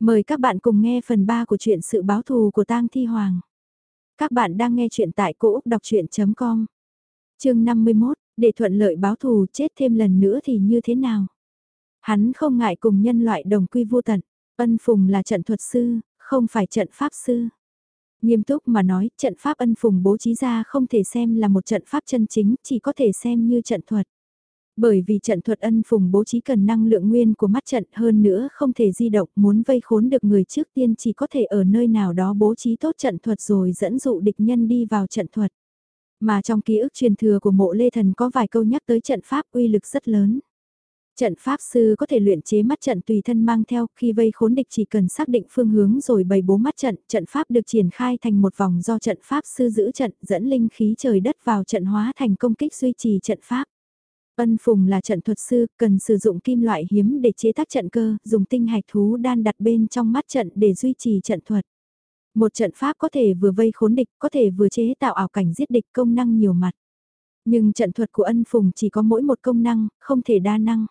Mời các bạn cùng nghe phần 3 của truyện sự báo thù của tang Thi Hoàng. Các bạn đang nghe truyện tại cỗ Úc Đọc Chuyện.com Chương 51, để thuận lợi báo thù chết thêm lần nữa thì như thế nào? Hắn không ngại cùng nhân loại đồng quy vô tận, ân phùng là trận thuật sư, không phải trận pháp sư. Nghiêm túc mà nói, trận pháp ân phùng bố trí ra không thể xem là một trận pháp chân chính, chỉ có thể xem như trận thuật. Bởi vì trận thuật ân phùng bố trí cần năng lượng nguyên của mắt trận hơn nữa không thể di động muốn vây khốn được người trước tiên chỉ có thể ở nơi nào đó bố trí tốt trận thuật rồi dẫn dụ địch nhân đi vào trận thuật. Mà trong ký ức truyền thừa của mộ Lê Thần có vài câu nhắc tới trận pháp uy lực rất lớn. Trận pháp sư có thể luyện chế mắt trận tùy thân mang theo, khi vây khốn địch chỉ cần xác định phương hướng rồi bày bố mắt trận, trận pháp được triển khai thành một vòng do trận pháp sư giữ trận, dẫn linh khí trời đất vào trận hóa thành công kích duy trì trận pháp. Ân Phùng là trận thuật sư, cần sử dụng kim loại hiếm để chế tác trận cơ, dùng tinh hạch thú đan đặt bên trong mắt trận để duy trì trận thuật. Một trận pháp có thể vừa vây khốn địch, có thể vừa chế tạo ảo cảnh giết địch công năng nhiều mặt. Nhưng trận thuật của ân phùng chỉ có mỗi một công năng, không thể đa năng.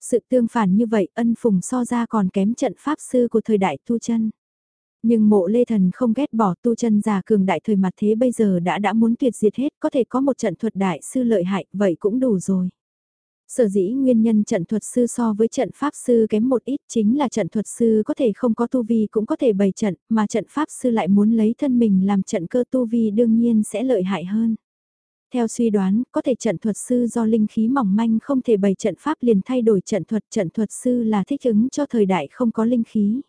Sự tương phản như vậy ân phùng so ra còn kém trận pháp sư của thời đại tu chân. Nhưng mộ lê thần không ghét bỏ tu chân già cường đại thời mặt thế bây giờ đã đã muốn tuyệt diệt hết có thể có một trận thuật đại sư lợi hại vậy cũng đủ rồi. Sở dĩ nguyên nhân trận thuật sư so với trận pháp sư kém một ít chính là trận thuật sư có thể không có tu vi cũng có thể bày trận mà trận pháp sư lại muốn lấy thân mình làm trận cơ tu vi đương nhiên sẽ lợi hại hơn. Theo suy đoán, có thể trận thuật sư do linh khí mỏng manh không thể bày trận pháp liền thay đổi trận thuật trận thuật sư là thích ứng cho thời đại không có linh khí.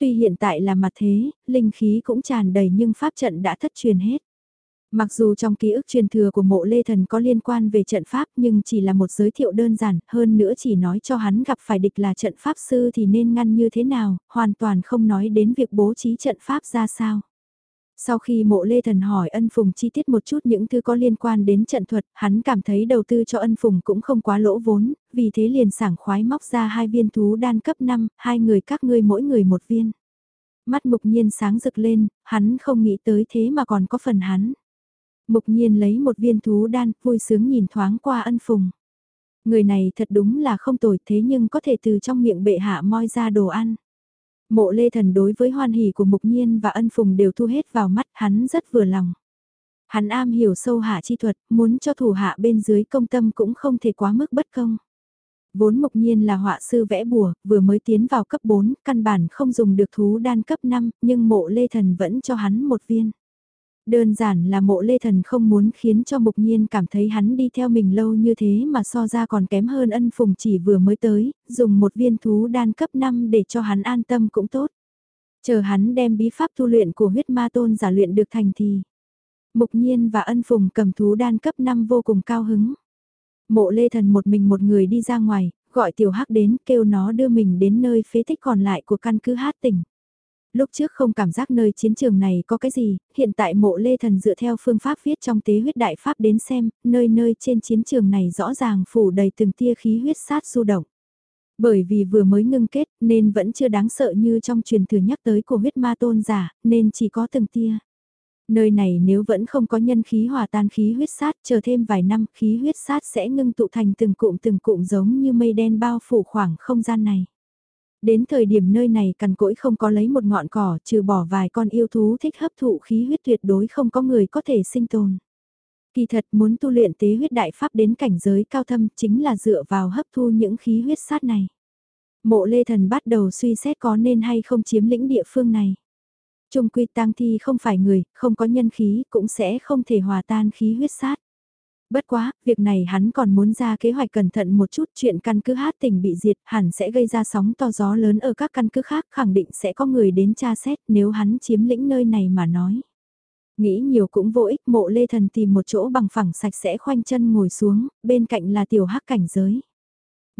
Tuy hiện tại là mặt thế, linh khí cũng tràn đầy nhưng pháp trận đã thất truyền hết. Mặc dù trong ký ức truyền thừa của mộ Lê Thần có liên quan về trận pháp nhưng chỉ là một giới thiệu đơn giản, hơn nữa chỉ nói cho hắn gặp phải địch là trận pháp sư thì nên ngăn như thế nào, hoàn toàn không nói đến việc bố trí trận pháp ra sao. Sau khi mộ Lê Thần hỏi ân phùng chi tiết một chút những thứ có liên quan đến trận thuật, hắn cảm thấy đầu tư cho ân phùng cũng không quá lỗ vốn, vì thế liền sảng khoái móc ra hai viên thú đan cấp 5, hai người các ngươi mỗi người một viên. Mắt mục nhiên sáng rực lên, hắn không nghĩ tới thế mà còn có phần hắn. Mục nhiên lấy một viên thú đan, vui sướng nhìn thoáng qua ân phùng. Người này thật đúng là không tồi thế nhưng có thể từ trong miệng bệ hạ moi ra đồ ăn. Mộ lê thần đối với hoan hỉ của mục nhiên và ân phùng đều thu hết vào mắt hắn rất vừa lòng. Hắn am hiểu sâu hạ chi thuật, muốn cho thủ hạ bên dưới công tâm cũng không thể quá mức bất công. Vốn mục nhiên là họa sư vẽ bùa, vừa mới tiến vào cấp 4, căn bản không dùng được thú đan cấp 5, nhưng mộ lê thần vẫn cho hắn một viên. Đơn giản là mộ lê thần không muốn khiến cho mục nhiên cảm thấy hắn đi theo mình lâu như thế mà so ra còn kém hơn ân phùng chỉ vừa mới tới, dùng một viên thú đan cấp 5 để cho hắn an tâm cũng tốt. Chờ hắn đem bí pháp tu luyện của huyết ma tôn giả luyện được thành thì. Mục nhiên và ân phùng cầm thú đan cấp 5 vô cùng cao hứng. Mộ lê thần một mình một người đi ra ngoài, gọi tiểu hắc đến kêu nó đưa mình đến nơi phế tích còn lại của căn cứ hát tỉnh. Lúc trước không cảm giác nơi chiến trường này có cái gì, hiện tại mộ lê thần dựa theo phương pháp viết trong tế huyết đại pháp đến xem, nơi nơi trên chiến trường này rõ ràng phủ đầy từng tia khí huyết sát du động. Bởi vì vừa mới ngưng kết nên vẫn chưa đáng sợ như trong truyền thừa nhắc tới của huyết ma tôn giả, nên chỉ có từng tia. Nơi này nếu vẫn không có nhân khí hòa tan khí huyết sát, chờ thêm vài năm khí huyết sát sẽ ngưng tụ thành từng cụm từng cụm giống như mây đen bao phủ khoảng không gian này. Đến thời điểm nơi này cằn cỗi không có lấy một ngọn cỏ trừ bỏ vài con yêu thú thích hấp thụ khí huyết tuyệt đối không có người có thể sinh tồn. Kỳ thật muốn tu luyện tế huyết đại pháp đến cảnh giới cao thâm chính là dựa vào hấp thu những khí huyết sát này. Mộ lê thần bắt đầu suy xét có nên hay không chiếm lĩnh địa phương này. Trung quy tang thi không phải người, không có nhân khí cũng sẽ không thể hòa tan khí huyết sát. Bất quá, việc này hắn còn muốn ra kế hoạch cẩn thận một chút chuyện căn cứ hát tỉnh bị diệt hẳn sẽ gây ra sóng to gió lớn ở các căn cứ khác khẳng định sẽ có người đến tra xét nếu hắn chiếm lĩnh nơi này mà nói. Nghĩ nhiều cũng vô ích mộ lê thần tìm một chỗ bằng phẳng sạch sẽ khoanh chân ngồi xuống, bên cạnh là tiểu hắc cảnh giới.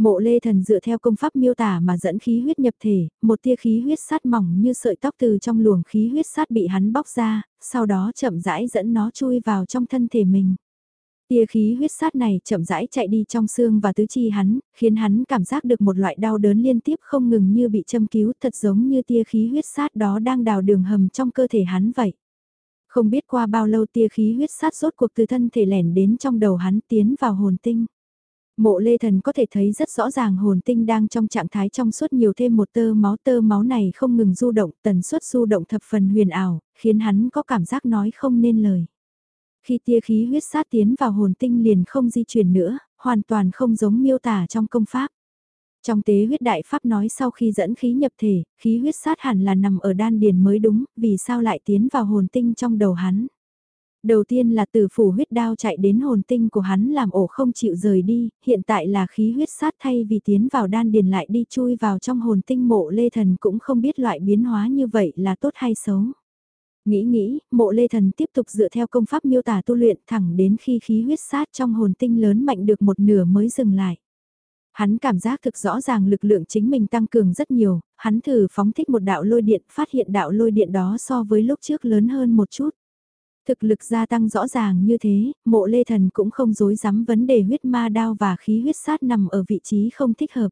Mộ lê thần dựa theo công pháp miêu tả mà dẫn khí huyết nhập thể, một tia khí huyết sát mỏng như sợi tóc từ trong luồng khí huyết sát bị hắn bóc ra, sau đó chậm rãi dẫn nó chui vào trong thân thể mình. Tia khí huyết sát này chậm rãi chạy đi trong xương và tứ chi hắn, khiến hắn cảm giác được một loại đau đớn liên tiếp không ngừng như bị châm cứu thật giống như tia khí huyết sát đó đang đào đường hầm trong cơ thể hắn vậy. Không biết qua bao lâu tia khí huyết sát rốt cuộc từ thân thể lẻn đến trong đầu hắn tiến vào hồn tinh. Mộ lê thần có thể thấy rất rõ ràng hồn tinh đang trong trạng thái trong suốt nhiều thêm một tơ máu tơ máu này không ngừng du động, tần suất du động thập phần huyền ảo, khiến hắn có cảm giác nói không nên lời. Khi tia khí huyết sát tiến vào hồn tinh liền không di chuyển nữa, hoàn toàn không giống miêu tả trong công pháp. Trong tế huyết đại pháp nói sau khi dẫn khí nhập thể, khí huyết sát hẳn là nằm ở đan điền mới đúng, vì sao lại tiến vào hồn tinh trong đầu hắn. Đầu tiên là từ phủ huyết đao chạy đến hồn tinh của hắn làm ổ không chịu rời đi, hiện tại là khí huyết sát thay vì tiến vào đan điền lại đi chui vào trong hồn tinh mộ lê thần cũng không biết loại biến hóa như vậy là tốt hay xấu. Nghĩ nghĩ, mộ lê thần tiếp tục dựa theo công pháp miêu tả tu luyện thẳng đến khi khí huyết sát trong hồn tinh lớn mạnh được một nửa mới dừng lại. Hắn cảm giác thực rõ ràng lực lượng chính mình tăng cường rất nhiều, hắn thử phóng thích một đạo lôi điện phát hiện đạo lôi điện đó so với lúc trước lớn hơn một chút. Thực lực gia tăng rõ ràng như thế, mộ lê thần cũng không dối dám vấn đề huyết ma đao và khí huyết sát nằm ở vị trí không thích hợp.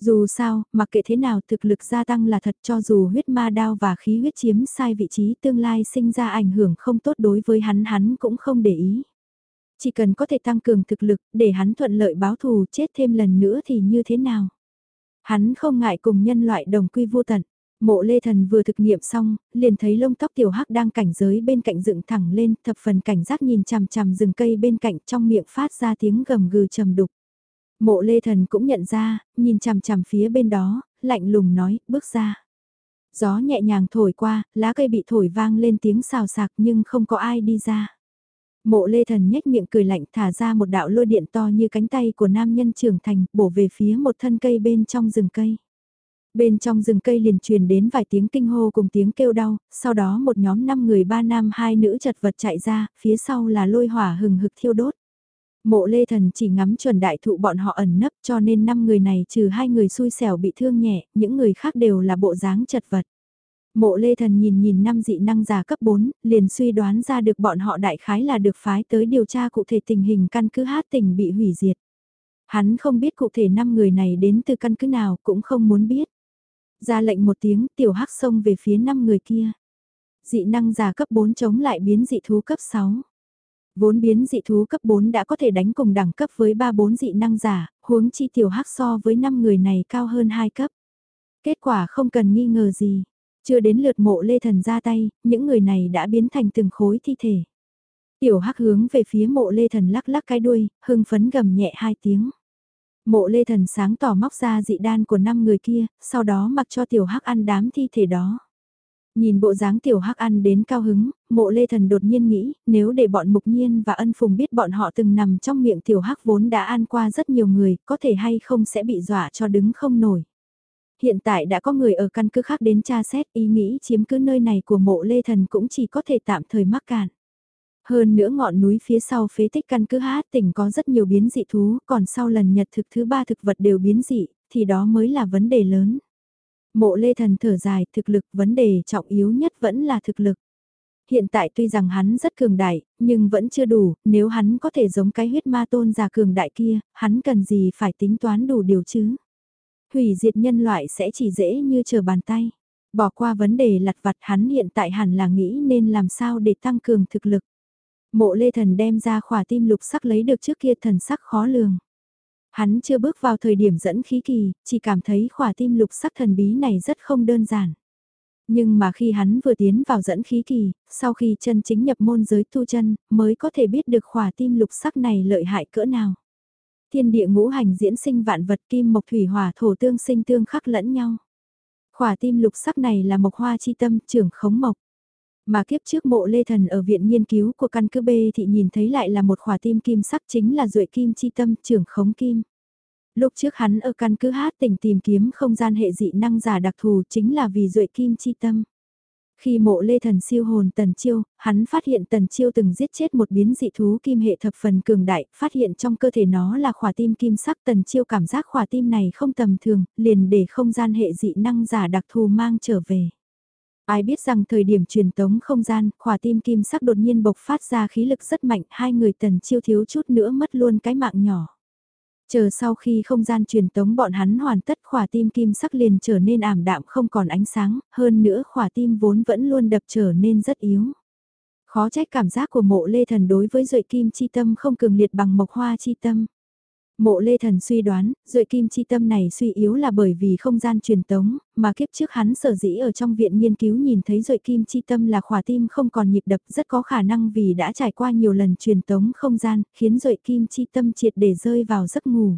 Dù sao, mặc kệ thế nào thực lực gia tăng là thật cho dù huyết ma đao và khí huyết chiếm sai vị trí tương lai sinh ra ảnh hưởng không tốt đối với hắn hắn cũng không để ý. Chỉ cần có thể tăng cường thực lực để hắn thuận lợi báo thù chết thêm lần nữa thì như thế nào? Hắn không ngại cùng nhân loại đồng quy vô tận. Mộ lê thần vừa thực nghiệm xong, liền thấy lông tóc tiểu hắc đang cảnh giới bên cạnh dựng thẳng lên, thập phần cảnh giác nhìn chằm chằm rừng cây bên cạnh trong miệng phát ra tiếng gầm gừ trầm đục. Mộ lê thần cũng nhận ra, nhìn chằm chằm phía bên đó, lạnh lùng nói, bước ra. Gió nhẹ nhàng thổi qua, lá cây bị thổi vang lên tiếng xào sạc nhưng không có ai đi ra. Mộ lê thần nhếch miệng cười lạnh thả ra một đạo lôi điện to như cánh tay của nam nhân trưởng thành, bổ về phía một thân cây bên trong rừng cây. Bên trong rừng cây liền truyền đến vài tiếng kinh hô cùng tiếng kêu đau, sau đó một nhóm năm người ba nam hai nữ chật vật chạy ra, phía sau là lôi hỏa hừng hực thiêu đốt. Mộ lê thần chỉ ngắm chuẩn đại thụ bọn họ ẩn nấp cho nên năm người này trừ hai người xui xẻo bị thương nhẹ, những người khác đều là bộ dáng chật vật. Mộ lê thần nhìn nhìn năm dị năng giả cấp 4, liền suy đoán ra được bọn họ đại khái là được phái tới điều tra cụ thể tình hình căn cứ hát tỉnh bị hủy diệt. Hắn không biết cụ thể năm người này đến từ căn cứ nào cũng không muốn biết. Ra lệnh một tiếng tiểu hắc xông về phía năm người kia. Dị năng giả cấp 4 chống lại biến dị thú cấp 6. Vốn biến dị thú cấp 4 đã có thể đánh cùng đẳng cấp với 3-4 dị năng giả, huống chi tiểu hắc so với 5 người này cao hơn 2 cấp. Kết quả không cần nghi ngờ gì. Chưa đến lượt mộ lê thần ra tay, những người này đã biến thành từng khối thi thể. Tiểu hắc hướng về phía mộ lê thần lắc lắc cái đuôi, hưng phấn gầm nhẹ hai tiếng. Mộ lê thần sáng tỏ móc ra dị đan của năm người kia, sau đó mặc cho tiểu hắc ăn đám thi thể đó. Nhìn bộ dáng tiểu hắc ăn đến cao hứng, mộ lê thần đột nhiên nghĩ, nếu để bọn mục nhiên và ân phùng biết bọn họ từng nằm trong miệng tiểu hắc vốn đã ăn qua rất nhiều người, có thể hay không sẽ bị dọa cho đứng không nổi. Hiện tại đã có người ở căn cứ khác đến tra xét ý nghĩ chiếm cứ nơi này của mộ lê thần cũng chỉ có thể tạm thời mắc cạn. Hơn nữa ngọn núi phía sau phế tích căn cứ hát tỉnh có rất nhiều biến dị thú, còn sau lần nhật thực thứ ba thực vật đều biến dị, thì đó mới là vấn đề lớn. Mộ lê thần thở dài, thực lực vấn đề trọng yếu nhất vẫn là thực lực. Hiện tại tuy rằng hắn rất cường đại, nhưng vẫn chưa đủ, nếu hắn có thể giống cái huyết ma tôn già cường đại kia, hắn cần gì phải tính toán đủ điều chứ. Hủy diệt nhân loại sẽ chỉ dễ như chờ bàn tay. Bỏ qua vấn đề lặt vặt hắn hiện tại hẳn là nghĩ nên làm sao để tăng cường thực lực. Mộ lê thần đem ra khỏa tim lục sắc lấy được trước kia thần sắc khó lường. Hắn chưa bước vào thời điểm dẫn khí kỳ, chỉ cảm thấy khỏa tim lục sắc thần bí này rất không đơn giản. Nhưng mà khi hắn vừa tiến vào dẫn khí kỳ, sau khi chân chính nhập môn giới tu chân, mới có thể biết được khỏa tim lục sắc này lợi hại cỡ nào. Thiên địa ngũ hành diễn sinh vạn vật kim mộc thủy hỏa thổ tương sinh tương khắc lẫn nhau. Khỏa tim lục sắc này là mộc hoa chi tâm trưởng khống mộc. Mà kiếp trước mộ lê thần ở viện nghiên cứu của căn cứ B thì nhìn thấy lại là một khỏa tim kim sắc chính là duệ kim chi tâm trưởng khống kim. Lúc trước hắn ở căn cứ hát tỉnh tìm kiếm không gian hệ dị năng giả đặc thù chính là vì duệ kim chi tâm. Khi mộ lê thần siêu hồn tần chiêu, hắn phát hiện tần chiêu từng giết chết một biến dị thú kim hệ thập phần cường đại, phát hiện trong cơ thể nó là khỏa tim kim sắc tần chiêu cảm giác khỏa tim này không tầm thường, liền để không gian hệ dị năng giả đặc thù mang trở về. Ai biết rằng thời điểm truyền tống không gian, khỏa tim kim sắc đột nhiên bộc phát ra khí lực rất mạnh, hai người tần chiêu thiếu chút nữa mất luôn cái mạng nhỏ. Chờ sau khi không gian truyền tống bọn hắn hoàn tất khỏa tim kim sắc liền trở nên ảm đạm không còn ánh sáng, hơn nữa khỏa tim vốn vẫn luôn đập trở nên rất yếu. Khó trách cảm giác của mộ lê thần đối với duệ kim chi tâm không cường liệt bằng mộc hoa chi tâm. Mộ Lê Thần suy đoán, duệ kim chi tâm này suy yếu là bởi vì không gian truyền tống, mà kiếp trước hắn sở dĩ ở trong viện nghiên cứu nhìn thấy duệ kim chi tâm là khỏa tim không còn nhịp đập rất có khả năng vì đã trải qua nhiều lần truyền tống không gian, khiến duệ kim chi tâm triệt để rơi vào giấc ngủ.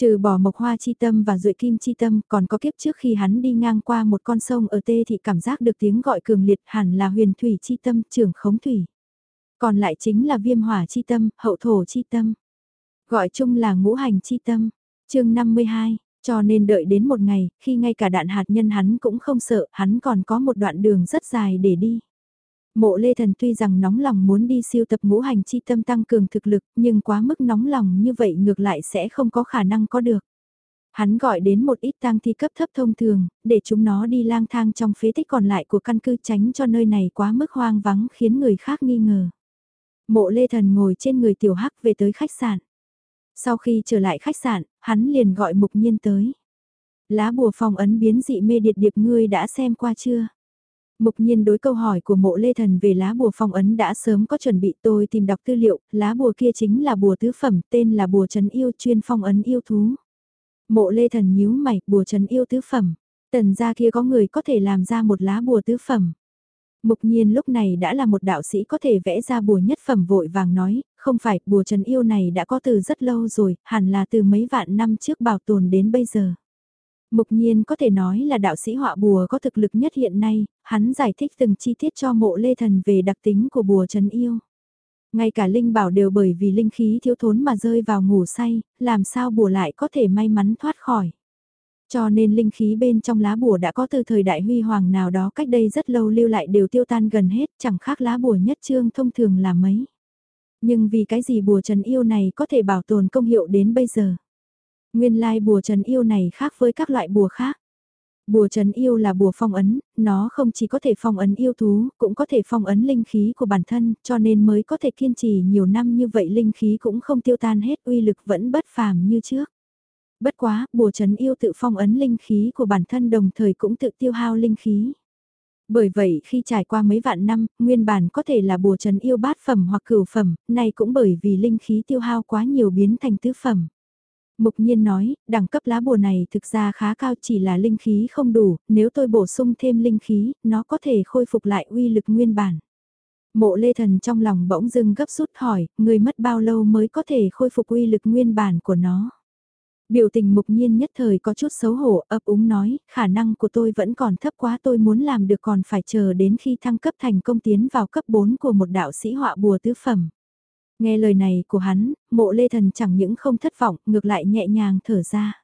Trừ bỏ mộc hoa chi tâm và rụi kim chi tâm còn có kiếp trước khi hắn đi ngang qua một con sông ở tê thì cảm giác được tiếng gọi cường liệt hẳn là huyền thủy chi tâm trưởng khống thủy. Còn lại chính là viêm hỏa chi tâm, hậu thổ chi tâm. Gọi chung là ngũ hành chi tâm. chương 52, cho nên đợi đến một ngày, khi ngay cả đạn hạt nhân hắn cũng không sợ, hắn còn có một đoạn đường rất dài để đi. Mộ Lê Thần tuy rằng nóng lòng muốn đi siêu tập ngũ hành chi tâm tăng cường thực lực, nhưng quá mức nóng lòng như vậy ngược lại sẽ không có khả năng có được. Hắn gọi đến một ít tang thi cấp thấp thông thường, để chúng nó đi lang thang trong phế tích còn lại của căn cứ tránh cho nơi này quá mức hoang vắng khiến người khác nghi ngờ. Mộ Lê Thần ngồi trên người tiểu hắc về tới khách sạn. Sau khi trở lại khách sạn, hắn liền gọi mục nhiên tới. Lá bùa phòng ấn biến dị mê điệt điệp ngươi đã xem qua chưa? Mục nhiên đối câu hỏi của mộ lê thần về lá bùa phong ấn đã sớm có chuẩn bị tôi tìm đọc tư liệu, lá bùa kia chính là bùa tứ phẩm tên là bùa trấn yêu chuyên phong ấn yêu thú. Mộ lê thần nhíu mày, bùa trấn yêu tứ phẩm, tần gia kia có người có thể làm ra một lá bùa tứ phẩm. Mục nhiên lúc này đã là một đạo sĩ có thể vẽ ra bùa nhất phẩm vội vàng nói, không phải, bùa trần yêu này đã có từ rất lâu rồi, hẳn là từ mấy vạn năm trước bảo tồn đến bây giờ. Mục nhiên có thể nói là đạo sĩ họa bùa có thực lực nhất hiện nay, hắn giải thích từng chi tiết cho mộ lê thần về đặc tính của bùa trần yêu. Ngay cả linh bảo đều bởi vì linh khí thiếu thốn mà rơi vào ngủ say, làm sao bùa lại có thể may mắn thoát khỏi. Cho nên linh khí bên trong lá bùa đã có từ thời đại huy hoàng nào đó cách đây rất lâu lưu lại đều tiêu tan gần hết, chẳng khác lá bùa nhất trương thông thường là mấy. Nhưng vì cái gì bùa trần yêu này có thể bảo tồn công hiệu đến bây giờ? Nguyên lai bùa trần yêu này khác với các loại bùa khác. Bùa trần yêu là bùa phong ấn, nó không chỉ có thể phong ấn yêu thú, cũng có thể phong ấn linh khí của bản thân, cho nên mới có thể kiên trì nhiều năm như vậy linh khí cũng không tiêu tan hết uy lực vẫn bất phàm như trước. Bất quá, bùa trấn yêu tự phong ấn linh khí của bản thân đồng thời cũng tự tiêu hao linh khí. Bởi vậy khi trải qua mấy vạn năm, nguyên bản có thể là bùa trấn yêu bát phẩm hoặc cửu phẩm, nay cũng bởi vì linh khí tiêu hao quá nhiều biến thành tứ phẩm. Mục nhiên nói, đẳng cấp lá bùa này thực ra khá cao chỉ là linh khí không đủ, nếu tôi bổ sung thêm linh khí, nó có thể khôi phục lại uy lực nguyên bản. Mộ lê thần trong lòng bỗng dưng gấp rút hỏi, người mất bao lâu mới có thể khôi phục uy lực nguyên bản của nó. Biểu tình mục nhiên nhất thời có chút xấu hổ, ấp úng nói, khả năng của tôi vẫn còn thấp quá tôi muốn làm được còn phải chờ đến khi thăng cấp thành công tiến vào cấp 4 của một đạo sĩ họa bùa tứ phẩm. Nghe lời này của hắn, mộ lê thần chẳng những không thất vọng, ngược lại nhẹ nhàng thở ra.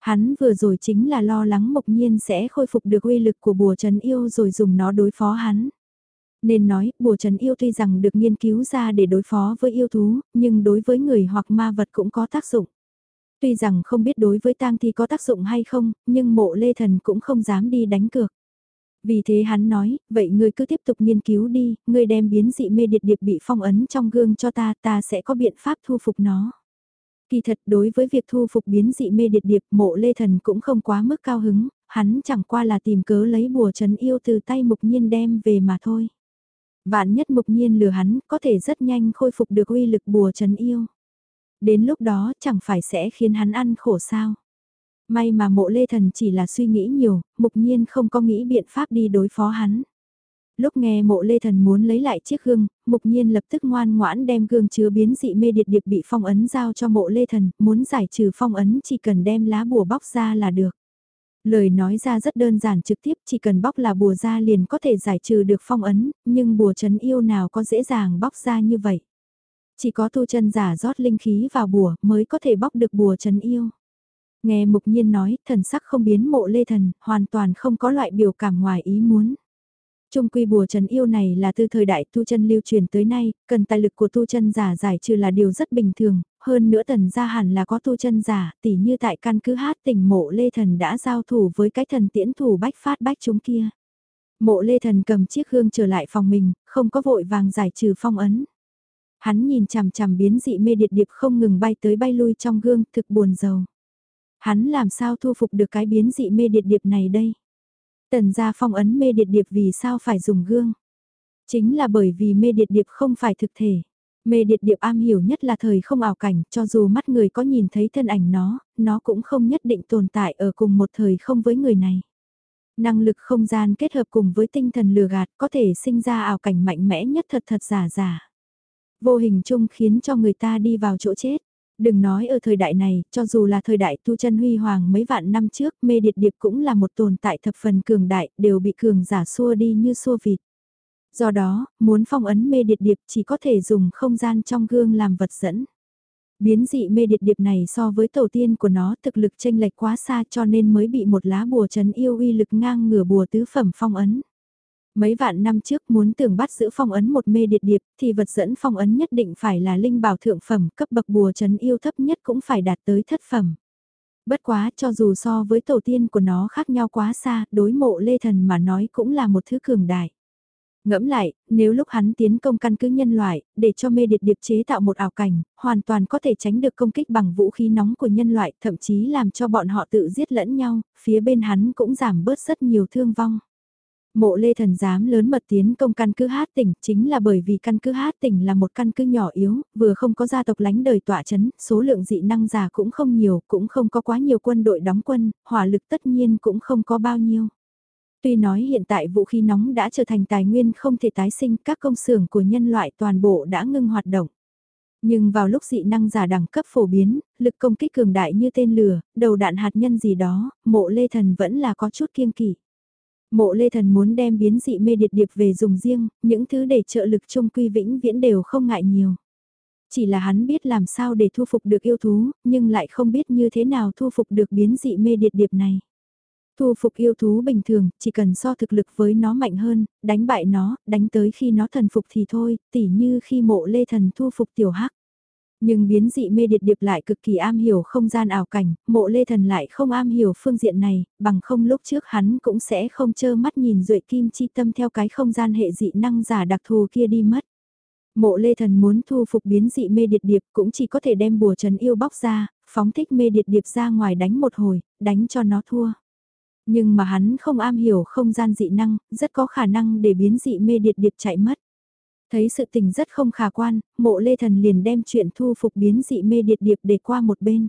Hắn vừa rồi chính là lo lắng mộc nhiên sẽ khôi phục được uy lực của bùa trấn yêu rồi dùng nó đối phó hắn. Nên nói, bùa trấn yêu tuy rằng được nghiên cứu ra để đối phó với yêu thú, nhưng đối với người hoặc ma vật cũng có tác dụng. Tuy rằng không biết đối với tang thi có tác dụng hay không, nhưng mộ lê thần cũng không dám đi đánh cược. Vì thế hắn nói, vậy ngươi cứ tiếp tục nghiên cứu đi, ngươi đem biến dị mê điệt điệp bị phong ấn trong gương cho ta, ta sẽ có biện pháp thu phục nó. Kỳ thật đối với việc thu phục biến dị mê điệt điệp mộ lê thần cũng không quá mức cao hứng, hắn chẳng qua là tìm cớ lấy bùa trấn yêu từ tay mục nhiên đem về mà thôi. Vạn nhất mục nhiên lừa hắn có thể rất nhanh khôi phục được uy lực bùa trấn yêu. Đến lúc đó chẳng phải sẽ khiến hắn ăn khổ sao. May mà mộ lê thần chỉ là suy nghĩ nhiều, mục nhiên không có nghĩ biện pháp đi đối phó hắn. Lúc nghe mộ lê thần muốn lấy lại chiếc gương, mục nhiên lập tức ngoan ngoãn đem gương chứa biến dị mê điệt điệp bị phong ấn giao cho mộ lê thần, muốn giải trừ phong ấn chỉ cần đem lá bùa bóc ra là được. Lời nói ra rất đơn giản trực tiếp chỉ cần bóc là bùa ra liền có thể giải trừ được phong ấn, nhưng bùa chấn yêu nào có dễ dàng bóc ra như vậy. Chỉ có tu chân giả rót linh khí vào bùa mới có thể bóc được bùa chấn yêu. Nghe mục nhiên nói, thần sắc không biến mộ lê thần, hoàn toàn không có loại biểu cảm ngoài ý muốn. Trung quy bùa trần yêu này là từ thời đại tu chân lưu truyền tới nay, cần tài lực của tu chân giả giải trừ là điều rất bình thường, hơn nữa tần gia hẳn là có tu chân giả, tỉ như tại căn cứ hát tỉnh mộ lê thần đã giao thủ với cái thần tiễn thủ bách phát bách chúng kia. Mộ lê thần cầm chiếc hương trở lại phòng mình, không có vội vàng giải trừ phong ấn. Hắn nhìn chằm chằm biến dị mê điệt điệp không ngừng bay tới bay lui trong gương, thực buồn giàu. Hắn làm sao thu phục được cái biến dị mê điệt điệp này đây? Tần gia phong ấn mê điệt điệp vì sao phải dùng gương? Chính là bởi vì mê điệt điệp không phải thực thể. Mê điệp điệp am hiểu nhất là thời không ảo cảnh, cho dù mắt người có nhìn thấy thân ảnh nó, nó cũng không nhất định tồn tại ở cùng một thời không với người này. Năng lực không gian kết hợp cùng với tinh thần lừa gạt có thể sinh ra ảo cảnh mạnh mẽ nhất thật thật giả giả. Vô hình chung khiến cho người ta đi vào chỗ chết. Đừng nói ở thời đại này, cho dù là thời đại tu chân huy hoàng mấy vạn năm trước, mê điệt điệp cũng là một tồn tại thập phần cường đại, đều bị cường giả xua đi như xua vịt. Do đó, muốn phong ấn mê điệt điệp chỉ có thể dùng không gian trong gương làm vật dẫn. Biến dị mê điệt điệp này so với tổ tiên của nó thực lực chênh lệch quá xa cho nên mới bị một lá bùa chấn yêu uy lực ngang ngửa bùa tứ phẩm phong ấn. Mấy vạn năm trước muốn tưởng bắt giữ phong ấn một mê điệt điệp thì vật dẫn phong ấn nhất định phải là linh bảo thượng phẩm cấp bậc bùa chấn yêu thấp nhất cũng phải đạt tới thất phẩm. Bất quá cho dù so với tổ tiên của nó khác nhau quá xa, đối mộ lê thần mà nói cũng là một thứ cường đại. Ngẫm lại, nếu lúc hắn tiến công căn cứ nhân loại, để cho mê điệt điệp chế tạo một ảo cảnh, hoàn toàn có thể tránh được công kích bằng vũ khí nóng của nhân loại, thậm chí làm cho bọn họ tự giết lẫn nhau, phía bên hắn cũng giảm bớt rất nhiều thương vong. Mộ Lê Thần dám lớn mật tiến công căn cứ hát tỉnh chính là bởi vì căn cứ hát tỉnh là một căn cứ nhỏ yếu, vừa không có gia tộc lánh đời tọa chấn, số lượng dị năng giả cũng không nhiều, cũng không có quá nhiều quân đội đóng quân, hỏa lực tất nhiên cũng không có bao nhiêu. Tuy nói hiện tại vũ khí nóng đã trở thành tài nguyên không thể tái sinh, các công xưởng của nhân loại toàn bộ đã ngưng hoạt động. Nhưng vào lúc dị năng giả đẳng cấp phổ biến, lực công kích cường đại như tên lửa, đầu đạn hạt nhân gì đó, mộ lê thần vẫn là có chút kiêng kỵ. Mộ lê thần muốn đem biến dị mê điệt điệp về dùng riêng, những thứ để trợ lực chung quy vĩnh viễn đều không ngại nhiều. Chỉ là hắn biết làm sao để thu phục được yêu thú, nhưng lại không biết như thế nào thu phục được biến dị mê điệt điệp này. Thu phục yêu thú bình thường, chỉ cần so thực lực với nó mạnh hơn, đánh bại nó, đánh tới khi nó thần phục thì thôi, tỉ như khi mộ lê thần thu phục tiểu hắc. Nhưng biến dị mê điệt điệp lại cực kỳ am hiểu không gian ảo cảnh, mộ lê thần lại không am hiểu phương diện này, bằng không lúc trước hắn cũng sẽ không chơ mắt nhìn duệ kim chi tâm theo cái không gian hệ dị năng giả đặc thù kia đi mất. Mộ lê thần muốn thu phục biến dị mê điệt điệp cũng chỉ có thể đem bùa trần yêu bóc ra, phóng thích mê điệt điệp ra ngoài đánh một hồi, đánh cho nó thua. Nhưng mà hắn không am hiểu không gian dị năng, rất có khả năng để biến dị mê điệt điệp chạy mất. Thấy sự tình rất không khả quan, mộ lê thần liền đem chuyện thu phục biến dị mê điệt điệp để qua một bên.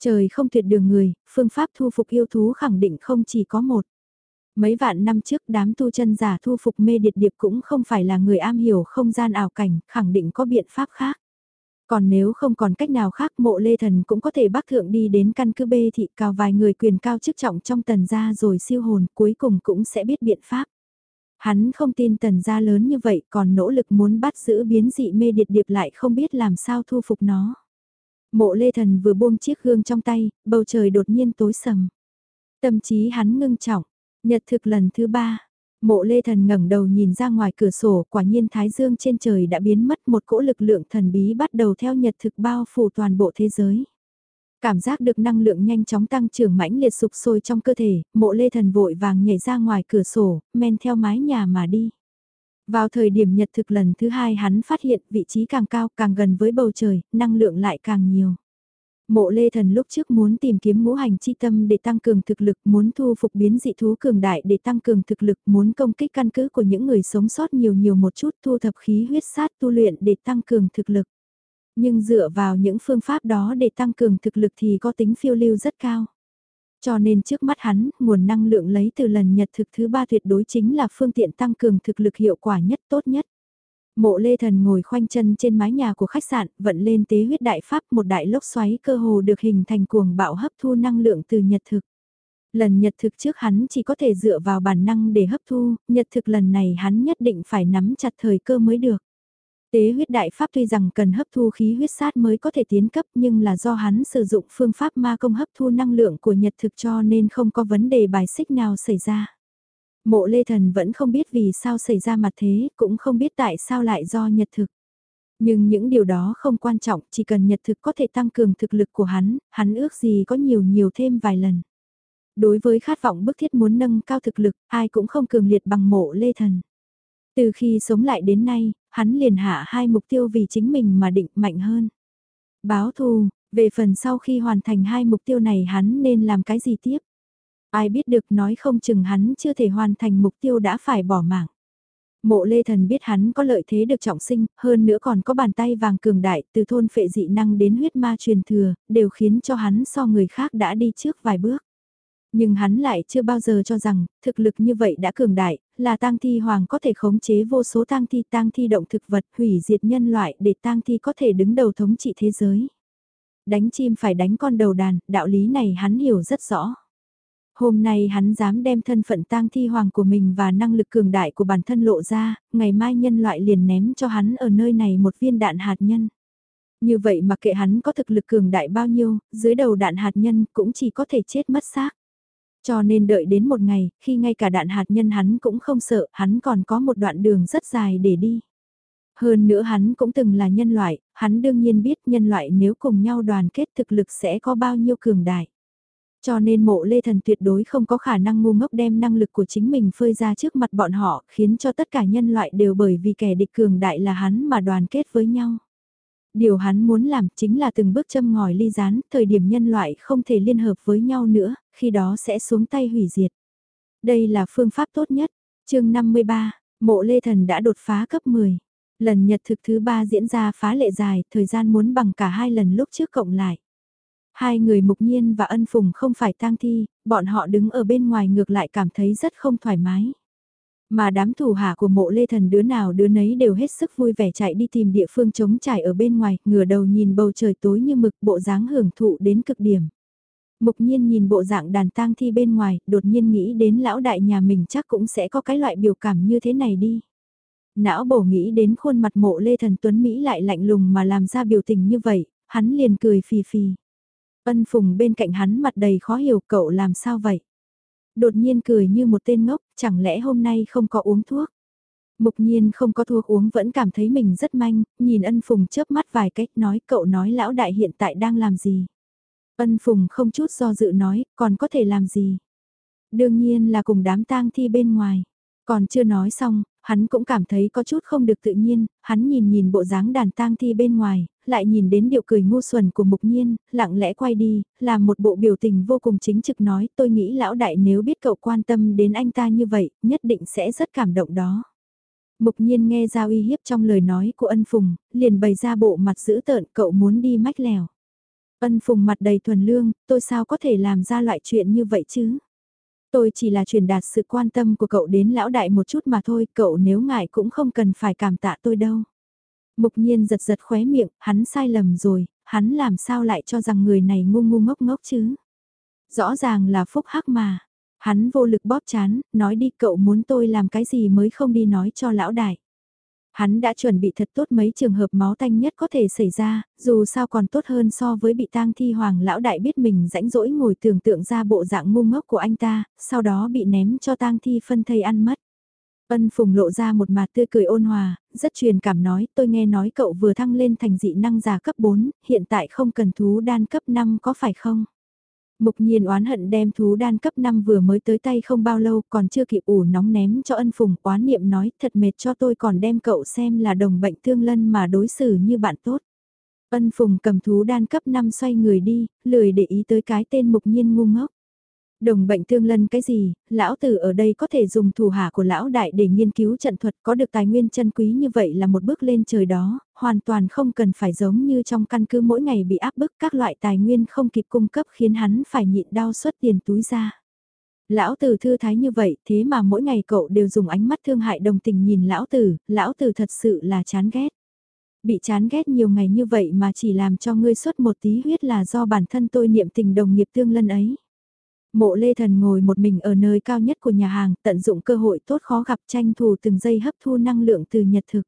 Trời không tuyệt đường người, phương pháp thu phục yêu thú khẳng định không chỉ có một. Mấy vạn năm trước đám tu chân giả thu phục mê điệt điệp cũng không phải là người am hiểu không gian ảo cảnh, khẳng định có biện pháp khác. Còn nếu không còn cách nào khác mộ lê thần cũng có thể bác thượng đi đến căn cứ bê thị cao vài người quyền cao chức trọng trong tần gia rồi siêu hồn cuối cùng cũng sẽ biết biện pháp. Hắn không tin tần gia lớn như vậy còn nỗ lực muốn bắt giữ biến dị mê điệt điệp lại không biết làm sao thu phục nó. Mộ lê thần vừa buông chiếc gương trong tay, bầu trời đột nhiên tối sầm. Tâm trí hắn ngưng trọng, nhật thực lần thứ ba, Mộ lê thần ngẩng đầu nhìn ra ngoài cửa sổ, quả nhiên thái dương trên trời đã biến mất một cỗ lực lượng thần bí bắt đầu theo nhật thực bao phủ toàn bộ thế giới. Cảm giác được năng lượng nhanh chóng tăng trưởng mãnh liệt sụp sôi trong cơ thể, mộ lê thần vội vàng nhảy ra ngoài cửa sổ, men theo mái nhà mà đi. Vào thời điểm nhật thực lần thứ hai hắn phát hiện vị trí càng cao càng gần với bầu trời, năng lượng lại càng nhiều. Mộ Lê Thần lúc trước muốn tìm kiếm ngũ hành chi tâm để tăng cường thực lực, muốn thu phục biến dị thú cường đại để tăng cường thực lực, muốn công kích căn cứ của những người sống sót nhiều nhiều một chút thu thập khí huyết sát tu luyện để tăng cường thực lực. Nhưng dựa vào những phương pháp đó để tăng cường thực lực thì có tính phiêu lưu rất cao. Cho nên trước mắt hắn, nguồn năng lượng lấy từ lần nhật thực thứ ba tuyệt đối chính là phương tiện tăng cường thực lực hiệu quả nhất tốt nhất. Mộ Lê Thần ngồi khoanh chân trên mái nhà của khách sạn, vận lên tế huyết đại pháp một đại lốc xoáy cơ hồ được hình thành cuồng bạo hấp thu năng lượng từ nhật thực. Lần nhật thực trước hắn chỉ có thể dựa vào bản năng để hấp thu, nhật thực lần này hắn nhất định phải nắm chặt thời cơ mới được. Tế huyết đại pháp tuy rằng cần hấp thu khí huyết sát mới có thể tiến cấp nhưng là do hắn sử dụng phương pháp ma công hấp thu năng lượng của nhật thực cho nên không có vấn đề bài xích nào xảy ra. Mộ Lê Thần vẫn không biết vì sao xảy ra mặt thế, cũng không biết tại sao lại do nhật thực. Nhưng những điều đó không quan trọng, chỉ cần nhật thực có thể tăng cường thực lực của hắn, hắn ước gì có nhiều nhiều thêm vài lần. Đối với khát vọng bức thiết muốn nâng cao thực lực, ai cũng không cường liệt bằng mộ Lê Thần. Từ khi sống lại đến nay, hắn liền hạ hai mục tiêu vì chính mình mà định mạnh hơn. Báo thù, về phần sau khi hoàn thành hai mục tiêu này hắn nên làm cái gì tiếp? Ai biết được nói không chừng hắn chưa thể hoàn thành mục tiêu đã phải bỏ mạng. Mộ Lê Thần biết hắn có lợi thế được trọng sinh, hơn nữa còn có bàn tay vàng cường đại, từ thôn phệ dị năng đến huyết ma truyền thừa, đều khiến cho hắn so người khác đã đi trước vài bước. Nhưng hắn lại chưa bao giờ cho rằng, thực lực như vậy đã cường đại, là tang thi hoàng có thể khống chế vô số tang thi tang thi động thực vật hủy diệt nhân loại để tang thi có thể đứng đầu thống trị thế giới. Đánh chim phải đánh con đầu đàn, đạo lý này hắn hiểu rất rõ. Hôm nay hắn dám đem thân phận tang thi hoàng của mình và năng lực cường đại của bản thân lộ ra, ngày mai nhân loại liền ném cho hắn ở nơi này một viên đạn hạt nhân. Như vậy mà kệ hắn có thực lực cường đại bao nhiêu, dưới đầu đạn hạt nhân cũng chỉ có thể chết mất xác. Cho nên đợi đến một ngày, khi ngay cả đạn hạt nhân hắn cũng không sợ, hắn còn có một đoạn đường rất dài để đi. Hơn nữa hắn cũng từng là nhân loại, hắn đương nhiên biết nhân loại nếu cùng nhau đoàn kết thực lực sẽ có bao nhiêu cường đại. Cho nên mộ lê thần tuyệt đối không có khả năng ngu ngốc đem năng lực của chính mình phơi ra trước mặt bọn họ, khiến cho tất cả nhân loại đều bởi vì kẻ địch cường đại là hắn mà đoàn kết với nhau. Điều hắn muốn làm chính là từng bước châm ngòi ly rán, thời điểm nhân loại không thể liên hợp với nhau nữa, khi đó sẽ xuống tay hủy diệt. Đây là phương pháp tốt nhất. chương 53, mộ lê thần đã đột phá cấp 10. Lần nhật thực thứ ba diễn ra phá lệ dài, thời gian muốn bằng cả hai lần lúc trước cộng lại. Hai người mục nhiên và ân phùng không phải tang thi, bọn họ đứng ở bên ngoài ngược lại cảm thấy rất không thoải mái. Mà đám thủ hạ của mộ lê thần đứa nào đứa nấy đều hết sức vui vẻ chạy đi tìm địa phương chống trải ở bên ngoài, ngửa đầu nhìn bầu trời tối như mực bộ dáng hưởng thụ đến cực điểm. Mục nhiên nhìn bộ dạng đàn tang thi bên ngoài, đột nhiên nghĩ đến lão đại nhà mình chắc cũng sẽ có cái loại biểu cảm như thế này đi. Não bổ nghĩ đến khuôn mặt mộ lê thần tuấn Mỹ lại lạnh lùng mà làm ra biểu tình như vậy, hắn liền cười phì phì. Ân phùng bên cạnh hắn mặt đầy khó hiểu cậu làm sao vậy. Đột nhiên cười như một tên ngốc, chẳng lẽ hôm nay không có uống thuốc. Mục nhiên không có thuốc uống vẫn cảm thấy mình rất manh, nhìn ân phùng chớp mắt vài cách nói cậu nói lão đại hiện tại đang làm gì. Ân phùng không chút do dự nói, còn có thể làm gì. Đương nhiên là cùng đám tang thi bên ngoài. Còn chưa nói xong, hắn cũng cảm thấy có chút không được tự nhiên, hắn nhìn nhìn bộ dáng đàn tang thi bên ngoài, lại nhìn đến điệu cười ngu xuẩn của mục nhiên, lặng lẽ quay đi, làm một bộ biểu tình vô cùng chính trực nói tôi nghĩ lão đại nếu biết cậu quan tâm đến anh ta như vậy, nhất định sẽ rất cảm động đó. Mục nhiên nghe ra uy hiếp trong lời nói của ân phùng, liền bày ra bộ mặt dữ tợn cậu muốn đi mách lèo. Ân phùng mặt đầy thuần lương, tôi sao có thể làm ra loại chuyện như vậy chứ? Tôi chỉ là truyền đạt sự quan tâm của cậu đến lão đại một chút mà thôi, cậu nếu ngại cũng không cần phải cảm tạ tôi đâu. Mục nhiên giật giật khóe miệng, hắn sai lầm rồi, hắn làm sao lại cho rằng người này ngu ngu ngốc ngốc chứ. Rõ ràng là phúc hắc mà. Hắn vô lực bóp chán, nói đi cậu muốn tôi làm cái gì mới không đi nói cho lão đại. Hắn đã chuẩn bị thật tốt mấy trường hợp máu tanh nhất có thể xảy ra, dù sao còn tốt hơn so với bị tang thi hoàng lão đại biết mình rãnh rỗi ngồi tưởng tượng ra bộ dạng ngu ngốc của anh ta, sau đó bị ném cho tang thi phân thây ăn mất. Ân Phùng lộ ra một mặt tươi cười ôn hòa, rất truyền cảm nói tôi nghe nói cậu vừa thăng lên thành dị năng giả cấp 4, hiện tại không cần thú đan cấp 5 có phải không? Mục nhiên oán hận đem thú đan cấp 5 vừa mới tới tay không bao lâu còn chưa kịp ủ nóng ném cho ân phùng oán niệm nói thật mệt cho tôi còn đem cậu xem là đồng bệnh thương lân mà đối xử như bạn tốt. Ân phùng cầm thú đan cấp 5 xoay người đi, lười để ý tới cái tên mục nhiên ngu ngốc. Đồng bệnh thương lân cái gì, lão tử ở đây có thể dùng thủ hạ của lão đại để nghiên cứu trận thuật có được tài nguyên chân quý như vậy là một bước lên trời đó, hoàn toàn không cần phải giống như trong căn cứ mỗi ngày bị áp bức các loại tài nguyên không kịp cung cấp khiến hắn phải nhịn đau xuất tiền túi ra. Lão tử thư thái như vậy thế mà mỗi ngày cậu đều dùng ánh mắt thương hại đồng tình nhìn lão tử, lão tử thật sự là chán ghét. Bị chán ghét nhiều ngày như vậy mà chỉ làm cho ngươi xuất một tí huyết là do bản thân tôi niệm tình đồng nghiệp tương lân ấy. Mộ Lê Thần ngồi một mình ở nơi cao nhất của nhà hàng, tận dụng cơ hội tốt khó gặp tranh thủ từng giây hấp thu năng lượng từ nhật thực.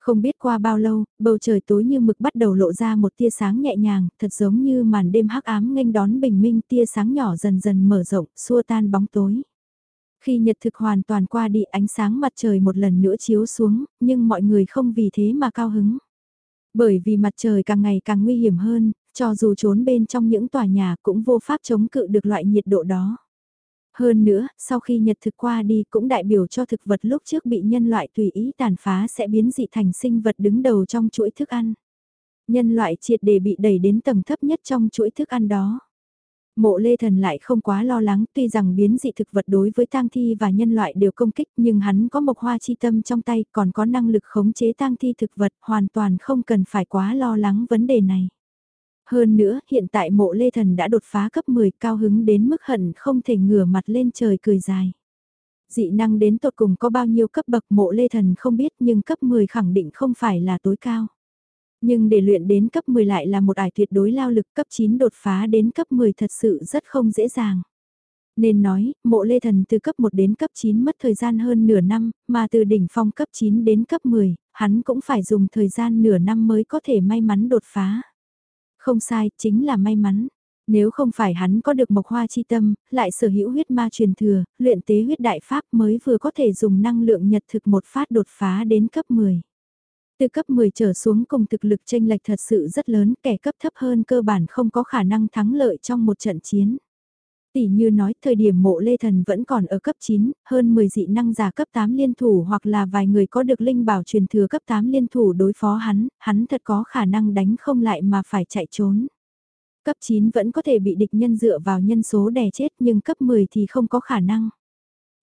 Không biết qua bao lâu, bầu trời tối như mực bắt đầu lộ ra một tia sáng nhẹ nhàng, thật giống như màn đêm hắc ám nghênh đón bình minh tia sáng nhỏ dần dần mở rộng, xua tan bóng tối. Khi nhật thực hoàn toàn qua đi ánh sáng mặt trời một lần nữa chiếu xuống, nhưng mọi người không vì thế mà cao hứng. Bởi vì mặt trời càng ngày càng nguy hiểm hơn, cho dù trốn bên trong những tòa nhà cũng vô pháp chống cự được loại nhiệt độ đó. Hơn nữa, sau khi nhật thực qua đi cũng đại biểu cho thực vật lúc trước bị nhân loại tùy ý tàn phá sẽ biến dị thành sinh vật đứng đầu trong chuỗi thức ăn. Nhân loại triệt để bị đẩy đến tầng thấp nhất trong chuỗi thức ăn đó. Mộ Lê Thần lại không quá lo lắng, tuy rằng biến dị thực vật đối với tang thi và nhân loại đều công kích, nhưng hắn có mộc hoa chi tâm trong tay, còn có năng lực khống chế tang thi thực vật, hoàn toàn không cần phải quá lo lắng vấn đề này. Hơn nữa, hiện tại mộ Lê Thần đã đột phá cấp 10 cao hứng đến mức hận không thể ngửa mặt lên trời cười dài. Dị năng đến tột cùng có bao nhiêu cấp bậc mộ Lê Thần không biết nhưng cấp 10 khẳng định không phải là tối cao. Nhưng để luyện đến cấp 10 lại là một ải tuyệt đối lao lực cấp 9 đột phá đến cấp 10 thật sự rất không dễ dàng. Nên nói, mộ lê thần từ cấp 1 đến cấp 9 mất thời gian hơn nửa năm, mà từ đỉnh phong cấp 9 đến cấp 10, hắn cũng phải dùng thời gian nửa năm mới có thể may mắn đột phá. Không sai, chính là may mắn. Nếu không phải hắn có được mộc hoa chi tâm, lại sở hữu huyết ma truyền thừa, luyện tế huyết đại pháp mới vừa có thể dùng năng lượng nhật thực một phát đột phá đến cấp 10. Từ cấp 10 trở xuống cùng thực lực tranh lệch thật sự rất lớn, kẻ cấp thấp hơn cơ bản không có khả năng thắng lợi trong một trận chiến. Tỷ như nói, thời điểm mộ Lê Thần vẫn còn ở cấp 9, hơn 10 dị năng giả cấp 8 liên thủ hoặc là vài người có được linh bảo truyền thừa cấp 8 liên thủ đối phó hắn, hắn thật có khả năng đánh không lại mà phải chạy trốn. Cấp 9 vẫn có thể bị địch nhân dựa vào nhân số đè chết nhưng cấp 10 thì không có khả năng.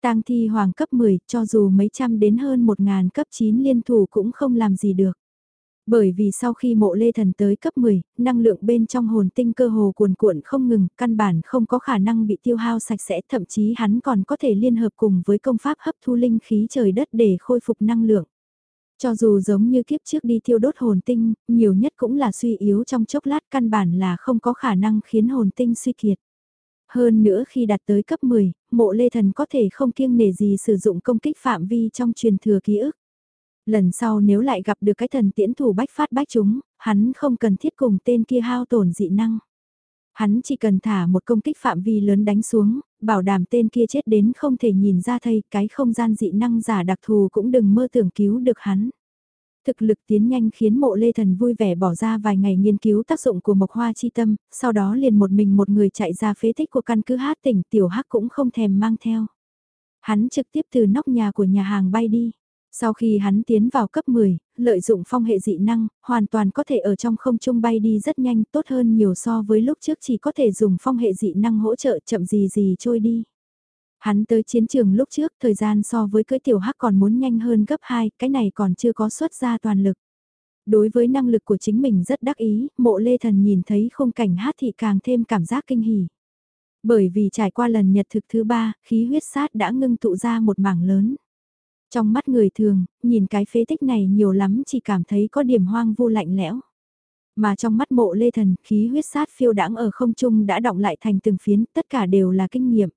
Tang thi hoàng cấp 10, cho dù mấy trăm đến hơn 1.000 cấp 9 liên thủ cũng không làm gì được. Bởi vì sau khi mộ lê thần tới cấp 10, năng lượng bên trong hồn tinh cơ hồ cuồn cuộn không ngừng, căn bản không có khả năng bị tiêu hao sạch sẽ, thậm chí hắn còn có thể liên hợp cùng với công pháp hấp thu linh khí trời đất để khôi phục năng lượng. Cho dù giống như kiếp trước đi tiêu đốt hồn tinh, nhiều nhất cũng là suy yếu trong chốc lát căn bản là không có khả năng khiến hồn tinh suy kiệt. Hơn nữa khi đạt tới cấp 10, mộ lê thần có thể không kiêng nể gì sử dụng công kích phạm vi trong truyền thừa ký ức. Lần sau nếu lại gặp được cái thần tiễn thủ bách phát bách chúng, hắn không cần thiết cùng tên kia hao tổn dị năng. Hắn chỉ cần thả một công kích phạm vi lớn đánh xuống, bảo đảm tên kia chết đến không thể nhìn ra thay cái không gian dị năng giả đặc thù cũng đừng mơ tưởng cứu được hắn. Thực lực tiến nhanh khiến mộ lê thần vui vẻ bỏ ra vài ngày nghiên cứu tác dụng của mộc hoa chi tâm, sau đó liền một mình một người chạy ra phế tích của căn cứ hát tỉnh tiểu hắc cũng không thèm mang theo. Hắn trực tiếp từ nóc nhà của nhà hàng bay đi. Sau khi hắn tiến vào cấp 10, lợi dụng phong hệ dị năng, hoàn toàn có thể ở trong không trung bay đi rất nhanh tốt hơn nhiều so với lúc trước chỉ có thể dùng phong hệ dị năng hỗ trợ chậm gì gì trôi đi. Hắn tới chiến trường lúc trước thời gian so với cưỡi tiểu hắc còn muốn nhanh hơn gấp 2, cái này còn chưa có xuất ra toàn lực. Đối với năng lực của chính mình rất đắc ý, mộ lê thần nhìn thấy khung cảnh hát thì càng thêm cảm giác kinh hỉ. Bởi vì trải qua lần nhật thực thứ ba, khí huyết sát đã ngưng tụ ra một mảng lớn. Trong mắt người thường, nhìn cái phế tích này nhiều lắm chỉ cảm thấy có điểm hoang vu lạnh lẽo. Mà trong mắt mộ lê thần, khí huyết sát phiêu đãng ở không trung đã động lại thành từng phiến, tất cả đều là kinh nghiệm.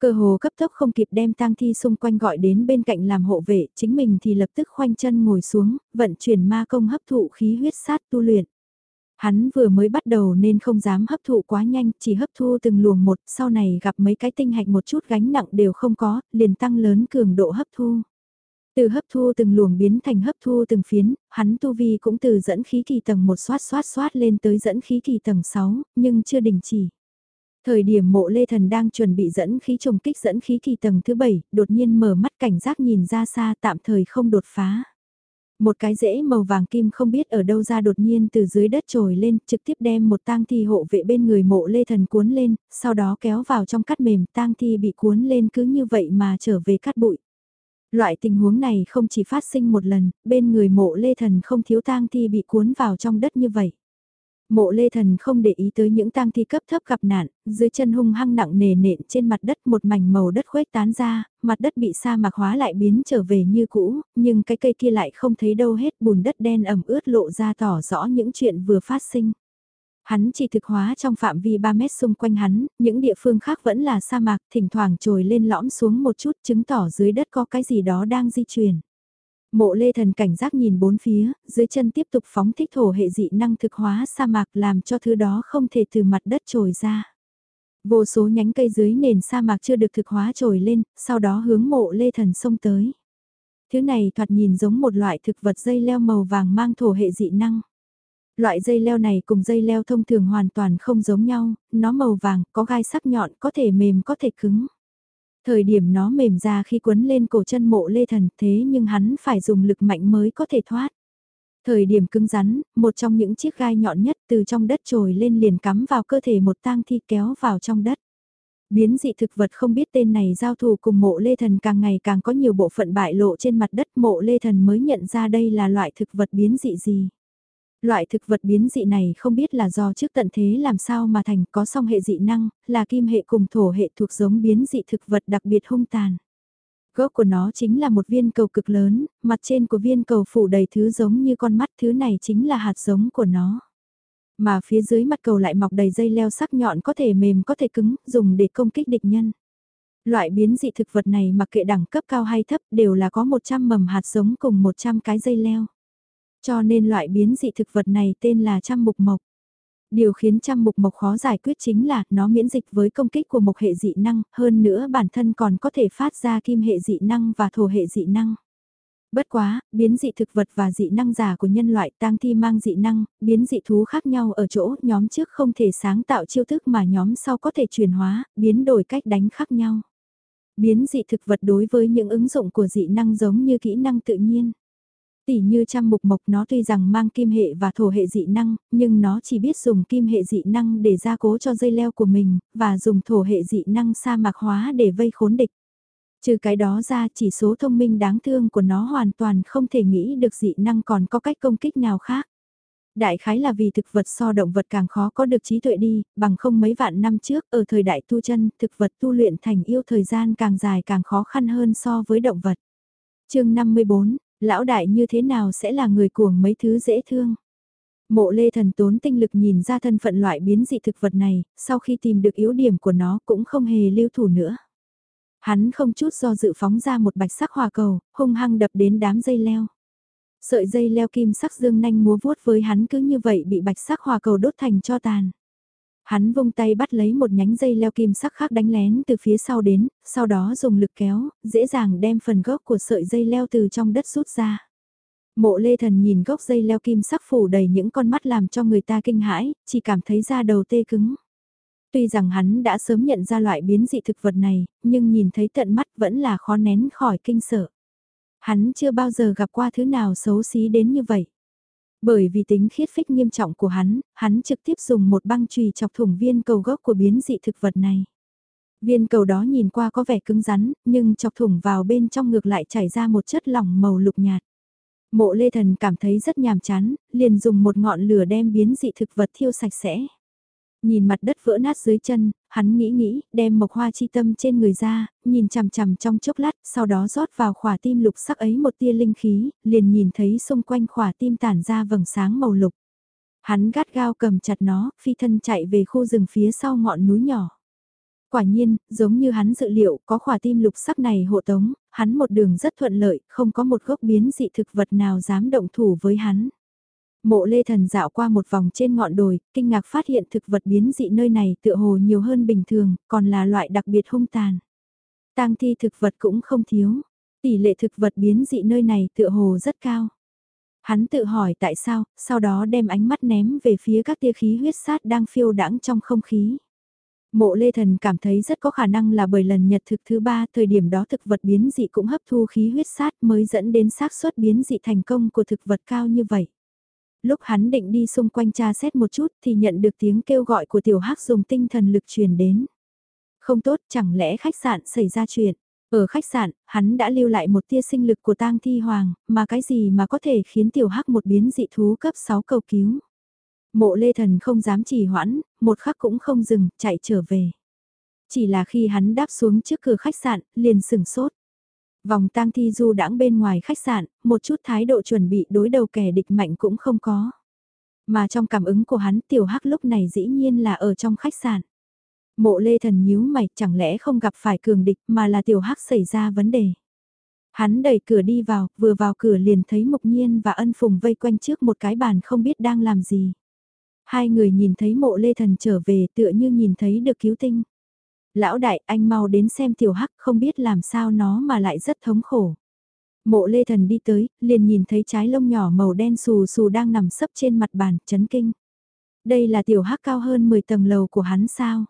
Cơ hồ cấp tốc không kịp đem tang thi xung quanh gọi đến bên cạnh làm hộ vệ, chính mình thì lập tức khoanh chân ngồi xuống, vận chuyển ma công hấp thụ khí huyết sát tu luyện. Hắn vừa mới bắt đầu nên không dám hấp thụ quá nhanh, chỉ hấp thu từng luồng một, sau này gặp mấy cái tinh hạch một chút gánh nặng đều không có, liền tăng lớn cường độ hấp thu. Từ hấp thu từng luồng biến thành hấp thu từng phiến, hắn tu vi cũng từ dẫn khí kỳ tầng 1 xoát xoát xoát lên tới dẫn khí kỳ tầng 6, nhưng chưa đình chỉ. Thời điểm mộ lê thần đang chuẩn bị dẫn khí trùng kích dẫn khí kỳ tầng thứ 7, đột nhiên mở mắt cảnh giác nhìn ra xa tạm thời không đột phá. Một cái rễ màu vàng kim không biết ở đâu ra đột nhiên từ dưới đất trồi lên, trực tiếp đem một tang thi hộ vệ bên người mộ lê thần cuốn lên, sau đó kéo vào trong cắt mềm, tang thi bị cuốn lên cứ như vậy mà trở về cắt bụi. Loại tình huống này không chỉ phát sinh một lần, bên người mộ lê thần không thiếu tang thi bị cuốn vào trong đất như vậy. Mộ lê thần không để ý tới những tang thi cấp thấp gặp nạn, dưới chân hung hăng nặng nề nện trên mặt đất một mảnh màu đất khuếch tán ra, mặt đất bị sa mạc hóa lại biến trở về như cũ, nhưng cái cây kia lại không thấy đâu hết bùn đất đen ẩm ướt lộ ra tỏ rõ những chuyện vừa phát sinh. Hắn chỉ thực hóa trong phạm vi 3 mét xung quanh hắn, những địa phương khác vẫn là sa mạc, thỉnh thoảng trồi lên lõm xuống một chút chứng tỏ dưới đất có cái gì đó đang di chuyển. Mộ lê thần cảnh giác nhìn bốn phía, dưới chân tiếp tục phóng thích thổ hệ dị năng thực hóa sa mạc làm cho thứ đó không thể từ mặt đất trồi ra. Vô số nhánh cây dưới nền sa mạc chưa được thực hóa trồi lên, sau đó hướng mộ lê thần xông tới. Thứ này thoạt nhìn giống một loại thực vật dây leo màu vàng mang thổ hệ dị năng. Loại dây leo này cùng dây leo thông thường hoàn toàn không giống nhau, nó màu vàng, có gai sắc nhọn, có thể mềm có thể cứng. Thời điểm nó mềm ra khi quấn lên cổ chân mộ lê thần thế nhưng hắn phải dùng lực mạnh mới có thể thoát. Thời điểm cứng rắn, một trong những chiếc gai nhọn nhất từ trong đất trồi lên liền cắm vào cơ thể một tang thi kéo vào trong đất. Biến dị thực vật không biết tên này giao thủ cùng mộ lê thần càng ngày càng có nhiều bộ phận bại lộ trên mặt đất mộ lê thần mới nhận ra đây là loại thực vật biến dị gì. Loại thực vật biến dị này không biết là do trước tận thế làm sao mà thành có song hệ dị năng, là kim hệ cùng thổ hệ thuộc giống biến dị thực vật đặc biệt hung tàn. Gốc của nó chính là một viên cầu cực lớn, mặt trên của viên cầu phủ đầy thứ giống như con mắt thứ này chính là hạt giống của nó. Mà phía dưới mặt cầu lại mọc đầy dây leo sắc nhọn có thể mềm có thể cứng, dùng để công kích địch nhân. Loại biến dị thực vật này mặc kệ đẳng cấp cao hay thấp đều là có 100 mầm hạt giống cùng 100 cái dây leo. Cho nên loại biến dị thực vật này tên là trăm mục mộc. Điều khiến trăm mục mộc khó giải quyết chính là nó miễn dịch với công kích của mộc hệ dị năng, hơn nữa bản thân còn có thể phát ra kim hệ dị năng và thổ hệ dị năng. Bất quá, biến dị thực vật và dị năng giả của nhân loại tang thi mang dị năng, biến dị thú khác nhau ở chỗ nhóm trước không thể sáng tạo chiêu thức mà nhóm sau có thể chuyển hóa, biến đổi cách đánh khác nhau. Biến dị thực vật đối với những ứng dụng của dị năng giống như kỹ năng tự nhiên. Tỷ như trăm mục mộc nó tuy rằng mang kim hệ và thổ hệ dị năng, nhưng nó chỉ biết dùng kim hệ dị năng để gia cố cho dây leo của mình, và dùng thổ hệ dị năng sa mạc hóa để vây khốn địch. Trừ cái đó ra chỉ số thông minh đáng thương của nó hoàn toàn không thể nghĩ được dị năng còn có cách công kích nào khác. Đại khái là vì thực vật so động vật càng khó có được trí tuệ đi, bằng không mấy vạn năm trước ở thời đại tu chân, thực vật tu luyện thành yêu thời gian càng dài càng khó khăn hơn so với động vật. chương 54, lão đại như thế nào sẽ là người cuồng mấy thứ dễ thương? Mộ lê thần tốn tinh lực nhìn ra thân phận loại biến dị thực vật này, sau khi tìm được yếu điểm của nó cũng không hề lưu thủ nữa. Hắn không chút do dự phóng ra một bạch sắc hòa cầu, hung hăng đập đến đám dây leo. Sợi dây leo kim sắc dương nanh múa vuốt với hắn cứ như vậy bị bạch sắc hòa cầu đốt thành cho tàn. Hắn vung tay bắt lấy một nhánh dây leo kim sắc khác đánh lén từ phía sau đến, sau đó dùng lực kéo, dễ dàng đem phần gốc của sợi dây leo từ trong đất rút ra. Mộ lê thần nhìn gốc dây leo kim sắc phủ đầy những con mắt làm cho người ta kinh hãi, chỉ cảm thấy da đầu tê cứng. Tuy rằng hắn đã sớm nhận ra loại biến dị thực vật này, nhưng nhìn thấy tận mắt vẫn là khó nén khỏi kinh sợ. Hắn chưa bao giờ gặp qua thứ nào xấu xí đến như vậy. Bởi vì tính khiết phích nghiêm trọng của hắn, hắn trực tiếp dùng một băng chùy chọc thủng viên cầu gốc của biến dị thực vật này. Viên cầu đó nhìn qua có vẻ cứng rắn, nhưng chọc thủng vào bên trong ngược lại chảy ra một chất lỏng màu lục nhạt. Mộ lê thần cảm thấy rất nhàm chán, liền dùng một ngọn lửa đem biến dị thực vật thiêu sạch sẽ. Nhìn mặt đất vỡ nát dưới chân, hắn nghĩ nghĩ, đem mộc hoa chi tâm trên người ra, nhìn chằm chằm trong chốc lát, sau đó rót vào khỏa tim lục sắc ấy một tia linh khí, liền nhìn thấy xung quanh khỏa tim tản ra vầng sáng màu lục. Hắn gắt gao cầm chặt nó, phi thân chạy về khu rừng phía sau ngọn núi nhỏ. Quả nhiên, giống như hắn dự liệu, có khỏa tim lục sắc này hộ tống, hắn một đường rất thuận lợi, không có một gốc biến dị thực vật nào dám động thủ với hắn. Mộ lê thần dạo qua một vòng trên ngọn đồi, kinh ngạc phát hiện thực vật biến dị nơi này tựa hồ nhiều hơn bình thường, còn là loại đặc biệt hung tàn. tang thi thực vật cũng không thiếu, tỷ lệ thực vật biến dị nơi này tựa hồ rất cao. Hắn tự hỏi tại sao, sau đó đem ánh mắt ném về phía các tia khí huyết sát đang phiêu đãng trong không khí. Mộ Lê Thần cảm thấy rất có khả năng là bởi lần nhật thực thứ ba thời điểm đó thực vật biến dị cũng hấp thu khí huyết sát mới dẫn đến xác suất biến dị thành công của thực vật cao như vậy. Lúc hắn định đi xung quanh tra xét một chút thì nhận được tiếng kêu gọi của tiểu hắc dùng tinh thần lực truyền đến. Không tốt, chẳng lẽ khách sạn xảy ra chuyện. Ở khách sạn, hắn đã lưu lại một tia sinh lực của tang thi hoàng, mà cái gì mà có thể khiến tiểu hắc một biến dị thú cấp 6 cầu cứu. Mộ lê thần không dám trì hoãn, một khắc cũng không dừng, chạy trở về. Chỉ là khi hắn đáp xuống trước cửa khách sạn, liền sửng sốt. Vòng tang thi du đãng bên ngoài khách sạn, một chút thái độ chuẩn bị đối đầu kẻ địch mạnh cũng không có. Mà trong cảm ứng của hắn tiểu hắc lúc này dĩ nhiên là ở trong khách sạn. Mộ lê thần nhíu mày chẳng lẽ không gặp phải cường địch mà là tiểu hắc xảy ra vấn đề. Hắn đẩy cửa đi vào, vừa vào cửa liền thấy Mục Nhiên và Ân Phùng vây quanh trước một cái bàn không biết đang làm gì. Hai người nhìn thấy mộ lê thần trở về tựa như nhìn thấy được cứu tinh lão đại anh mau đến xem tiểu hắc không biết làm sao nó mà lại rất thống khổ. Mộ lê thần đi tới, liền nhìn thấy trái lông nhỏ màu đen xù xù đang nằm sấp trên mặt bàn, chấn kinh. Đây là tiểu hắc cao hơn 10 tầng lầu của hắn sao?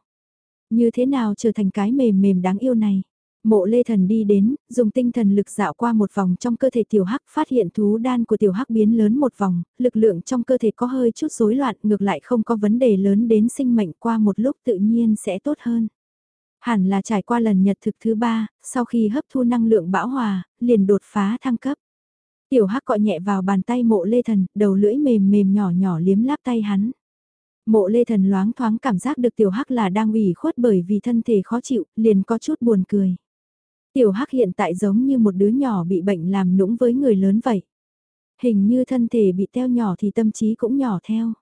Như thế nào trở thành cái mềm mềm đáng yêu này? Mộ Lê Thần đi đến, dùng tinh thần lực dạo qua một vòng trong cơ thể tiểu hắc phát hiện thú đan của tiểu hắc biến lớn một vòng, lực lượng trong cơ thể có hơi chút rối loạn ngược lại không có vấn đề lớn đến sinh mệnh qua một lúc tự nhiên sẽ tốt hơn. Hẳn là trải qua lần nhật thực thứ ba, sau khi hấp thu năng lượng bão hòa, liền đột phá thăng cấp. Tiểu hắc cọ nhẹ vào bàn tay mộ Lê Thần, đầu lưỡi mềm mềm nhỏ nhỏ liếm láp tay hắn. Mộ Lê Thần loáng thoáng cảm giác được tiểu hắc là đang ủy khuất bởi vì thân thể khó chịu, liền có chút buồn cười. Tiểu Hắc hiện tại giống như một đứa nhỏ bị bệnh làm nũng với người lớn vậy. Hình như thân thể bị teo nhỏ thì tâm trí cũng nhỏ theo.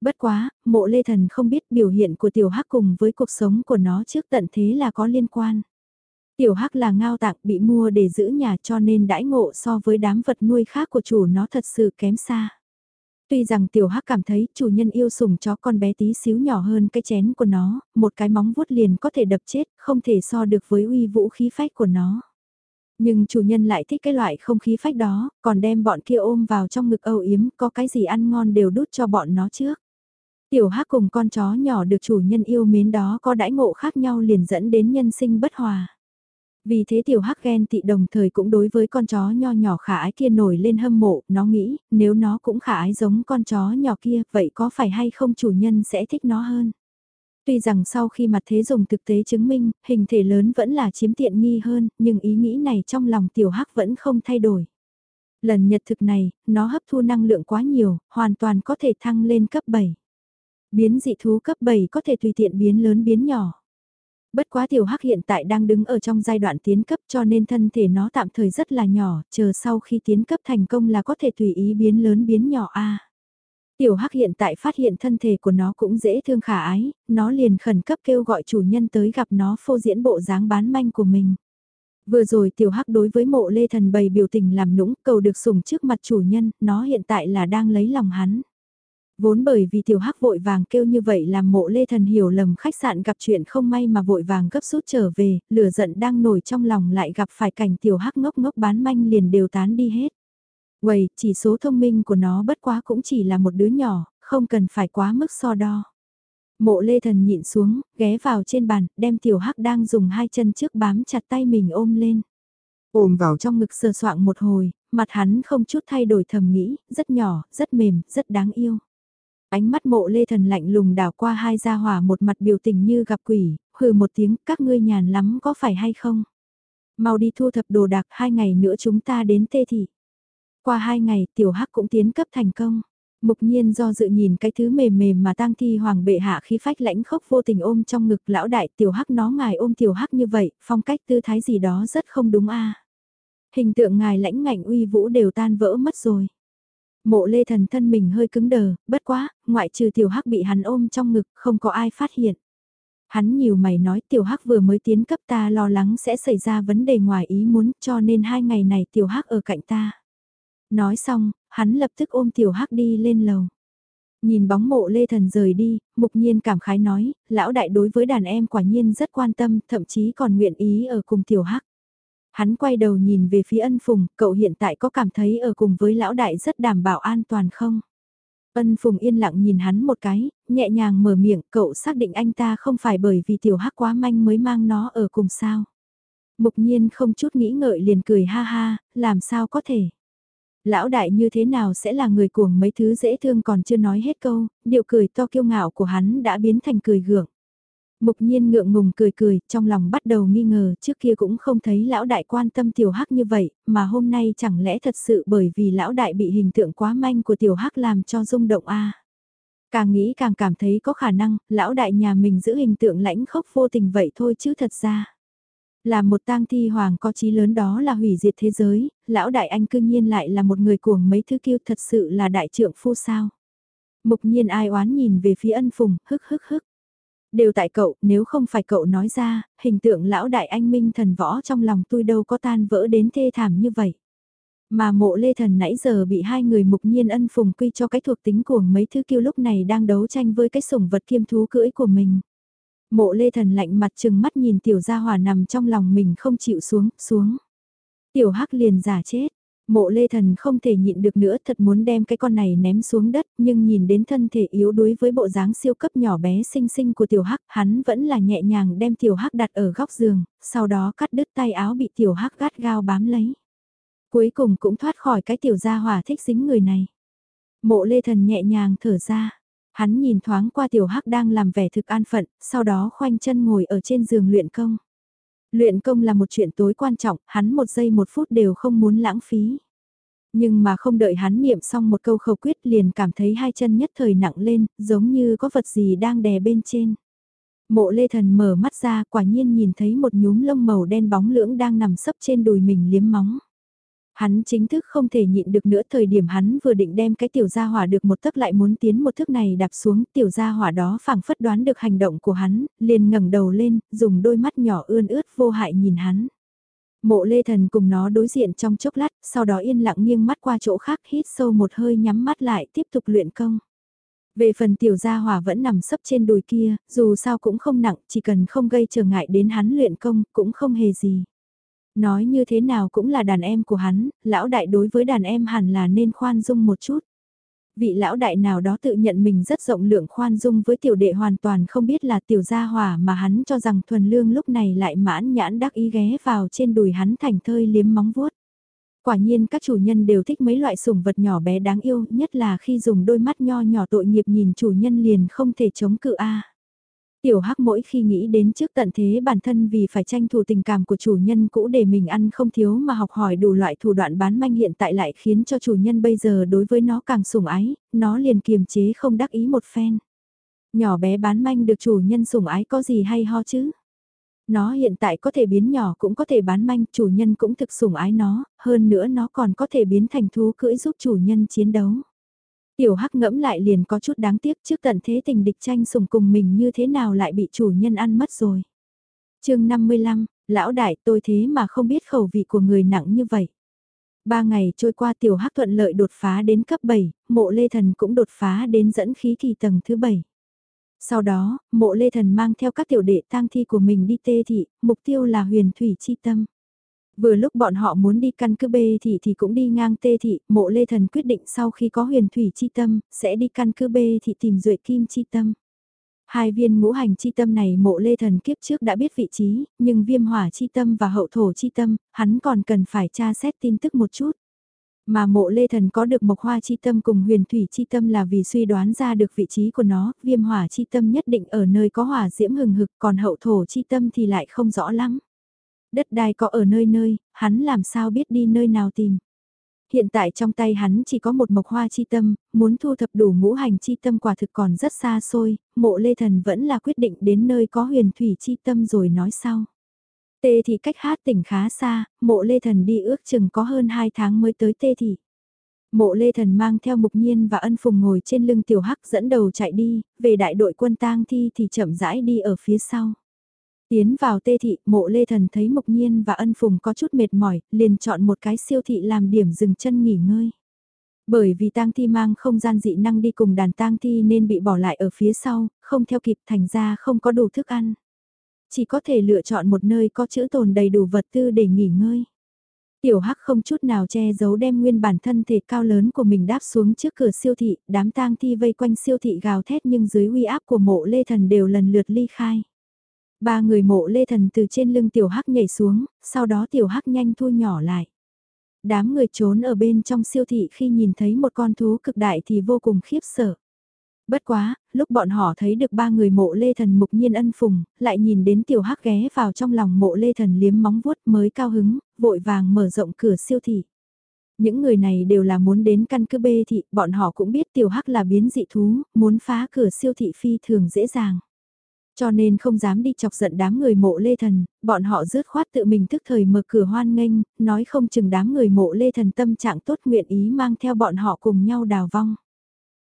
Bất quá, mộ lê thần không biết biểu hiện của tiểu hắc cùng với cuộc sống của nó trước tận thế là có liên quan. Tiểu hắc là ngao tạng bị mua để giữ nhà cho nên đãi ngộ so với đám vật nuôi khác của chủ nó thật sự kém xa. Tuy rằng tiểu hắc cảm thấy chủ nhân yêu sủng chó con bé tí xíu nhỏ hơn cái chén của nó, một cái móng vuốt liền có thể đập chết, không thể so được với uy vũ khí phách của nó. Nhưng chủ nhân lại thích cái loại không khí phách đó, còn đem bọn kia ôm vào trong ngực âu yếm, có cái gì ăn ngon đều đút cho bọn nó trước. Tiểu hắc cùng con chó nhỏ được chủ nhân yêu mến đó có đãi ngộ khác nhau liền dẫn đến nhân sinh bất hòa. Vì thế tiểu hắc ghen tị đồng thời cũng đối với con chó nho nhỏ khả ái kia nổi lên hâm mộ, nó nghĩ, nếu nó cũng khả ái giống con chó nhỏ kia, vậy có phải hay không chủ nhân sẽ thích nó hơn? Tuy rằng sau khi mặt thế dùng thực tế chứng minh, hình thể lớn vẫn là chiếm tiện nghi hơn, nhưng ý nghĩ này trong lòng tiểu hắc vẫn không thay đổi. Lần nhật thực này, nó hấp thu năng lượng quá nhiều, hoàn toàn có thể thăng lên cấp 7. Biến dị thú cấp 7 có thể tùy tiện biến lớn biến nhỏ. Bất quá tiểu hắc hiện tại đang đứng ở trong giai đoạn tiến cấp cho nên thân thể nó tạm thời rất là nhỏ, chờ sau khi tiến cấp thành công là có thể tùy ý biến lớn biến nhỏ a. Tiểu hắc hiện tại phát hiện thân thể của nó cũng dễ thương khả ái, nó liền khẩn cấp kêu gọi chủ nhân tới gặp nó phô diễn bộ dáng bán manh của mình. Vừa rồi tiểu hắc đối với mộ lê thần bày biểu tình làm nũng cầu được sủng trước mặt chủ nhân, nó hiện tại là đang lấy lòng hắn. Vốn bởi vì tiểu hắc vội vàng kêu như vậy làm mộ lê thần hiểu lầm khách sạn gặp chuyện không may mà vội vàng gấp rút trở về, lửa giận đang nổi trong lòng lại gặp phải cảnh tiểu hắc ngốc ngốc bán manh liền đều tán đi hết. Quầy, chỉ số thông minh của nó bất quá cũng chỉ là một đứa nhỏ, không cần phải quá mức so đo. Mộ lê thần nhịn xuống, ghé vào trên bàn, đem tiểu hắc đang dùng hai chân trước bám chặt tay mình ôm lên. Ôm vào trong ngực sờ soạng một hồi, mặt hắn không chút thay đổi thầm nghĩ, rất nhỏ, rất mềm, rất đáng yêu. Ánh mắt mộ lê thần lạnh lùng đảo qua hai gia hỏa một mặt biểu tình như gặp quỷ, hừ một tiếng các ngươi nhàn lắm có phải hay không? Mau đi thu thập đồ đạc hai ngày nữa chúng ta đến tê thị. Qua hai ngày tiểu hắc cũng tiến cấp thành công. Mục nhiên do dự nhìn cái thứ mềm mềm mà tang thi hoàng bệ hạ khí phách lãnh khốc vô tình ôm trong ngực lão đại tiểu hắc nó ngài ôm tiểu hắc như vậy, phong cách tư thái gì đó rất không đúng a Hình tượng ngài lãnh ngạnh uy vũ đều tan vỡ mất rồi. Mộ lê thần thân mình hơi cứng đờ, bất quá, ngoại trừ tiểu hắc bị hắn ôm trong ngực, không có ai phát hiện. Hắn nhiều mày nói tiểu hắc vừa mới tiến cấp ta lo lắng sẽ xảy ra vấn đề ngoài ý muốn cho nên hai ngày này tiểu hắc ở cạnh ta. Nói xong, hắn lập tức ôm tiểu hắc đi lên lầu. Nhìn bóng mộ lê thần rời đi, mục nhiên cảm khái nói, lão đại đối với đàn em quả nhiên rất quan tâm, thậm chí còn nguyện ý ở cùng tiểu hắc. Hắn quay đầu nhìn về phía ân phùng, cậu hiện tại có cảm thấy ở cùng với lão đại rất đảm bảo an toàn không? Ân phùng yên lặng nhìn hắn một cái, nhẹ nhàng mở miệng, cậu xác định anh ta không phải bởi vì tiểu hắc quá manh mới mang nó ở cùng sao? Mục nhiên không chút nghĩ ngợi liền cười ha ha, làm sao có thể? Lão đại như thế nào sẽ là người cuồng mấy thứ dễ thương còn chưa nói hết câu, điệu cười to kiêu ngạo của hắn đã biến thành cười gượng. Mục nhiên ngượng ngùng cười cười, trong lòng bắt đầu nghi ngờ, trước kia cũng không thấy lão đại quan tâm tiểu hắc như vậy, mà hôm nay chẳng lẽ thật sự bởi vì lão đại bị hình tượng quá manh của tiểu hắc làm cho rung động a Càng nghĩ càng cảm thấy có khả năng, lão đại nhà mình giữ hình tượng lãnh khốc vô tình vậy thôi chứ thật ra. Là một tang thi hoàng có chí lớn đó là hủy diệt thế giới, lão đại anh cương nhiên lại là một người cuồng mấy thứ kiêu thật sự là đại trượng phu sao. Mục nhiên ai oán nhìn về phía ân phùng, hức hức hức. Đều tại cậu, nếu không phải cậu nói ra, hình tượng lão đại anh minh thần võ trong lòng tôi đâu có tan vỡ đến thê thảm như vậy. Mà mộ lê thần nãy giờ bị hai người mục nhiên ân phùng quy cho cái thuộc tính của mấy thứ kiêu lúc này đang đấu tranh với cái sủng vật kiêm thú cưỡi của mình. Mộ lê thần lạnh mặt chừng mắt nhìn tiểu gia hòa nằm trong lòng mình không chịu xuống, xuống. Tiểu hắc liền giả chết, Mộ lê thần không thể nhịn được nữa thật muốn đem cái con này ném xuống đất nhưng nhìn đến thân thể yếu đuối với bộ dáng siêu cấp nhỏ bé xinh xinh của tiểu hắc hắn vẫn là nhẹ nhàng đem tiểu hắc đặt ở góc giường, sau đó cắt đứt tay áo bị tiểu hắc gắt gao bám lấy. Cuối cùng cũng thoát khỏi cái tiểu gia hỏa thích dính người này. Mộ lê thần nhẹ nhàng thở ra, hắn nhìn thoáng qua tiểu hắc đang làm vẻ thực an phận, sau đó khoanh chân ngồi ở trên giường luyện công. Luyện công là một chuyện tối quan trọng, hắn một giây một phút đều không muốn lãng phí. Nhưng mà không đợi hắn niệm xong một câu khẩu quyết liền cảm thấy hai chân nhất thời nặng lên, giống như có vật gì đang đè bên trên. Mộ lê thần mở mắt ra quả nhiên nhìn thấy một nhúm lông màu đen bóng lưỡng đang nằm sấp trên đùi mình liếm móng. Hắn chính thức không thể nhịn được nữa thời điểm hắn vừa định đem cái tiểu gia hỏa được một thức lại muốn tiến một thức này đạp xuống tiểu gia hỏa đó phảng phất đoán được hành động của hắn, liền ngẩng đầu lên, dùng đôi mắt nhỏ ươn ướt vô hại nhìn hắn. Mộ lê thần cùng nó đối diện trong chốc lát, sau đó yên lặng nghiêng mắt qua chỗ khác hít sâu một hơi nhắm mắt lại tiếp tục luyện công. Về phần tiểu gia hỏa vẫn nằm sấp trên đùi kia, dù sao cũng không nặng, chỉ cần không gây trở ngại đến hắn luyện công, cũng không hề gì. Nói như thế nào cũng là đàn em của hắn, lão đại đối với đàn em hẳn là nên khoan dung một chút. Vị lão đại nào đó tự nhận mình rất rộng lượng khoan dung với tiểu đệ hoàn toàn không biết là tiểu gia hỏa mà hắn cho rằng thuần lương lúc này lại mãn nhãn đắc ý ghé vào trên đùi hắn thành thơi liếm móng vuốt. Quả nhiên các chủ nhân đều thích mấy loại sủng vật nhỏ bé đáng yêu, nhất là khi dùng đôi mắt nho nhỏ tội nghiệp nhìn chủ nhân liền không thể chống cự a. Tiểu Hắc mỗi khi nghĩ đến trước tận thế bản thân vì phải tranh thủ tình cảm của chủ nhân cũ để mình ăn không thiếu mà học hỏi đủ loại thủ đoạn bán manh hiện tại lại khiến cho chủ nhân bây giờ đối với nó càng sủng ái, nó liền kiềm chế không đắc ý một phen. Nhỏ bé bán manh được chủ nhân sủng ái có gì hay ho chứ? Nó hiện tại có thể biến nhỏ cũng có thể bán manh, chủ nhân cũng thực sủng ái nó, hơn nữa nó còn có thể biến thành thú cưỡi giúp chủ nhân chiến đấu. Tiểu hắc ngẫm lại liền có chút đáng tiếc trước tận thế tình địch tranh sủng cùng mình như thế nào lại bị chủ nhân ăn mất rồi. chương 55, lão đại tôi thế mà không biết khẩu vị của người nặng như vậy. Ba ngày trôi qua tiểu hắc thuận lợi đột phá đến cấp 7, mộ lê thần cũng đột phá đến dẫn khí kỳ tầng thứ 7. Sau đó, mộ lê thần mang theo các tiểu đệ tang thi của mình đi tê thị, mục tiêu là huyền thủy chi tâm. Vừa lúc bọn họ muốn đi căn cứ B thị thì cũng đi ngang tê thị, mộ lê thần quyết định sau khi có huyền thủy chi tâm, sẽ đi căn cứ B thị tìm duệ kim chi tâm. Hai viên ngũ hành chi tâm này mộ lê thần kiếp trước đã biết vị trí, nhưng viêm hỏa chi tâm và hậu thổ chi tâm, hắn còn cần phải tra xét tin tức một chút. Mà mộ lê thần có được mộc hoa chi tâm cùng huyền thủy chi tâm là vì suy đoán ra được vị trí của nó, viêm hỏa chi tâm nhất định ở nơi có hỏa diễm hừng hực còn hậu thổ chi tâm thì lại không rõ lắm. Đất đai có ở nơi nơi, hắn làm sao biết đi nơi nào tìm. Hiện tại trong tay hắn chỉ có một mộc hoa chi tâm, muốn thu thập đủ ngũ hành chi tâm quả thực còn rất xa xôi, mộ lê thần vẫn là quyết định đến nơi có huyền thủy chi tâm rồi nói sau. Tê thì cách hát tỉnh khá xa, mộ lê thần đi ước chừng có hơn 2 tháng mới tới tê thị. Mộ lê thần mang theo mục nhiên và ân phùng ngồi trên lưng tiểu hắc dẫn đầu chạy đi, về đại đội quân tang thi thì chậm rãi đi ở phía sau. Tiến vào tê thị, mộ lê thần thấy mộc nhiên và ân phùng có chút mệt mỏi, liền chọn một cái siêu thị làm điểm dừng chân nghỉ ngơi. Bởi vì tang thi mang không gian dị năng đi cùng đàn tang thi nên bị bỏ lại ở phía sau, không theo kịp thành ra không có đủ thức ăn. Chỉ có thể lựa chọn một nơi có chữ tồn đầy đủ vật tư để nghỉ ngơi. Tiểu Hắc không chút nào che giấu đem nguyên bản thân thể cao lớn của mình đáp xuống trước cửa siêu thị, đám tang thi vây quanh siêu thị gào thét nhưng dưới uy áp của mộ lê thần đều lần lượt ly khai. Ba người mộ lê thần từ trên lưng tiểu hắc nhảy xuống, sau đó tiểu hắc nhanh thu nhỏ lại. Đám người trốn ở bên trong siêu thị khi nhìn thấy một con thú cực đại thì vô cùng khiếp sợ. Bất quá, lúc bọn họ thấy được ba người mộ lê thần mục nhiên ân phùng, lại nhìn đến tiểu hắc ghé vào trong lòng mộ lê thần liếm móng vuốt mới cao hứng, vội vàng mở rộng cửa siêu thị. Những người này đều là muốn đến căn cứ bê thị, bọn họ cũng biết tiểu hắc là biến dị thú, muốn phá cửa siêu thị phi thường dễ dàng. Cho nên không dám đi chọc giận đám người mộ lê thần, bọn họ rớt khoát tự mình thức thời mở cửa hoan nghênh, nói không chừng đám người mộ lê thần tâm trạng tốt nguyện ý mang theo bọn họ cùng nhau đào vong.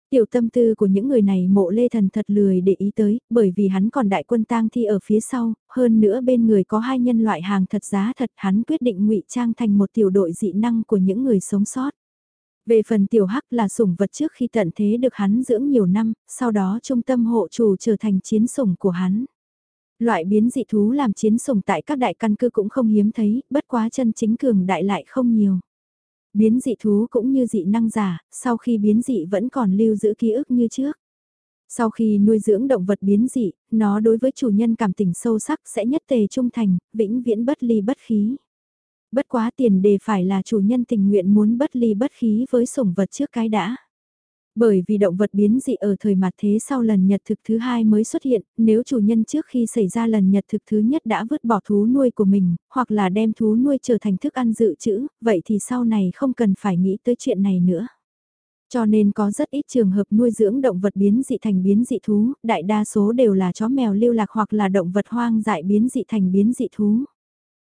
Tiểu tâm tư của những người này mộ lê thần thật lười để ý tới, bởi vì hắn còn đại quân tang thi ở phía sau, hơn nữa bên người có hai nhân loại hàng thật giá thật hắn quyết định ngụy trang thành một tiểu đội dị năng của những người sống sót. Về phần tiểu hắc là sủng vật trước khi tận thế được hắn dưỡng nhiều năm, sau đó trung tâm hộ chủ trở thành chiến sủng của hắn. Loại biến dị thú làm chiến sủng tại các đại căn cứ cũng không hiếm thấy, bất quá chân chính cường đại lại không nhiều. Biến dị thú cũng như dị năng giả, sau khi biến dị vẫn còn lưu giữ ký ức như trước. Sau khi nuôi dưỡng động vật biến dị, nó đối với chủ nhân cảm tình sâu sắc sẽ nhất tề trung thành, vĩnh viễn bất ly bất khí. Bất quá tiền đề phải là chủ nhân tình nguyện muốn bất ly bất khí với sủng vật trước cái đã. Bởi vì động vật biến dị ở thời mặt thế sau lần nhật thực thứ hai mới xuất hiện, nếu chủ nhân trước khi xảy ra lần nhật thực thứ nhất đã vứt bỏ thú nuôi của mình, hoặc là đem thú nuôi trở thành thức ăn dự trữ, vậy thì sau này không cần phải nghĩ tới chuyện này nữa. Cho nên có rất ít trường hợp nuôi dưỡng động vật biến dị thành biến dị thú, đại đa số đều là chó mèo lưu lạc hoặc là động vật hoang dại biến dị thành biến dị thú.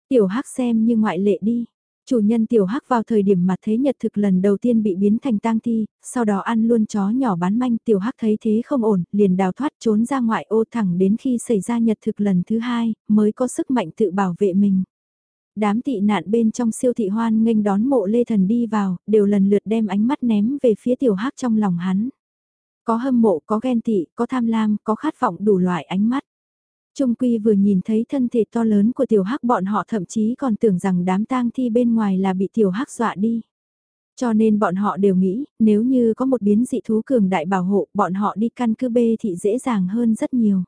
Tiểu hắc xem như ngoại lệ đi. Chủ nhân tiểu hắc vào thời điểm mà thế nhật thực lần đầu tiên bị biến thành tang thi, sau đó ăn luôn chó nhỏ bán manh tiểu hắc thấy thế không ổn, liền đào thoát trốn ra ngoại ô thẳng đến khi xảy ra nhật thực lần thứ hai, mới có sức mạnh tự bảo vệ mình. Đám tị nạn bên trong siêu thị hoan nghênh đón mộ lê thần đi vào, đều lần lượt đem ánh mắt ném về phía tiểu hắc trong lòng hắn. Có hâm mộ, có ghen tị, có tham lam, có khát vọng đủ loại ánh mắt. Trung Quy vừa nhìn thấy thân thể to lớn của tiểu hắc bọn họ thậm chí còn tưởng rằng đám tang thi bên ngoài là bị tiểu hắc dọa đi. Cho nên bọn họ đều nghĩ, nếu như có một biến dị thú cường đại bảo hộ, bọn họ đi căn cứ B thì dễ dàng hơn rất nhiều.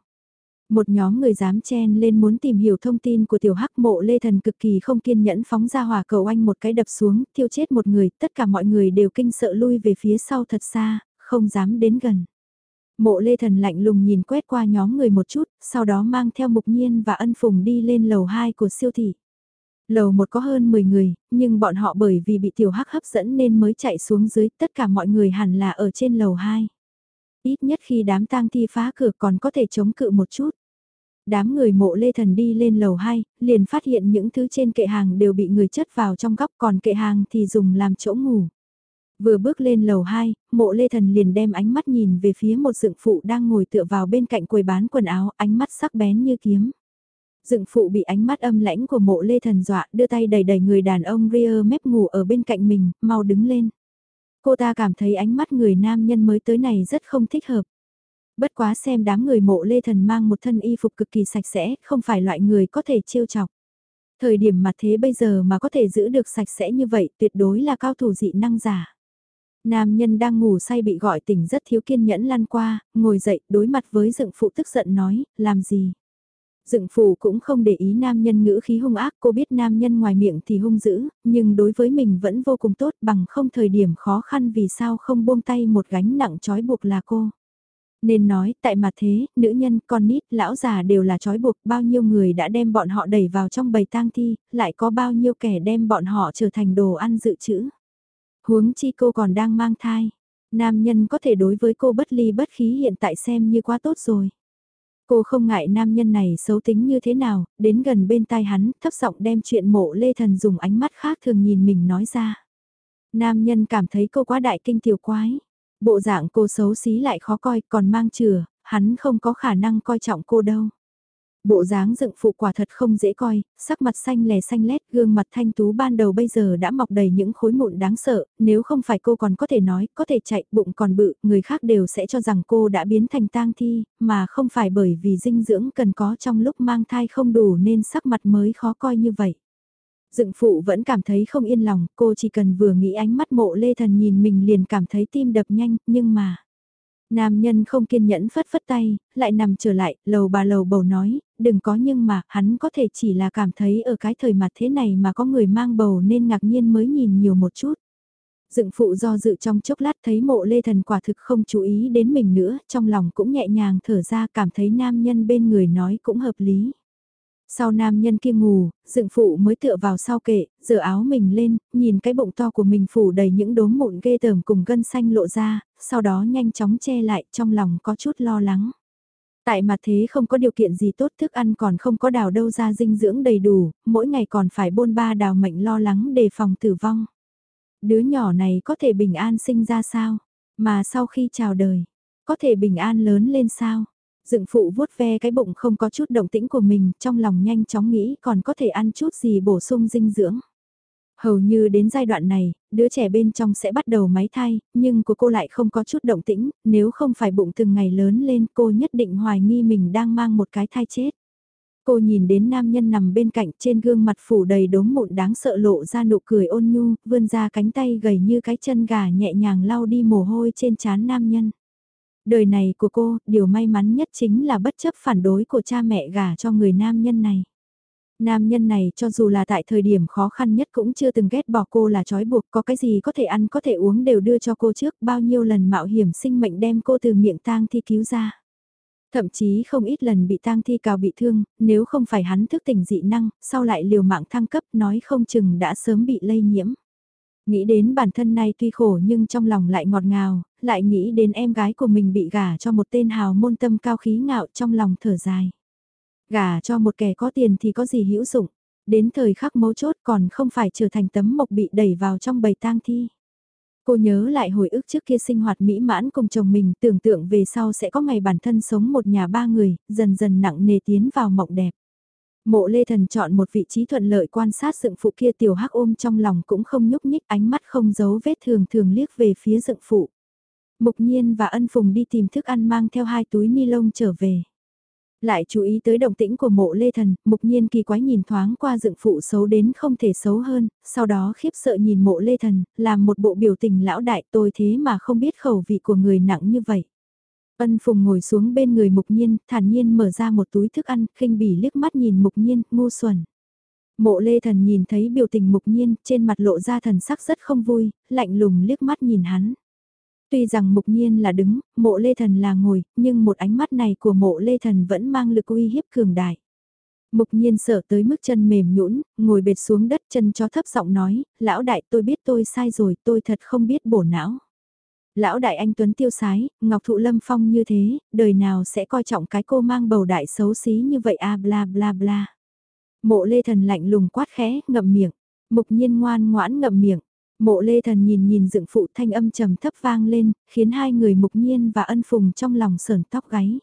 Một nhóm người dám chen lên muốn tìm hiểu thông tin của tiểu hắc mộ lê thần cực kỳ không kiên nhẫn phóng ra hỏa cầu anh một cái đập xuống, thiêu chết một người, tất cả mọi người đều kinh sợ lui về phía sau thật xa, không dám đến gần. Mộ lê thần lạnh lùng nhìn quét qua nhóm người một chút, sau đó mang theo mục nhiên và ân phùng đi lên lầu 2 của siêu thị. Lầu một có hơn 10 người, nhưng bọn họ bởi vì bị tiểu hắc hấp dẫn nên mới chạy xuống dưới, tất cả mọi người hẳn là ở trên lầu 2. Ít nhất khi đám tang thi phá cửa còn có thể chống cự một chút. Đám người mộ lê thần đi lên lầu 2, liền phát hiện những thứ trên kệ hàng đều bị người chất vào trong góc còn kệ hàng thì dùng làm chỗ ngủ. Vừa bước lên lầu 2, mộ lê thần liền đem ánh mắt nhìn về phía một dựng phụ đang ngồi tựa vào bên cạnh quầy bán quần áo, ánh mắt sắc bén như kiếm. Dựng phụ bị ánh mắt âm lãnh của mộ lê thần dọa, đưa tay đẩy đẩy người đàn ông ria mép ngủ ở bên cạnh mình, mau đứng lên. Cô ta cảm thấy ánh mắt người nam nhân mới tới này rất không thích hợp. Bất quá xem đám người mộ lê thần mang một thân y phục cực kỳ sạch sẽ, không phải loại người có thể trêu chọc. Thời điểm mặt thế bây giờ mà có thể giữ được sạch sẽ như vậy tuyệt đối là cao thủ dị năng giả. Nam nhân đang ngủ say bị gọi tỉnh rất thiếu kiên nhẫn lăn qua, ngồi dậy đối mặt với dựng phụ tức giận nói, làm gì? Dựng phụ cũng không để ý nam nhân ngữ khí hung ác, cô biết nam nhân ngoài miệng thì hung dữ, nhưng đối với mình vẫn vô cùng tốt bằng không thời điểm khó khăn vì sao không buông tay một gánh nặng trói buộc là cô. Nên nói, tại mặt thế, nữ nhân, con nít, lão già đều là trói buộc, bao nhiêu người đã đem bọn họ đẩy vào trong bầy tang thi, lại có bao nhiêu kẻ đem bọn họ trở thành đồ ăn dự trữ. Huống chi cô còn đang mang thai. Nam nhân có thể đối với cô bất ly bất khí hiện tại xem như quá tốt rồi. Cô không ngại nam nhân này xấu tính như thế nào, đến gần bên tai hắn, thấp giọng đem chuyện mộ lê thần dùng ánh mắt khác thường nhìn mình nói ra. Nam nhân cảm thấy cô quá đại kinh tiểu quái. Bộ dạng cô xấu xí lại khó coi còn mang chừa, hắn không có khả năng coi trọng cô đâu. Bộ dáng dựng phụ quả thật không dễ coi, sắc mặt xanh lè xanh lét, gương mặt thanh tú ban đầu bây giờ đã mọc đầy những khối mụn đáng sợ, nếu không phải cô còn có thể nói, có thể chạy, bụng còn bự, người khác đều sẽ cho rằng cô đã biến thành tang thi, mà không phải bởi vì dinh dưỡng cần có trong lúc mang thai không đủ nên sắc mặt mới khó coi như vậy. Dựng phụ vẫn cảm thấy không yên lòng, cô chỉ cần vừa nghĩ ánh mắt mộ lê thần nhìn mình liền cảm thấy tim đập nhanh, nhưng mà... Nam nhân không kiên nhẫn phất phất tay, lại nằm trở lại, lầu bà lầu bầu nói, đừng có nhưng mà, hắn có thể chỉ là cảm thấy ở cái thời mặt thế này mà có người mang bầu nên ngạc nhiên mới nhìn nhiều một chút. Dựng phụ do dự trong chốc lát thấy mộ lê thần quả thực không chú ý đến mình nữa, trong lòng cũng nhẹ nhàng thở ra cảm thấy nam nhân bên người nói cũng hợp lý. Sau nam nhân kia ngủ, dựng phụ mới tựa vào sau kệ, dở áo mình lên, nhìn cái bụng to của mình phủ đầy những đốm mụn ghê tởm cùng gân xanh lộ ra, sau đó nhanh chóng che lại trong lòng có chút lo lắng. Tại mặt thế không có điều kiện gì tốt thức ăn còn không có đào đâu ra dinh dưỡng đầy đủ, mỗi ngày còn phải bôn ba đào mệnh lo lắng đề phòng tử vong. Đứa nhỏ này có thể bình an sinh ra sao? Mà sau khi chào đời, có thể bình an lớn lên sao? Dựng phụ vuốt ve cái bụng không có chút động tĩnh của mình, trong lòng nhanh chóng nghĩ còn có thể ăn chút gì bổ sung dinh dưỡng. Hầu như đến giai đoạn này, đứa trẻ bên trong sẽ bắt đầu máy thai, nhưng của cô lại không có chút động tĩnh, nếu không phải bụng từng ngày lớn lên cô nhất định hoài nghi mình đang mang một cái thai chết. Cô nhìn đến nam nhân nằm bên cạnh trên gương mặt phủ đầy đốm mụn đáng sợ lộ ra nụ cười ôn nhu, vươn ra cánh tay gầy như cái chân gà nhẹ nhàng lau đi mồ hôi trên trán nam nhân. Đời này của cô, điều may mắn nhất chính là bất chấp phản đối của cha mẹ gả cho người nam nhân này. Nam nhân này cho dù là tại thời điểm khó khăn nhất cũng chưa từng ghét bỏ cô là trói buộc có cái gì có thể ăn có thể uống đều đưa cho cô trước bao nhiêu lần mạo hiểm sinh mệnh đem cô từ miệng tang thi cứu ra. Thậm chí không ít lần bị tang thi cào bị thương, nếu không phải hắn thức tỉnh dị năng, sau lại liều mạng thăng cấp nói không chừng đã sớm bị lây nhiễm. Nghĩ đến bản thân này tuy khổ nhưng trong lòng lại ngọt ngào, lại nghĩ đến em gái của mình bị gả cho một tên hào môn tâm cao khí ngạo trong lòng thở dài. Gả cho một kẻ có tiền thì có gì hữu dụng, đến thời khắc mấu chốt còn không phải trở thành tấm mộc bị đẩy vào trong bầy tang thi. Cô nhớ lại hồi ức trước kia sinh hoạt mỹ mãn cùng chồng mình tưởng tượng về sau sẽ có ngày bản thân sống một nhà ba người, dần dần nặng nề tiến vào mộng đẹp. Mộ Lê Thần chọn một vị trí thuận lợi quan sát dựng phụ kia tiểu hắc ôm trong lòng cũng không nhúc nhích ánh mắt không giấu vết thường thường liếc về phía dựng phụ. Mục Nhiên và Ân Phùng đi tìm thức ăn mang theo hai túi ni lông trở về. Lại chú ý tới động tĩnh của mộ lê thần, mục nhiên kỳ quái nhìn thoáng qua dựng phụ xấu đến không thể xấu hơn, sau đó khiếp sợ nhìn mộ lê thần, làm một bộ biểu tình lão đại tôi thế mà không biết khẩu vị của người nặng như vậy. Ân Phùng ngồi xuống bên người mục nhiên, thản nhiên mở ra một túi thức ăn, khinh bỉ liếc mắt nhìn mục nhiên, ngu xuẩn. Mộ lê thần nhìn thấy biểu tình mục nhiên, trên mặt lộ ra thần sắc rất không vui, lạnh lùng liếc mắt nhìn hắn. Tuy rằng mục nhiên là đứng, mộ lê thần là ngồi, nhưng một ánh mắt này của mộ lê thần vẫn mang lực uy hiếp cường đại. Mục nhiên sợ tới mức chân mềm nhũn, ngồi bệt xuống đất chân chó thấp giọng nói, lão đại tôi biết tôi sai rồi, tôi thật không biết bổ não. Lão đại anh Tuấn tiêu sái, Ngọc Thụ Lâm Phong như thế, đời nào sẽ coi trọng cái cô mang bầu đại xấu xí như vậy a à, bla bla bla. Mộ lê thần lạnh lùng quát khẽ, ngậm miệng. Mục nhiên ngoan ngoãn ngậm miệng. Mộ lê thần nhìn nhìn dựng phụ thanh âm trầm thấp vang lên, khiến hai người mục nhiên và ân phùng trong lòng sờn tóc gáy.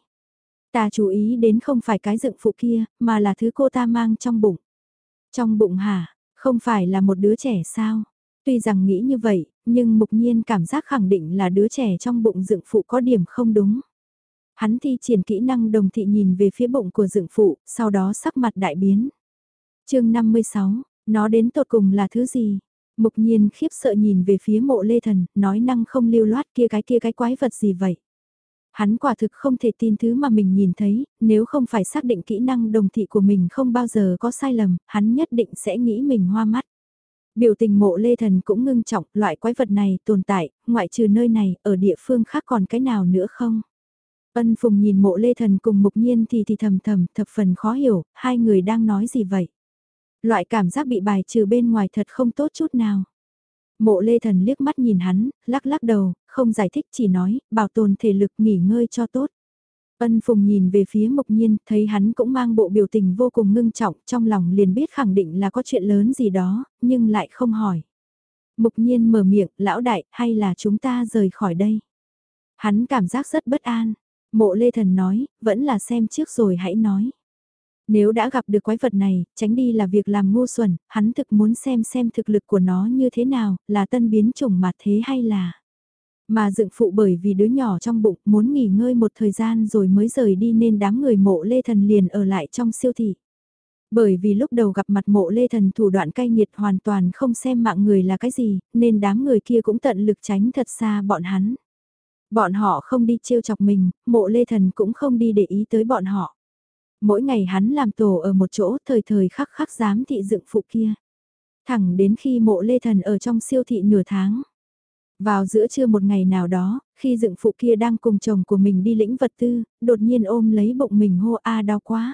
Ta chú ý đến không phải cái dựng phụ kia, mà là thứ cô ta mang trong bụng. Trong bụng hả, không phải là một đứa trẻ sao? Tuy rằng nghĩ như vậy, nhưng mục nhiên cảm giác khẳng định là đứa trẻ trong bụng dựng phụ có điểm không đúng. Hắn thi triển kỹ năng đồng thị nhìn về phía bụng của dựng phụ, sau đó sắc mặt đại biến. chương 56, nó đến tột cùng là thứ gì? Mục nhiên khiếp sợ nhìn về phía mộ lê thần, nói năng không lưu loát kia cái kia cái quái vật gì vậy. Hắn quả thực không thể tin thứ mà mình nhìn thấy, nếu không phải xác định kỹ năng đồng thị của mình không bao giờ có sai lầm, hắn nhất định sẽ nghĩ mình hoa mắt. Biểu tình mộ lê thần cũng ngưng trọng, loại quái vật này tồn tại, ngoại trừ nơi này, ở địa phương khác còn cái nào nữa không? Ân Phùng nhìn mộ lê thần cùng mục nhiên thì thì thầm thầm, thập phần khó hiểu, hai người đang nói gì vậy? Loại cảm giác bị bài trừ bên ngoài thật không tốt chút nào. Mộ lê thần liếc mắt nhìn hắn, lắc lắc đầu, không giải thích chỉ nói, bảo tồn thể lực nghỉ ngơi cho tốt. Ân Phùng nhìn về phía Mục Nhiên, thấy hắn cũng mang bộ biểu tình vô cùng ngưng trọng, trong lòng liền biết khẳng định là có chuyện lớn gì đó, nhưng lại không hỏi. Mục Nhiên mở miệng, lão đại, hay là chúng ta rời khỏi đây? Hắn cảm giác rất bất an. Mộ Lê Thần nói, vẫn là xem trước rồi hãy nói. Nếu đã gặp được quái vật này, tránh đi là việc làm ngu xuẩn, hắn thực muốn xem xem thực lực của nó như thế nào, là tân biến chủng mà thế hay là... Mà dựng phụ bởi vì đứa nhỏ trong bụng muốn nghỉ ngơi một thời gian rồi mới rời đi nên đám người mộ lê thần liền ở lại trong siêu thị. Bởi vì lúc đầu gặp mặt mộ lê thần thủ đoạn cay nghiệt hoàn toàn không xem mạng người là cái gì, nên đám người kia cũng tận lực tránh thật xa bọn hắn. Bọn họ không đi trêu chọc mình, mộ lê thần cũng không đi để ý tới bọn họ. Mỗi ngày hắn làm tổ ở một chỗ thời thời khắc khắc giám thị dựng phụ kia. Thẳng đến khi mộ lê thần ở trong siêu thị nửa tháng. Vào giữa trưa một ngày nào đó, khi dựng phụ kia đang cùng chồng của mình đi lĩnh vật tư, đột nhiên ôm lấy bụng mình hô a đau quá.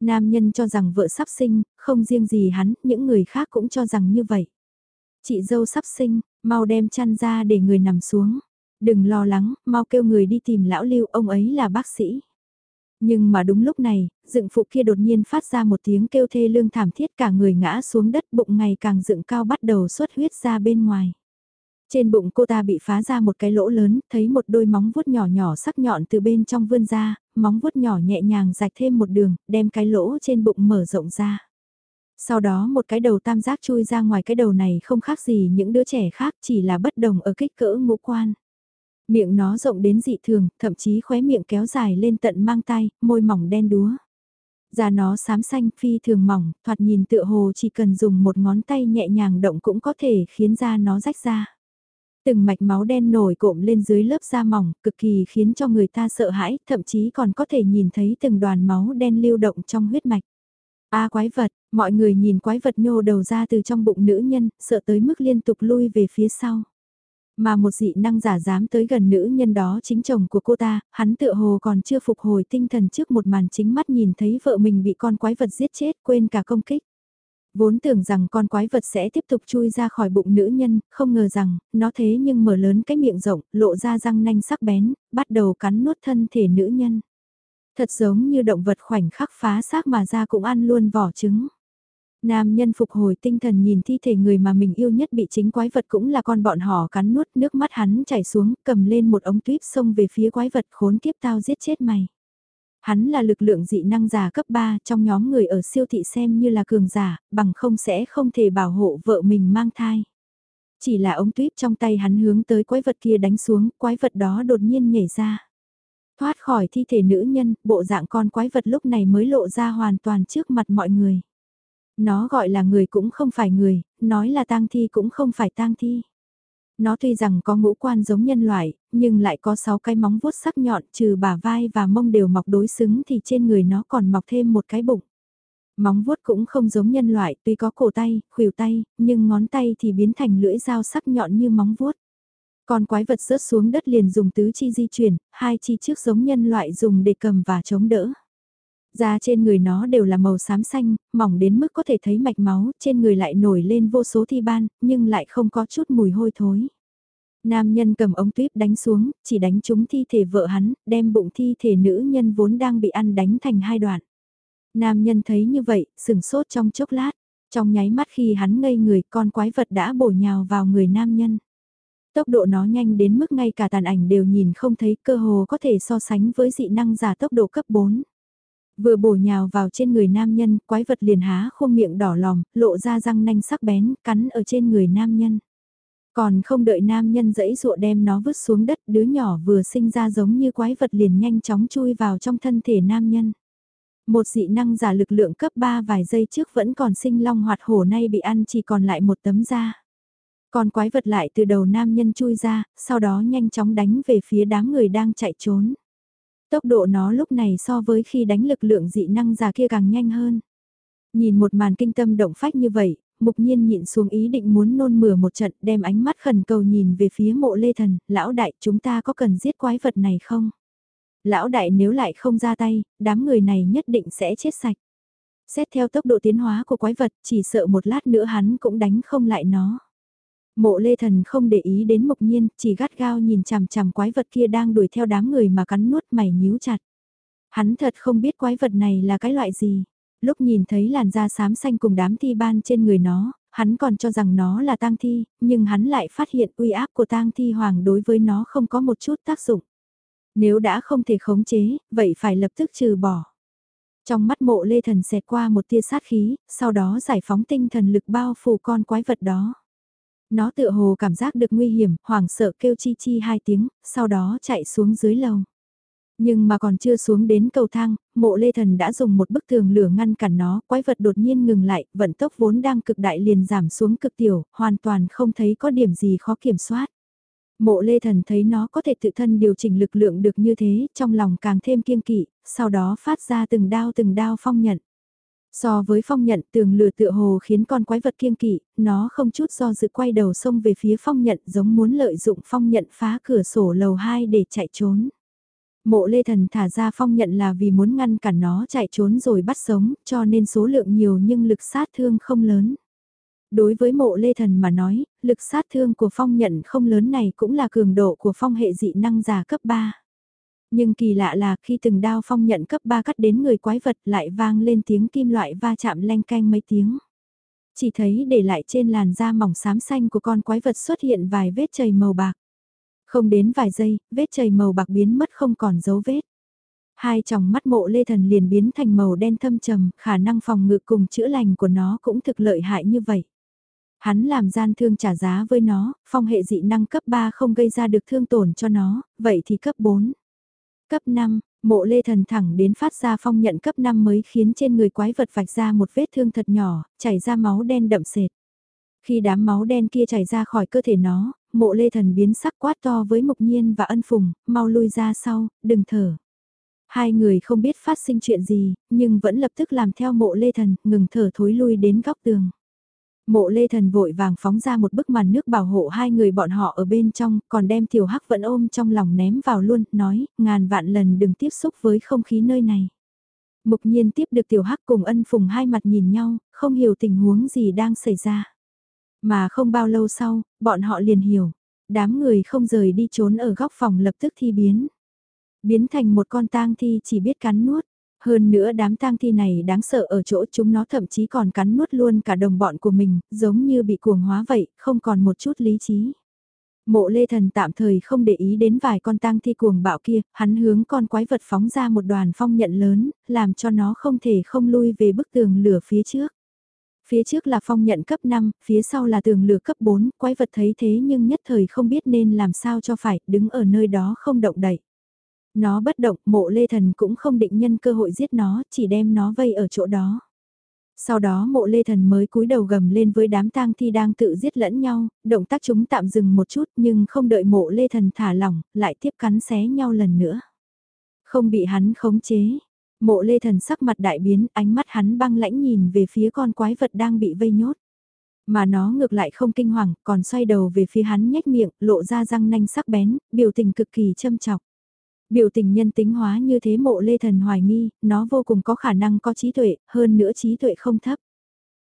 Nam nhân cho rằng vợ sắp sinh, không riêng gì hắn, những người khác cũng cho rằng như vậy. Chị dâu sắp sinh, mau đem chăn ra để người nằm xuống. Đừng lo lắng, mau kêu người đi tìm lão lưu, ông ấy là bác sĩ. Nhưng mà đúng lúc này, dựng phụ kia đột nhiên phát ra một tiếng kêu thê lương thảm thiết cả người ngã xuống đất bụng ngày càng dựng cao bắt đầu xuất huyết ra bên ngoài. Trên bụng cô ta bị phá ra một cái lỗ lớn, thấy một đôi móng vuốt nhỏ nhỏ sắc nhọn từ bên trong vươn ra, móng vuốt nhỏ nhẹ nhàng rạch thêm một đường, đem cái lỗ trên bụng mở rộng ra. Sau đó một cái đầu tam giác chui ra ngoài cái đầu này không khác gì những đứa trẻ khác chỉ là bất đồng ở kích cỡ ngũ quan. Miệng nó rộng đến dị thường, thậm chí khóe miệng kéo dài lên tận mang tay, môi mỏng đen đúa. Da nó xám xanh phi thường mỏng, thoạt nhìn tựa hồ chỉ cần dùng một ngón tay nhẹ nhàng động cũng có thể khiến da nó rách ra. Từng mạch máu đen nổi cộm lên dưới lớp da mỏng, cực kỳ khiến cho người ta sợ hãi, thậm chí còn có thể nhìn thấy từng đoàn máu đen lưu động trong huyết mạch. A quái vật, mọi người nhìn quái vật nhô đầu ra từ trong bụng nữ nhân, sợ tới mức liên tục lui về phía sau. Mà một dị năng giả dám tới gần nữ nhân đó chính chồng của cô ta, hắn tựa hồ còn chưa phục hồi tinh thần trước một màn chính mắt nhìn thấy vợ mình bị con quái vật giết chết quên cả công kích. Vốn tưởng rằng con quái vật sẽ tiếp tục chui ra khỏi bụng nữ nhân, không ngờ rằng, nó thế nhưng mở lớn cái miệng rộng, lộ ra răng nanh sắc bén, bắt đầu cắn nuốt thân thể nữ nhân. Thật giống như động vật khoảnh khắc phá xác mà ra cũng ăn luôn vỏ trứng. Nam nhân phục hồi tinh thần nhìn thi thể người mà mình yêu nhất bị chính quái vật cũng là con bọn họ cắn nuốt nước mắt hắn chảy xuống cầm lên một ống tuyếp xông về phía quái vật khốn kiếp tao giết chết mày. Hắn là lực lượng dị năng giả cấp 3 trong nhóm người ở siêu thị xem như là cường giả, bằng không sẽ không thể bảo hộ vợ mình mang thai. Chỉ là ống tuyếp trong tay hắn hướng tới quái vật kia đánh xuống, quái vật đó đột nhiên nhảy ra. Thoát khỏi thi thể nữ nhân, bộ dạng con quái vật lúc này mới lộ ra hoàn toàn trước mặt mọi người. Nó gọi là người cũng không phải người, nói là tang thi cũng không phải tang thi. Nó tuy rằng có ngũ quan giống nhân loại, nhưng lại có 6 cái móng vuốt sắc nhọn trừ bả vai và mông đều mọc đối xứng thì trên người nó còn mọc thêm một cái bụng. Móng vuốt cũng không giống nhân loại, tuy có cổ tay, khuỷu tay, nhưng ngón tay thì biến thành lưỡi dao sắc nhọn như móng vuốt. Con quái vật rớt xuống đất liền dùng tứ chi di chuyển, hai chi trước giống nhân loại dùng để cầm và chống đỡ. Da trên người nó đều là màu xám xanh, mỏng đến mức có thể thấy mạch máu, trên người lại nổi lên vô số thi ban, nhưng lại không có chút mùi hôi thối. Nam nhân cầm ống tuyếp đánh xuống, chỉ đánh trúng thi thể vợ hắn, đem bụng thi thể nữ nhân vốn đang bị ăn đánh thành hai đoạn. Nam nhân thấy như vậy, sừng sốt trong chốc lát, trong nháy mắt khi hắn ngây người con quái vật đã bổ nhào vào người nam nhân. Tốc độ nó nhanh đến mức ngay cả tàn ảnh đều nhìn không thấy cơ hồ có thể so sánh với dị năng giả tốc độ cấp 4. Vừa bổ nhào vào trên người nam nhân, quái vật liền há khô miệng đỏ lòm, lộ ra răng nanh sắc bén, cắn ở trên người nam nhân. Còn không đợi nam nhân dẫy dụa đem nó vứt xuống đất, đứa nhỏ vừa sinh ra giống như quái vật liền nhanh chóng chui vào trong thân thể nam nhân. Một dị năng giả lực lượng cấp 3 vài giây trước vẫn còn sinh long hoạt hổ nay bị ăn chỉ còn lại một tấm da. Còn quái vật lại từ đầu nam nhân chui ra, sau đó nhanh chóng đánh về phía đám người đang chạy trốn. Tốc độ nó lúc này so với khi đánh lực lượng dị năng già kia càng nhanh hơn. Nhìn một màn kinh tâm động phách như vậy, mục nhiên nhịn xuống ý định muốn nôn mửa một trận đem ánh mắt khẩn cầu nhìn về phía mộ lê thần, lão đại chúng ta có cần giết quái vật này không? Lão đại nếu lại không ra tay, đám người này nhất định sẽ chết sạch. Xét theo tốc độ tiến hóa của quái vật, chỉ sợ một lát nữa hắn cũng đánh không lại nó. Mộ lê thần không để ý đến Mộc nhiên, chỉ gắt gao nhìn chằm chằm quái vật kia đang đuổi theo đám người mà cắn nuốt mày nhíu chặt. Hắn thật không biết quái vật này là cái loại gì. Lúc nhìn thấy làn da xám xanh cùng đám thi ban trên người nó, hắn còn cho rằng nó là tang thi, nhưng hắn lại phát hiện uy áp của tang thi hoàng đối với nó không có một chút tác dụng. Nếu đã không thể khống chế, vậy phải lập tức trừ bỏ. Trong mắt mộ lê thần xẹt qua một tia sát khí, sau đó giải phóng tinh thần lực bao phủ con quái vật đó. Nó tựa hồ cảm giác được nguy hiểm, hoảng sợ kêu chi chi hai tiếng, sau đó chạy xuống dưới lầu. Nhưng mà còn chưa xuống đến cầu thang, mộ lê thần đã dùng một bức tường lửa ngăn cản nó, quái vật đột nhiên ngừng lại, vận tốc vốn đang cực đại liền giảm xuống cực tiểu, hoàn toàn không thấy có điểm gì khó kiểm soát. Mộ lê thần thấy nó có thể tự thân điều chỉnh lực lượng được như thế, trong lòng càng thêm kiêng kỵ, sau đó phát ra từng đao từng đao phong nhận. So với phong nhận tường lửa tựa hồ khiến con quái vật kiêng kỵ, nó không chút do dự quay đầu xông về phía phong nhận giống muốn lợi dụng phong nhận phá cửa sổ lầu 2 để chạy trốn. Mộ lê thần thả ra phong nhận là vì muốn ngăn cản nó chạy trốn rồi bắt sống, cho nên số lượng nhiều nhưng lực sát thương không lớn. Đối với mộ lê thần mà nói, lực sát thương của phong nhận không lớn này cũng là cường độ của phong hệ dị năng giả cấp 3. Nhưng kỳ lạ là khi từng đao phong nhận cấp 3 cắt đến người quái vật lại vang lên tiếng kim loại va chạm lanh canh mấy tiếng. Chỉ thấy để lại trên làn da mỏng xám xanh của con quái vật xuất hiện vài vết chày màu bạc. Không đến vài giây, vết chày màu bạc biến mất không còn dấu vết. Hai tròng mắt mộ lê thần liền biến thành màu đen thâm trầm, khả năng phòng ngự cùng chữa lành của nó cũng thực lợi hại như vậy. Hắn làm gian thương trả giá với nó, phong hệ dị năng cấp 3 không gây ra được thương tổn cho nó, vậy thì cấp 4. Cấp 5, Mộ lê thần thẳng đến phát ra phong nhận cấp 5 mới khiến trên người quái vật vạch ra một vết thương thật nhỏ, chảy ra máu đen đậm sệt. Khi đám máu đen kia chảy ra khỏi cơ thể nó, mộ lê thần biến sắc quát to với mục nhiên và ân phùng, mau lui ra sau, đừng thở. Hai người không biết phát sinh chuyện gì, nhưng vẫn lập tức làm theo mộ lê thần, ngừng thở thối lui đến góc tường. Mộ lê thần vội vàng phóng ra một bức màn nước bảo hộ hai người bọn họ ở bên trong, còn đem tiểu hắc vẫn ôm trong lòng ném vào luôn, nói, ngàn vạn lần đừng tiếp xúc với không khí nơi này. Mục nhiên tiếp được tiểu hắc cùng ân phùng hai mặt nhìn nhau, không hiểu tình huống gì đang xảy ra. Mà không bao lâu sau, bọn họ liền hiểu. Đám người không rời đi trốn ở góc phòng lập tức thi biến. Biến thành một con tang thi chỉ biết cắn nuốt. Hơn nữa đám tang thi này đáng sợ ở chỗ chúng nó thậm chí còn cắn nuốt luôn cả đồng bọn của mình, giống như bị cuồng hóa vậy, không còn một chút lý trí. Mộ lê thần tạm thời không để ý đến vài con tang thi cuồng bạo kia, hắn hướng con quái vật phóng ra một đoàn phong nhận lớn, làm cho nó không thể không lui về bức tường lửa phía trước. Phía trước là phong nhận cấp 5, phía sau là tường lửa cấp 4, quái vật thấy thế nhưng nhất thời không biết nên làm sao cho phải, đứng ở nơi đó không động đậy. Nó bất động, mộ lê thần cũng không định nhân cơ hội giết nó, chỉ đem nó vây ở chỗ đó. Sau đó mộ lê thần mới cúi đầu gầm lên với đám tang thi đang tự giết lẫn nhau, động tác chúng tạm dừng một chút nhưng không đợi mộ lê thần thả lỏng, lại tiếp cắn xé nhau lần nữa. Không bị hắn khống chế, mộ lê thần sắc mặt đại biến, ánh mắt hắn băng lãnh nhìn về phía con quái vật đang bị vây nhốt. Mà nó ngược lại không kinh hoàng, còn xoay đầu về phía hắn nhếch miệng, lộ ra răng nanh sắc bén, biểu tình cực kỳ châm chọc. Biểu tình nhân tính hóa như thế mộ lê thần hoài nghi, nó vô cùng có khả năng có trí tuệ, hơn nữa trí tuệ không thấp.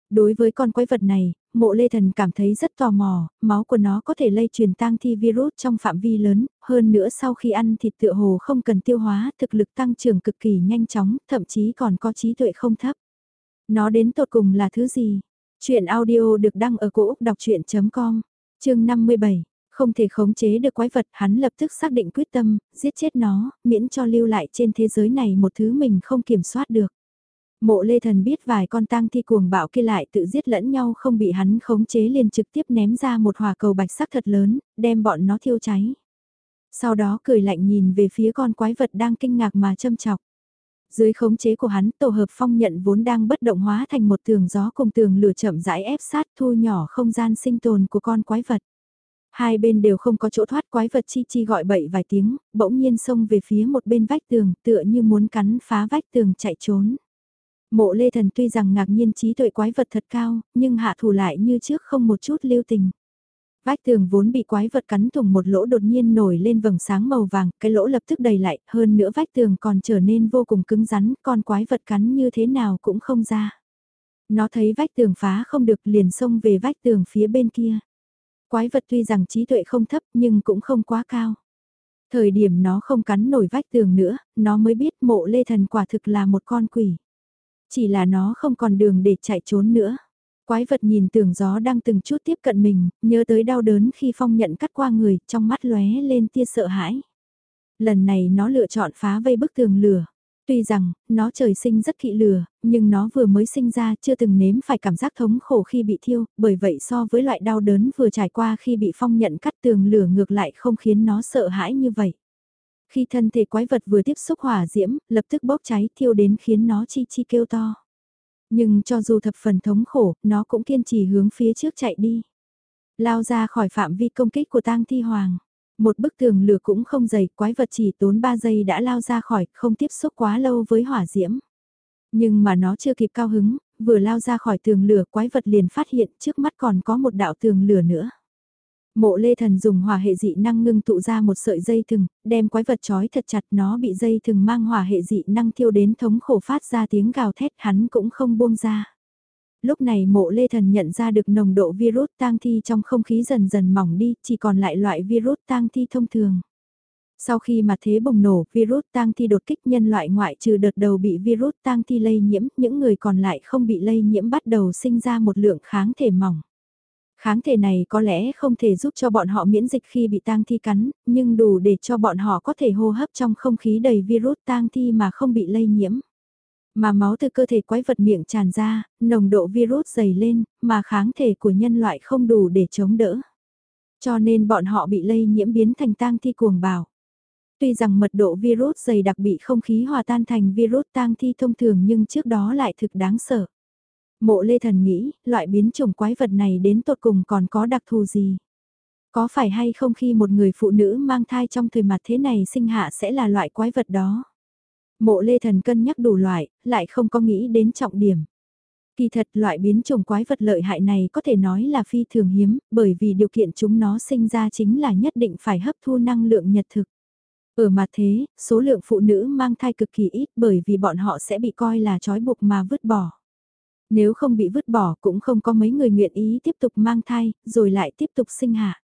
Đối với con quái vật này, mộ lê thần cảm thấy rất tò mò, máu của nó có thể lây truyền tang thi virus trong phạm vi lớn, hơn nữa sau khi ăn thịt tựa hồ không cần tiêu hóa, thực lực tăng trưởng cực kỳ nhanh chóng, thậm chí còn có trí tuệ không thấp. Nó đến tột cùng là thứ gì? Chuyện audio được đăng ở cổ Úc đọc chuyện.com, chương 57. Không thể khống chế được quái vật, hắn lập tức xác định quyết tâm, giết chết nó, miễn cho lưu lại trên thế giới này một thứ mình không kiểm soát được. Mộ lê thần biết vài con tang thi cuồng bạo kia lại tự giết lẫn nhau không bị hắn khống chế liền trực tiếp ném ra một hỏa cầu bạch sắc thật lớn, đem bọn nó thiêu cháy. Sau đó cười lạnh nhìn về phía con quái vật đang kinh ngạc mà châm chọc. Dưới khống chế của hắn tổ hợp phong nhận vốn đang bất động hóa thành một tường gió cùng tường lửa chậm rãi ép sát thu nhỏ không gian sinh tồn của con quái vật. Hai bên đều không có chỗ thoát quái vật chi chi gọi bậy vài tiếng, bỗng nhiên xông về phía một bên vách tường tựa như muốn cắn phá vách tường chạy trốn. Mộ lê thần tuy rằng ngạc nhiên trí tuệ quái vật thật cao, nhưng hạ thủ lại như trước không một chút lưu tình. Vách tường vốn bị quái vật cắn thủng một lỗ đột nhiên nổi lên vầng sáng màu vàng, cái lỗ lập tức đầy lại, hơn nữa vách tường còn trở nên vô cùng cứng rắn, con quái vật cắn như thế nào cũng không ra. Nó thấy vách tường phá không được liền xông về vách tường phía bên kia. Quái vật tuy rằng trí tuệ không thấp nhưng cũng không quá cao. Thời điểm nó không cắn nổi vách tường nữa, nó mới biết mộ lê thần quả thực là một con quỷ. Chỉ là nó không còn đường để chạy trốn nữa. Quái vật nhìn tường gió đang từng chút tiếp cận mình, nhớ tới đau đớn khi phong nhận cắt qua người, trong mắt lóe lên tia sợ hãi. Lần này nó lựa chọn phá vây bức tường lửa. Tuy rằng, nó trời sinh rất kỵ lửa, nhưng nó vừa mới sinh ra chưa từng nếm phải cảm giác thống khổ khi bị thiêu, bởi vậy so với loại đau đớn vừa trải qua khi bị phong nhận cắt tường lửa ngược lại không khiến nó sợ hãi như vậy. Khi thân thể quái vật vừa tiếp xúc hỏa diễm, lập tức bốc cháy thiêu đến khiến nó chi chi kêu to. Nhưng cho dù thập phần thống khổ, nó cũng kiên trì hướng phía trước chạy đi. Lao ra khỏi phạm vi công kích của tang thi hoàng. Một bức tường lửa cũng không dày, quái vật chỉ tốn 3 giây đã lao ra khỏi, không tiếp xúc quá lâu với hỏa diễm. Nhưng mà nó chưa kịp cao hứng, vừa lao ra khỏi tường lửa quái vật liền phát hiện trước mắt còn có một đạo tường lửa nữa. Mộ lê thần dùng hỏa hệ dị năng ngưng tụ ra một sợi dây thừng, đem quái vật trói thật chặt nó bị dây thừng mang hỏa hệ dị năng thiêu đến thống khổ phát ra tiếng gào thét hắn cũng không buông ra. Lúc này mộ lê thần nhận ra được nồng độ virus tang thi trong không khí dần dần mỏng đi, chỉ còn lại loại virus tang thi thông thường. Sau khi mà thế bùng nổ, virus tang thi đột kích nhân loại ngoại trừ đợt đầu bị virus tang thi lây nhiễm, những người còn lại không bị lây nhiễm bắt đầu sinh ra một lượng kháng thể mỏng. Kháng thể này có lẽ không thể giúp cho bọn họ miễn dịch khi bị tang thi cắn, nhưng đủ để cho bọn họ có thể hô hấp trong không khí đầy virus tang thi mà không bị lây nhiễm. Mà máu từ cơ thể quái vật miệng tràn ra, nồng độ virus dày lên, mà kháng thể của nhân loại không đủ để chống đỡ. Cho nên bọn họ bị lây nhiễm biến thành tang thi cuồng bào. Tuy rằng mật độ virus dày đặc bị không khí hòa tan thành virus tang thi thông thường nhưng trước đó lại thực đáng sợ. Mộ Lê Thần nghĩ, loại biến chủng quái vật này đến tột cùng còn có đặc thù gì? Có phải hay không khi một người phụ nữ mang thai trong thời mặt thế này sinh hạ sẽ là loại quái vật đó? Mộ Lê Thần cân nhắc đủ loại, lại không có nghĩ đến trọng điểm. Kỳ thật loại biến chủng quái vật lợi hại này có thể nói là phi thường hiếm, bởi vì điều kiện chúng nó sinh ra chính là nhất định phải hấp thu năng lượng nhật thực. Ở mặt thế, số lượng phụ nữ mang thai cực kỳ ít bởi vì bọn họ sẽ bị coi là trói buộc mà vứt bỏ. Nếu không bị vứt bỏ cũng không có mấy người nguyện ý tiếp tục mang thai, rồi lại tiếp tục sinh hạ.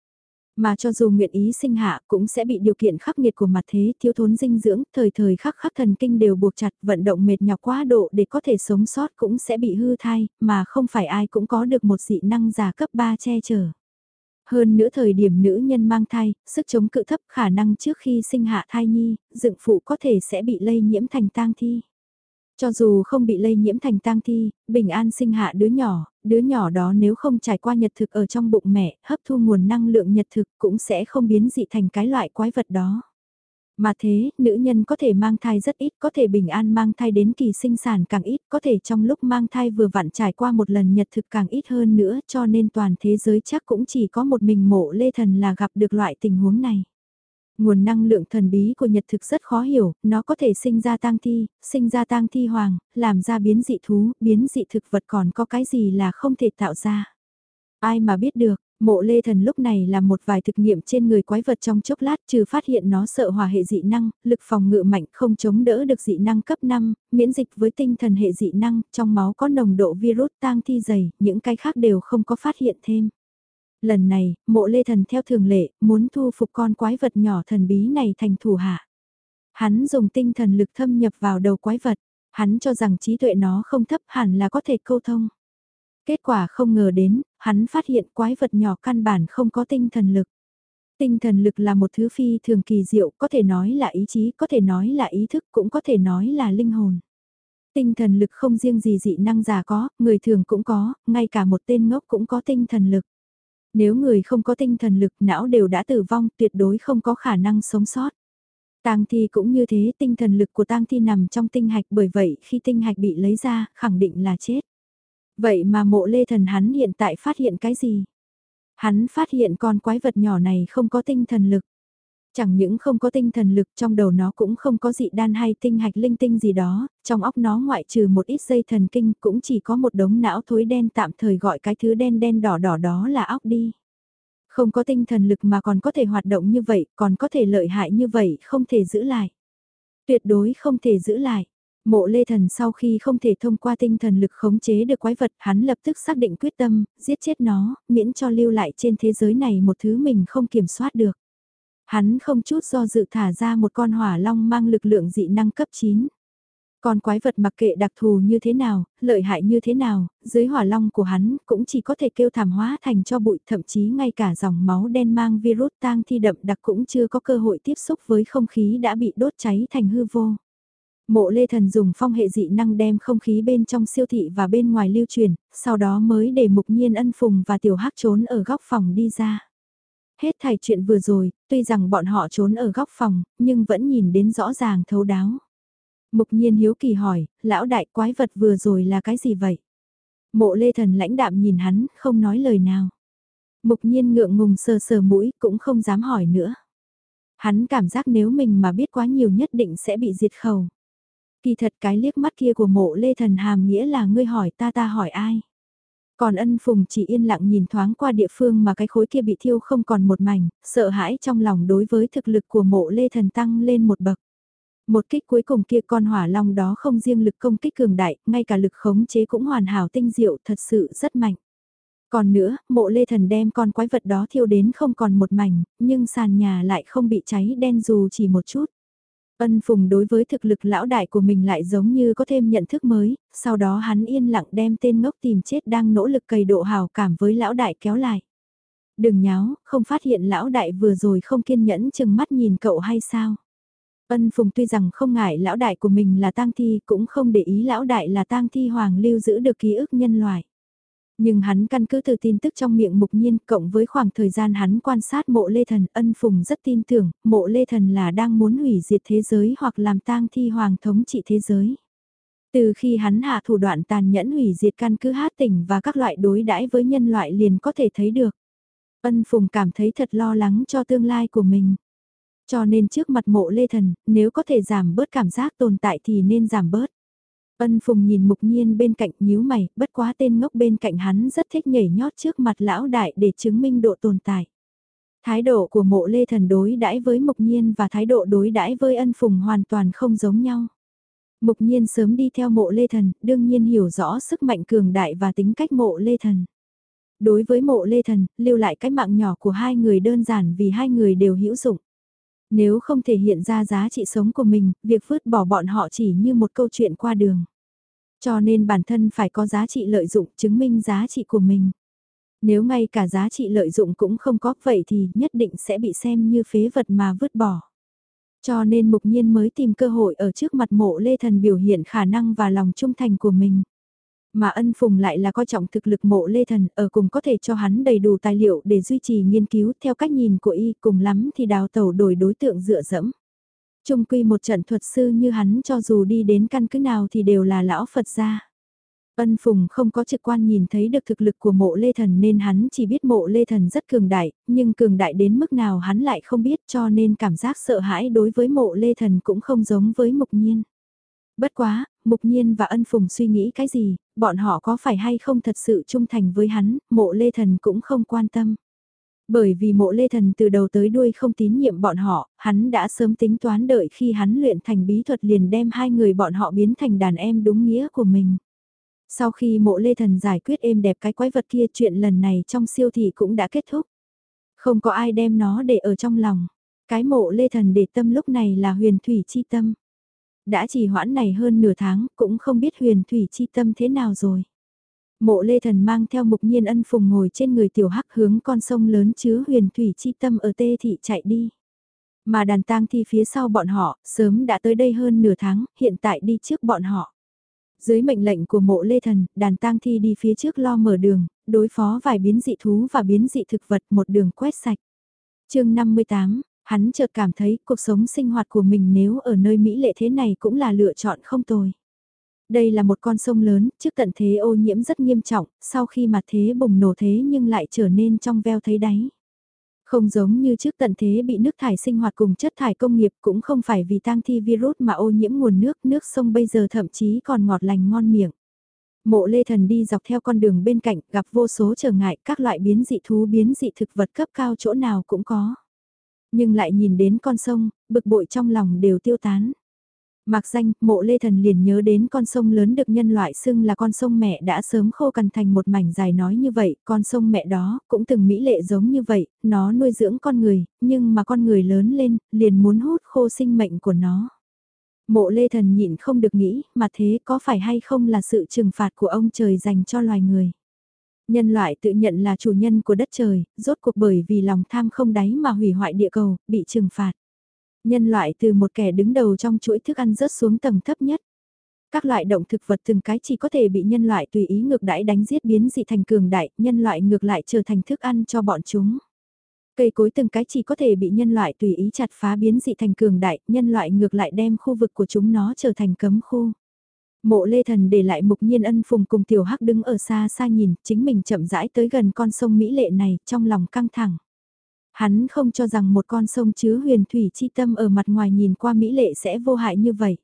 Mà cho dù nguyện ý sinh hạ cũng sẽ bị điều kiện khắc nghiệt của mặt thế thiếu thốn dinh dưỡng, thời thời khắc khắc thần kinh đều buộc chặt, vận động mệt nhọc quá độ để có thể sống sót cũng sẽ bị hư thai, mà không phải ai cũng có được một dị năng giả cấp 3 che chở. Hơn nữa thời điểm nữ nhân mang thai, sức chống cự thấp khả năng trước khi sinh hạ thai nhi, dựng phụ có thể sẽ bị lây nhiễm thành tang thi. Cho dù không bị lây nhiễm thành tang thi, bình an sinh hạ đứa nhỏ, đứa nhỏ đó nếu không trải qua nhật thực ở trong bụng mẹ, hấp thu nguồn năng lượng nhật thực cũng sẽ không biến dị thành cái loại quái vật đó. Mà thế, nữ nhân có thể mang thai rất ít, có thể bình an mang thai đến kỳ sinh sản càng ít, có thể trong lúc mang thai vừa vặn trải qua một lần nhật thực càng ít hơn nữa, cho nên toàn thế giới chắc cũng chỉ có một mình mộ lê thần là gặp được loại tình huống này. Nguồn năng lượng thần bí của nhật thực rất khó hiểu, nó có thể sinh ra tang thi, sinh ra tang thi hoàng, làm ra biến dị thú, biến dị thực vật còn có cái gì là không thể tạo ra. Ai mà biết được, Mộ Lê Thần lúc này làm một vài thực nghiệm trên người quái vật trong chốc lát trừ phát hiện nó sợ hòa hệ dị năng, lực phòng ngự mạnh không chống đỡ được dị năng cấp 5, miễn dịch với tinh thần hệ dị năng, trong máu có nồng độ virus tang thi dày, những cái khác đều không có phát hiện thêm. Lần này, mộ Lê Thần theo thường lệ, muốn thu phục con quái vật nhỏ thần bí này thành thủ hạ. Hắn dùng tinh thần lực thâm nhập vào đầu quái vật, hắn cho rằng trí tuệ nó không thấp hẳn là có thể câu thông. Kết quả không ngờ đến, hắn phát hiện quái vật nhỏ căn bản không có tinh thần lực. Tinh thần lực là một thứ phi thường kỳ diệu, có thể nói là ý chí, có thể nói là ý thức, cũng có thể nói là linh hồn. Tinh thần lực không riêng gì dị năng già có, người thường cũng có, ngay cả một tên ngốc cũng có tinh thần lực. Nếu người không có tinh thần lực não đều đã tử vong tuyệt đối không có khả năng sống sót. Tang thi cũng như thế, tinh thần lực của tang thi nằm trong tinh hạch bởi vậy khi tinh hạch bị lấy ra, khẳng định là chết. Vậy mà mộ lê thần hắn hiện tại phát hiện cái gì? Hắn phát hiện con quái vật nhỏ này không có tinh thần lực. Chẳng những không có tinh thần lực trong đầu nó cũng không có dị đan hay tinh hạch linh tinh gì đó, trong óc nó ngoại trừ một ít dây thần kinh cũng chỉ có một đống não thối đen tạm thời gọi cái thứ đen đen đỏ đỏ đó là óc đi. Không có tinh thần lực mà còn có thể hoạt động như vậy, còn có thể lợi hại như vậy, không thể giữ lại. Tuyệt đối không thể giữ lại. Mộ Lê Thần sau khi không thể thông qua tinh thần lực khống chế được quái vật, hắn lập tức xác định quyết tâm, giết chết nó, miễn cho lưu lại trên thế giới này một thứ mình không kiểm soát được. Hắn không chút do dự thả ra một con hỏa long mang lực lượng dị năng cấp 9. Con quái vật mặc kệ đặc thù như thế nào, lợi hại như thế nào, dưới hỏa long của hắn cũng chỉ có thể kêu thảm hóa thành cho bụi thậm chí ngay cả dòng máu đen mang virus tang thi đậm đặc cũng chưa có cơ hội tiếp xúc với không khí đã bị đốt cháy thành hư vô. Mộ Lê Thần dùng phong hệ dị năng đem không khí bên trong siêu thị và bên ngoài lưu truyền, sau đó mới để Mục Nhiên ân phùng và Tiểu Hắc trốn ở góc phòng đi ra. Hết thảy chuyện vừa rồi, tuy rằng bọn họ trốn ở góc phòng, nhưng vẫn nhìn đến rõ ràng thấu đáo. Mục Nhiên hiếu kỳ hỏi, lão đại quái vật vừa rồi là cái gì vậy? Mộ Lê Thần lãnh đạm nhìn hắn, không nói lời nào. Mục Nhiên ngượng ngùng sờ sờ mũi, cũng không dám hỏi nữa. Hắn cảm giác nếu mình mà biết quá nhiều nhất định sẽ bị diệt khẩu. Kỳ thật cái liếc mắt kia của mộ lê thần hàm nghĩa là ngươi hỏi ta ta hỏi ai. Còn ân phùng chỉ yên lặng nhìn thoáng qua địa phương mà cái khối kia bị thiêu không còn một mảnh, sợ hãi trong lòng đối với thực lực của mộ lê thần tăng lên một bậc. Một kích cuối cùng kia con hỏa long đó không riêng lực công kích cường đại, ngay cả lực khống chế cũng hoàn hảo tinh diệu thật sự rất mạnh. Còn nữa, mộ lê thần đem con quái vật đó thiêu đến không còn một mảnh, nhưng sàn nhà lại không bị cháy đen dù chỉ một chút. Ân Phùng đối với thực lực lão đại của mình lại giống như có thêm nhận thức mới, sau đó hắn yên lặng đem tên ngốc tìm chết đang nỗ lực cầy độ hào cảm với lão đại kéo lại. Đừng nháo, không phát hiện lão đại vừa rồi không kiên nhẫn chừng mắt nhìn cậu hay sao? Ân Phùng tuy rằng không ngại lão đại của mình là tang thi cũng không để ý lão đại là tang thi hoàng lưu giữ được ký ức nhân loại. Nhưng hắn căn cứ từ tin tức trong miệng mục nhiên cộng với khoảng thời gian hắn quan sát mộ lê thần ân phùng rất tin tưởng mộ lê thần là đang muốn hủy diệt thế giới hoặc làm tang thi hoàng thống trị thế giới. Từ khi hắn hạ thủ đoạn tàn nhẫn hủy diệt căn cứ hát tỉnh và các loại đối đãi với nhân loại liền có thể thấy được. Ân phùng cảm thấy thật lo lắng cho tương lai của mình. Cho nên trước mặt mộ lê thần, nếu có thể giảm bớt cảm giác tồn tại thì nên giảm bớt. Ân Phùng nhìn mục nhiên bên cạnh nhíu mày, bất quá tên ngốc bên cạnh hắn rất thích nhảy nhót trước mặt lão đại để chứng minh độ tồn tại. Thái độ của mộ lê thần đối đãi với mục nhiên và thái độ đối đãi với ân phùng hoàn toàn không giống nhau. Mục nhiên sớm đi theo mộ lê thần, đương nhiên hiểu rõ sức mạnh cường đại và tính cách mộ lê thần. Đối với mộ lê thần, lưu lại cái mạng nhỏ của hai người đơn giản vì hai người đều hữu dụng. Nếu không thể hiện ra giá trị sống của mình, việc vứt bỏ bọn họ chỉ như một câu chuyện qua đường. Cho nên bản thân phải có giá trị lợi dụng chứng minh giá trị của mình. Nếu ngay cả giá trị lợi dụng cũng không có vậy thì nhất định sẽ bị xem như phế vật mà vứt bỏ. Cho nên mục nhiên mới tìm cơ hội ở trước mặt mộ lê thần biểu hiện khả năng và lòng trung thành của mình. Mà ân phùng lại là coi trọng thực lực mộ lê thần ở cùng có thể cho hắn đầy đủ tài liệu để duy trì nghiên cứu theo cách nhìn của y cùng lắm thì đào tẩu đổi đối tượng dựa dẫm. Trung quy một trận thuật sư như hắn cho dù đi đến căn cứ nào thì đều là lão Phật gia. Ân Phùng không có trực quan nhìn thấy được thực lực của mộ Lê Thần nên hắn chỉ biết mộ Lê Thần rất cường đại, nhưng cường đại đến mức nào hắn lại không biết cho nên cảm giác sợ hãi đối với mộ Lê Thần cũng không giống với mục nhiên. Bất quá, mục nhiên và ân Phùng suy nghĩ cái gì, bọn họ có phải hay không thật sự trung thành với hắn, mộ Lê Thần cũng không quan tâm. Bởi vì mộ Lê Thần từ đầu tới đuôi không tín nhiệm bọn họ, hắn đã sớm tính toán đợi khi hắn luyện thành bí thuật liền đem hai người bọn họ biến thành đàn em đúng nghĩa của mình. Sau khi mộ Lê Thần giải quyết êm đẹp cái quái vật kia chuyện lần này trong siêu thị cũng đã kết thúc. Không có ai đem nó để ở trong lòng. Cái mộ Lê Thần để tâm lúc này là huyền thủy chi tâm. Đã chỉ hoãn này hơn nửa tháng cũng không biết huyền thủy chi tâm thế nào rồi. Mộ Lê Thần mang theo mục nhiên ân phùng ngồi trên người tiểu hắc hướng con sông lớn chứa huyền thủy chi tâm ở tê thị chạy đi. Mà đàn tang thi phía sau bọn họ, sớm đã tới đây hơn nửa tháng, hiện tại đi trước bọn họ. Dưới mệnh lệnh của mộ Lê Thần, đàn tang thi đi phía trước lo mở đường, đối phó vài biến dị thú và biến dị thực vật một đường quét sạch. chương 58, hắn chợt cảm thấy cuộc sống sinh hoạt của mình nếu ở nơi Mỹ lệ thế này cũng là lựa chọn không tồi. Đây là một con sông lớn, trước tận thế ô nhiễm rất nghiêm trọng, sau khi mặt thế bùng nổ thế nhưng lại trở nên trong veo thấy đáy. Không giống như trước tận thế bị nước thải sinh hoạt cùng chất thải công nghiệp cũng không phải vì tang thi virus mà ô nhiễm nguồn nước, nước sông bây giờ thậm chí còn ngọt lành ngon miệng. Mộ Lê Thần đi dọc theo con đường bên cạnh, gặp vô số trở ngại, các loại biến dị thú biến dị thực vật cấp cao chỗ nào cũng có. Nhưng lại nhìn đến con sông, bực bội trong lòng đều tiêu tán. Mạc danh, mộ lê thần liền nhớ đến con sông lớn được nhân loại xưng là con sông mẹ đã sớm khô cằn thành một mảnh dài nói như vậy, con sông mẹ đó cũng từng mỹ lệ giống như vậy, nó nuôi dưỡng con người, nhưng mà con người lớn lên, liền muốn hút khô sinh mệnh của nó. Mộ lê thần nhịn không được nghĩ, mà thế có phải hay không là sự trừng phạt của ông trời dành cho loài người. Nhân loại tự nhận là chủ nhân của đất trời, rốt cuộc bởi vì lòng tham không đáy mà hủy hoại địa cầu, bị trừng phạt. Nhân loại từ một kẻ đứng đầu trong chuỗi thức ăn rớt xuống tầng thấp nhất. Các loại động thực vật từng cái chỉ có thể bị nhân loại tùy ý ngược đãi đánh giết biến dị thành cường đại, nhân loại ngược lại trở thành thức ăn cho bọn chúng. Cây cối từng cái chỉ có thể bị nhân loại tùy ý chặt phá biến dị thành cường đại, nhân loại ngược lại đem khu vực của chúng nó trở thành cấm khu. Mộ Lê Thần để lại mục nhiên ân phùng cùng tiểu hắc đứng ở xa xa nhìn, chính mình chậm rãi tới gần con sông Mỹ Lệ này, trong lòng căng thẳng. Hắn không cho rằng một con sông chứa huyền thủy chi tâm ở mặt ngoài nhìn qua Mỹ lệ sẽ vô hại như vậy.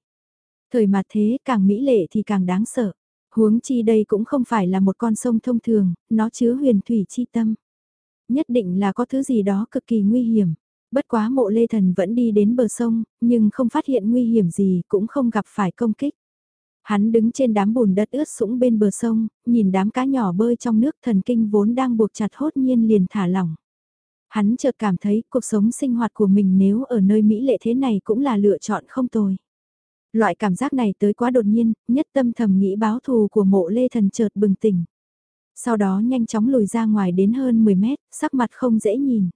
Thời mà thế càng Mỹ lệ thì càng đáng sợ. Huống chi đây cũng không phải là một con sông thông thường, nó chứa huyền thủy chi tâm. Nhất định là có thứ gì đó cực kỳ nguy hiểm. Bất quá mộ lê thần vẫn đi đến bờ sông, nhưng không phát hiện nguy hiểm gì cũng không gặp phải công kích. Hắn đứng trên đám bùn đất ướt sũng bên bờ sông, nhìn đám cá nhỏ bơi trong nước thần kinh vốn đang buộc chặt hốt nhiên liền thả lỏng. Hắn chợt cảm thấy cuộc sống sinh hoạt của mình nếu ở nơi Mỹ lệ thế này cũng là lựa chọn không tồi. Loại cảm giác này tới quá đột nhiên, nhất tâm thầm nghĩ báo thù của mộ lê thần chợt bừng tỉnh. Sau đó nhanh chóng lùi ra ngoài đến hơn 10 mét, sắc mặt không dễ nhìn.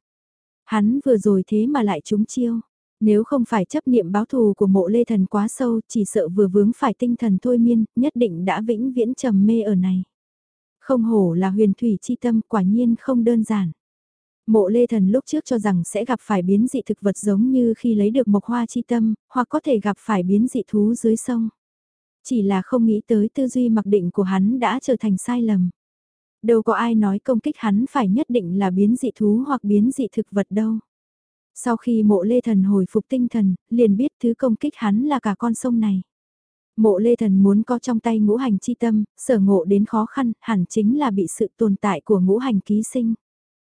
Hắn vừa rồi thế mà lại trúng chiêu. Nếu không phải chấp niệm báo thù của mộ lê thần quá sâu, chỉ sợ vừa vướng phải tinh thần thôi miên, nhất định đã vĩnh viễn trầm mê ở này. Không hổ là huyền thủy chi tâm quả nhiên không đơn giản. Mộ lê thần lúc trước cho rằng sẽ gặp phải biến dị thực vật giống như khi lấy được mộc hoa chi tâm, hoặc có thể gặp phải biến dị thú dưới sông. Chỉ là không nghĩ tới tư duy mặc định của hắn đã trở thành sai lầm. Đâu có ai nói công kích hắn phải nhất định là biến dị thú hoặc biến dị thực vật đâu. Sau khi mộ lê thần hồi phục tinh thần, liền biết thứ công kích hắn là cả con sông này. Mộ lê thần muốn có trong tay ngũ hành chi tâm, sở ngộ đến khó khăn, hẳn chính là bị sự tồn tại của ngũ hành ký sinh.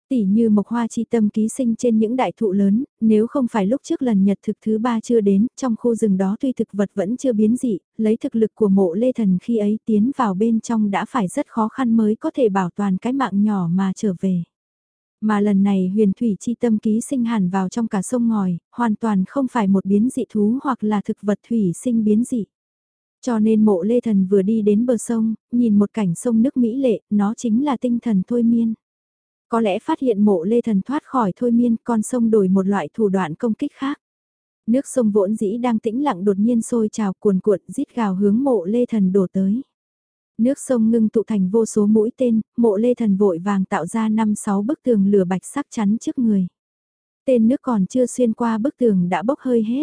Tỷ như mộc hoa chi tâm ký sinh trên những đại thụ lớn, nếu không phải lúc trước lần nhật thực thứ ba chưa đến, trong khu rừng đó tuy thực vật vẫn chưa biến dị, lấy thực lực của mộ lê thần khi ấy tiến vào bên trong đã phải rất khó khăn mới có thể bảo toàn cái mạng nhỏ mà trở về. Mà lần này huyền thủy chi tâm ký sinh hẳn vào trong cả sông ngòi, hoàn toàn không phải một biến dị thú hoặc là thực vật thủy sinh biến dị. Cho nên mộ lê thần vừa đi đến bờ sông, nhìn một cảnh sông nước mỹ lệ, nó chính là tinh thần thôi miên. Có lẽ phát hiện mộ lê thần thoát khỏi thôi miên con sông đổi một loại thủ đoạn công kích khác. Nước sông vỗn dĩ đang tĩnh lặng đột nhiên sôi trào cuồn cuộn rít gào hướng mộ lê thần đổ tới. Nước sông ngưng tụ thành vô số mũi tên, mộ lê thần vội vàng tạo ra 5-6 bức tường lửa bạch sắc chắn trước người. Tên nước còn chưa xuyên qua bức tường đã bốc hơi hết.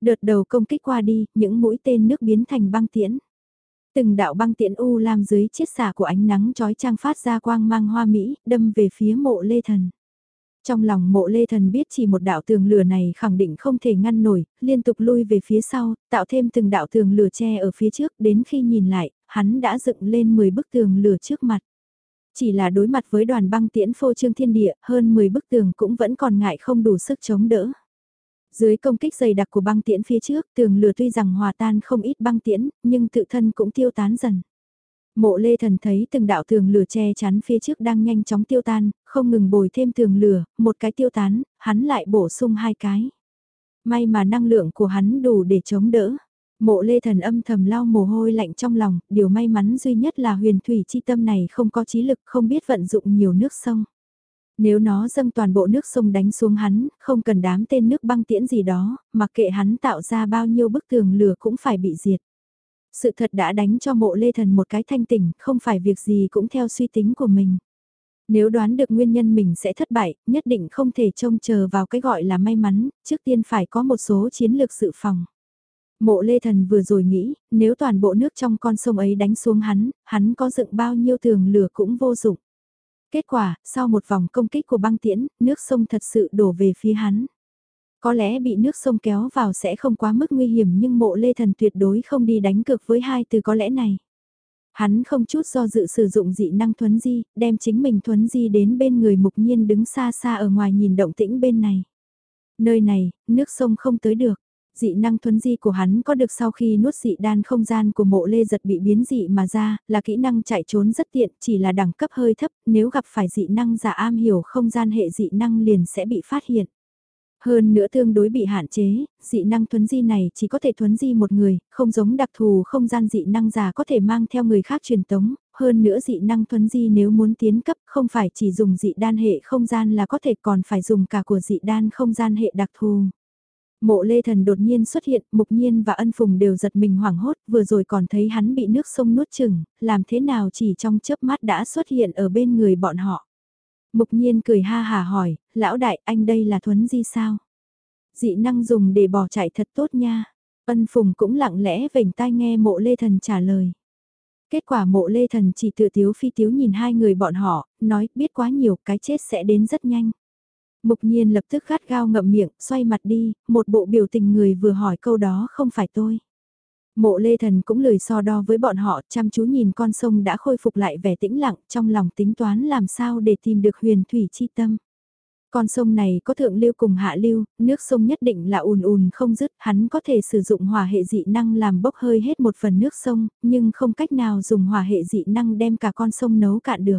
Đợt đầu công kích qua đi, những mũi tên nước biến thành băng tiễn. Từng đạo băng tiễn u lam dưới chiết xả của ánh nắng chói trang phát ra quang mang hoa mỹ, đâm về phía mộ lê thần. Trong lòng mộ lê thần biết chỉ một đạo tường lửa này khẳng định không thể ngăn nổi, liên tục lui về phía sau, tạo thêm từng đạo tường lửa che ở phía trước, đến khi nhìn lại, hắn đã dựng lên 10 bức tường lửa trước mặt. Chỉ là đối mặt với đoàn băng tiễn phô trương thiên địa, hơn 10 bức tường cũng vẫn còn ngại không đủ sức chống đỡ. Dưới công kích dày đặc của băng tiễn phía trước, tường lửa tuy rằng hòa tan không ít băng tiễn, nhưng tự thân cũng tiêu tán dần. Mộ lê thần thấy từng đạo tường lửa che chắn phía trước đang nhanh chóng tiêu tan, không ngừng bồi thêm tường lửa, một cái tiêu tán, hắn lại bổ sung hai cái. May mà năng lượng của hắn đủ để chống đỡ. Mộ lê thần âm thầm lau mồ hôi lạnh trong lòng, điều may mắn duy nhất là huyền thủy chi tâm này không có trí lực không biết vận dụng nhiều nước sông. Nếu nó dâng toàn bộ nước sông đánh xuống hắn, không cần đám tên nước băng tiễn gì đó, mặc kệ hắn tạo ra bao nhiêu bức tường lửa cũng phải bị diệt. Sự thật đã đánh cho mộ lê thần một cái thanh tỉnh, không phải việc gì cũng theo suy tính của mình. Nếu đoán được nguyên nhân mình sẽ thất bại, nhất định không thể trông chờ vào cái gọi là may mắn, trước tiên phải có một số chiến lược dự phòng. Mộ lê thần vừa rồi nghĩ, nếu toàn bộ nước trong con sông ấy đánh xuống hắn, hắn có dựng bao nhiêu tường lửa cũng vô dụng. Kết quả, sau một vòng công kích của băng tiễn, nước sông thật sự đổ về phía hắn. Có lẽ bị nước sông kéo vào sẽ không quá mức nguy hiểm nhưng mộ lê thần tuyệt đối không đi đánh cược với hai từ có lẽ này. Hắn không chút do dự sử dụng dị năng thuấn di, đem chính mình thuấn di đến bên người mục nhiên đứng xa xa ở ngoài nhìn động tĩnh bên này. Nơi này, nước sông không tới được. Dị năng thuấn di của hắn có được sau khi nuốt dị đan không gian của mộ lê giật bị biến dị mà ra, là kỹ năng chạy trốn rất tiện, chỉ là đẳng cấp hơi thấp, nếu gặp phải dị năng giả am hiểu không gian hệ dị năng liền sẽ bị phát hiện. Hơn nữa tương đối bị hạn chế, dị năng thuấn di này chỉ có thể thuấn di một người, không giống đặc thù không gian dị năng giả có thể mang theo người khác truyền tống, hơn nữa dị năng thuấn di nếu muốn tiến cấp không phải chỉ dùng dị đan hệ không gian là có thể còn phải dùng cả của dị đan không gian hệ đặc thù. Mộ lê thần đột nhiên xuất hiện, mục nhiên và ân phùng đều giật mình hoảng hốt, vừa rồi còn thấy hắn bị nước sông nuốt chừng, làm thế nào chỉ trong chớp mắt đã xuất hiện ở bên người bọn họ. Mục nhiên cười ha hà hỏi, lão đại anh đây là thuấn di sao? Dị năng dùng để bỏ chạy thật tốt nha. Ân phùng cũng lặng lẽ vểnh tai nghe mộ lê thần trả lời. Kết quả mộ lê thần chỉ tự tiếu phi tiếu nhìn hai người bọn họ, nói biết quá nhiều cái chết sẽ đến rất nhanh. Mục nhiên lập tức gắt gao ngậm miệng, xoay mặt đi, một bộ biểu tình người vừa hỏi câu đó không phải tôi. Mộ lê thần cũng lười so đo với bọn họ, chăm chú nhìn con sông đã khôi phục lại vẻ tĩnh lặng, trong lòng tính toán làm sao để tìm được huyền thủy chi tâm. Con sông này có thượng lưu cùng hạ lưu, nước sông nhất định là ùn ùn không dứt, hắn có thể sử dụng hỏa hệ dị năng làm bốc hơi hết một phần nước sông, nhưng không cách nào dùng hỏa hệ dị năng đem cả con sông nấu cạn được.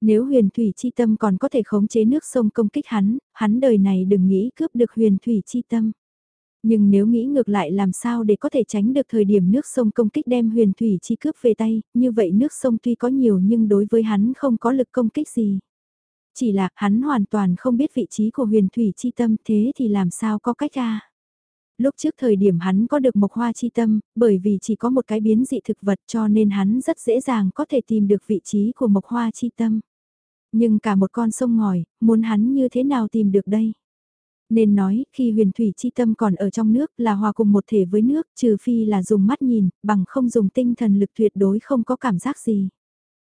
Nếu huyền thủy chi tâm còn có thể khống chế nước sông công kích hắn, hắn đời này đừng nghĩ cướp được huyền thủy chi tâm. Nhưng nếu nghĩ ngược lại làm sao để có thể tránh được thời điểm nước sông công kích đem huyền thủy chi cướp về tay, như vậy nước sông tuy có nhiều nhưng đối với hắn không có lực công kích gì. Chỉ là hắn hoàn toàn không biết vị trí của huyền thủy chi tâm thế thì làm sao có cách ra. Lúc trước thời điểm hắn có được mộc hoa chi tâm, bởi vì chỉ có một cái biến dị thực vật cho nên hắn rất dễ dàng có thể tìm được vị trí của mộc hoa chi tâm. Nhưng cả một con sông ngòi, muốn hắn như thế nào tìm được đây? Nên nói, khi huyền thủy chi tâm còn ở trong nước là hòa cùng một thể với nước, trừ phi là dùng mắt nhìn, bằng không dùng tinh thần lực tuyệt đối không có cảm giác gì.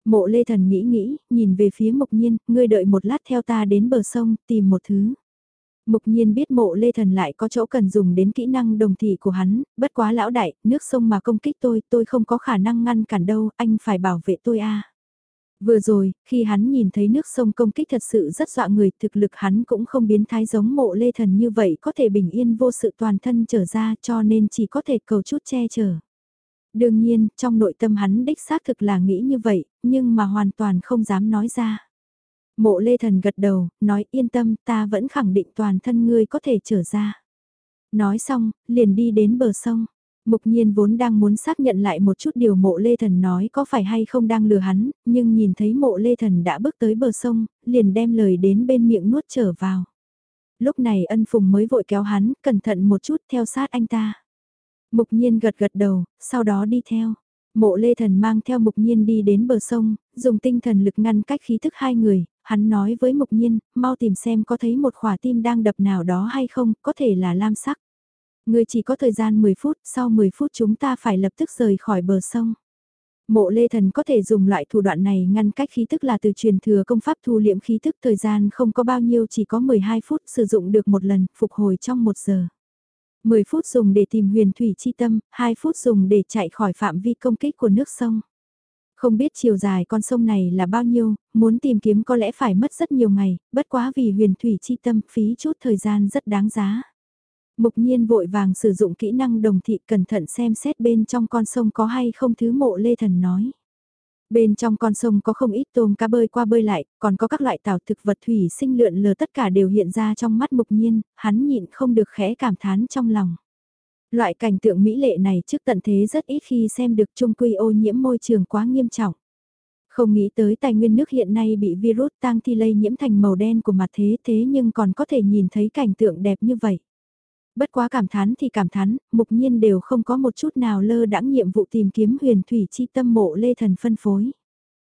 Mộ lê thần nghĩ nghĩ, nhìn về phía mục nhiên, ngươi đợi một lát theo ta đến bờ sông, tìm một thứ. Mục nhiên biết mộ lê thần lại có chỗ cần dùng đến kỹ năng đồng thị của hắn, bất quá lão đại, nước sông mà công kích tôi, tôi không có khả năng ngăn cản đâu, anh phải bảo vệ tôi a. Vừa rồi, khi hắn nhìn thấy nước sông công kích thật sự rất dọa người, thực lực hắn cũng không biến thái giống mộ lê thần như vậy có thể bình yên vô sự toàn thân trở ra cho nên chỉ có thể cầu chút che chở. Đương nhiên, trong nội tâm hắn đích xác thực là nghĩ như vậy, nhưng mà hoàn toàn không dám nói ra. Mộ lê thần gật đầu, nói yên tâm, ta vẫn khẳng định toàn thân ngươi có thể trở ra. Nói xong, liền đi đến bờ sông. Mục nhiên vốn đang muốn xác nhận lại một chút điều mộ lê thần nói có phải hay không đang lừa hắn, nhưng nhìn thấy mộ lê thần đã bước tới bờ sông, liền đem lời đến bên miệng nuốt trở vào. Lúc này ân phùng mới vội kéo hắn, cẩn thận một chút theo sát anh ta. Mục nhiên gật gật đầu, sau đó đi theo. Mộ lê thần mang theo mục nhiên đi đến bờ sông, dùng tinh thần lực ngăn cách khí thức hai người, hắn nói với mục nhiên, mau tìm xem có thấy một khỏa tim đang đập nào đó hay không, có thể là lam sắc. Người chỉ có thời gian 10 phút, sau 10 phút chúng ta phải lập tức rời khỏi bờ sông. Mộ lê thần có thể dùng loại thủ đoạn này ngăn cách khí tức là từ truyền thừa công pháp thu liệm khí tức thời gian không có bao nhiêu chỉ có 12 phút sử dụng được một lần, phục hồi trong một giờ. 10 phút dùng để tìm huyền thủy chi tâm, 2 phút dùng để chạy khỏi phạm vi công kích của nước sông. Không biết chiều dài con sông này là bao nhiêu, muốn tìm kiếm có lẽ phải mất rất nhiều ngày, bất quá vì huyền thủy chi tâm phí chút thời gian rất đáng giá. Mục nhiên vội vàng sử dụng kỹ năng đồng thị cẩn thận xem xét bên trong con sông có hay không thứ mộ lê thần nói. Bên trong con sông có không ít tôm cá bơi qua bơi lại, còn có các loại tảo thực vật thủy sinh lượn lờ tất cả đều hiện ra trong mắt mục nhiên, hắn nhịn không được khẽ cảm thán trong lòng. Loại cảnh tượng mỹ lệ này trước tận thế rất ít khi xem được trung quy ô nhiễm môi trường quá nghiêm trọng. Không nghĩ tới tài nguyên nước hiện nay bị virus tang thi lây nhiễm thành màu đen của mặt thế thế nhưng còn có thể nhìn thấy cảnh tượng đẹp như vậy. Bất quá cảm thán thì cảm thán, mục nhiên đều không có một chút nào lơ đãng nhiệm vụ tìm kiếm huyền thủy chi tâm mộ lê thần phân phối.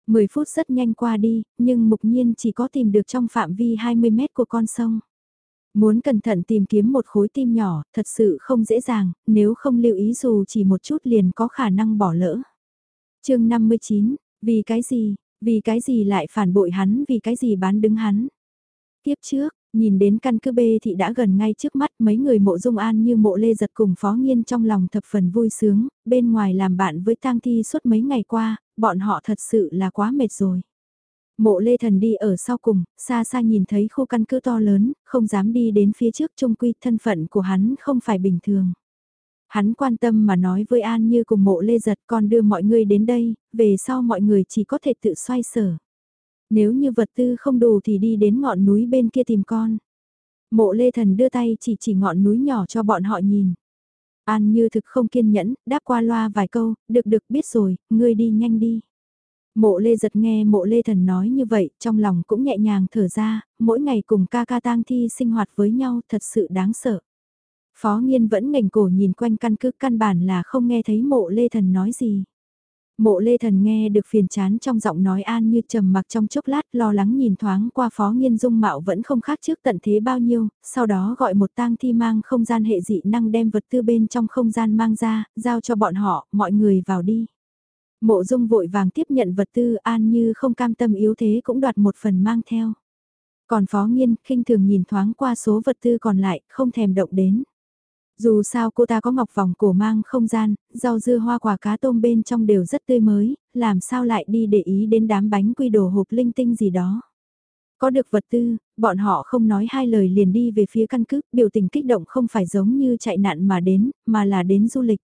10 phút rất nhanh qua đi, nhưng mục nhiên chỉ có tìm được trong phạm vi 20 mét của con sông. Muốn cẩn thận tìm kiếm một khối tim nhỏ, thật sự không dễ dàng, nếu không lưu ý dù chỉ một chút liền có khả năng bỏ lỡ. chương 59, vì cái gì, vì cái gì lại phản bội hắn, vì cái gì bán đứng hắn. Tiếp trước, Nhìn đến căn cứ B thì đã gần ngay trước mắt mấy người mộ dung an như mộ lê giật cùng phó nghiên trong lòng thập phần vui sướng, bên ngoài làm bạn với tang thi suốt mấy ngày qua, bọn họ thật sự là quá mệt rồi. Mộ lê thần đi ở sau cùng, xa xa nhìn thấy khu căn cứ to lớn, không dám đi đến phía trước trung quy thân phận của hắn không phải bình thường. Hắn quan tâm mà nói với An như cùng mộ lê giật con đưa mọi người đến đây, về sau mọi người chỉ có thể tự xoay sở. Nếu như vật tư không đủ thì đi đến ngọn núi bên kia tìm con. Mộ lê thần đưa tay chỉ chỉ ngọn núi nhỏ cho bọn họ nhìn. An như thực không kiên nhẫn, đáp qua loa vài câu, được được biết rồi, ngươi đi nhanh đi. Mộ lê giật nghe mộ lê thần nói như vậy, trong lòng cũng nhẹ nhàng thở ra, mỗi ngày cùng ca ca tang thi sinh hoạt với nhau thật sự đáng sợ. Phó nghiên vẫn ngành cổ nhìn quanh căn cứ căn bản là không nghe thấy mộ lê thần nói gì. Mộ lê thần nghe được phiền chán trong giọng nói an như trầm mặc trong chốc lát lo lắng nhìn thoáng qua phó nghiên dung mạo vẫn không khác trước tận thế bao nhiêu, sau đó gọi một tang thi mang không gian hệ dị năng đem vật tư bên trong không gian mang ra, giao cho bọn họ, mọi người vào đi. Mộ dung vội vàng tiếp nhận vật tư an như không cam tâm yếu thế cũng đoạt một phần mang theo. Còn phó nghiên khinh thường nhìn thoáng qua số vật tư còn lại, không thèm động đến. Dù sao cô ta có ngọc vòng cổ mang không gian, rau dưa hoa quả cá tôm bên trong đều rất tươi mới, làm sao lại đi để ý đến đám bánh quy đồ hộp linh tinh gì đó. Có được vật tư, bọn họ không nói hai lời liền đi về phía căn cứ, biểu tình kích động không phải giống như chạy nạn mà đến, mà là đến du lịch.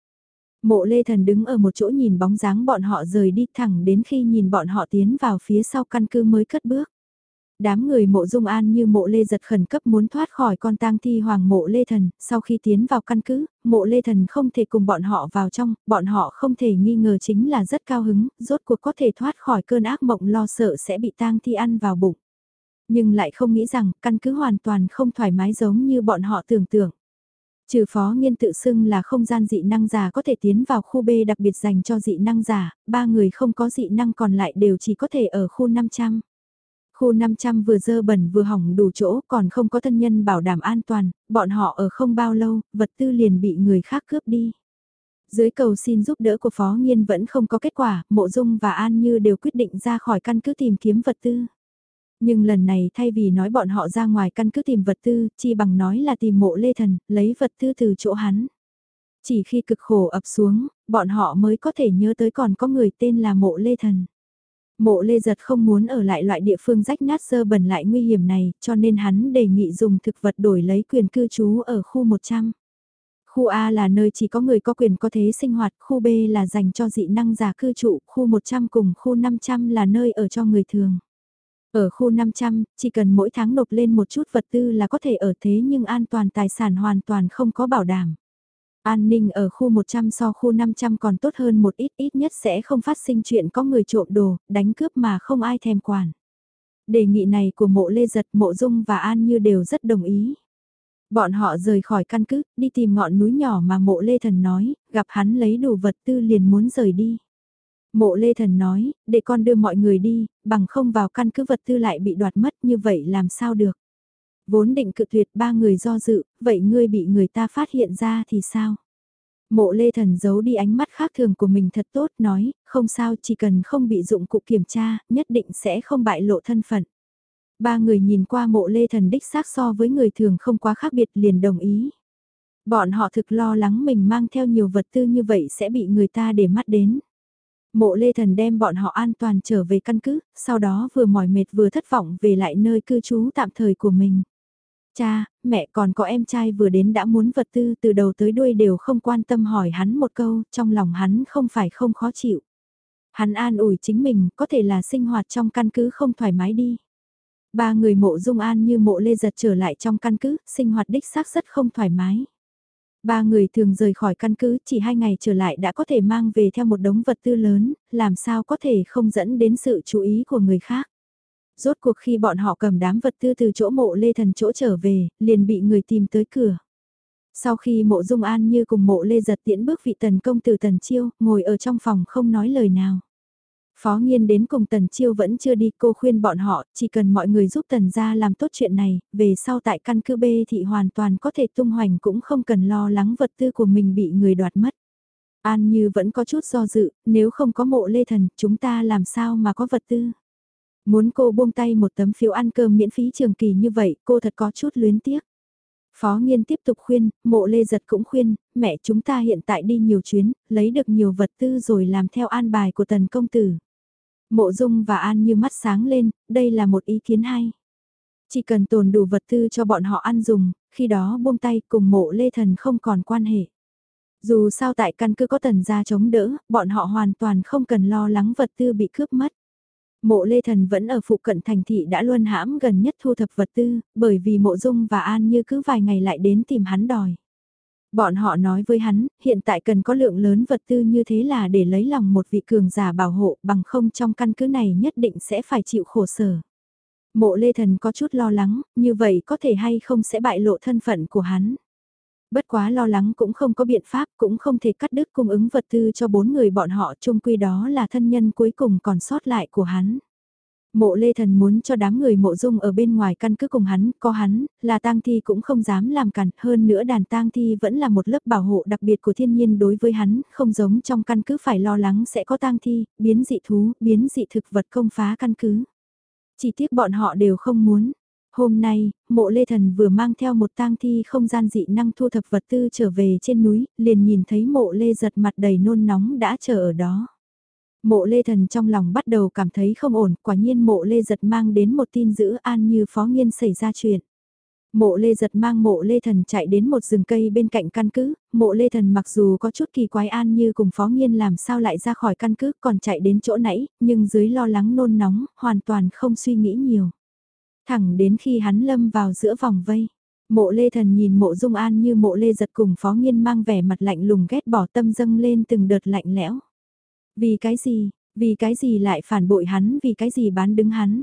Mộ Lê Thần đứng ở một chỗ nhìn bóng dáng bọn họ rời đi thẳng đến khi nhìn bọn họ tiến vào phía sau căn cứ mới cất bước. Đám người mộ dung an như mộ lê giật khẩn cấp muốn thoát khỏi con tang thi hoàng mộ lê thần, sau khi tiến vào căn cứ, mộ lê thần không thể cùng bọn họ vào trong, bọn họ không thể nghi ngờ chính là rất cao hứng, rốt cuộc có thể thoát khỏi cơn ác mộng lo sợ sẽ bị tang thi ăn vào bụng. Nhưng lại không nghĩ rằng căn cứ hoàn toàn không thoải mái giống như bọn họ tưởng tượng. Trừ phó nghiên tự xưng là không gian dị năng giả có thể tiến vào khu B đặc biệt dành cho dị năng giả, ba người không có dị năng còn lại đều chỉ có thể ở khu 500. Khu 500 vừa dơ bẩn vừa hỏng đủ chỗ còn không có thân nhân bảo đảm an toàn, bọn họ ở không bao lâu, vật tư liền bị người khác cướp đi. Dưới cầu xin giúp đỡ của Phó Nghiên vẫn không có kết quả, Mộ Dung và An Như đều quyết định ra khỏi căn cứ tìm kiếm vật tư. Nhưng lần này thay vì nói bọn họ ra ngoài căn cứ tìm vật tư, chi bằng nói là tìm mộ lê thần, lấy vật tư từ chỗ hắn. Chỉ khi cực khổ ập xuống, bọn họ mới có thể nhớ tới còn có người tên là mộ lê thần. Mộ lê giật không muốn ở lại loại địa phương rách nát sơ bẩn lại nguy hiểm này, cho nên hắn đề nghị dùng thực vật đổi lấy quyền cư trú ở khu 100. Khu A là nơi chỉ có người có quyền có thế sinh hoạt, khu B là dành cho dị năng giả cư trụ, khu 100 cùng khu 500 là nơi ở cho người thường. Ở khu 500, chỉ cần mỗi tháng nộp lên một chút vật tư là có thể ở thế nhưng an toàn tài sản hoàn toàn không có bảo đảm. An ninh ở khu 100 so khu 500 còn tốt hơn một ít ít nhất sẽ không phát sinh chuyện có người trộm đồ, đánh cướp mà không ai thèm quản. Đề nghị này của mộ Lê Giật, mộ Dung và An Như đều rất đồng ý. Bọn họ rời khỏi căn cứ, đi tìm ngọn núi nhỏ mà mộ Lê Thần nói, gặp hắn lấy đủ vật tư liền muốn rời đi. Mộ Lê Thần nói, để con đưa mọi người đi, bằng không vào căn cứ vật tư lại bị đoạt mất như vậy làm sao được. Vốn định cự tuyệt ba người do dự, vậy ngươi bị người ta phát hiện ra thì sao? Mộ Lê Thần giấu đi ánh mắt khác thường của mình thật tốt, nói, không sao chỉ cần không bị dụng cụ kiểm tra, nhất định sẽ không bại lộ thân phận. Ba người nhìn qua mộ Lê Thần đích xác so với người thường không quá khác biệt liền đồng ý. Bọn họ thực lo lắng mình mang theo nhiều vật tư như vậy sẽ bị người ta để mắt đến. Mộ Lê Thần đem bọn họ an toàn trở về căn cứ, sau đó vừa mỏi mệt vừa thất vọng về lại nơi cư trú tạm thời của mình. Cha, mẹ còn có em trai vừa đến đã muốn vật tư từ đầu tới đuôi đều không quan tâm hỏi hắn một câu, trong lòng hắn không phải không khó chịu. Hắn an ủi chính mình, có thể là sinh hoạt trong căn cứ không thoải mái đi. Ba người mộ dung an như mộ lê giật trở lại trong căn cứ, sinh hoạt đích xác rất không thoải mái. Ba người thường rời khỏi căn cứ chỉ hai ngày trở lại đã có thể mang về theo một đống vật tư lớn, làm sao có thể không dẫn đến sự chú ý của người khác. Rốt cuộc khi bọn họ cầm đám vật tư từ chỗ mộ lê thần chỗ trở về, liền bị người tìm tới cửa. Sau khi mộ dung an như cùng mộ lê giật tiễn bước vị tần công từ tần chiêu, ngồi ở trong phòng không nói lời nào. Phó Nghiên đến cùng Tần Chiêu vẫn chưa đi cô khuyên bọn họ chỉ cần mọi người giúp Tần gia làm tốt chuyện này, về sau tại căn cứ B thì hoàn toàn có thể tung hoành cũng không cần lo lắng vật tư của mình bị người đoạt mất. An Như vẫn có chút do dự, nếu không có mộ lê thần, chúng ta làm sao mà có vật tư. Muốn cô buông tay một tấm phiếu ăn cơm miễn phí trường kỳ như vậy, cô thật có chút luyến tiếc. Phó Nghiên tiếp tục khuyên, mộ lê giật cũng khuyên, mẹ chúng ta hiện tại đi nhiều chuyến, lấy được nhiều vật tư rồi làm theo an bài của tần công tử. Mộ Dung và An như mắt sáng lên, đây là một ý kiến hay. Chỉ cần tồn đủ vật tư cho bọn họ ăn dùng, khi đó buông tay cùng mộ lê thần không còn quan hệ. Dù sao tại căn cứ có tần gia chống đỡ, bọn họ hoàn toàn không cần lo lắng vật tư bị cướp mất. Mộ Lê Thần vẫn ở phụ cận thành thị đã luôn hãm gần nhất thu thập vật tư, bởi vì mộ dung và An như cứ vài ngày lại đến tìm hắn đòi. Bọn họ nói với hắn, hiện tại cần có lượng lớn vật tư như thế là để lấy lòng một vị cường giả bảo hộ bằng không trong căn cứ này nhất định sẽ phải chịu khổ sở. Mộ Lê Thần có chút lo lắng, như vậy có thể hay không sẽ bại lộ thân phận của hắn. Bất quá lo lắng cũng không có biện pháp, cũng không thể cắt đứt cung ứng vật tư cho bốn người bọn họ chung quy đó là thân nhân cuối cùng còn sót lại của hắn. Mộ Lê Thần muốn cho đám người mộ dung ở bên ngoài căn cứ cùng hắn, có hắn, là tang thi cũng không dám làm cản, hơn nữa đàn tang thi vẫn là một lớp bảo hộ đặc biệt của thiên nhiên đối với hắn, không giống trong căn cứ phải lo lắng sẽ có tang thi, biến dị thú, biến dị thực vật công phá căn cứ. Chỉ tiếc bọn họ đều không muốn. Hôm nay, mộ Lê Thần vừa mang theo một tang thi không gian dị năng thu thập vật tư trở về trên núi, liền nhìn thấy mộ Lê giật mặt đầy nôn nóng đã chờ ở đó. Mộ lê thần trong lòng bắt đầu cảm thấy không ổn, quả nhiên mộ lê giật mang đến một tin giữ an như phó nghiên xảy ra chuyện. Mộ lê giật mang mộ lê thần chạy đến một rừng cây bên cạnh căn cứ, mộ lê thần mặc dù có chút kỳ quái an như cùng phó nghiên làm sao lại ra khỏi căn cứ còn chạy đến chỗ nãy, nhưng dưới lo lắng nôn nóng, hoàn toàn không suy nghĩ nhiều. Thẳng đến khi hắn lâm vào giữa vòng vây. Mộ lê thần nhìn mộ dung an như mộ lê giật cùng phó nghiên mang vẻ mặt lạnh lùng ghét bỏ tâm dâng lên từng đợt lạnh lẽo. Vì cái gì, vì cái gì lại phản bội hắn, vì cái gì bán đứng hắn.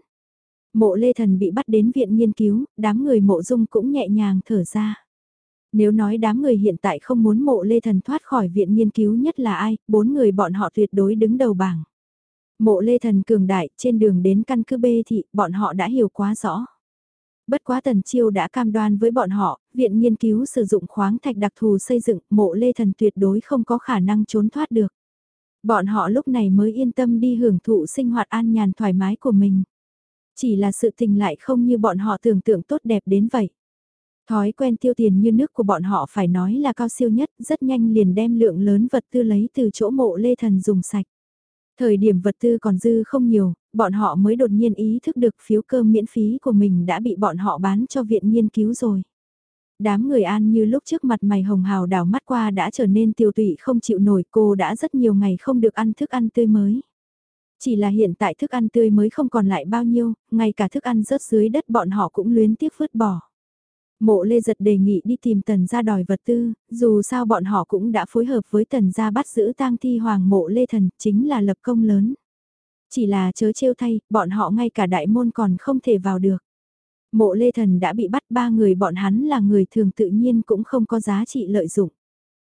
Mộ Lê Thần bị bắt đến viện nghiên cứu, đám người mộ dung cũng nhẹ nhàng thở ra. Nếu nói đám người hiện tại không muốn mộ lê thần thoát khỏi viện nghiên cứu nhất là ai, bốn người bọn họ tuyệt đối đứng đầu bảng. Mộ lê thần cường đại trên đường đến căn cứ B thị bọn họ đã hiểu quá rõ. Bất quá tần chiêu đã cam đoan với bọn họ, viện nghiên cứu sử dụng khoáng thạch đặc thù xây dựng mộ lê thần tuyệt đối không có khả năng trốn thoát được. Bọn họ lúc này mới yên tâm đi hưởng thụ sinh hoạt an nhàn thoải mái của mình. Chỉ là sự tình lại không như bọn họ tưởng tượng tốt đẹp đến vậy. Thói quen tiêu tiền như nước của bọn họ phải nói là cao siêu nhất, rất nhanh liền đem lượng lớn vật tư lấy từ chỗ mộ lê thần dùng sạch. Thời điểm vật tư còn dư không nhiều, bọn họ mới đột nhiên ý thức được phiếu cơm miễn phí của mình đã bị bọn họ bán cho viện nghiên cứu rồi. Đám người an như lúc trước mặt mày hồng hào đảo mắt qua đã trở nên tiêu tụy không chịu nổi cô đã rất nhiều ngày không được ăn thức ăn tươi mới. Chỉ là hiện tại thức ăn tươi mới không còn lại bao nhiêu, ngay cả thức ăn rớt dưới đất bọn họ cũng luyến tiếc vứt bỏ. Mộ Lê Giật đề nghị đi tìm Tần gia đòi vật tư, dù sao bọn họ cũng đã phối hợp với Tần gia bắt giữ tang thi hoàng mộ Lê Thần, chính là lập công lớn. Chỉ là chớ trêu thay, bọn họ ngay cả đại môn còn không thể vào được. Mộ Lê Thần đã bị bắt ba người bọn hắn là người thường tự nhiên cũng không có giá trị lợi dụng.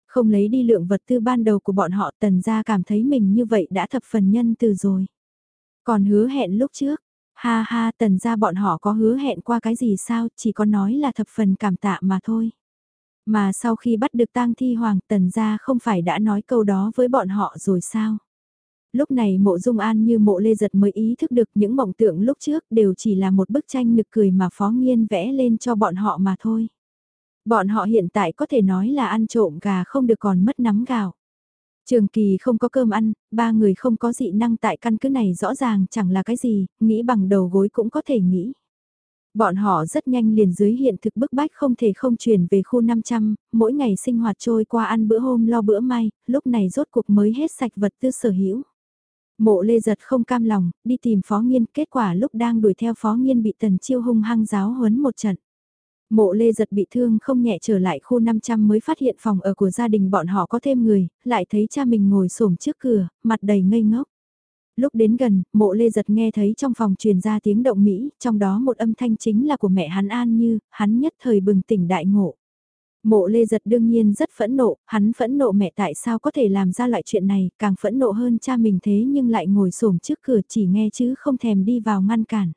Không lấy đi lượng vật tư ban đầu của bọn họ tần gia cảm thấy mình như vậy đã thập phần nhân từ rồi. Còn hứa hẹn lúc trước, Ha ha tần ra bọn họ có hứa hẹn qua cái gì sao, chỉ có nói là thập phần cảm tạ mà thôi. Mà sau khi bắt được tang thi hoàng tần ra không phải đã nói câu đó với bọn họ rồi sao? Lúc này mộ dung an như mộ lê giật mới ý thức được những mộng tượng lúc trước đều chỉ là một bức tranh nực cười mà phó nghiên vẽ lên cho bọn họ mà thôi. Bọn họ hiện tại có thể nói là ăn trộm gà không được còn mất nắm gạo. Trường kỳ không có cơm ăn, ba người không có dị năng tại căn cứ này rõ ràng chẳng là cái gì, nghĩ bằng đầu gối cũng có thể nghĩ. Bọn họ rất nhanh liền dưới hiện thực bức bách không thể không chuyển về khu 500, mỗi ngày sinh hoạt trôi qua ăn bữa hôm lo bữa mai, lúc này rốt cuộc mới hết sạch vật tư sở hữu. Mộ lê giật không cam lòng, đi tìm phó nghiên, kết quả lúc đang đuổi theo phó nghiên bị tần chiêu hung hăng giáo huấn một trận. Mộ lê giật bị thương không nhẹ trở lại khu 500 mới phát hiện phòng ở của gia đình bọn họ có thêm người, lại thấy cha mình ngồi xổm trước cửa, mặt đầy ngây ngốc. Lúc đến gần, mộ lê giật nghe thấy trong phòng truyền ra tiếng động Mỹ, trong đó một âm thanh chính là của mẹ hắn An Như, hắn nhất thời bừng tỉnh đại ngộ. Mộ lê giật đương nhiên rất phẫn nộ, hắn phẫn nộ mẹ tại sao có thể làm ra loại chuyện này, càng phẫn nộ hơn cha mình thế nhưng lại ngồi xổm trước cửa chỉ nghe chứ không thèm đi vào ngăn cản.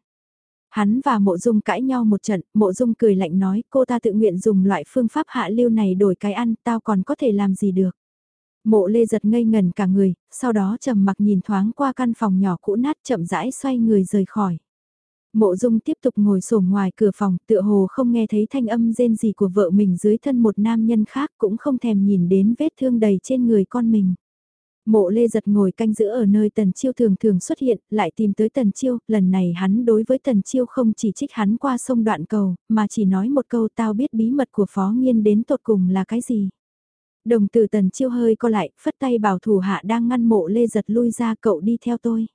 Hắn và mộ dung cãi nhau một trận, mộ dung cười lạnh nói cô ta tự nguyện dùng loại phương pháp hạ lưu này đổi cái ăn, tao còn có thể làm gì được. Mộ lê giật ngây ngần cả người, sau đó trầm mặc nhìn thoáng qua căn phòng nhỏ cũ nát chậm rãi xoay người rời khỏi. Mộ dung tiếp tục ngồi sổ ngoài cửa phòng, tựa hồ không nghe thấy thanh âm rên gì của vợ mình dưới thân một nam nhân khác cũng không thèm nhìn đến vết thương đầy trên người con mình. Mộ lê giật ngồi canh giữ ở nơi tần chiêu thường thường xuất hiện, lại tìm tới tần chiêu, lần này hắn đối với tần chiêu không chỉ trích hắn qua sông đoạn cầu, mà chỉ nói một câu tao biết bí mật của phó nghiên đến tột cùng là cái gì. Đồng tử tần chiêu hơi co lại, phất tay bảo thủ hạ đang ngăn mộ lê giật lui ra cậu đi theo tôi.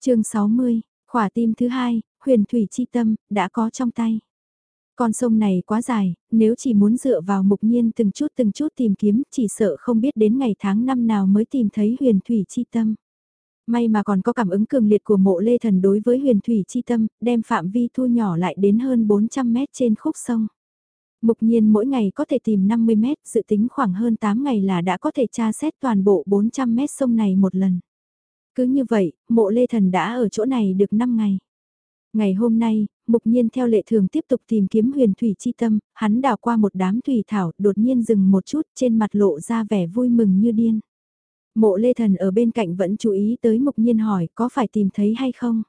chương 60, khỏa tim thứ hai, huyền thủy chi tâm, đã có trong tay. Con sông này quá dài, nếu chỉ muốn dựa vào mục nhiên từng chút từng chút tìm kiếm, chỉ sợ không biết đến ngày tháng năm nào mới tìm thấy huyền thủy chi tâm. May mà còn có cảm ứng cường liệt của mộ lê thần đối với huyền thủy chi tâm, đem phạm vi thu nhỏ lại đến hơn 400 mét trên khúc sông. Mục nhiên mỗi ngày có thể tìm 50 mét, dự tính khoảng hơn 8 ngày là đã có thể tra xét toàn bộ 400 mét sông này một lần. Cứ như vậy, mộ lê thần đã ở chỗ này được 5 ngày. Ngày hôm nay, mục nhiên theo lệ thường tiếp tục tìm kiếm huyền thủy chi tâm, hắn đào qua một đám thủy thảo, đột nhiên dừng một chút trên mặt lộ ra vẻ vui mừng như điên. Mộ lê thần ở bên cạnh vẫn chú ý tới mục nhiên hỏi có phải tìm thấy hay không?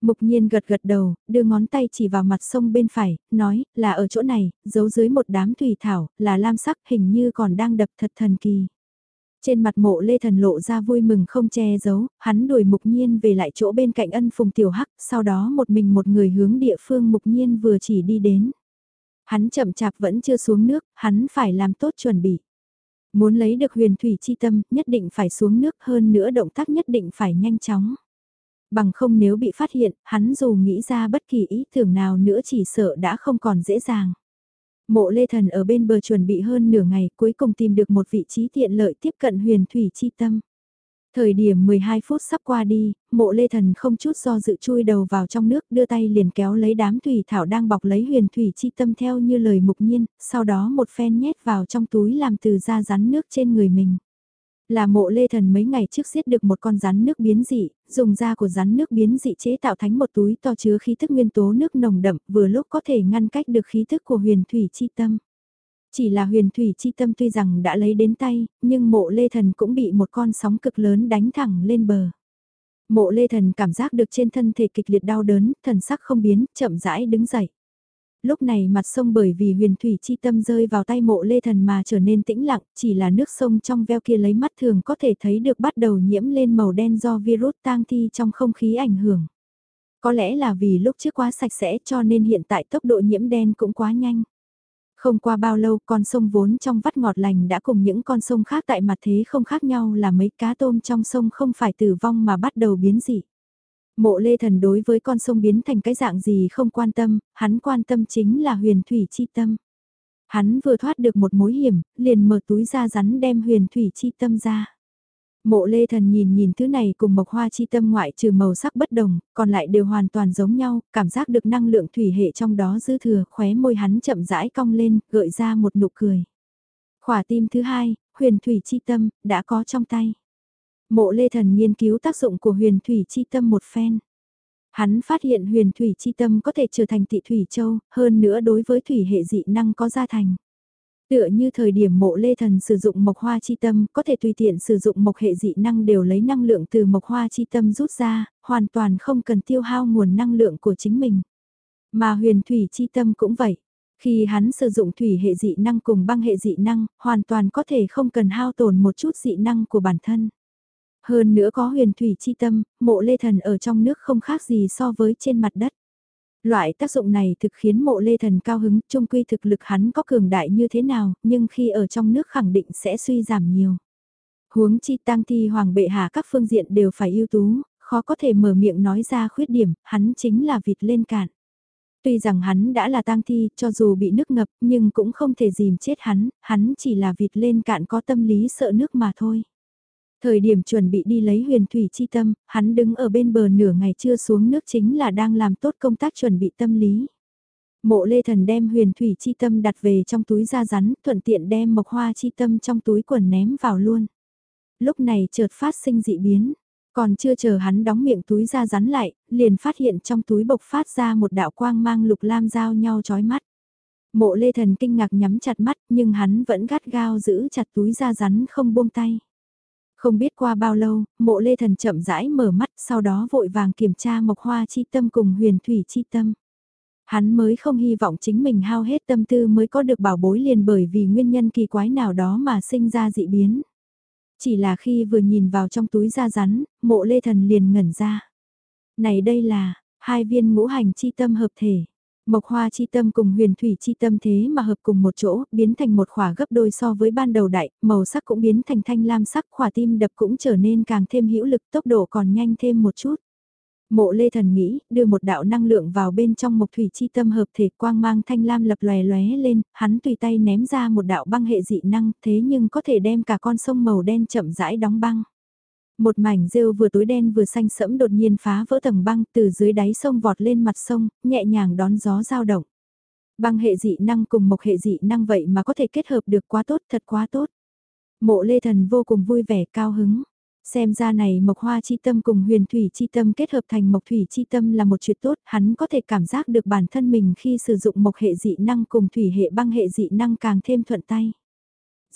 Mục nhiên gật gật đầu, đưa ngón tay chỉ vào mặt sông bên phải, nói là ở chỗ này, giấu dưới một đám thủy thảo, là lam sắc hình như còn đang đập thật thần kỳ. Trên mặt mộ lê thần lộ ra vui mừng không che giấu, hắn đuổi mục nhiên về lại chỗ bên cạnh ân phùng tiểu hắc, sau đó một mình một người hướng địa phương mục nhiên vừa chỉ đi đến. Hắn chậm chạp vẫn chưa xuống nước, hắn phải làm tốt chuẩn bị. Muốn lấy được huyền thủy chi tâm, nhất định phải xuống nước hơn nữa động tác nhất định phải nhanh chóng. Bằng không nếu bị phát hiện, hắn dù nghĩ ra bất kỳ ý tưởng nào nữa chỉ sợ đã không còn dễ dàng. Mộ Lê Thần ở bên bờ chuẩn bị hơn nửa ngày cuối cùng tìm được một vị trí tiện lợi tiếp cận huyền thủy chi tâm. Thời điểm 12 phút sắp qua đi, mộ lê thần không chút do dự chui đầu vào trong nước đưa tay liền kéo lấy đám thủy thảo đang bọc lấy huyền thủy chi tâm theo như lời mục nhiên, sau đó một phen nhét vào trong túi làm từ da rắn nước trên người mình. Là mộ lê thần mấy ngày trước giết được một con rắn nước biến dị, dùng da của rắn nước biến dị chế tạo thành một túi to chứa khí thức nguyên tố nước nồng đậm vừa lúc có thể ngăn cách được khí thức của huyền thủy chi tâm. Chỉ là huyền thủy chi tâm tuy rằng đã lấy đến tay, nhưng mộ lê thần cũng bị một con sóng cực lớn đánh thẳng lên bờ. Mộ lê thần cảm giác được trên thân thể kịch liệt đau đớn, thần sắc không biến, chậm rãi đứng dậy. Lúc này mặt sông bởi vì huyền thủy chi tâm rơi vào tay mộ lê thần mà trở nên tĩnh lặng, chỉ là nước sông trong veo kia lấy mắt thường có thể thấy được bắt đầu nhiễm lên màu đen do virus tang thi trong không khí ảnh hưởng. Có lẽ là vì lúc trước quá sạch sẽ cho nên hiện tại tốc độ nhiễm đen cũng quá nhanh. Không qua bao lâu con sông vốn trong vắt ngọt lành đã cùng những con sông khác tại mặt thế không khác nhau là mấy cá tôm trong sông không phải tử vong mà bắt đầu biến dị. Mộ lê thần đối với con sông biến thành cái dạng gì không quan tâm, hắn quan tâm chính là huyền thủy chi tâm. Hắn vừa thoát được một mối hiểm, liền mở túi ra rắn đem huyền thủy chi tâm ra. Mộ lê thần nhìn nhìn thứ này cùng mộc hoa chi tâm ngoại trừ màu sắc bất đồng, còn lại đều hoàn toàn giống nhau, cảm giác được năng lượng thủy hệ trong đó dư thừa, khóe môi hắn chậm rãi cong lên, gợi ra một nụ cười. Khỏa tim thứ hai, huyền thủy chi tâm, đã có trong tay. Mộ lê thần nghiên cứu tác dụng của huyền thủy chi tâm một phen. Hắn phát hiện huyền thủy chi tâm có thể trở thành tị thủy châu, hơn nữa đối với thủy hệ dị năng có gia thành. Tựa như thời điểm mộ lê thần sử dụng mộc hoa chi tâm, có thể tùy tiện sử dụng mộc hệ dị năng đều lấy năng lượng từ mộc hoa chi tâm rút ra, hoàn toàn không cần tiêu hao nguồn năng lượng của chính mình. Mà huyền thủy chi tâm cũng vậy. Khi hắn sử dụng thủy hệ dị năng cùng băng hệ dị năng, hoàn toàn có thể không cần hao tổn một chút dị năng của bản thân. Hơn nữa có huyền thủy chi tâm, mộ lê thần ở trong nước không khác gì so với trên mặt đất. Loại tác dụng này thực khiến mộ lê thần cao hứng, trung quy thực lực hắn có cường đại như thế nào, nhưng khi ở trong nước khẳng định sẽ suy giảm nhiều. Huống chi tăng thi hoàng bệ hạ các phương diện đều phải ưu tú, khó có thể mở miệng nói ra khuyết điểm, hắn chính là vịt lên cạn. Tuy rằng hắn đã là tang thi, cho dù bị nước ngập, nhưng cũng không thể dìm chết hắn, hắn chỉ là vịt lên cạn có tâm lý sợ nước mà thôi. Thời điểm chuẩn bị đi lấy huyền thủy chi tâm, hắn đứng ở bên bờ nửa ngày chưa xuống nước chính là đang làm tốt công tác chuẩn bị tâm lý. Mộ lê thần đem huyền thủy chi tâm đặt về trong túi da rắn, thuận tiện đem mộc hoa chi tâm trong túi quần ném vào luôn. Lúc này chợt phát sinh dị biến, còn chưa chờ hắn đóng miệng túi da rắn lại, liền phát hiện trong túi bộc phát ra một đạo quang mang lục lam giao nhau chói mắt. Mộ lê thần kinh ngạc nhắm chặt mắt nhưng hắn vẫn gắt gao giữ chặt túi da rắn không buông tay. Không biết qua bao lâu, mộ lê thần chậm rãi mở mắt sau đó vội vàng kiểm tra mộc hoa chi tâm cùng huyền thủy chi tâm. Hắn mới không hy vọng chính mình hao hết tâm tư mới có được bảo bối liền bởi vì nguyên nhân kỳ quái nào đó mà sinh ra dị biến. Chỉ là khi vừa nhìn vào trong túi da rắn, mộ lê thần liền ngẩn ra. Này đây là, hai viên ngũ hành chi tâm hợp thể. Mộc hoa chi tâm cùng huyền thủy chi tâm thế mà hợp cùng một chỗ, biến thành một khỏa gấp đôi so với ban đầu đại, màu sắc cũng biến thành thanh lam sắc, khỏa tim đập cũng trở nên càng thêm hữu lực, tốc độ còn nhanh thêm một chút. Mộ lê thần nghĩ, đưa một đạo năng lượng vào bên trong mộc thủy chi tâm hợp thể quang mang thanh lam lập lòe lóe lên, hắn tùy tay ném ra một đạo băng hệ dị năng, thế nhưng có thể đem cả con sông màu đen chậm rãi đóng băng. Một mảnh rêu vừa tối đen vừa xanh sẫm đột nhiên phá vỡ tầng băng từ dưới đáy sông vọt lên mặt sông, nhẹ nhàng đón gió giao động. Băng hệ dị năng cùng mộc hệ dị năng vậy mà có thể kết hợp được quá tốt, thật quá tốt. Mộ lê thần vô cùng vui vẻ cao hứng. Xem ra này mộc hoa chi tâm cùng huyền thủy chi tâm kết hợp thành mộc thủy chi tâm là một chuyện tốt, hắn có thể cảm giác được bản thân mình khi sử dụng mộc hệ dị năng cùng thủy hệ băng hệ dị năng càng thêm thuận tay.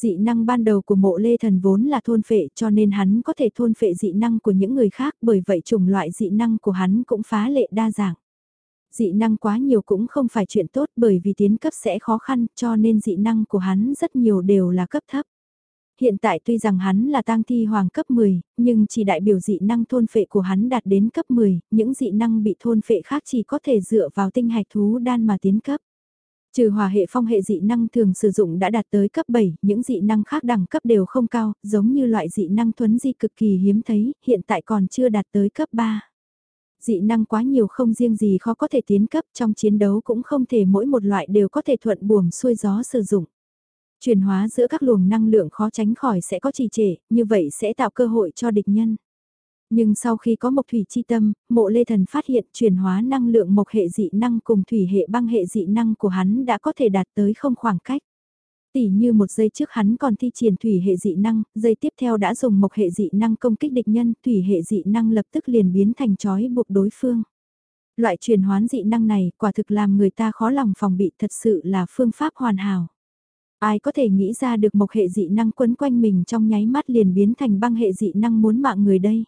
Dị năng ban đầu của mộ lê thần vốn là thôn phệ cho nên hắn có thể thôn phệ dị năng của những người khác bởi vậy chủng loại dị năng của hắn cũng phá lệ đa dạng. Dị năng quá nhiều cũng không phải chuyện tốt bởi vì tiến cấp sẽ khó khăn cho nên dị năng của hắn rất nhiều đều là cấp thấp. Hiện tại tuy rằng hắn là tang thi hoàng cấp 10, nhưng chỉ đại biểu dị năng thôn phệ của hắn đạt đến cấp 10, những dị năng bị thôn phệ khác chỉ có thể dựa vào tinh hạch thú đan mà tiến cấp. Trừ hòa hệ phong hệ dị năng thường sử dụng đã đạt tới cấp 7, những dị năng khác đẳng cấp đều không cao, giống như loại dị năng thuấn di cực kỳ hiếm thấy, hiện tại còn chưa đạt tới cấp 3. Dị năng quá nhiều không riêng gì khó có thể tiến cấp trong chiến đấu cũng không thể mỗi một loại đều có thể thuận buồm xuôi gió sử dụng. Chuyển hóa giữa các luồng năng lượng khó tránh khỏi sẽ có trì trệ, như vậy sẽ tạo cơ hội cho địch nhân. Nhưng sau khi có mộc thủy chi tâm, mộ lê thần phát hiện chuyển hóa năng lượng mộc hệ dị năng cùng thủy hệ băng hệ dị năng của hắn đã có thể đạt tới không khoảng cách. Tỷ như một giây trước hắn còn thi triển thủy hệ dị năng, giây tiếp theo đã dùng mộc hệ dị năng công kích địch nhân, thủy hệ dị năng lập tức liền biến thành chói buộc đối phương. Loại truyền hoán dị năng này quả thực làm người ta khó lòng phòng bị thật sự là phương pháp hoàn hảo. Ai có thể nghĩ ra được mộc hệ dị năng quấn quanh mình trong nháy mắt liền biến thành băng hệ dị năng muốn mạng người đây.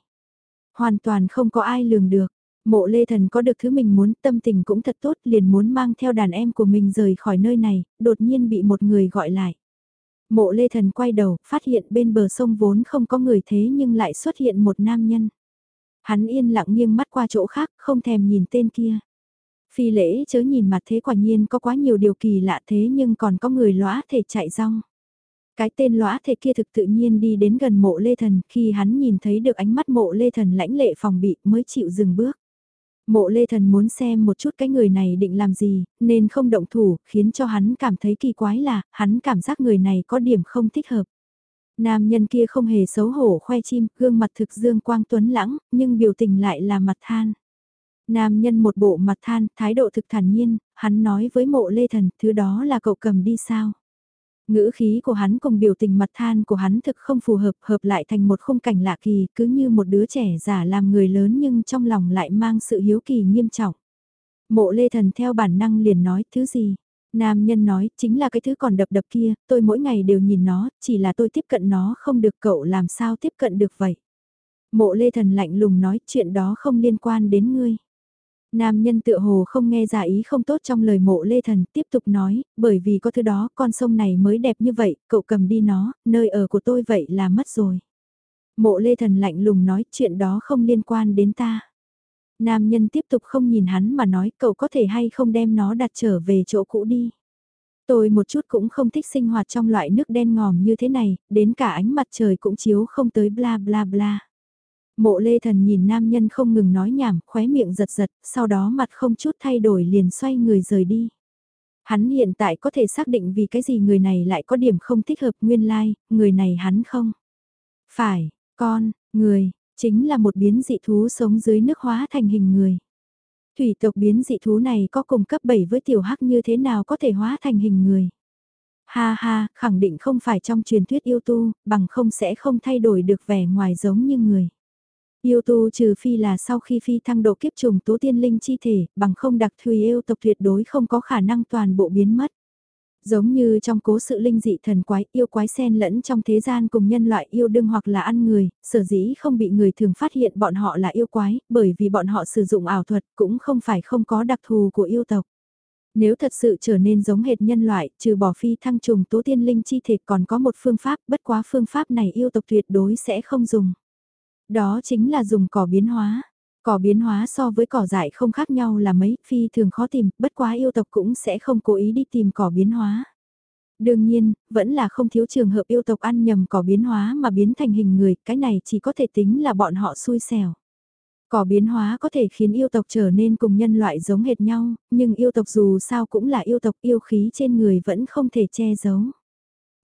Hoàn toàn không có ai lường được. Mộ lê thần có được thứ mình muốn, tâm tình cũng thật tốt, liền muốn mang theo đàn em của mình rời khỏi nơi này, đột nhiên bị một người gọi lại. Mộ lê thần quay đầu, phát hiện bên bờ sông vốn không có người thế nhưng lại xuất hiện một nam nhân. Hắn yên lặng nghiêng mắt qua chỗ khác, không thèm nhìn tên kia. Phi lễ chớ nhìn mặt thế quả nhiên có quá nhiều điều kỳ lạ thế nhưng còn có người lõa thể chạy rong. Cái tên lõa thể kia thực tự nhiên đi đến gần mộ lê thần khi hắn nhìn thấy được ánh mắt mộ lê thần lãnh lệ phòng bị mới chịu dừng bước. Mộ lê thần muốn xem một chút cái người này định làm gì, nên không động thủ, khiến cho hắn cảm thấy kỳ quái là, hắn cảm giác người này có điểm không thích hợp. Nam nhân kia không hề xấu hổ khoe chim, gương mặt thực dương quang tuấn lãng, nhưng biểu tình lại là mặt than. Nam nhân một bộ mặt than, thái độ thực thản nhiên, hắn nói với mộ lê thần, thứ đó là cậu cầm đi sao? Ngữ khí của hắn cùng biểu tình mặt than của hắn thực không phù hợp, hợp lại thành một khung cảnh lạ kỳ, cứ như một đứa trẻ giả làm người lớn nhưng trong lòng lại mang sự hiếu kỳ nghiêm trọng. Mộ lê thần theo bản năng liền nói, thứ gì? Nam nhân nói, chính là cái thứ còn đập đập kia, tôi mỗi ngày đều nhìn nó, chỉ là tôi tiếp cận nó không được cậu làm sao tiếp cận được vậy. Mộ lê thần lạnh lùng nói, chuyện đó không liên quan đến ngươi. Nam nhân tựa hồ không nghe ra ý không tốt trong lời mộ lê thần, tiếp tục nói, bởi vì có thứ đó, con sông này mới đẹp như vậy, cậu cầm đi nó, nơi ở của tôi vậy là mất rồi. Mộ lê thần lạnh lùng nói, chuyện đó không liên quan đến ta. Nam nhân tiếp tục không nhìn hắn mà nói, cậu có thể hay không đem nó đặt trở về chỗ cũ đi. Tôi một chút cũng không thích sinh hoạt trong loại nước đen ngòm như thế này, đến cả ánh mặt trời cũng chiếu không tới bla bla bla. Mộ lê thần nhìn nam nhân không ngừng nói nhảm, khóe miệng giật giật, sau đó mặt không chút thay đổi liền xoay người rời đi. Hắn hiện tại có thể xác định vì cái gì người này lại có điểm không thích hợp nguyên lai, like, người này hắn không. Phải, con, người, chính là một biến dị thú sống dưới nước hóa thành hình người. Thủy tộc biến dị thú này có cùng cấp 7 với tiểu hắc như thế nào có thể hóa thành hình người. Ha ha, khẳng định không phải trong truyền thuyết yêu tu, bằng không sẽ không thay đổi được vẻ ngoài giống như người. Yêu tu trừ phi là sau khi phi thăng độ kiếp trùng tố tiên linh chi thể, bằng không đặc thùy yêu tộc tuyệt đối không có khả năng toàn bộ biến mất. Giống như trong cố sự linh dị thần quái, yêu quái sen lẫn trong thế gian cùng nhân loại yêu đương hoặc là ăn người, sở dĩ không bị người thường phát hiện bọn họ là yêu quái, bởi vì bọn họ sử dụng ảo thuật cũng không phải không có đặc thù của yêu tộc. Nếu thật sự trở nên giống hệt nhân loại, trừ bỏ phi thăng trùng tố tiên linh chi thể còn có một phương pháp, bất quá phương pháp này yêu tộc tuyệt đối sẽ không dùng. Đó chính là dùng cỏ biến hóa. Cỏ biến hóa so với cỏ dại không khác nhau là mấy, phi thường khó tìm, bất quá yêu tộc cũng sẽ không cố ý đi tìm cỏ biến hóa. Đương nhiên, vẫn là không thiếu trường hợp yêu tộc ăn nhầm cỏ biến hóa mà biến thành hình người, cái này chỉ có thể tính là bọn họ xui xẻo. Cỏ biến hóa có thể khiến yêu tộc trở nên cùng nhân loại giống hệt nhau, nhưng yêu tộc dù sao cũng là yêu tộc yêu khí trên người vẫn không thể che giấu.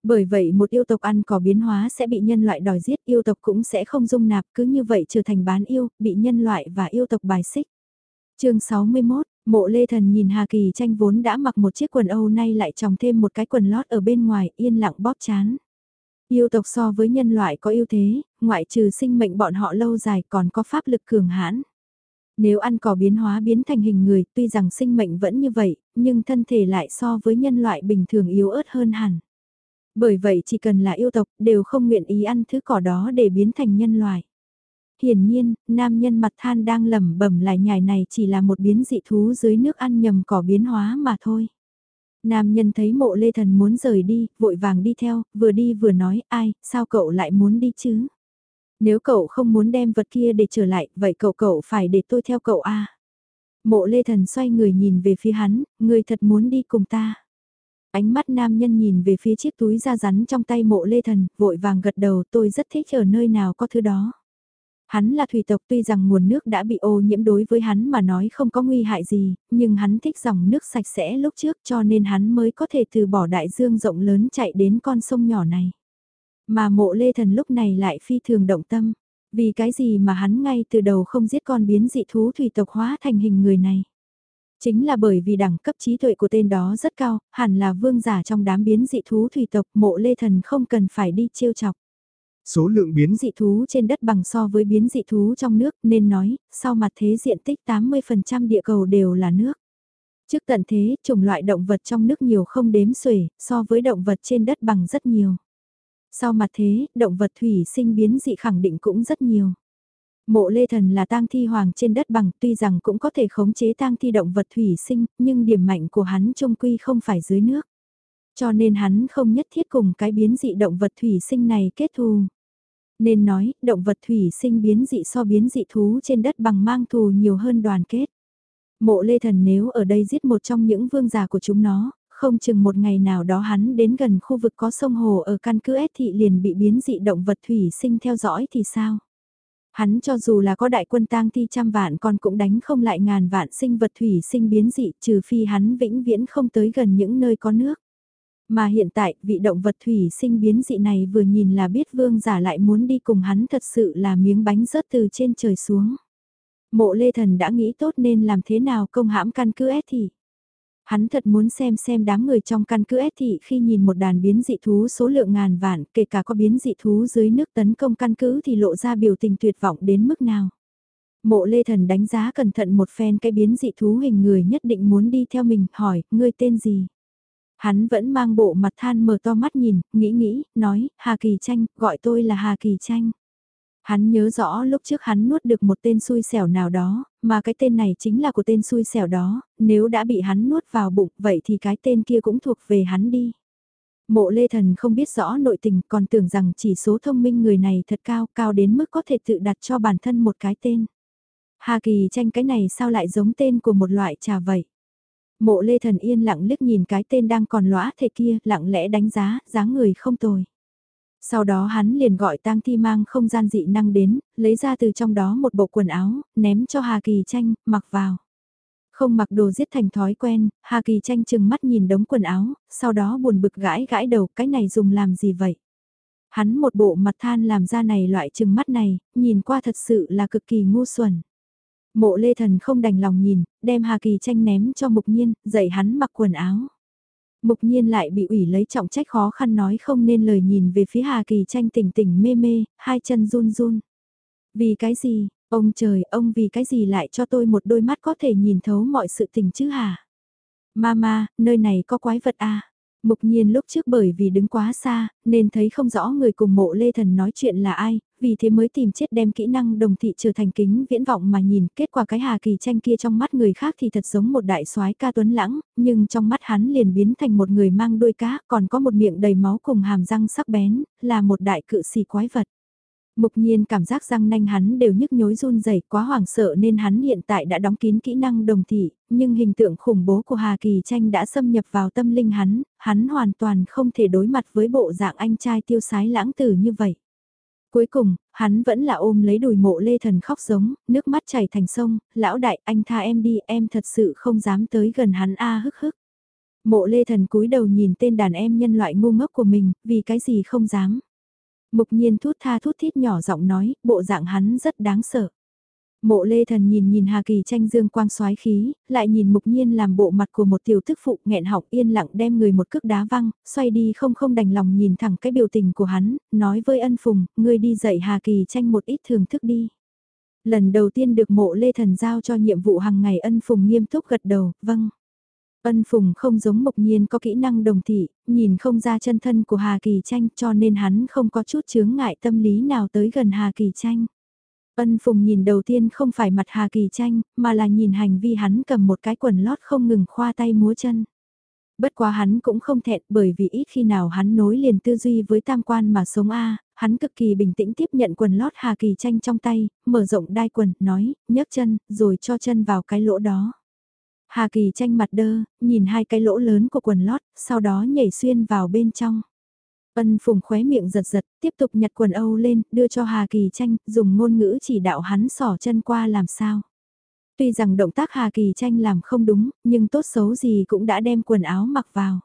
Bởi vậy một yêu tộc ăn cỏ biến hóa sẽ bị nhân loại đòi giết, yêu tộc cũng sẽ không dung nạp, cứ như vậy trở thành bán yêu, bị nhân loại và yêu tộc bài xích. chương 61, mộ lê thần nhìn Hà Kỳ tranh vốn đã mặc một chiếc quần Âu nay lại tròng thêm một cái quần lót ở bên ngoài, yên lặng bóp chán. Yêu tộc so với nhân loại có ưu thế, ngoại trừ sinh mệnh bọn họ lâu dài còn có pháp lực cường hãn. Nếu ăn cỏ biến hóa biến thành hình người, tuy rằng sinh mệnh vẫn như vậy, nhưng thân thể lại so với nhân loại bình thường yếu ớt hơn hẳn. Bởi vậy chỉ cần là yêu tộc đều không nguyện ý ăn thứ cỏ đó để biến thành nhân loại. Hiển nhiên, nam nhân mặt than đang lẩm bẩm lại nhài này chỉ là một biến dị thú dưới nước ăn nhầm cỏ biến hóa mà thôi. Nam nhân thấy mộ lê thần muốn rời đi, vội vàng đi theo, vừa đi vừa nói, ai, sao cậu lại muốn đi chứ? Nếu cậu không muốn đem vật kia để trở lại, vậy cậu cậu phải để tôi theo cậu à? Mộ lê thần xoay người nhìn về phía hắn, người thật muốn đi cùng ta. Ánh mắt nam nhân nhìn về phía chiếc túi da rắn trong tay mộ lê thần, vội vàng gật đầu tôi rất thích ở nơi nào có thứ đó. Hắn là thủy tộc tuy rằng nguồn nước đã bị ô nhiễm đối với hắn mà nói không có nguy hại gì, nhưng hắn thích dòng nước sạch sẽ lúc trước cho nên hắn mới có thể từ bỏ đại dương rộng lớn chạy đến con sông nhỏ này. Mà mộ lê thần lúc này lại phi thường động tâm, vì cái gì mà hắn ngay từ đầu không giết con biến dị thú thủy tộc hóa thành hình người này. Chính là bởi vì đẳng cấp trí tuệ của tên đó rất cao, hẳn là vương giả trong đám biến dị thú thủy tộc mộ lê thần không cần phải đi chiêu chọc. Số lượng biến dị thú trên đất bằng so với biến dị thú trong nước nên nói, sau mặt thế diện tích 80% địa cầu đều là nước. Trước tận thế, chủng loại động vật trong nước nhiều không đếm xuể, so với động vật trên đất bằng rất nhiều. Sau mặt thế, động vật thủy sinh biến dị khẳng định cũng rất nhiều. Mộ Lê Thần là tang thi hoàng trên đất bằng tuy rằng cũng có thể khống chế tang thi động vật thủy sinh, nhưng điểm mạnh của hắn trông quy không phải dưới nước. Cho nên hắn không nhất thiết cùng cái biến dị động vật thủy sinh này kết thù. Nên nói, động vật thủy sinh biến dị so biến dị thú trên đất bằng mang thù nhiều hơn đoàn kết. Mộ Lê Thần nếu ở đây giết một trong những vương giả của chúng nó, không chừng một ngày nào đó hắn đến gần khu vực có sông hồ ở căn cứ S thị liền bị biến dị động vật thủy sinh theo dõi thì sao? Hắn cho dù là có đại quân tang thi trăm vạn con cũng đánh không lại ngàn vạn sinh vật thủy sinh biến dị trừ phi hắn vĩnh viễn không tới gần những nơi có nước. Mà hiện tại, vị động vật thủy sinh biến dị này vừa nhìn là biết vương giả lại muốn đi cùng hắn thật sự là miếng bánh rớt từ trên trời xuống. Mộ Lê Thần đã nghĩ tốt nên làm thế nào công hãm căn cứ S thì. Hắn thật muốn xem xem đám người trong căn cứ S thị khi nhìn một đàn biến dị thú số lượng ngàn vạn, kể cả có biến dị thú dưới nước tấn công căn cứ thì lộ ra biểu tình tuyệt vọng đến mức nào. Mộ Lê Thần đánh giá cẩn thận một phen cái biến dị thú hình người nhất định muốn đi theo mình, hỏi, ngươi tên gì? Hắn vẫn mang bộ mặt than mở to mắt nhìn, nghĩ nghĩ, nói, Hà Kỳ Tranh, gọi tôi là Hà Kỳ Tranh. Hắn nhớ rõ lúc trước hắn nuốt được một tên xui xẻo nào đó, mà cái tên này chính là của tên xui xẻo đó, nếu đã bị hắn nuốt vào bụng vậy thì cái tên kia cũng thuộc về hắn đi. Mộ Lê Thần không biết rõ nội tình còn tưởng rằng chỉ số thông minh người này thật cao, cao đến mức có thể tự đặt cho bản thân một cái tên. Hà Kỳ tranh cái này sao lại giống tên của một loại trà vậy? Mộ Lê Thần yên lặng liếc nhìn cái tên đang còn lõa thể kia, lặng lẽ đánh giá, dáng người không tồi. Sau đó hắn liền gọi tang thi mang không gian dị năng đến, lấy ra từ trong đó một bộ quần áo, ném cho Hà Kỳ tranh, mặc vào. Không mặc đồ giết thành thói quen, Hà Kỳ tranh chừng mắt nhìn đống quần áo, sau đó buồn bực gãi gãi đầu cái này dùng làm gì vậy? Hắn một bộ mặt than làm ra này loại chừng mắt này, nhìn qua thật sự là cực kỳ ngu xuẩn. Mộ lê thần không đành lòng nhìn, đem Hà Kỳ tranh ném cho mục nhiên, dạy hắn mặc quần áo. Mục nhiên lại bị ủy lấy trọng trách khó khăn nói không nên lời nhìn về phía Hà Kỳ tranh tỉnh tỉnh mê mê, hai chân run run. Vì cái gì, ông trời, ông vì cái gì lại cho tôi một đôi mắt có thể nhìn thấu mọi sự tình chứ hả? Mama, nơi này có quái vật à? Mục nhiên lúc trước bởi vì đứng quá xa, nên thấy không rõ người cùng mộ lê thần nói chuyện là ai, vì thế mới tìm chết đem kỹ năng đồng thị trở thành kính viễn vọng mà nhìn kết quả cái hà kỳ tranh kia trong mắt người khác thì thật giống một đại soái ca tuấn lãng, nhưng trong mắt hắn liền biến thành một người mang đôi cá, còn có một miệng đầy máu cùng hàm răng sắc bén, là một đại cự xì quái vật. Mục nhiên cảm giác răng nanh hắn đều nhức nhối run rẩy quá hoảng sợ nên hắn hiện tại đã đóng kín kỹ năng đồng thị, nhưng hình tượng khủng bố của Hà Kỳ Tranh đã xâm nhập vào tâm linh hắn, hắn hoàn toàn không thể đối mặt với bộ dạng anh trai tiêu sái lãng tử như vậy. Cuối cùng, hắn vẫn là ôm lấy đùi mộ lê thần khóc giống, nước mắt chảy thành sông, lão đại anh tha em đi, em thật sự không dám tới gần hắn a hức hức. Mộ lê thần cúi đầu nhìn tên đàn em nhân loại ngu ngốc của mình, vì cái gì không dám. Mục nhiên thút tha thút thít nhỏ giọng nói, bộ dạng hắn rất đáng sợ. Mộ lê thần nhìn nhìn Hà Kỳ tranh dương quang xoái khí, lại nhìn mục nhiên làm bộ mặt của một tiểu thức phụ nghẹn học yên lặng đem người một cước đá văng, xoay đi không không đành lòng nhìn thẳng cái biểu tình của hắn, nói với ân phùng, ngươi đi dạy Hà Kỳ tranh một ít thường thức đi. Lần đầu tiên được mộ lê thần giao cho nhiệm vụ hàng ngày ân phùng nghiêm túc gật đầu, vâng. Ân Phùng không giống Mộc Nhiên có kỹ năng đồng thị, nhìn không ra chân thân của Hà Kỳ Tranh cho nên hắn không có chút chướng ngại tâm lý nào tới gần Hà Kỳ Tranh. Ân Phùng nhìn đầu tiên không phải mặt Hà Kỳ Tranh, mà là nhìn hành vi hắn cầm một cái quần lót không ngừng khoa tay múa chân. Bất quá hắn cũng không thẹn bởi vì ít khi nào hắn nối liền tư duy với tam quan mà sống A, hắn cực kỳ bình tĩnh tiếp nhận quần lót Hà Kỳ Tranh trong tay, mở rộng đai quần, nói, nhấc chân, rồi cho chân vào cái lỗ đó. Hà Kỳ tranh mặt đơ, nhìn hai cái lỗ lớn của quần lót, sau đó nhảy xuyên vào bên trong. Ân phùng khóe miệng giật giật, tiếp tục nhặt quần Âu lên, đưa cho Hà Kỳ tranh, dùng ngôn ngữ chỉ đạo hắn sỏ chân qua làm sao. Tuy rằng động tác Hà Kỳ tranh làm không đúng, nhưng tốt xấu gì cũng đã đem quần áo mặc vào.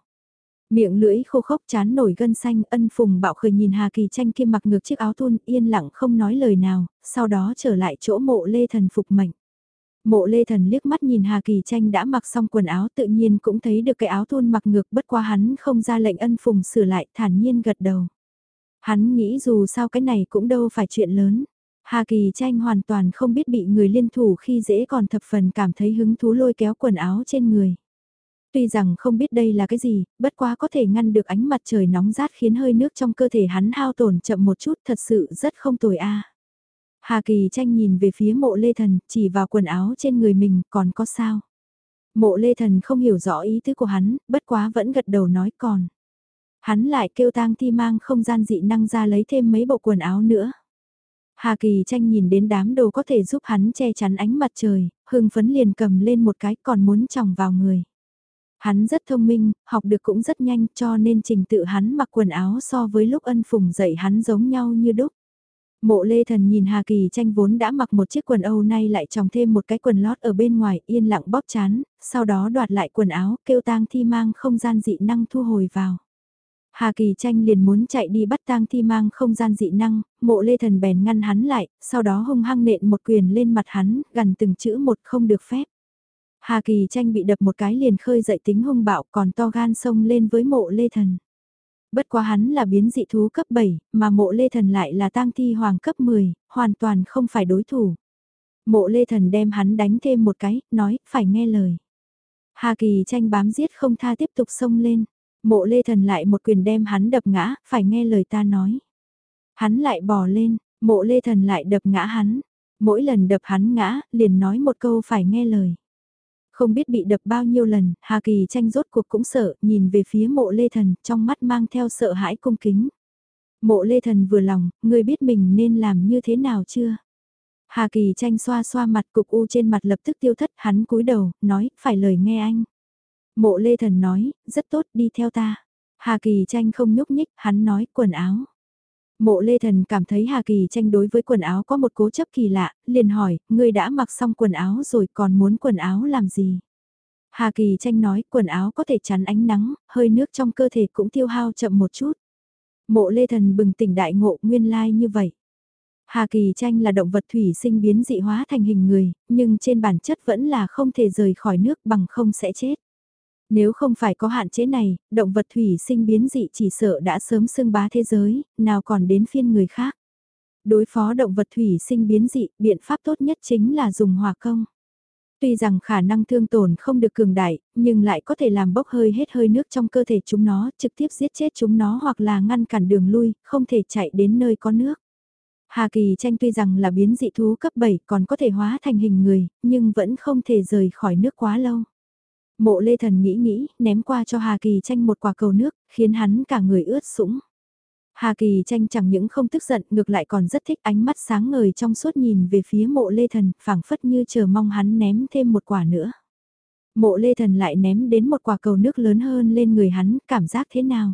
Miệng lưỡi khô khốc chán nổi gân xanh ân phùng bạo khởi nhìn Hà Kỳ tranh kia mặc ngược chiếc áo thun yên lặng không nói lời nào, sau đó trở lại chỗ mộ lê thần phục mệnh. Mộ lê thần liếc mắt nhìn Hà Kỳ tranh đã mặc xong quần áo tự nhiên cũng thấy được cái áo thun mặc ngược bất qua hắn không ra lệnh ân phùng sửa lại thản nhiên gật đầu. Hắn nghĩ dù sao cái này cũng đâu phải chuyện lớn. Hà Kỳ tranh hoàn toàn không biết bị người liên thủ khi dễ còn thập phần cảm thấy hứng thú lôi kéo quần áo trên người. Tuy rằng không biết đây là cái gì, bất quá có thể ngăn được ánh mặt trời nóng rát khiến hơi nước trong cơ thể hắn hao tổn chậm một chút thật sự rất không tồi a. Hà Kỳ tranh nhìn về phía mộ lê thần, chỉ vào quần áo trên người mình còn có sao. Mộ lê thần không hiểu rõ ý tứ của hắn, bất quá vẫn gật đầu nói còn. Hắn lại kêu tang thi mang không gian dị năng ra lấy thêm mấy bộ quần áo nữa. Hà Kỳ tranh nhìn đến đám đồ có thể giúp hắn che chắn ánh mặt trời, hưng phấn liền cầm lên một cái còn muốn tròng vào người. Hắn rất thông minh, học được cũng rất nhanh cho nên trình tự hắn mặc quần áo so với lúc ân phùng dạy hắn giống nhau như đúc. Mộ lê thần nhìn Hà Kỳ tranh vốn đã mặc một chiếc quần Âu nay lại tròng thêm một cái quần lót ở bên ngoài yên lặng bóp chán, sau đó đoạt lại quần áo kêu tang thi mang không gian dị năng thu hồi vào. Hà Kỳ tranh liền muốn chạy đi bắt tang thi mang không gian dị năng, mộ lê thần bèn ngăn hắn lại, sau đó hung hăng nện một quyền lên mặt hắn, gần từng chữ một không được phép. Hà Kỳ tranh bị đập một cái liền khơi dậy tính hung bạo còn to gan sông lên với mộ lê thần. Bất quá hắn là biến dị thú cấp 7, mà mộ lê thần lại là tang thi hoàng cấp 10, hoàn toàn không phải đối thủ. Mộ lê thần đem hắn đánh thêm một cái, nói, phải nghe lời. Hà Kỳ tranh bám giết không tha tiếp tục xông lên. Mộ lê thần lại một quyền đem hắn đập ngã, phải nghe lời ta nói. Hắn lại bò lên, mộ lê thần lại đập ngã hắn. Mỗi lần đập hắn ngã, liền nói một câu phải nghe lời. Không biết bị đập bao nhiêu lần, Hà Kỳ tranh rốt cuộc cũng sợ, nhìn về phía mộ lê thần, trong mắt mang theo sợ hãi cung kính. Mộ lê thần vừa lòng, người biết mình nên làm như thế nào chưa? Hà Kỳ tranh xoa xoa mặt cục u trên mặt lập tức tiêu thất, hắn cúi đầu, nói, phải lời nghe anh. Mộ lê thần nói, rất tốt, đi theo ta. Hà Kỳ tranh không nhúc nhích, hắn nói, quần áo. Mộ Lê Thần cảm thấy Hà Kỳ tranh đối với quần áo có một cố chấp kỳ lạ, liền hỏi, ngươi đã mặc xong quần áo rồi còn muốn quần áo làm gì? Hà Kỳ tranh nói quần áo có thể chắn ánh nắng, hơi nước trong cơ thể cũng tiêu hao chậm một chút. Mộ Lê Thần bừng tỉnh đại ngộ nguyên lai like như vậy. Hà Kỳ tranh là động vật thủy sinh biến dị hóa thành hình người, nhưng trên bản chất vẫn là không thể rời khỏi nước bằng không sẽ chết. Nếu không phải có hạn chế này, động vật thủy sinh biến dị chỉ sợ đã sớm xưng bá thế giới, nào còn đến phiên người khác. Đối phó động vật thủy sinh biến dị, biện pháp tốt nhất chính là dùng hòa công. Tuy rằng khả năng thương tổn không được cường đại, nhưng lại có thể làm bốc hơi hết hơi nước trong cơ thể chúng nó, trực tiếp giết chết chúng nó hoặc là ngăn cản đường lui, không thể chạy đến nơi có nước. Hà Kỳ tranh tuy rằng là biến dị thú cấp 7 còn có thể hóa thành hình người, nhưng vẫn không thể rời khỏi nước quá lâu. Mộ lê thần nghĩ nghĩ, ném qua cho Hà Kỳ tranh một quả cầu nước, khiến hắn cả người ướt sũng. Hà Kỳ tranh chẳng những không tức giận, ngược lại còn rất thích ánh mắt sáng ngời trong suốt nhìn về phía mộ lê thần, phảng phất như chờ mong hắn ném thêm một quả nữa. Mộ lê thần lại ném đến một quả cầu nước lớn hơn lên người hắn, cảm giác thế nào?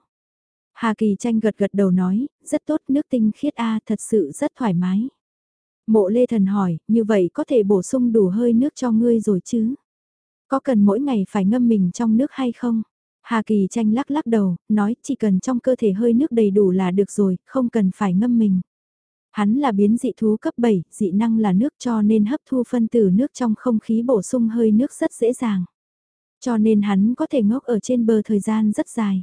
Hà Kỳ tranh gật gật đầu nói, rất tốt nước tinh khiết a thật sự rất thoải mái. Mộ lê thần hỏi, như vậy có thể bổ sung đủ hơi nước cho ngươi rồi chứ? Có cần mỗi ngày phải ngâm mình trong nước hay không? Hà Kỳ tranh lắc lắc đầu, nói chỉ cần trong cơ thể hơi nước đầy đủ là được rồi, không cần phải ngâm mình. Hắn là biến dị thú cấp 7, dị năng là nước cho nên hấp thu phân tử nước trong không khí bổ sung hơi nước rất dễ dàng. Cho nên hắn có thể ngốc ở trên bờ thời gian rất dài.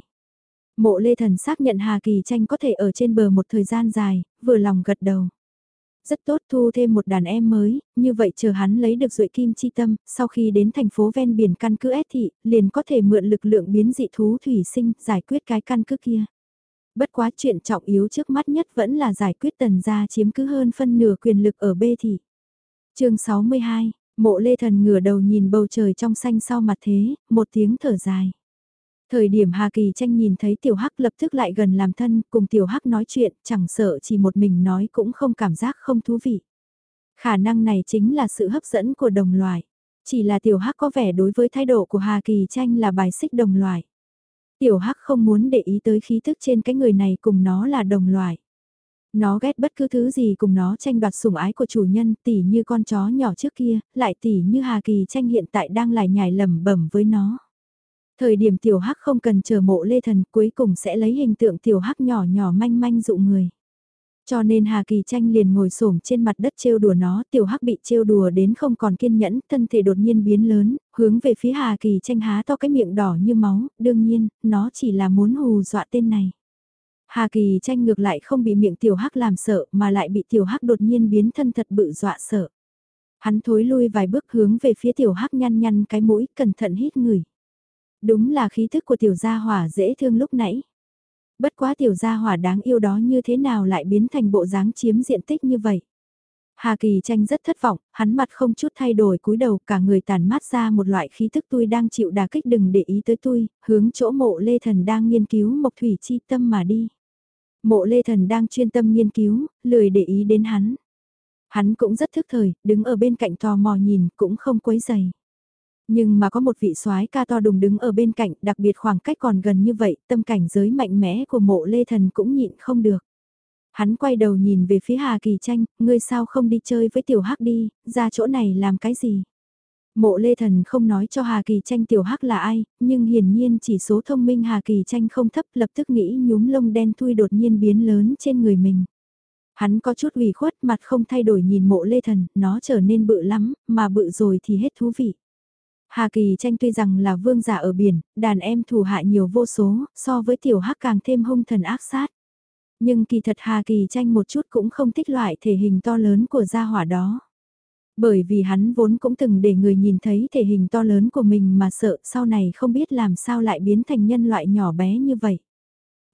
Mộ Lê Thần xác nhận Hà Kỳ tranh có thể ở trên bờ một thời gian dài, vừa lòng gật đầu. Rất tốt thu thêm một đàn em mới, như vậy chờ hắn lấy được rưỡi kim chi tâm, sau khi đến thành phố ven biển căn cứ S thị, liền có thể mượn lực lượng biến dị thú thủy sinh, giải quyết cái căn cứ kia. Bất quá chuyện trọng yếu trước mắt nhất vẫn là giải quyết tần gia chiếm cứ hơn phân nửa quyền lực ở B thị. chương 62, mộ lê thần ngửa đầu nhìn bầu trời trong xanh sau mặt thế, một tiếng thở dài. Thời điểm Hà Kỳ tranh nhìn thấy Tiểu Hắc lập tức lại gần làm thân, cùng Tiểu Hắc nói chuyện, chẳng sợ chỉ một mình nói cũng không cảm giác không thú vị. Khả năng này chính là sự hấp dẫn của đồng loài. Chỉ là Tiểu Hắc có vẻ đối với thái độ của Hà Kỳ tranh là bài xích đồng loài. Tiểu Hắc không muốn để ý tới khí thức trên cái người này cùng nó là đồng loại. Nó ghét bất cứ thứ gì cùng nó tranh đoạt sủng ái của chủ nhân tỉ như con chó nhỏ trước kia, lại tỉ như Hà Kỳ tranh hiện tại đang lại nhảy lầm bẩm với nó. Thời điểm tiểu hắc không cần chờ mộ lê thần cuối cùng sẽ lấy hình tượng tiểu hắc nhỏ nhỏ manh manh dụ người. Cho nên Hà Kỳ Tranh liền ngồi xổm trên mặt đất trêu đùa nó, tiểu hắc bị trêu đùa đến không còn kiên nhẫn, thân thể đột nhiên biến lớn, hướng về phía Hà Kỳ Tranh há to cái miệng đỏ như máu, đương nhiên, nó chỉ là muốn hù dọa tên này. Hà Kỳ Tranh ngược lại không bị miệng tiểu hắc làm sợ mà lại bị tiểu hắc đột nhiên biến thân thật bự dọa sợ. Hắn thối lui vài bước hướng về phía tiểu hắc nhăn nhăn cái mũi, cẩn thận hít người. Đúng là khí thức của tiểu gia hỏa dễ thương lúc nãy. Bất quá tiểu gia hỏa đáng yêu đó như thế nào lại biến thành bộ dáng chiếm diện tích như vậy. Hà Kỳ tranh rất thất vọng, hắn mặt không chút thay đổi cúi đầu cả người tàn mát ra một loại khí thức tôi đang chịu đà kích đừng để ý tới tôi, hướng chỗ mộ lê thần đang nghiên cứu mộc thủy chi tâm mà đi. Mộ lê thần đang chuyên tâm nghiên cứu, lười để ý đến hắn. Hắn cũng rất thức thời, đứng ở bên cạnh tò mò nhìn, cũng không quấy giày. Nhưng mà có một vị soái ca to đùng đứng ở bên cạnh, đặc biệt khoảng cách còn gần như vậy, tâm cảnh giới mạnh mẽ của mộ lê thần cũng nhịn không được. Hắn quay đầu nhìn về phía Hà Kỳ Tranh, ngươi sao không đi chơi với tiểu hắc đi, ra chỗ này làm cái gì? Mộ Lê Thần không nói cho Hà Kỳ Tranh tiểu hắc là ai, nhưng hiển nhiên chỉ số thông minh Hà Kỳ Tranh không thấp lập tức nghĩ nhúm lông đen thui đột nhiên biến lớn trên người mình. Hắn có chút ủy khuất mặt không thay đổi nhìn mộ Lê Thần, nó trở nên bự lắm, mà bự rồi thì hết thú vị. Hà Kỳ tranh tuy rằng là vương giả ở biển, đàn em thù hại nhiều vô số, so với tiểu hắc càng thêm hung thần ác sát. Nhưng kỳ thật Hà Kỳ tranh một chút cũng không thích loại thể hình to lớn của gia hỏa đó. Bởi vì hắn vốn cũng từng để người nhìn thấy thể hình to lớn của mình mà sợ sau này không biết làm sao lại biến thành nhân loại nhỏ bé như vậy.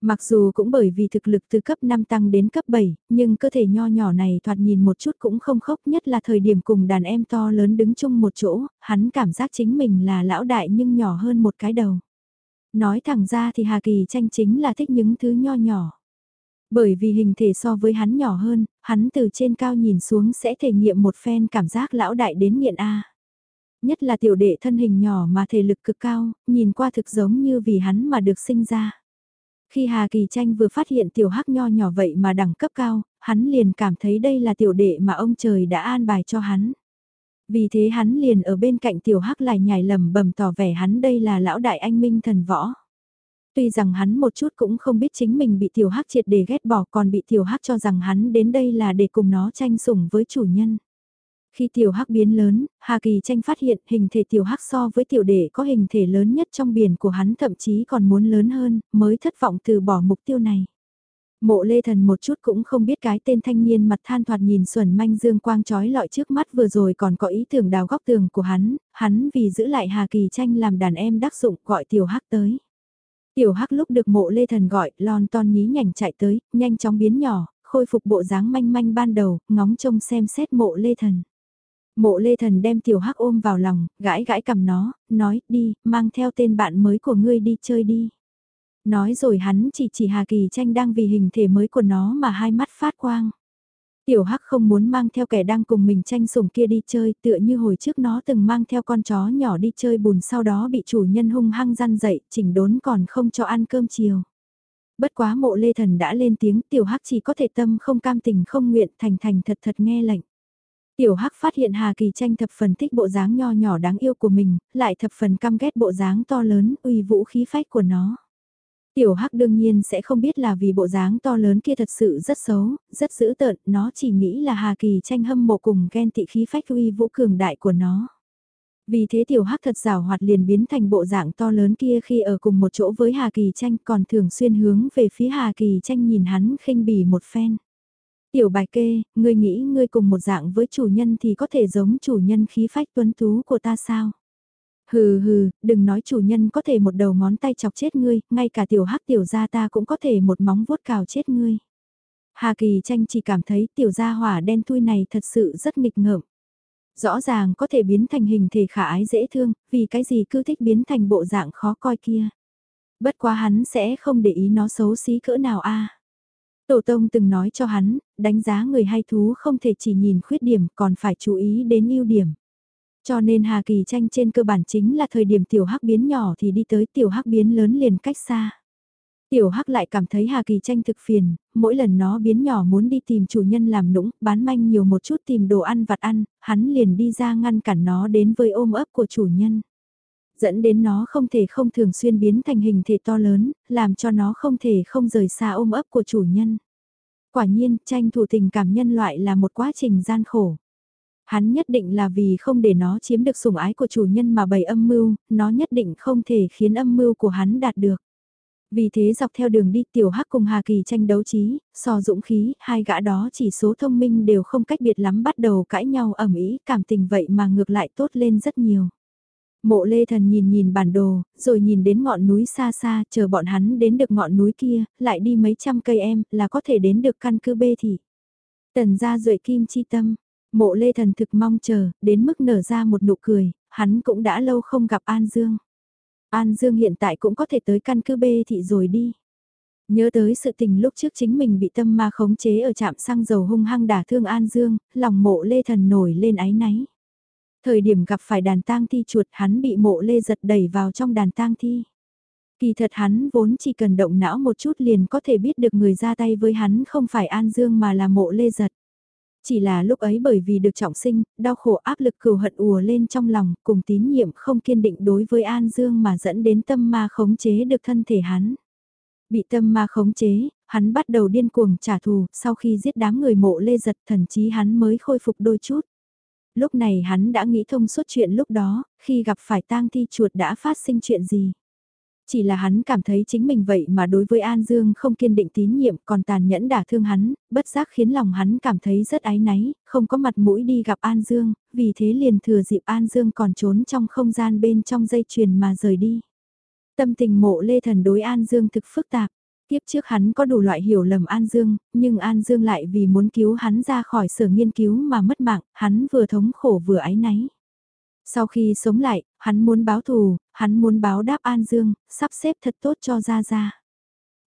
Mặc dù cũng bởi vì thực lực từ cấp 5 tăng đến cấp 7, nhưng cơ thể nho nhỏ này thoạt nhìn một chút cũng không khốc nhất là thời điểm cùng đàn em to lớn đứng chung một chỗ, hắn cảm giác chính mình là lão đại nhưng nhỏ hơn một cái đầu. Nói thẳng ra thì Hà Kỳ tranh chính là thích những thứ nho nhỏ. Bởi vì hình thể so với hắn nhỏ hơn, hắn từ trên cao nhìn xuống sẽ thể nghiệm một phen cảm giác lão đại đến nghiện A. Nhất là tiểu đệ thân hình nhỏ mà thể lực cực cao, nhìn qua thực giống như vì hắn mà được sinh ra. Khi Hà Kỳ Tranh vừa phát hiện tiểu hắc nho nhỏ vậy mà đẳng cấp cao, hắn liền cảm thấy đây là tiểu đệ mà ông trời đã an bài cho hắn. Vì thế hắn liền ở bên cạnh tiểu hắc lại nhảy lầm bầm tỏ vẻ hắn đây là lão đại anh minh thần võ. Tuy rằng hắn một chút cũng không biết chính mình bị tiểu hắc triệt để ghét bỏ còn bị tiểu hắc cho rằng hắn đến đây là để cùng nó tranh sủng với chủ nhân. Khi tiểu hắc biến lớn, Hà Kỳ tranh phát hiện hình thể tiểu hắc so với tiểu đệ có hình thể lớn nhất trong biển của hắn thậm chí còn muốn lớn hơn, mới thất vọng từ bỏ mục tiêu này. Mộ lê thần một chút cũng không biết cái tên thanh niên mặt than thoạt nhìn xuẩn manh dương quang trói lọi trước mắt vừa rồi còn có ý tưởng đào góc tường của hắn, hắn vì giữ lại Hà Kỳ tranh làm đàn em đắc dụng gọi tiểu hắc tới. Tiểu hắc lúc được mộ lê thần gọi, lon ton nhí nhảnh chạy tới, nhanh chóng biến nhỏ, khôi phục bộ dáng manh manh ban đầu, ngóng trông xem xét mộ lê thần. Mộ lê thần đem tiểu hắc ôm vào lòng, gãi gãi cầm nó, nói đi, mang theo tên bạn mới của ngươi đi chơi đi. Nói rồi hắn chỉ chỉ Hà Kỳ tranh đang vì hình thể mới của nó mà hai mắt phát quang. Tiểu Hắc không muốn mang theo kẻ đang cùng mình tranh sủng kia đi chơi tựa như hồi trước nó từng mang theo con chó nhỏ đi chơi bùn sau đó bị chủ nhân hung hăng răn dậy chỉnh đốn còn không cho ăn cơm chiều. Bất quá mộ lê thần đã lên tiếng tiểu Hắc chỉ có thể tâm không cam tình không nguyện thành thành thật thật nghe lệnh. Tiểu Hắc phát hiện Hà Kỳ tranh thập phần thích bộ dáng nho nhỏ đáng yêu của mình, lại thập phần căm ghét bộ dáng to lớn uy vũ khí phách của nó. Tiểu Hắc đương nhiên sẽ không biết là vì bộ dáng to lớn kia thật sự rất xấu, rất dữ tợn, nó chỉ nghĩ là Hà Kỳ tranh hâm mộ cùng ghen tị khí phách uy vũ cường đại của nó. Vì thế Tiểu Hắc thật rào hoạt liền biến thành bộ dạng to lớn kia khi ở cùng một chỗ với Hà Kỳ tranh còn thường xuyên hướng về phía Hà Kỳ tranh nhìn hắn khinh bỉ một phen. Tiểu bài kê, ngươi nghĩ ngươi cùng một dạng với chủ nhân thì có thể giống chủ nhân khí phách tuấn tú của ta sao? Hừ hừ, đừng nói chủ nhân có thể một đầu ngón tay chọc chết ngươi, ngay cả tiểu hắc tiểu gia ta cũng có thể một móng vuốt cào chết ngươi. Hà Kỳ tranh chỉ cảm thấy tiểu gia hỏa đen thui này thật sự rất nghịch ngợm. Rõ ràng có thể biến thành hình thể khả ái dễ thương, vì cái gì cứ thích biến thành bộ dạng khó coi kia. Bất quá hắn sẽ không để ý nó xấu xí cỡ nào a. Tổ tông từng nói cho hắn, đánh giá người hay thú không thể chỉ nhìn khuyết điểm còn phải chú ý đến ưu điểm. Cho nên Hà Kỳ tranh trên cơ bản chính là thời điểm tiểu hắc biến nhỏ thì đi tới tiểu hắc biến lớn liền cách xa. Tiểu Hắc lại cảm thấy Hà Kỳ tranh thực phiền, mỗi lần nó biến nhỏ muốn đi tìm chủ nhân làm nũng, bán manh nhiều một chút tìm đồ ăn vặt ăn, hắn liền đi ra ngăn cản nó đến với ôm ấp của chủ nhân. Dẫn đến nó không thể không thường xuyên biến thành hình thể to lớn, làm cho nó không thể không rời xa ôm ấp của chủ nhân. Quả nhiên, tranh thủ tình cảm nhân loại là một quá trình gian khổ. Hắn nhất định là vì không để nó chiếm được sủng ái của chủ nhân mà bày âm mưu, nó nhất định không thể khiến âm mưu của hắn đạt được. Vì thế dọc theo đường đi tiểu hắc cùng Hà Kỳ tranh đấu trí, so dũng khí, hai gã đó chỉ số thông minh đều không cách biệt lắm bắt đầu cãi nhau ẩm ý, cảm tình vậy mà ngược lại tốt lên rất nhiều. Mộ lê thần nhìn nhìn bản đồ, rồi nhìn đến ngọn núi xa xa, chờ bọn hắn đến được ngọn núi kia, lại đi mấy trăm cây em, là có thể đến được căn cứ bê thị. Tần ra duệ kim chi tâm, mộ lê thần thực mong chờ, đến mức nở ra một nụ cười, hắn cũng đã lâu không gặp An Dương. An Dương hiện tại cũng có thể tới căn cứ Bê thị rồi đi. Nhớ tới sự tình lúc trước chính mình bị tâm ma khống chế ở trạm xăng dầu hung hăng đả thương An Dương, lòng mộ lê thần nổi lên áy náy. Thời điểm gặp phải đàn tang thi chuột hắn bị mộ lê giật đẩy vào trong đàn tang thi. Kỳ thật hắn vốn chỉ cần động não một chút liền có thể biết được người ra tay với hắn không phải An Dương mà là mộ lê giật. Chỉ là lúc ấy bởi vì được trọng sinh, đau khổ áp lực cừu hận ùa lên trong lòng, cùng tín nhiệm không kiên định đối với An Dương mà dẫn đến tâm ma khống chế được thân thể hắn. Bị tâm ma khống chế, hắn bắt đầu điên cuồng trả thù, sau khi giết đám người mộ lê giật thần chí hắn mới khôi phục đôi chút. Lúc này hắn đã nghĩ thông suốt chuyện lúc đó, khi gặp phải tang thi chuột đã phát sinh chuyện gì. Chỉ là hắn cảm thấy chính mình vậy mà đối với An Dương không kiên định tín nhiệm còn tàn nhẫn đả thương hắn, bất giác khiến lòng hắn cảm thấy rất áy náy, không có mặt mũi đi gặp An Dương, vì thế liền thừa dịp An Dương còn trốn trong không gian bên trong dây chuyền mà rời đi. Tâm tình mộ lê thần đối An Dương thực phức tạp. Tiếp trước hắn có đủ loại hiểu lầm An Dương, nhưng An Dương lại vì muốn cứu hắn ra khỏi sở nghiên cứu mà mất mạng, hắn vừa thống khổ vừa ái náy. Sau khi sống lại, hắn muốn báo thù, hắn muốn báo đáp An Dương, sắp xếp thật tốt cho Gia Gia.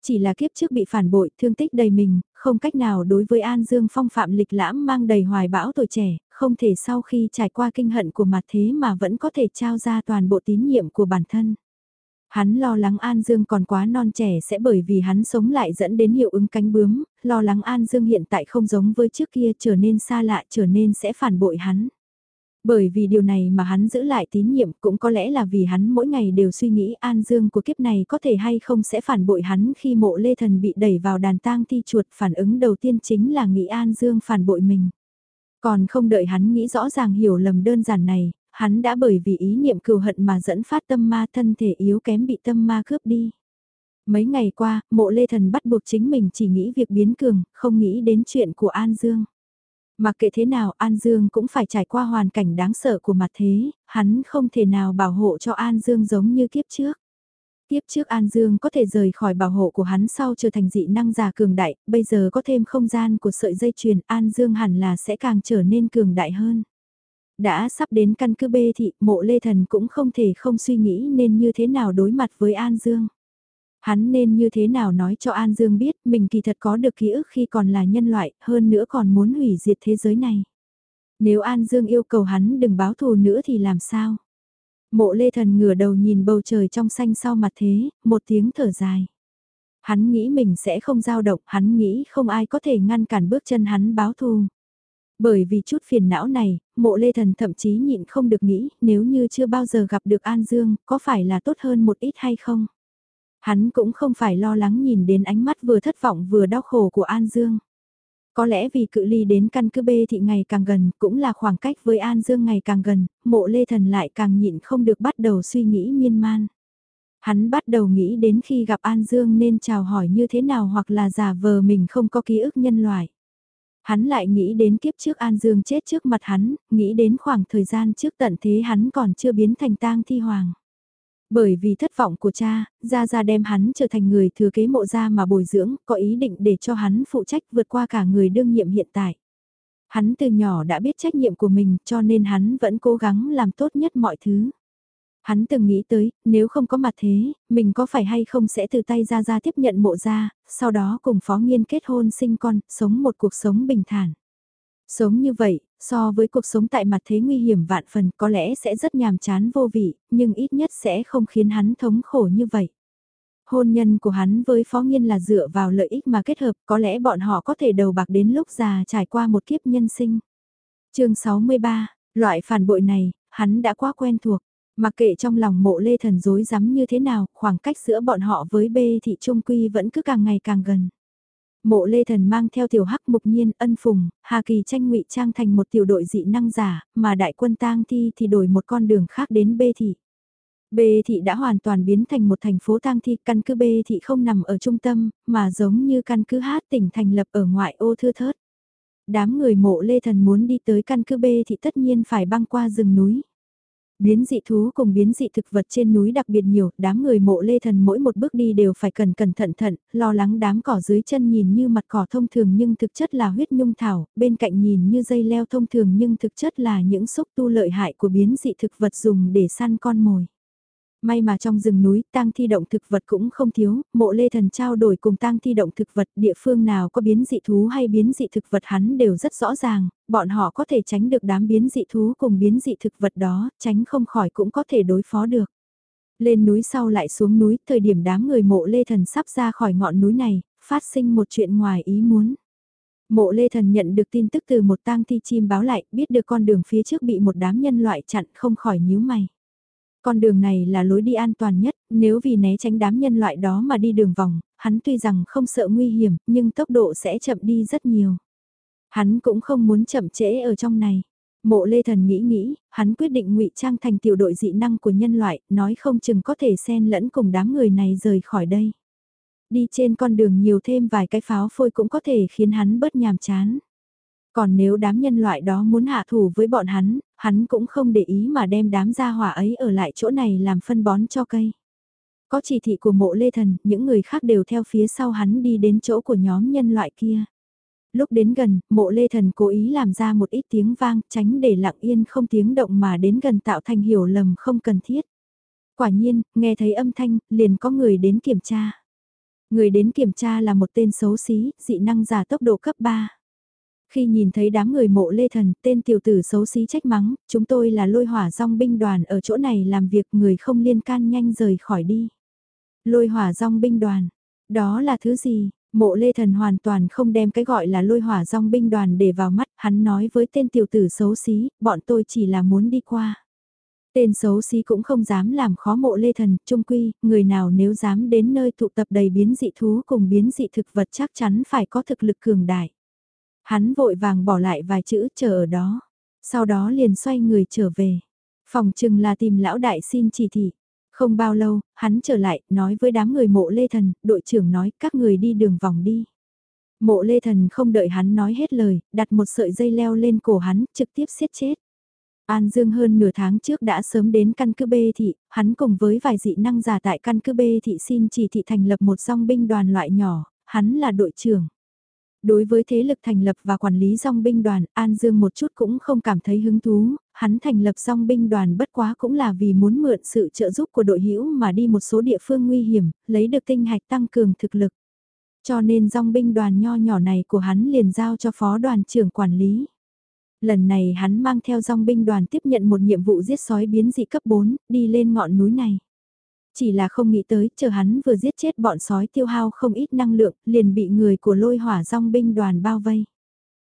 Chỉ là kiếp trước bị phản bội, thương tích đầy mình, không cách nào đối với An Dương phong phạm lịch lãm mang đầy hoài bão tuổi trẻ, không thể sau khi trải qua kinh hận của mặt thế mà vẫn có thể trao ra toàn bộ tín nhiệm của bản thân. Hắn lo lắng An Dương còn quá non trẻ sẽ bởi vì hắn sống lại dẫn đến hiệu ứng cánh bướm, lo lắng An Dương hiện tại không giống với trước kia trở nên xa lạ trở nên sẽ phản bội hắn. Bởi vì điều này mà hắn giữ lại tín nhiệm cũng có lẽ là vì hắn mỗi ngày đều suy nghĩ An Dương của kiếp này có thể hay không sẽ phản bội hắn khi mộ lê thần bị đẩy vào đàn tang thi chuột phản ứng đầu tiên chính là nghĩ An Dương phản bội mình. Còn không đợi hắn nghĩ rõ ràng hiểu lầm đơn giản này, hắn đã bởi vì ý niệm cừu hận mà dẫn phát tâm ma thân thể yếu kém bị tâm ma cướp đi. Mấy ngày qua, mộ lê thần bắt buộc chính mình chỉ nghĩ việc biến cường, không nghĩ đến chuyện của An Dương. Mặc kệ thế nào An Dương cũng phải trải qua hoàn cảnh đáng sợ của mặt thế, hắn không thể nào bảo hộ cho An Dương giống như kiếp trước. Tiếp trước An Dương có thể rời khỏi bảo hộ của hắn sau trở thành dị năng giả cường đại, bây giờ có thêm không gian của sợi dây chuyền An Dương hẳn là sẽ càng trở nên cường đại hơn. Đã sắp đến căn cứ bê thị, mộ lê thần cũng không thể không suy nghĩ nên như thế nào đối mặt với An Dương. Hắn nên như thế nào nói cho An Dương biết mình kỳ thật có được ký ức khi còn là nhân loại, hơn nữa còn muốn hủy diệt thế giới này. Nếu An Dương yêu cầu hắn đừng báo thù nữa thì làm sao? Mộ lê thần ngửa đầu nhìn bầu trời trong xanh sau mặt thế, một tiếng thở dài. Hắn nghĩ mình sẽ không giao động, hắn nghĩ không ai có thể ngăn cản bước chân hắn báo thù. Bởi vì chút phiền não này, mộ lê thần thậm chí nhịn không được nghĩ nếu như chưa bao giờ gặp được An Dương, có phải là tốt hơn một ít hay không? Hắn cũng không phải lo lắng nhìn đến ánh mắt vừa thất vọng vừa đau khổ của An Dương. Có lẽ vì cự ly đến căn cứ B thị ngày càng gần, cũng là khoảng cách với An Dương ngày càng gần, mộ lê thần lại càng nhịn không được bắt đầu suy nghĩ miên man. Hắn bắt đầu nghĩ đến khi gặp An Dương nên chào hỏi như thế nào hoặc là giả vờ mình không có ký ức nhân loại. Hắn lại nghĩ đến kiếp trước An Dương chết trước mặt hắn, nghĩ đến khoảng thời gian trước tận thế hắn còn chưa biến thành tang thi hoàng. Bởi vì thất vọng của cha, Gia Gia đem hắn trở thành người thừa kế mộ gia mà bồi dưỡng, có ý định để cho hắn phụ trách vượt qua cả người đương nhiệm hiện tại. Hắn từ nhỏ đã biết trách nhiệm của mình cho nên hắn vẫn cố gắng làm tốt nhất mọi thứ. Hắn từng nghĩ tới, nếu không có mặt thế, mình có phải hay không sẽ từ tay Gia Gia tiếp nhận mộ gia, sau đó cùng phó nghiên kết hôn sinh con, sống một cuộc sống bình thản. Sống như vậy, so với cuộc sống tại mặt thế nguy hiểm vạn phần có lẽ sẽ rất nhàm chán vô vị, nhưng ít nhất sẽ không khiến hắn thống khổ như vậy. Hôn nhân của hắn với Phó Nghiên là dựa vào lợi ích mà kết hợp, có lẽ bọn họ có thể đầu bạc đến lúc già trải qua một kiếp nhân sinh. chương 63, loại phản bội này, hắn đã quá quen thuộc. Mặc kệ trong lòng mộ lê thần dối rắm như thế nào, khoảng cách giữa bọn họ với bê thị trung quy vẫn cứ càng ngày càng gần. Mộ lê thần mang theo tiểu hắc mục nhiên ân phùng, Hà Kỳ tranh ngụy trang thành một tiểu đội dị năng giả, mà đại quân tang thi thì đổi một con đường khác đến bê thị. Bê thị đã hoàn toàn biến thành một thành phố tang thi, căn cứ bê thị không nằm ở trung tâm, mà giống như căn cứ hát tỉnh thành lập ở ngoại ô thưa thớt. Đám người mộ lê thần muốn đi tới căn cứ bê thị tất nhiên phải băng qua rừng núi. Biến dị thú cùng biến dị thực vật trên núi đặc biệt nhiều, đám người mộ lê thần mỗi một bước đi đều phải cẩn cẩn thận thận, lo lắng đám cỏ dưới chân nhìn như mặt cỏ thông thường nhưng thực chất là huyết nhung thảo, bên cạnh nhìn như dây leo thông thường nhưng thực chất là những xúc tu lợi hại của biến dị thực vật dùng để săn con mồi. May mà trong rừng núi, tang thi động thực vật cũng không thiếu, mộ lê thần trao đổi cùng tang thi động thực vật địa phương nào có biến dị thú hay biến dị thực vật hắn đều rất rõ ràng, bọn họ có thể tránh được đám biến dị thú cùng biến dị thực vật đó, tránh không khỏi cũng có thể đối phó được. Lên núi sau lại xuống núi, thời điểm đám người mộ lê thần sắp ra khỏi ngọn núi này, phát sinh một chuyện ngoài ý muốn. Mộ Lê Thần nhận được tin tức từ một tang thi chim báo lại, biết được con đường phía trước bị một đám nhân loại chặn không khỏi nhíu mày. Con đường này là lối đi an toàn nhất, nếu vì né tránh đám nhân loại đó mà đi đường vòng, hắn tuy rằng không sợ nguy hiểm, nhưng tốc độ sẽ chậm đi rất nhiều. Hắn cũng không muốn chậm trễ ở trong này. Mộ Lê Thần nghĩ nghĩ, hắn quyết định ngụy trang thành tiểu đội dị năng của nhân loại, nói không chừng có thể xen lẫn cùng đám người này rời khỏi đây. Đi trên con đường nhiều thêm vài cái pháo phôi cũng có thể khiến hắn bớt nhàm chán. Còn nếu đám nhân loại đó muốn hạ thủ với bọn hắn, hắn cũng không để ý mà đem đám gia hỏa ấy ở lại chỗ này làm phân bón cho cây. Có chỉ thị của mộ lê thần, những người khác đều theo phía sau hắn đi đến chỗ của nhóm nhân loại kia. Lúc đến gần, mộ lê thần cố ý làm ra một ít tiếng vang, tránh để lặng yên không tiếng động mà đến gần tạo thành hiểu lầm không cần thiết. Quả nhiên, nghe thấy âm thanh, liền có người đến kiểm tra. Người đến kiểm tra là một tên xấu xí, dị năng giả tốc độ cấp 3. Khi nhìn thấy đám người mộ lê thần, tên tiểu tử xấu xí trách mắng, chúng tôi là lôi hỏa rong binh đoàn ở chỗ này làm việc người không liên can nhanh rời khỏi đi. Lôi hỏa rong binh đoàn, đó là thứ gì? Mộ lê thần hoàn toàn không đem cái gọi là lôi hỏa rong binh đoàn để vào mắt, hắn nói với tên tiểu tử xấu xí, bọn tôi chỉ là muốn đi qua. Tên xấu xí cũng không dám làm khó mộ lê thần, trung quy, người nào nếu dám đến nơi tụ tập đầy biến dị thú cùng biến dị thực vật chắc chắn phải có thực lực cường đại. Hắn vội vàng bỏ lại vài chữ chờ ở đó. Sau đó liền xoay người trở về. Phòng chừng là tìm lão đại xin chỉ thị. Không bao lâu, hắn trở lại, nói với đám người mộ lê thần, đội trưởng nói các người đi đường vòng đi. Mộ lê thần không đợi hắn nói hết lời, đặt một sợi dây leo lên cổ hắn, trực tiếp siết chết. An Dương hơn nửa tháng trước đã sớm đến căn cứ B thị, hắn cùng với vài dị năng giả tại căn cứ B thị xin chỉ thị thành lập một song binh đoàn loại nhỏ, hắn là đội trưởng. Đối với thế lực thành lập và quản lý dòng binh đoàn, An Dương một chút cũng không cảm thấy hứng thú, hắn thành lập dòng binh đoàn bất quá cũng là vì muốn mượn sự trợ giúp của đội hữu mà đi một số địa phương nguy hiểm, lấy được tinh hạch tăng cường thực lực. Cho nên dòng binh đoàn nho nhỏ này của hắn liền giao cho phó đoàn trưởng quản lý. Lần này hắn mang theo dòng binh đoàn tiếp nhận một nhiệm vụ giết sói biến dị cấp 4, đi lên ngọn núi này. Chỉ là không nghĩ tới, chờ hắn vừa giết chết bọn sói tiêu hao không ít năng lượng, liền bị người của lôi hỏa dòng binh đoàn bao vây.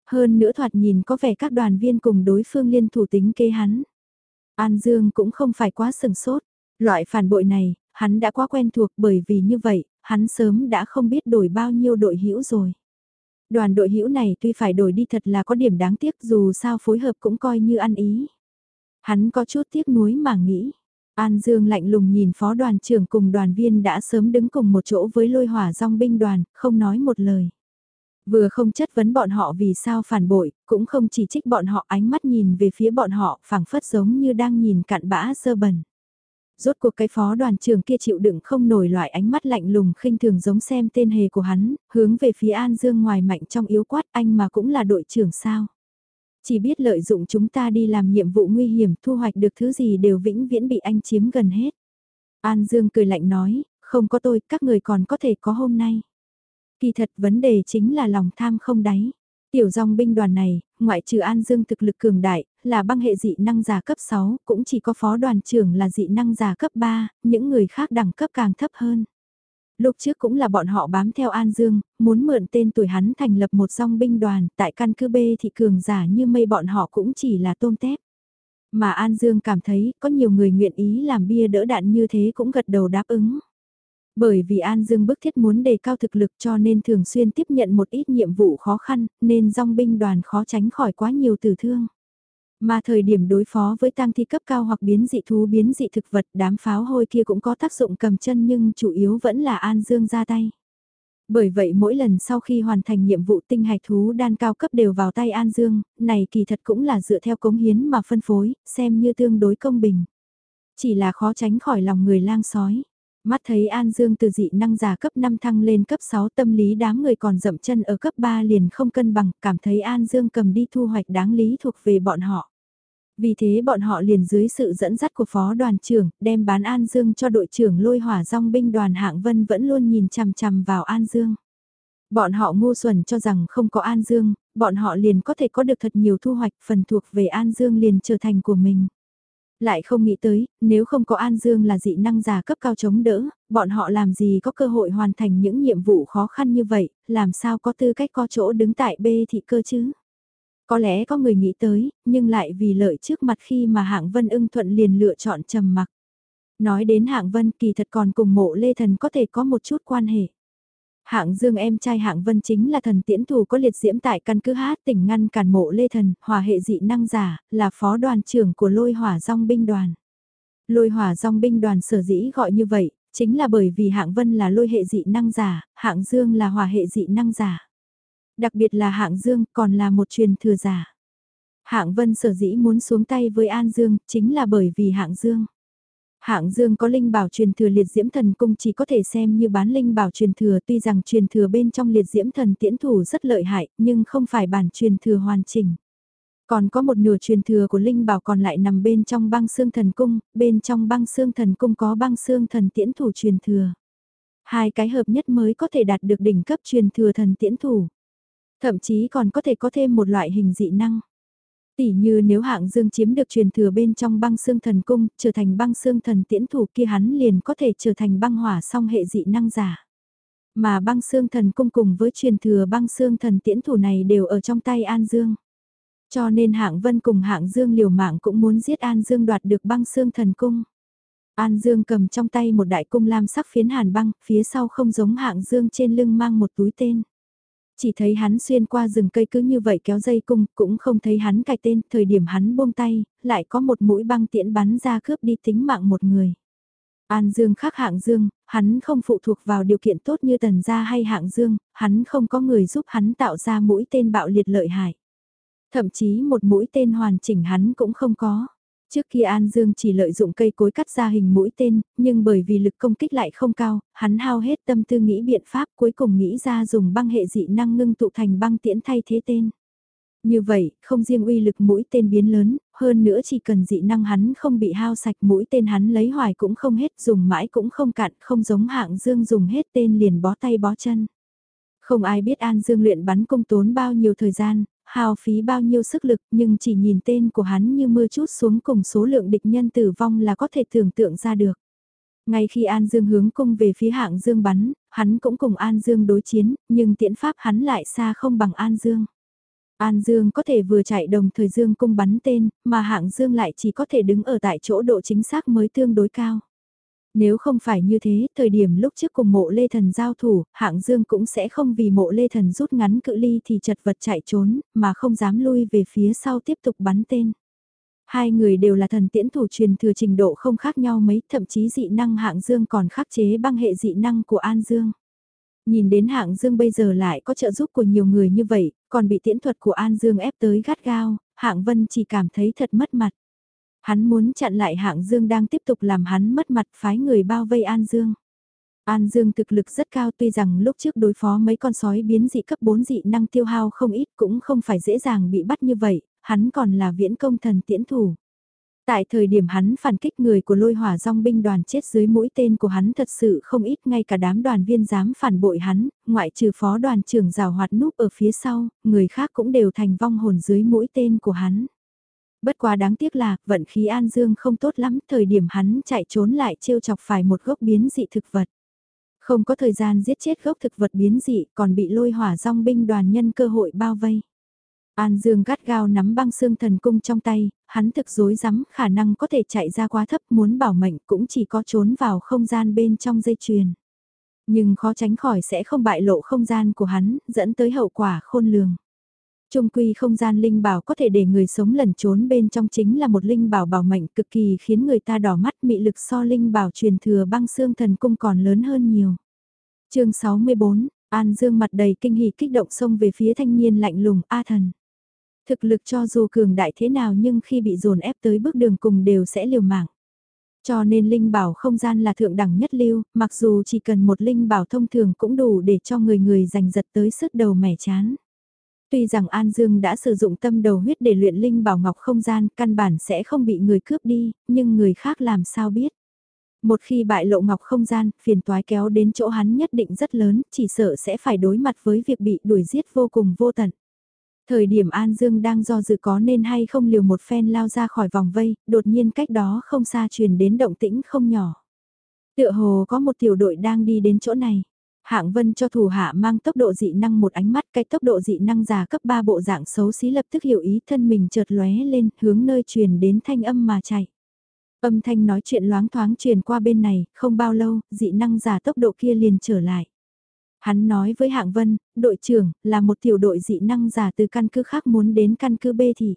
Hơn nữa thoạt nhìn có vẻ các đoàn viên cùng đối phương liên thủ tính kế hắn. An Dương cũng không phải quá sừng sốt. Loại phản bội này, hắn đã quá quen thuộc bởi vì như vậy, hắn sớm đã không biết đổi bao nhiêu đội hữu rồi. Đoàn đội hữu này tuy phải đổi đi thật là có điểm đáng tiếc dù sao phối hợp cũng coi như ăn ý. Hắn có chút tiếc nuối mà nghĩ, An Dương lạnh lùng nhìn phó đoàn trưởng cùng đoàn viên đã sớm đứng cùng một chỗ với lôi hỏa dòng binh đoàn, không nói một lời. Vừa không chất vấn bọn họ vì sao phản bội, cũng không chỉ trích bọn họ ánh mắt nhìn về phía bọn họ phảng phất giống như đang nhìn cặn bã sơ bẩn. Rốt cuộc cái phó đoàn trưởng kia chịu đựng không nổi loại ánh mắt lạnh lùng khinh thường giống xem tên hề của hắn, hướng về phía An Dương ngoài mạnh trong yếu quát anh mà cũng là đội trưởng sao. Chỉ biết lợi dụng chúng ta đi làm nhiệm vụ nguy hiểm thu hoạch được thứ gì đều vĩnh viễn bị anh chiếm gần hết. An Dương cười lạnh nói, không có tôi, các người còn có thể có hôm nay. Kỳ thật vấn đề chính là lòng tham không đáy. Tiểu dòng binh đoàn này, ngoại trừ An Dương thực lực cường đại, là băng hệ dị năng giả cấp 6, cũng chỉ có phó đoàn trưởng là dị năng giả cấp 3, những người khác đẳng cấp càng thấp hơn. Lúc trước cũng là bọn họ bám theo An Dương, muốn mượn tên tuổi hắn thành lập một dòng binh đoàn, tại căn cứ B thị cường giả như mây bọn họ cũng chỉ là tôm tép. Mà An Dương cảm thấy có nhiều người nguyện ý làm bia đỡ đạn như thế cũng gật đầu đáp ứng. Bởi vì An Dương bức thiết muốn đề cao thực lực cho nên thường xuyên tiếp nhận một ít nhiệm vụ khó khăn, nên dòng binh đoàn khó tránh khỏi quá nhiều tử thương. Mà thời điểm đối phó với tang thi cấp cao hoặc biến dị thú biến dị thực vật đám pháo hôi kia cũng có tác dụng cầm chân nhưng chủ yếu vẫn là An Dương ra tay. Bởi vậy mỗi lần sau khi hoàn thành nhiệm vụ tinh hạch thú đan cao cấp đều vào tay An Dương, này kỳ thật cũng là dựa theo cống hiến mà phân phối, xem như tương đối công bình. Chỉ là khó tránh khỏi lòng người lang sói. Mắt thấy An Dương từ dị năng giả cấp 5 thăng lên cấp 6 tâm lý đám người còn dậm chân ở cấp 3 liền không cân bằng, cảm thấy An Dương cầm đi thu hoạch đáng lý thuộc về bọn họ. Vì thế bọn họ liền dưới sự dẫn dắt của phó đoàn trưởng, đem bán An Dương cho đội trưởng lôi hỏa rong binh đoàn hạng vân vẫn luôn nhìn chằm chằm vào An Dương. Bọn họ ngu xuẩn cho rằng không có An Dương, bọn họ liền có thể có được thật nhiều thu hoạch phần thuộc về An Dương liền trở thành của mình. Lại không nghĩ tới, nếu không có An Dương là dị năng giả cấp cao chống đỡ, bọn họ làm gì có cơ hội hoàn thành những nhiệm vụ khó khăn như vậy, làm sao có tư cách có chỗ đứng tại B thị cơ chứ? Có lẽ có người nghĩ tới, nhưng lại vì lợi trước mặt khi mà hạng vân ưng thuận liền lựa chọn trầm mặc. Nói đến hạng vân kỳ thật còn cùng mộ lê thần có thể có một chút quan hệ. Hạng Dương em trai Hạng Vân chính là thần tiễn thủ có liệt diễm tại căn cứ hát tỉnh ngăn cản mộ lê thần, hòa hệ dị năng giả, là phó đoàn trưởng của lôi hỏa dòng binh đoàn. Lôi hỏa dòng binh đoàn sở dĩ gọi như vậy, chính là bởi vì Hạng Vân là lôi hệ dị năng giả, Hạng Dương là hòa hệ dị năng giả. Đặc biệt là Hạng Dương còn là một truyền thừa giả. Hạng Vân sở dĩ muốn xuống tay với An Dương chính là bởi vì Hạng Dương. Hạng Dương có linh bảo truyền thừa liệt diễm thần cung chỉ có thể xem như bán linh bảo truyền thừa tuy rằng truyền thừa bên trong liệt diễm thần tiễn thủ rất lợi hại nhưng không phải bản truyền thừa hoàn chỉnh. Còn có một nửa truyền thừa của linh bảo còn lại nằm bên trong băng xương thần cung, bên trong băng xương thần cung có băng xương thần tiễn thủ truyền thừa. Hai cái hợp nhất mới có thể đạt được đỉnh cấp truyền thừa thần tiễn thủ. Thậm chí còn có thể có thêm một loại hình dị năng. Tỷ như nếu hạng dương chiếm được truyền thừa bên trong băng xương thần cung, trở thành băng xương thần tiễn thủ kia hắn liền có thể trở thành băng hỏa song hệ dị năng giả. Mà băng xương thần cung cùng với truyền thừa băng xương thần tiễn thủ này đều ở trong tay An Dương. Cho nên hạng vân cùng hạng Dương liều mạng cũng muốn giết An Dương đoạt được băng xương thần cung. An Dương cầm trong tay một đại cung lam sắc phiến hàn băng, phía sau không giống hạng Dương trên lưng mang một túi tên chỉ thấy hắn xuyên qua rừng cây cứ như vậy kéo dây cung, cũng không thấy hắn cài tên, thời điểm hắn buông tay, lại có một mũi băng tiễn bắn ra cướp đi tính mạng một người. An Dương khác hạng Dương, hắn không phụ thuộc vào điều kiện tốt như tần gia hay hạng Dương, hắn không có người giúp hắn tạo ra mũi tên bạo liệt lợi hại. Thậm chí một mũi tên hoàn chỉnh hắn cũng không có. Trước kia An Dương chỉ lợi dụng cây cối cắt ra hình mũi tên, nhưng bởi vì lực công kích lại không cao, hắn hao hết tâm tư nghĩ biện pháp cuối cùng nghĩ ra dùng băng hệ dị năng ngưng tụ thành băng tiễn thay thế tên. Như vậy, không riêng uy lực mũi tên biến lớn, hơn nữa chỉ cần dị năng hắn không bị hao sạch mũi tên hắn lấy hoài cũng không hết, dùng mãi cũng không cạn, không giống hạng Dương dùng hết tên liền bó tay bó chân. Không ai biết An Dương luyện bắn công tốn bao nhiêu thời gian, hao phí bao nhiêu sức lực nhưng chỉ nhìn tên của hắn như mưa chút xuống cùng số lượng địch nhân tử vong là có thể tưởng tượng ra được. Ngay khi An Dương hướng cung về phía hạng Dương bắn, hắn cũng cùng An Dương đối chiến, nhưng tiễn pháp hắn lại xa không bằng An Dương. An Dương có thể vừa chạy đồng thời Dương cung bắn tên, mà hạng Dương lại chỉ có thể đứng ở tại chỗ độ chính xác mới tương đối cao. Nếu không phải như thế, thời điểm lúc trước cùng mộ lê thần giao thủ, hạng dương cũng sẽ không vì mộ lê thần rút ngắn cự ly thì chật vật chạy trốn, mà không dám lui về phía sau tiếp tục bắn tên. Hai người đều là thần tiễn thủ truyền thừa trình độ không khác nhau mấy, thậm chí dị năng hạng dương còn khắc chế băng hệ dị năng của An Dương. Nhìn đến hạng Dương bây giờ lại có trợ giúp của nhiều người như vậy, còn bị tiễn thuật của An Dương ép tới gắt gao, hạng Vân chỉ cảm thấy thật mất mặt. Hắn muốn chặn lại hạng Dương đang tiếp tục làm hắn mất mặt phái người bao vây An Dương. An Dương thực lực rất cao tuy rằng lúc trước đối phó mấy con sói biến dị cấp 4 dị năng tiêu hao không ít cũng không phải dễ dàng bị bắt như vậy, hắn còn là viễn công thần tiễn thủ. Tại thời điểm hắn phản kích người của lôi hỏa dòng binh đoàn chết dưới mũi tên của hắn thật sự không ít ngay cả đám đoàn viên dám phản bội hắn, ngoại trừ phó đoàn trưởng rào hoạt núp ở phía sau, người khác cũng đều thành vong hồn dưới mũi tên của hắn. Bất quá đáng tiếc là, vận khí An Dương không tốt lắm, thời điểm hắn chạy trốn lại trêu chọc phải một gốc biến dị thực vật. Không có thời gian giết chết gốc thực vật biến dị, còn bị lôi hỏa dòng binh đoàn nhân cơ hội bao vây. An Dương gắt gao nắm băng xương thần cung trong tay, hắn thực dối rắm khả năng có thể chạy ra quá thấp muốn bảo mệnh cũng chỉ có trốn vào không gian bên trong dây chuyền. Nhưng khó tránh khỏi sẽ không bại lộ không gian của hắn, dẫn tới hậu quả khôn lường. Trung quy không gian linh bảo có thể để người sống lẩn trốn bên trong chính là một linh bảo bảo mệnh cực kỳ khiến người ta đỏ mắt mị lực so linh bảo truyền thừa băng xương thần cung còn lớn hơn nhiều. chương 64, An Dương mặt đầy kinh hỉ kích động xông về phía thanh niên lạnh lùng A thần. Thực lực cho dù cường đại thế nào nhưng khi bị dồn ép tới bước đường cùng đều sẽ liều mạng. Cho nên linh bảo không gian là thượng đẳng nhất lưu, mặc dù chỉ cần một linh bảo thông thường cũng đủ để cho người người giành giật tới sức đầu mẻ chán. Tuy rằng An Dương đã sử dụng tâm đầu huyết để luyện linh bảo ngọc không gian, căn bản sẽ không bị người cướp đi, nhưng người khác làm sao biết. Một khi bại lộ ngọc không gian, phiền toái kéo đến chỗ hắn nhất định rất lớn, chỉ sợ sẽ phải đối mặt với việc bị đuổi giết vô cùng vô tận. Thời điểm An Dương đang do dự có nên hay không liều một phen lao ra khỏi vòng vây, đột nhiên cách đó không xa truyền đến động tĩnh không nhỏ. Tựa hồ có một tiểu đội đang đi đến chỗ này. Hạng Vân cho thủ hạ mang tốc độ dị năng một ánh mắt cái tốc độ dị năng già cấp 3 bộ dạng xấu xí lập tức hiểu ý thân mình chợt lóe lên hướng nơi truyền đến thanh âm mà chạy. Âm thanh nói chuyện loáng thoáng truyền qua bên này, không bao lâu, dị năng giả tốc độ kia liền trở lại. Hắn nói với Hạng Vân, đội trưởng, là một tiểu đội dị năng giả từ căn cứ khác muốn đến căn cứ B thì.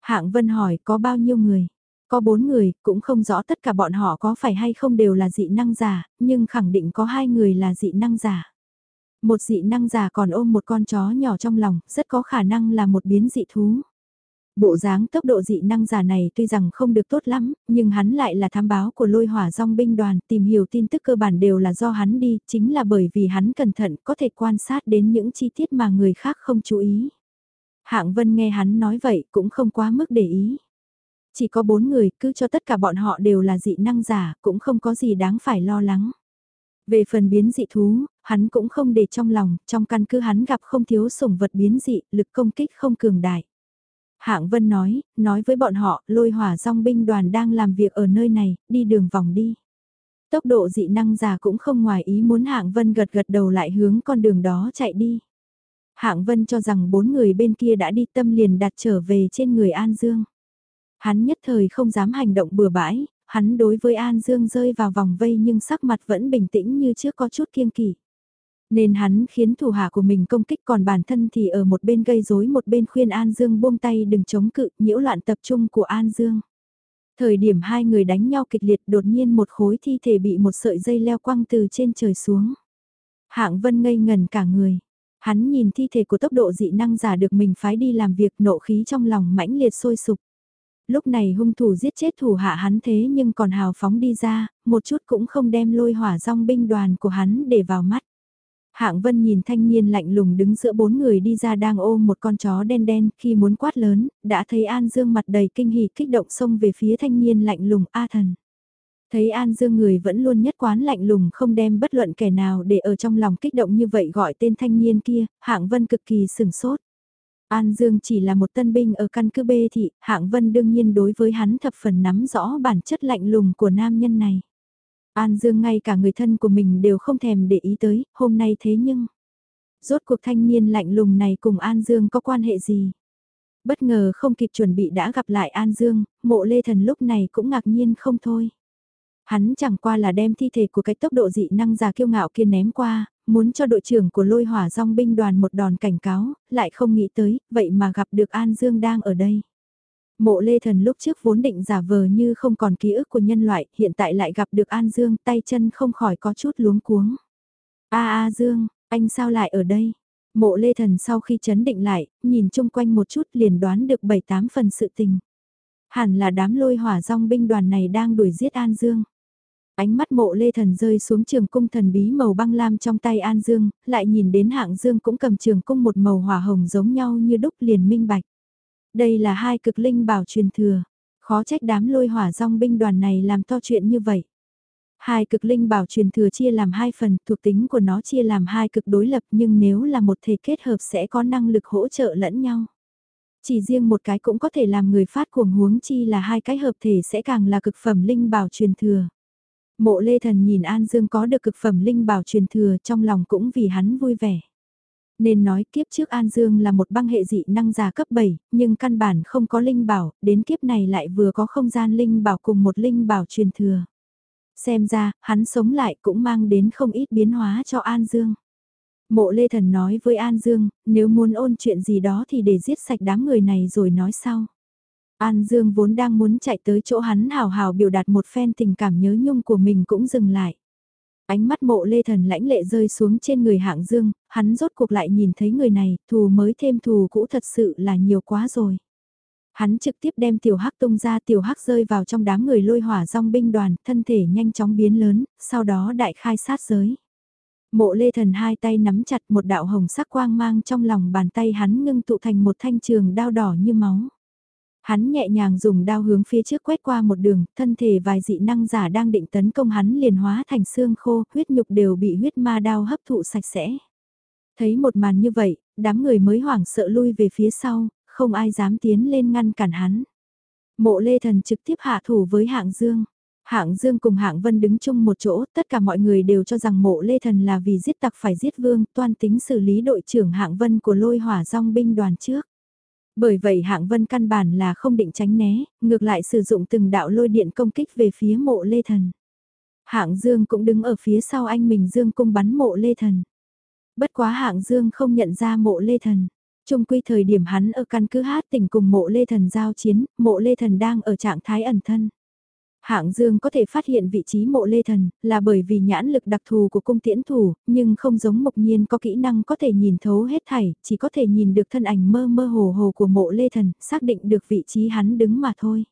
Hạng Vân hỏi có bao nhiêu người? Có bốn người, cũng không rõ tất cả bọn họ có phải hay không đều là dị năng giả, nhưng khẳng định có hai người là dị năng giả. Một dị năng giả còn ôm một con chó nhỏ trong lòng, rất có khả năng là một biến dị thú. Bộ dáng tốc độ dị năng giả này tuy rằng không được tốt lắm, nhưng hắn lại là thám báo của lôi hỏa dòng binh đoàn, tìm hiểu tin tức cơ bản đều là do hắn đi, chính là bởi vì hắn cẩn thận có thể quan sát đến những chi tiết mà người khác không chú ý. Hạng Vân nghe hắn nói vậy cũng không quá mức để ý. Chỉ có bốn người, cứ cho tất cả bọn họ đều là dị năng giả, cũng không có gì đáng phải lo lắng. Về phần biến dị thú, hắn cũng không để trong lòng, trong căn cứ hắn gặp không thiếu sủng vật biến dị, lực công kích không cường đại. Hạng Vân nói, nói với bọn họ, lôi hỏa dòng binh đoàn đang làm việc ở nơi này, đi đường vòng đi. Tốc độ dị năng giả cũng không ngoài ý muốn Hạng Vân gật gật đầu lại hướng con đường đó chạy đi. Hạng Vân cho rằng bốn người bên kia đã đi tâm liền đặt trở về trên người An Dương. Hắn nhất thời không dám hành động bừa bãi, hắn đối với An Dương rơi vào vòng vây nhưng sắc mặt vẫn bình tĩnh như trước có chút kiêng kỵ. Nên hắn khiến thủ hạ của mình công kích còn bản thân thì ở một bên gây rối một bên khuyên An Dương buông tay đừng chống cự nhiễu loạn tập trung của An Dương. Thời điểm hai người đánh nhau kịch liệt đột nhiên một khối thi thể bị một sợi dây leo quăng từ trên trời xuống. Hạng Vân ngây ngần cả người. Hắn nhìn thi thể của tốc độ dị năng giả được mình phái đi làm việc nộ khí trong lòng mãnh liệt sôi sục. Lúc này hung thủ giết chết thủ hạ hắn thế nhưng còn hào phóng đi ra, một chút cũng không đem lôi hỏa rong binh đoàn của hắn để vào mắt. Hạng Vân nhìn thanh niên lạnh lùng đứng giữa bốn người đi ra đang ôm một con chó đen đen, khi muốn quát lớn, đã thấy An Dương mặt đầy kinh hỉ kích động xông về phía thanh niên lạnh lùng A thần. Thấy An Dương người vẫn luôn nhất quán lạnh lùng không đem bất luận kẻ nào để ở trong lòng kích động như vậy gọi tên thanh niên kia, Hạng Vân cực kỳ sừng sốt. An Dương chỉ là một tân binh ở căn cứ B thị, Hạng Vân đương nhiên đối với hắn thập phần nắm rõ bản chất lạnh lùng của nam nhân này. An Dương ngay cả người thân của mình đều không thèm để ý tới, hôm nay thế nhưng... Rốt cuộc thanh niên lạnh lùng này cùng An Dương có quan hệ gì? Bất ngờ không kịp chuẩn bị đã gặp lại An Dương, mộ lê thần lúc này cũng ngạc nhiên không thôi. Hắn chẳng qua là đem thi thể của cái tốc độ dị năng già kiêu ngạo kia ném qua, muốn cho đội trưởng của lôi hỏa dòng binh đoàn một đòn cảnh cáo, lại không nghĩ tới, vậy mà gặp được An Dương đang ở đây. Mộ Lê Thần lúc trước vốn định giả vờ như không còn ký ức của nhân loại, hiện tại lại gặp được An Dương, tay chân không khỏi có chút luống cuống. A A Dương, anh sao lại ở đây? Mộ Lê Thần sau khi chấn định lại, nhìn chung quanh một chút liền đoán được 7-8 phần sự tình. Hẳn là đám lôi hỏa rong binh đoàn này đang đuổi giết An Dương. Ánh mắt mộ lê thần rơi xuống trường cung thần bí màu băng lam trong tay An Dương, lại nhìn đến hạng Dương cũng cầm trường cung một màu hỏa hồng giống nhau như đúc liền minh bạch. Đây là hai cực linh bảo truyền thừa. Khó trách đám lôi hỏa rong binh đoàn này làm to chuyện như vậy. Hai cực linh bảo truyền thừa chia làm hai phần, thuộc tính của nó chia làm hai cực đối lập nhưng nếu là một thể kết hợp sẽ có năng lực hỗ trợ lẫn nhau. Chỉ riêng một cái cũng có thể làm người phát cuồng huống chi là hai cái hợp thể sẽ càng là cực phẩm linh bảo truyền thừa. Mộ Lê Thần nhìn An Dương có được cực phẩm linh bảo truyền thừa trong lòng cũng vì hắn vui vẻ. Nên nói kiếp trước An Dương là một băng hệ dị năng giả cấp 7, nhưng căn bản không có linh bảo, đến kiếp này lại vừa có không gian linh bảo cùng một linh bảo truyền thừa. Xem ra, hắn sống lại cũng mang đến không ít biến hóa cho An Dương. Mộ Lê Thần nói với An Dương, nếu muốn ôn chuyện gì đó thì để giết sạch đám người này rồi nói sau. An Dương vốn đang muốn chạy tới chỗ hắn hào hào biểu đạt một phen tình cảm nhớ nhung của mình cũng dừng lại. Ánh mắt mộ lê thần lãnh lệ rơi xuống trên người hạng Dương, hắn rốt cuộc lại nhìn thấy người này, thù mới thêm thù cũ thật sự là nhiều quá rồi. Hắn trực tiếp đem tiểu hắc tung ra tiểu hắc rơi vào trong đám người lôi hỏa rong binh đoàn, thân thể nhanh chóng biến lớn, sau đó đại khai sát giới. Mộ lê thần hai tay nắm chặt một đạo hồng sắc quang mang trong lòng bàn tay hắn ngưng tụ thành một thanh trường đao đỏ như máu. Hắn nhẹ nhàng dùng đao hướng phía trước quét qua một đường, thân thể vài dị năng giả đang định tấn công hắn liền hóa thành xương khô, huyết nhục đều bị huyết ma đao hấp thụ sạch sẽ. Thấy một màn như vậy, đám người mới hoảng sợ lui về phía sau, không ai dám tiến lên ngăn cản hắn. Mộ lê thần trực tiếp hạ thủ với hạng dương. Hạng Dương cùng Hạng Vân đứng chung một chỗ, tất cả mọi người đều cho rằng mộ Lê Thần là vì giết tặc phải giết vương, toan tính xử lý đội trưởng Hạng Vân của lôi hỏa rong binh đoàn trước. Bởi vậy hạng vân căn bản là không định tránh né, ngược lại sử dụng từng đạo lôi điện công kích về phía mộ lê thần. Hạng Dương cũng đứng ở phía sau anh mình Dương cung bắn mộ lê thần. Bất quá hạng Dương không nhận ra mộ lê thần. Trung quy thời điểm hắn ở căn cứ hát tỉnh cùng mộ lê thần giao chiến, mộ lê thần đang ở trạng thái ẩn thân. Hạng Dương có thể phát hiện vị trí mộ lê thần, là bởi vì nhãn lực đặc thù của cung tiễn thủ, nhưng không giống mộc nhiên có kỹ năng có thể nhìn thấu hết thảy, chỉ có thể nhìn được thân ảnh mơ mơ hồ hồ của mộ lê thần, xác định được vị trí hắn đứng mà thôi.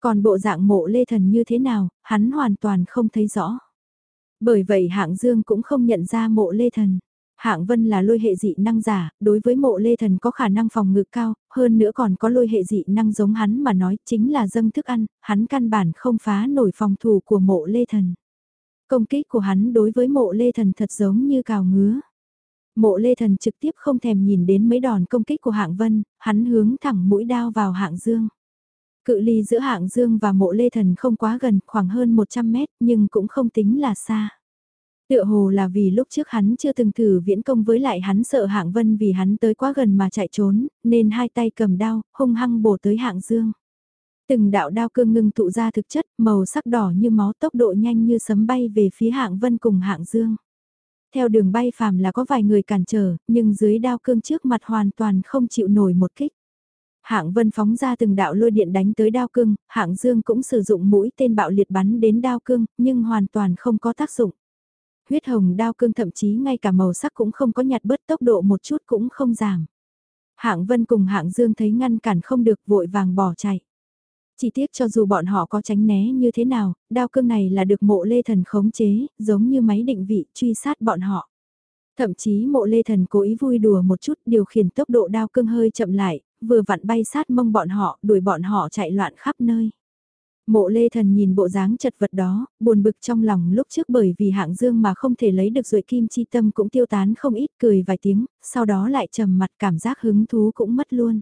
Còn bộ dạng mộ lê thần như thế nào, hắn hoàn toàn không thấy rõ. Bởi vậy hạng Dương cũng không nhận ra mộ lê thần. Hạng Vân là lôi hệ dị năng giả, đối với mộ lê thần có khả năng phòng ngự cao, hơn nữa còn có lôi hệ dị năng giống hắn mà nói chính là dâng thức ăn, hắn căn bản không phá nổi phòng thủ của mộ lê thần. Công kích của hắn đối với mộ lê thần thật giống như cào ngứa. Mộ lê thần trực tiếp không thèm nhìn đến mấy đòn công kích của hạng vân, hắn hướng thẳng mũi đao vào hạng dương. Cự ly giữa hạng dương và mộ lê thần không quá gần, khoảng hơn 100 mét, nhưng cũng không tính là xa. Tựa hồ là vì lúc trước hắn chưa từng thử viễn công với lại hắn sợ hạng vân vì hắn tới quá gần mà chạy trốn, nên hai tay cầm đao, hung hăng bổ tới hạng dương. Từng đạo đao cương ngưng tụ ra thực chất, màu sắc đỏ như máu tốc độ nhanh như sấm bay về phía hạng vân cùng hạng dương. Theo đường bay phàm là có vài người cản trở, nhưng dưới đao cương trước mặt hoàn toàn không chịu nổi một kích. Hạng vân phóng ra từng đạo lôi điện đánh tới đao cương, hạng dương cũng sử dụng mũi tên bạo liệt bắn đến đao cương, nhưng hoàn toàn không có tác dụng huyết hồng đao cương thậm chí ngay cả màu sắc cũng không có nhạt bớt tốc độ một chút cũng không giảm. Hạng Vân cùng Hạng Dương thấy ngăn cản không được vội vàng bỏ chạy. Chỉ tiếc cho dù bọn họ có tránh né như thế nào, đao cương này là được mộ lê thần khống chế, giống như máy định vị truy sát bọn họ. Thậm chí mộ lê thần cố ý vui đùa một chút điều khiển tốc độ đao cương hơi chậm lại, vừa vặn bay sát mông bọn họ, đuổi bọn họ chạy loạn khắp nơi. Mộ lê thần nhìn bộ dáng chật vật đó, buồn bực trong lòng lúc trước bởi vì hạng dương mà không thể lấy được ruội kim chi tâm cũng tiêu tán không ít cười vài tiếng, sau đó lại trầm mặt cảm giác hứng thú cũng mất luôn.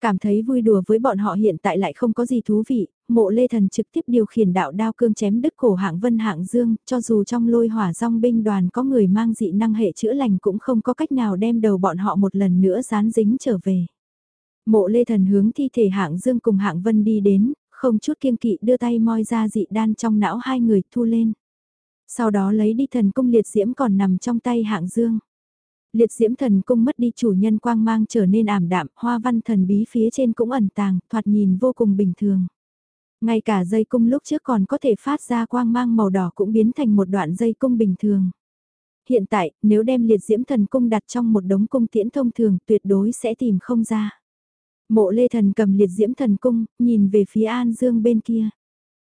Cảm thấy vui đùa với bọn họ hiện tại lại không có gì thú vị, mộ lê thần trực tiếp điều khiển đạo đao cương chém đứt cổ hạng vân hạng dương, cho dù trong lôi hỏa rong binh đoàn có người mang dị năng hệ chữa lành cũng không có cách nào đem đầu bọn họ một lần nữa dán dính trở về. Mộ lê thần hướng thi thể hạng dương cùng hạng vân đi đến, không chút kiêng kỵ đưa tay moi ra dị đan trong não hai người thu lên. Sau đó lấy đi thần cung liệt diễm còn nằm trong tay hạng dương. Liệt diễm thần cung mất đi chủ nhân quang mang trở nên ảm đạm, hoa văn thần bí phía trên cũng ẩn tàng, thoạt nhìn vô cùng bình thường. Ngay cả dây cung lúc trước còn có thể phát ra quang mang màu đỏ cũng biến thành một đoạn dây cung bình thường. Hiện tại, nếu đem liệt diễm thần cung đặt trong một đống cung tiễn thông thường tuyệt đối sẽ tìm không ra. Mộ lê thần cầm liệt diễm thần cung, nhìn về phía An Dương bên kia.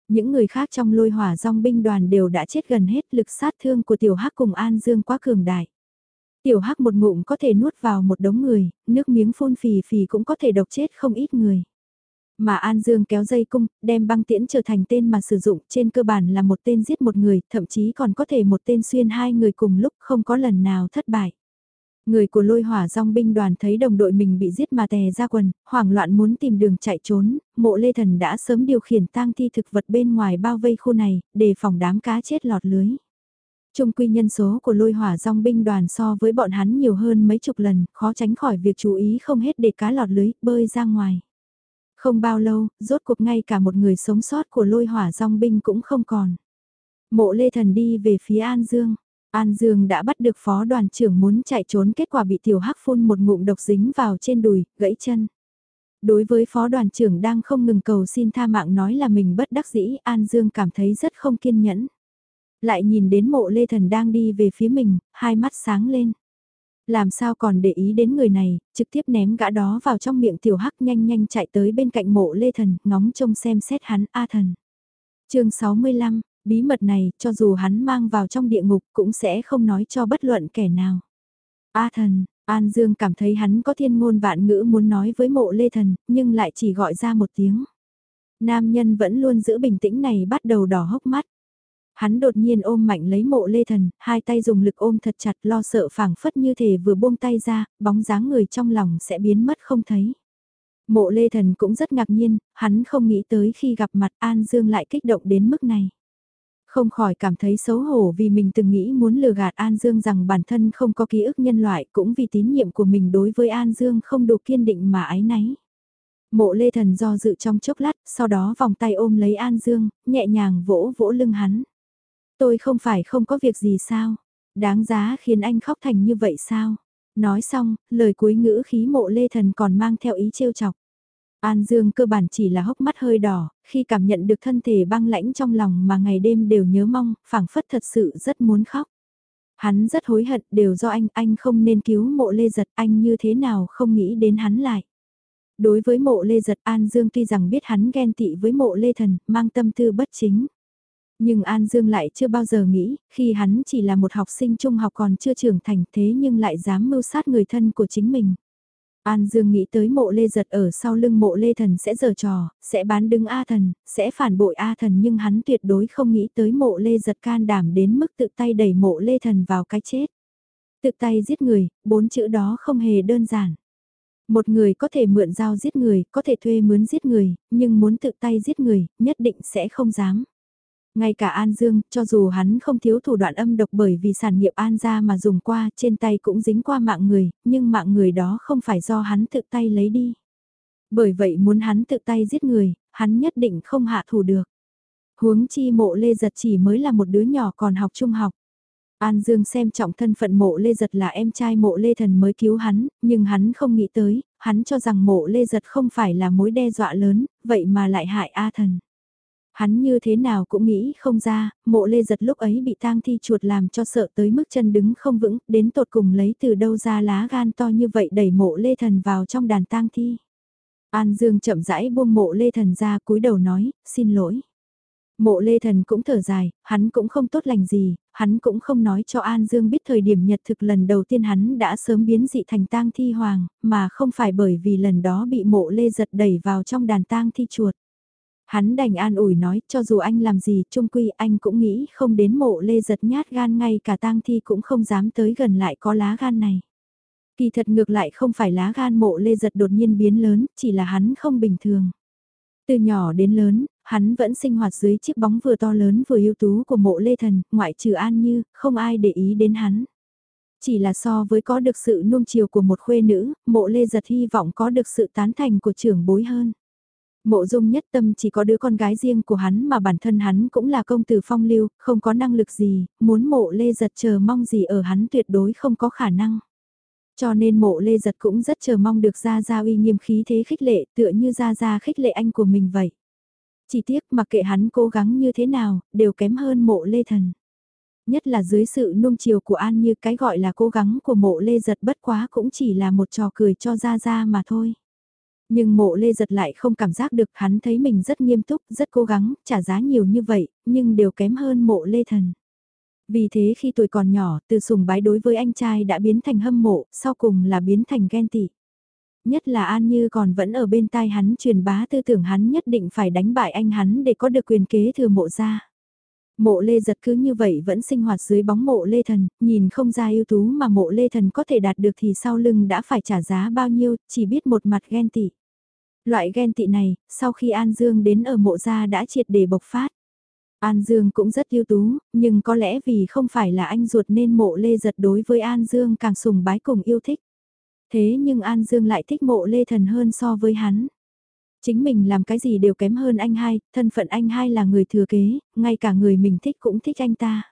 Những người khác trong lôi hỏa dòng binh đoàn đều đã chết gần hết lực sát thương của tiểu hắc cùng An Dương quá cường đại. Tiểu hắc một ngụm có thể nuốt vào một đống người, nước miếng phun phì phì cũng có thể độc chết không ít người. Mà An Dương kéo dây cung, đem băng tiễn trở thành tên mà sử dụng trên cơ bản là một tên giết một người, thậm chí còn có thể một tên xuyên hai người cùng lúc không có lần nào thất bại. Người của lôi hỏa dòng binh đoàn thấy đồng đội mình bị giết mà tè ra quần, hoảng loạn muốn tìm đường chạy trốn, mộ lê thần đã sớm điều khiển tang thi thực vật bên ngoài bao vây khu này, để phòng đám cá chết lọt lưới. Trung quy nhân số của lôi hỏa dòng binh đoàn so với bọn hắn nhiều hơn mấy chục lần, khó tránh khỏi việc chú ý không hết để cá lọt lưới, bơi ra ngoài. Không bao lâu, rốt cuộc ngay cả một người sống sót của lôi hỏa dòng binh cũng không còn. Mộ lê thần đi về phía An Dương. An Dương đã bắt được phó đoàn trưởng muốn chạy trốn kết quả bị tiểu hắc phun một ngụm độc dính vào trên đùi, gãy chân. Đối với phó đoàn trưởng đang không ngừng cầu xin tha mạng nói là mình bất đắc dĩ, An Dương cảm thấy rất không kiên nhẫn. Lại nhìn đến mộ lê thần đang đi về phía mình, hai mắt sáng lên. Làm sao còn để ý đến người này, trực tiếp ném gã đó vào trong miệng tiểu hắc nhanh nhanh chạy tới bên cạnh mộ lê thần, ngóng trông xem xét hắn A thần. chương 65, bí mật này, cho dù hắn mang vào trong địa ngục cũng sẽ không nói cho bất luận kẻ nào. A thần, An Dương cảm thấy hắn có thiên ngôn vạn ngữ muốn nói với mộ lê thần, nhưng lại chỉ gọi ra một tiếng. Nam nhân vẫn luôn giữ bình tĩnh này bắt đầu đỏ hốc mắt. Hắn đột nhiên ôm mạnh lấy mộ lê thần, hai tay dùng lực ôm thật chặt lo sợ phảng phất như thể vừa buông tay ra, bóng dáng người trong lòng sẽ biến mất không thấy. Mộ lê thần cũng rất ngạc nhiên, hắn không nghĩ tới khi gặp mặt An Dương lại kích động đến mức này. Không khỏi cảm thấy xấu hổ vì mình từng nghĩ muốn lừa gạt An Dương rằng bản thân không có ký ức nhân loại cũng vì tín nhiệm của mình đối với An Dương không đủ kiên định mà ái náy. Mộ lê thần do dự trong chốc lát, sau đó vòng tay ôm lấy An Dương, nhẹ nhàng vỗ vỗ lưng hắn. Tôi không phải không có việc gì sao? Đáng giá khiến anh khóc thành như vậy sao? Nói xong, lời cuối ngữ khí mộ lê thần còn mang theo ý trêu chọc. An Dương cơ bản chỉ là hốc mắt hơi đỏ, khi cảm nhận được thân thể băng lãnh trong lòng mà ngày đêm đều nhớ mong, phảng phất thật sự rất muốn khóc. Hắn rất hối hận đều do anh, anh không nên cứu mộ lê giật, anh như thế nào không nghĩ đến hắn lại. Đối với mộ lê giật An Dương tuy rằng biết hắn ghen tị với mộ lê thần, mang tâm tư bất chính. Nhưng An Dương lại chưa bao giờ nghĩ, khi hắn chỉ là một học sinh trung học còn chưa trưởng thành thế nhưng lại dám mưu sát người thân của chính mình. An Dương nghĩ tới mộ lê giật ở sau lưng mộ lê thần sẽ giở trò, sẽ bán đứng A thần, sẽ phản bội A thần nhưng hắn tuyệt đối không nghĩ tới mộ lê giật can đảm đến mức tự tay đẩy mộ lê thần vào cái chết. Tự tay giết người, bốn chữ đó không hề đơn giản. Một người có thể mượn dao giết người, có thể thuê mướn giết người, nhưng muốn tự tay giết người, nhất định sẽ không dám. Ngay cả An Dương, cho dù hắn không thiếu thủ đoạn âm độc bởi vì sản nghiệp An gia mà dùng qua, trên tay cũng dính qua mạng người, nhưng mạng người đó không phải do hắn tự tay lấy đi. Bởi vậy muốn hắn tự tay giết người, hắn nhất định không hạ thủ được. Huống chi mộ lê giật chỉ mới là một đứa nhỏ còn học trung học. An Dương xem trọng thân phận mộ lê giật là em trai mộ lê thần mới cứu hắn, nhưng hắn không nghĩ tới, hắn cho rằng mộ lê giật không phải là mối đe dọa lớn, vậy mà lại hại A thần. Hắn như thế nào cũng nghĩ không ra, mộ lê giật lúc ấy bị tang thi chuột làm cho sợ tới mức chân đứng không vững, đến tột cùng lấy từ đâu ra lá gan to như vậy đẩy mộ lê thần vào trong đàn tang thi. An Dương chậm rãi buông mộ lê thần ra cúi đầu nói, xin lỗi. Mộ lê thần cũng thở dài, hắn cũng không tốt lành gì, hắn cũng không nói cho An Dương biết thời điểm nhật thực lần đầu tiên hắn đã sớm biến dị thành tang thi hoàng, mà không phải bởi vì lần đó bị mộ lê giật đẩy vào trong đàn tang thi chuột. Hắn đành an ủi nói, cho dù anh làm gì, trung quy anh cũng nghĩ không đến mộ lê giật nhát gan ngay cả tang thi cũng không dám tới gần lại có lá gan này. Kỳ thật ngược lại không phải lá gan mộ lê giật đột nhiên biến lớn, chỉ là hắn không bình thường. Từ nhỏ đến lớn, hắn vẫn sinh hoạt dưới chiếc bóng vừa to lớn vừa ưu tú của mộ lê thần, ngoại trừ an như, không ai để ý đến hắn. Chỉ là so với có được sự nuông chiều của một khuê nữ, mộ lê giật hy vọng có được sự tán thành của trưởng bối hơn. Mộ dung nhất tâm chỉ có đứa con gái riêng của hắn mà bản thân hắn cũng là công tử phong lưu, không có năng lực gì, muốn mộ lê giật chờ mong gì ở hắn tuyệt đối không có khả năng. Cho nên mộ lê giật cũng rất chờ mong được ra ra uy nghiêm khí thế khích lệ tựa như ra ra khích lệ anh của mình vậy. Chỉ tiếc mặc kệ hắn cố gắng như thế nào, đều kém hơn mộ lê thần. Nhất là dưới sự nung chiều của An như cái gọi là cố gắng của mộ lê giật bất quá cũng chỉ là một trò cười cho ra ra mà thôi. Nhưng mộ lê giật lại không cảm giác được hắn thấy mình rất nghiêm túc, rất cố gắng, trả giá nhiều như vậy, nhưng đều kém hơn mộ lê thần. Vì thế khi tuổi còn nhỏ, từ sùng bái đối với anh trai đã biến thành hâm mộ, sau cùng là biến thành ghen tị. nhất là An Như còn vẫn ở bên tai hắn truyền bá tư tưởng hắn nhất định phải đánh bại anh hắn để có được quyền kế thừa mộ ra. Mộ lê giật cứ như vậy vẫn sinh hoạt dưới bóng mộ lê thần, nhìn không ra ưu tú mà mộ lê thần có thể đạt được thì sau lưng đã phải trả giá bao nhiêu, chỉ biết một mặt ghen tị. Loại ghen tị này, sau khi An Dương đến ở mộ gia đã triệt để bộc phát. An Dương cũng rất ưu tú, nhưng có lẽ vì không phải là anh ruột nên mộ lê giật đối với An Dương càng sùng bái cùng yêu thích. Thế nhưng An Dương lại thích mộ lê thần hơn so với hắn. Chính mình làm cái gì đều kém hơn anh hai, thân phận anh hai là người thừa kế, ngay cả người mình thích cũng thích anh ta.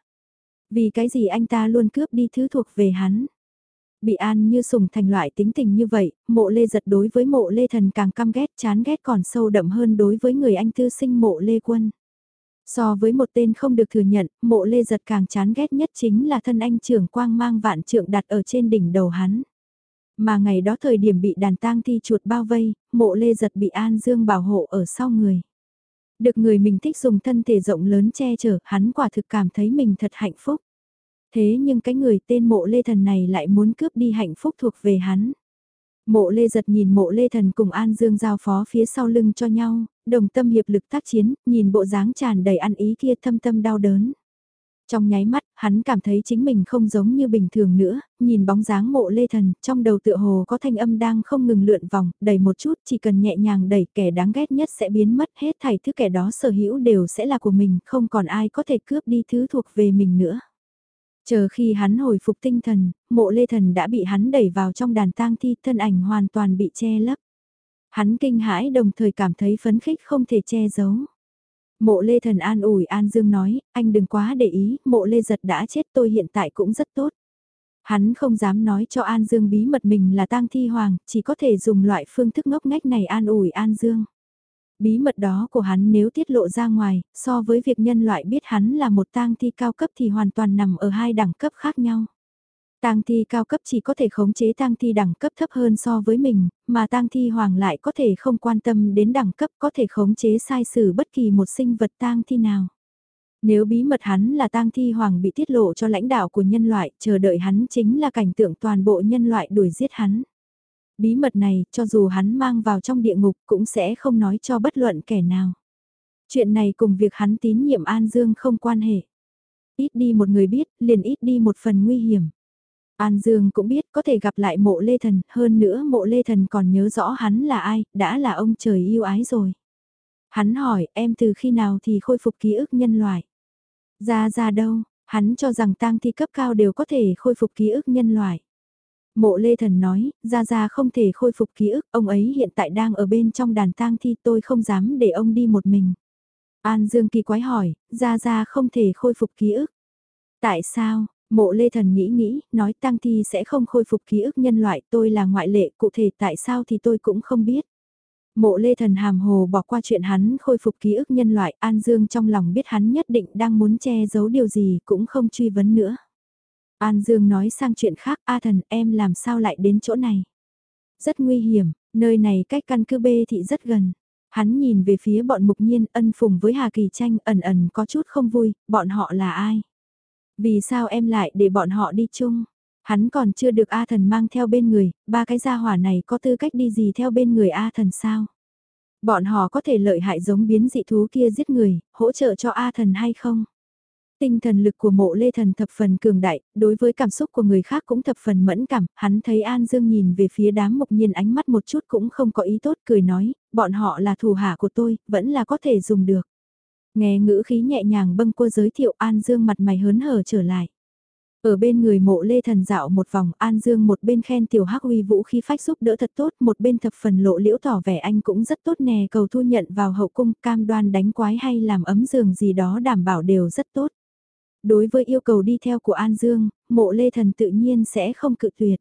Vì cái gì anh ta luôn cướp đi thứ thuộc về hắn. Bị An như sùng thành loại tính tình như vậy, mộ lê giật đối với mộ lê thần càng căm ghét chán ghét còn sâu đậm hơn đối với người anh tư sinh mộ lê quân. So với một tên không được thừa nhận, mộ lê giật càng chán ghét nhất chính là thân anh trưởng quang mang vạn trượng đặt ở trên đỉnh đầu hắn. Mà ngày đó thời điểm bị đàn tang thi chuột bao vây, mộ lê giật bị An Dương bảo hộ ở sau người. Được người mình thích dùng thân thể rộng lớn che chở, hắn quả thực cảm thấy mình thật hạnh phúc. Thế nhưng cái người tên mộ lê thần này lại muốn cướp đi hạnh phúc thuộc về hắn. Mộ lê giật nhìn mộ lê thần cùng An Dương giao phó phía sau lưng cho nhau, đồng tâm hiệp lực tác chiến, nhìn bộ dáng tràn đầy ăn ý kia thâm tâm đau đớn. Trong nháy mắt, hắn cảm thấy chính mình không giống như bình thường nữa, nhìn bóng dáng mộ lê thần, trong đầu tựa hồ có thanh âm đang không ngừng lượn vòng, đẩy một chút, chỉ cần nhẹ nhàng đẩy kẻ đáng ghét nhất sẽ biến mất hết thảy thứ kẻ đó sở hữu đều sẽ là của mình, không còn ai có thể cướp đi thứ thuộc về mình nữa. Chờ khi hắn hồi phục tinh thần, mộ lê thần đã bị hắn đẩy vào trong đàn tang thi, thân ảnh hoàn toàn bị che lấp. Hắn kinh hãi đồng thời cảm thấy phấn khích không thể che giấu. Mộ lê thần an ủi An Dương nói, anh đừng quá để ý, mộ lê giật đã chết tôi hiện tại cũng rất tốt. Hắn không dám nói cho An Dương bí mật mình là tang thi hoàng, chỉ có thể dùng loại phương thức ngốc ngách này an ủi An Dương. Bí mật đó của hắn nếu tiết lộ ra ngoài, so với việc nhân loại biết hắn là một tang thi cao cấp thì hoàn toàn nằm ở hai đẳng cấp khác nhau. Tang thi cao cấp chỉ có thể khống chế tang thi đẳng cấp thấp hơn so với mình, mà tang thi hoàng lại có thể không quan tâm đến đẳng cấp có thể khống chế sai sử bất kỳ một sinh vật tang thi nào. Nếu bí mật hắn là tang thi hoàng bị tiết lộ cho lãnh đạo của nhân loại, chờ đợi hắn chính là cảnh tượng toàn bộ nhân loại đuổi giết hắn. Bí mật này, cho dù hắn mang vào trong địa ngục cũng sẽ không nói cho bất luận kẻ nào. Chuyện này cùng việc hắn tín nhiệm An Dương không quan hệ. Ít đi một người biết, liền ít đi một phần nguy hiểm. An Dương cũng biết có thể gặp lại mộ lê thần, hơn nữa mộ lê thần còn nhớ rõ hắn là ai, đã là ông trời yêu ái rồi. Hắn hỏi em từ khi nào thì khôi phục ký ức nhân loại. Ra ra đâu, hắn cho rằng tang thi cấp cao đều có thể khôi phục ký ức nhân loại. Mộ Lê Thần nói, Ra Ra không thể khôi phục ký ức, ông ấy hiện tại đang ở bên trong đàn tang thi tôi không dám để ông đi một mình. An Dương kỳ quái hỏi, Ra Ra không thể khôi phục ký ức. Tại sao, Mộ Lê Thần nghĩ nghĩ, nói tang thi sẽ không khôi phục ký ức nhân loại, tôi là ngoại lệ, cụ thể tại sao thì tôi cũng không biết. Mộ Lê Thần hàm hồ bỏ qua chuyện hắn khôi phục ký ức nhân loại, An Dương trong lòng biết hắn nhất định đang muốn che giấu điều gì cũng không truy vấn nữa. An Dương nói sang chuyện khác, A Thần em làm sao lại đến chỗ này? Rất nguy hiểm, nơi này cách căn cứ B thị rất gần. Hắn nhìn về phía bọn mục nhiên ân phùng với Hà Kỳ Tranh ẩn ẩn có chút không vui, bọn họ là ai? Vì sao em lại để bọn họ đi chung? Hắn còn chưa được A thần mang theo bên người, ba cái gia hỏa này có tư cách đi gì theo bên người A thần sao? Bọn họ có thể lợi hại giống biến dị thú kia giết người, hỗ trợ cho A thần hay không? Tinh thần lực của mộ lê thần thập phần cường đại, đối với cảm xúc của người khác cũng thập phần mẫn cảm, hắn thấy An Dương nhìn về phía đám mục nhiên ánh mắt một chút cũng không có ý tốt cười nói, bọn họ là thù hạ của tôi, vẫn là có thể dùng được. Nghe ngữ khí nhẹ nhàng bâng cô giới thiệu An Dương mặt mày hớn hở trở lại. Ở bên người mộ lê thần dạo một vòng An Dương một bên khen tiểu hắc uy vũ khí phách giúp đỡ thật tốt một bên thập phần lộ liễu tỏ vẻ anh cũng rất tốt nè cầu thu nhận vào hậu cung cam đoan đánh quái hay làm ấm giường gì đó đảm bảo đều rất tốt. Đối với yêu cầu đi theo của An Dương, mộ lê thần tự nhiên sẽ không cự tuyệt.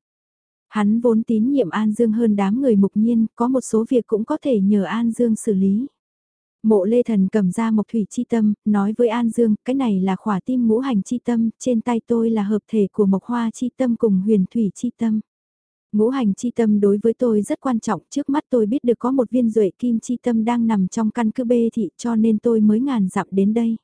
Hắn vốn tín nhiệm An Dương hơn đám người mục nhiên, có một số việc cũng có thể nhờ An Dương xử lý. Mộ Lê Thần cầm ra Mộc Thủy Chi Tâm, nói với An Dương, cái này là khỏa tim ngũ hành chi tâm, trên tay tôi là hợp thể của Mộc Hoa Chi Tâm cùng huyền Thủy Chi Tâm. Ngũ hành chi tâm đối với tôi rất quan trọng, trước mắt tôi biết được có một viên duệ kim chi tâm đang nằm trong căn cứ bê thị cho nên tôi mới ngàn dặm đến đây.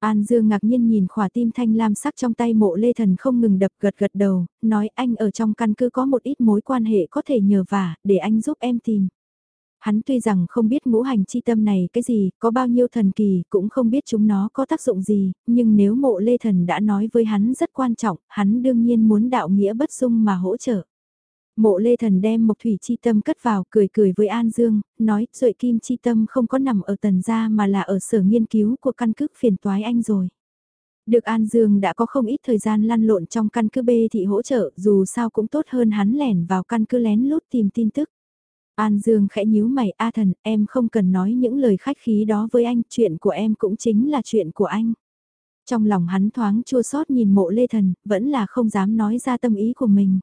An Dương ngạc nhiên nhìn khỏa tim thanh lam sắc trong tay mộ lê thần không ngừng đập gật gật đầu, nói anh ở trong căn cứ có một ít mối quan hệ có thể nhờ vả, để anh giúp em tìm. Hắn tuy rằng không biết ngũ hành chi tâm này cái gì, có bao nhiêu thần kỳ, cũng không biết chúng nó có tác dụng gì, nhưng nếu mộ lê thần đã nói với hắn rất quan trọng, hắn đương nhiên muốn đạo nghĩa bất dung mà hỗ trợ. Mộ lê thần đem mộc thủy chi tâm cất vào cười cười với An Dương, nói duệ kim chi tâm không có nằm ở tần gia mà là ở sở nghiên cứu của căn cứ phiền toái anh rồi. Được An Dương đã có không ít thời gian lăn lộn trong căn cứ B thị hỗ trợ dù sao cũng tốt hơn hắn lẻn vào căn cứ lén lút tìm tin tức. An Dương khẽ nhíu mày A thần em không cần nói những lời khách khí đó với anh chuyện của em cũng chính là chuyện của anh. Trong lòng hắn thoáng chua xót nhìn mộ lê thần vẫn là không dám nói ra tâm ý của mình.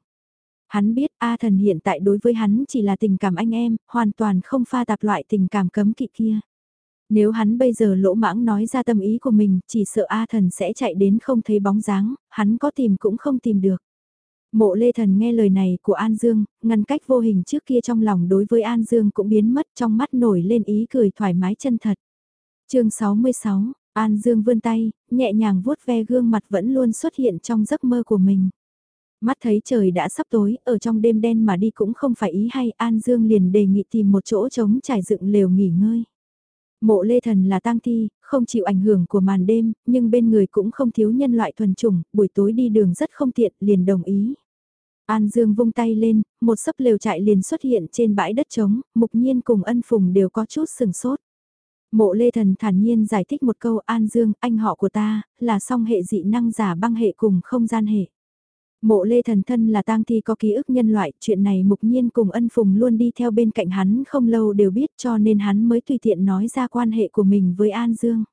Hắn biết A thần hiện tại đối với hắn chỉ là tình cảm anh em, hoàn toàn không pha tạp loại tình cảm cấm kỵ kia. Nếu hắn bây giờ lỗ mãng nói ra tâm ý của mình, chỉ sợ A thần sẽ chạy đến không thấy bóng dáng, hắn có tìm cũng không tìm được. Mộ lê thần nghe lời này của An Dương, ngăn cách vô hình trước kia trong lòng đối với An Dương cũng biến mất trong mắt nổi lên ý cười thoải mái chân thật. chương 66, An Dương vươn tay, nhẹ nhàng vuốt ve gương mặt vẫn luôn xuất hiện trong giấc mơ của mình. Mắt thấy trời đã sắp tối, ở trong đêm đen mà đi cũng không phải ý hay An Dương liền đề nghị tìm một chỗ trống trải dựng lều nghỉ ngơi. Mộ Lê Thần là tang thi, không chịu ảnh hưởng của màn đêm, nhưng bên người cũng không thiếu nhân loại thuần chủng, buổi tối đi đường rất không tiện, liền đồng ý. An Dương vung tay lên, một sấp lều trại liền xuất hiện trên bãi đất trống, mục nhiên cùng ân phùng đều có chút sừng sốt. Mộ Lê Thần thản nhiên giải thích một câu An Dương, anh họ của ta, là song hệ dị năng giả băng hệ cùng không gian hệ. Mộ lê thần thân là tang thi có ký ức nhân loại, chuyện này mục nhiên cùng ân phùng luôn đi theo bên cạnh hắn không lâu đều biết cho nên hắn mới tùy tiện nói ra quan hệ của mình với An Dương.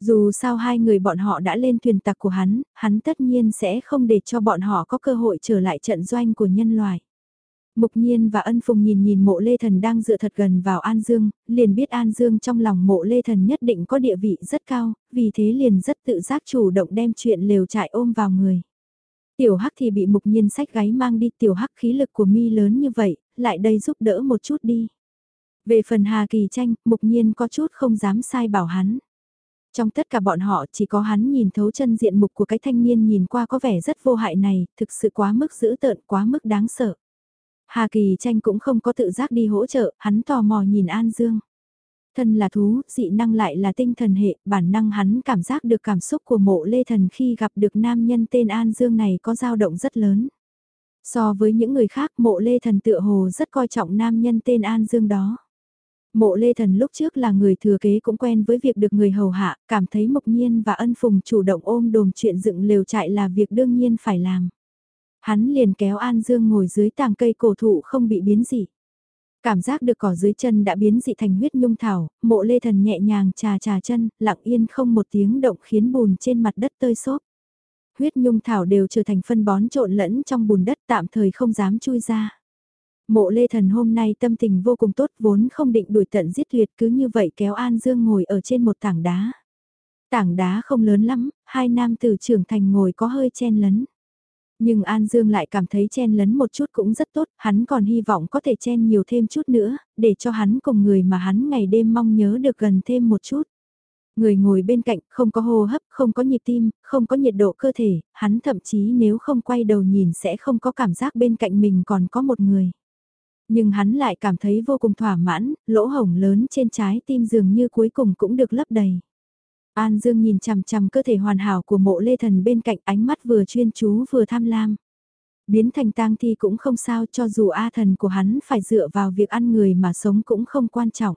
Dù sao hai người bọn họ đã lên thuyền tặc của hắn, hắn tất nhiên sẽ không để cho bọn họ có cơ hội trở lại trận doanh của nhân loại. Mục nhiên và ân phùng nhìn nhìn mộ lê thần đang dựa thật gần vào An Dương, liền biết An Dương trong lòng mộ lê thần nhất định có địa vị rất cao, vì thế liền rất tự giác chủ động đem chuyện lều trại ôm vào người. Tiểu Hắc thì bị mục nhiên sách gáy mang đi tiểu Hắc khí lực của mi lớn như vậy, lại đây giúp đỡ một chút đi. Về phần Hà Kỳ tranh, mục nhiên có chút không dám sai bảo hắn. Trong tất cả bọn họ chỉ có hắn nhìn thấu chân diện mục của cái thanh niên nhìn qua có vẻ rất vô hại này, thực sự quá mức dữ tợn, quá mức đáng sợ. Hà Kỳ tranh cũng không có tự giác đi hỗ trợ, hắn tò mò nhìn An Dương. Thân là thú, dị năng lại là tinh thần hệ, bản năng hắn cảm giác được cảm xúc của mộ lê thần khi gặp được nam nhân tên An Dương này có dao động rất lớn. So với những người khác mộ lê thần tựa hồ rất coi trọng nam nhân tên An Dương đó. Mộ lê thần lúc trước là người thừa kế cũng quen với việc được người hầu hạ, cảm thấy mộc nhiên và ân phùng chủ động ôm đồm chuyện dựng lều trại là việc đương nhiên phải làm. Hắn liền kéo An Dương ngồi dưới tàng cây cổ thụ không bị biến dị. Cảm giác được cỏ dưới chân đã biến dị thành huyết nhung thảo, mộ lê thần nhẹ nhàng trà trà chân, lặng yên không một tiếng động khiến bùn trên mặt đất tơi xốp. Huyết nhung thảo đều trở thành phân bón trộn lẫn trong bùn đất tạm thời không dám chui ra. Mộ lê thần hôm nay tâm tình vô cùng tốt vốn không định đuổi tận giết tuyệt cứ như vậy kéo An Dương ngồi ở trên một tảng đá. Tảng đá không lớn lắm, hai nam tử trưởng thành ngồi có hơi chen lấn. Nhưng An Dương lại cảm thấy chen lấn một chút cũng rất tốt, hắn còn hy vọng có thể chen nhiều thêm chút nữa, để cho hắn cùng người mà hắn ngày đêm mong nhớ được gần thêm một chút. Người ngồi bên cạnh, không có hô hấp, không có nhịp tim, không có nhiệt độ cơ thể, hắn thậm chí nếu không quay đầu nhìn sẽ không có cảm giác bên cạnh mình còn có một người. Nhưng hắn lại cảm thấy vô cùng thỏa mãn, lỗ hổng lớn trên trái tim dường như cuối cùng cũng được lấp đầy. An Dương nhìn chằm chằm cơ thể hoàn hảo của mộ lê thần bên cạnh ánh mắt vừa chuyên chú vừa tham lam. Biến thành tang thi cũng không sao cho dù A thần của hắn phải dựa vào việc ăn người mà sống cũng không quan trọng.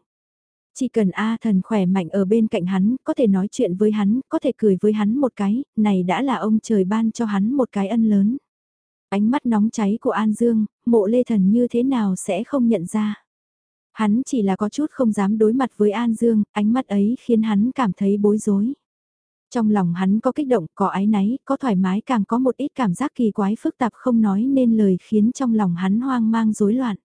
Chỉ cần A thần khỏe mạnh ở bên cạnh hắn, có thể nói chuyện với hắn, có thể cười với hắn một cái, này đã là ông trời ban cho hắn một cái ân lớn. Ánh mắt nóng cháy của An Dương, mộ lê thần như thế nào sẽ không nhận ra. Hắn chỉ là có chút không dám đối mặt với An Dương, ánh mắt ấy khiến hắn cảm thấy bối rối. Trong lòng hắn có kích động, có ái náy, có thoải mái càng có một ít cảm giác kỳ quái phức tạp không nói nên lời khiến trong lòng hắn hoang mang rối loạn.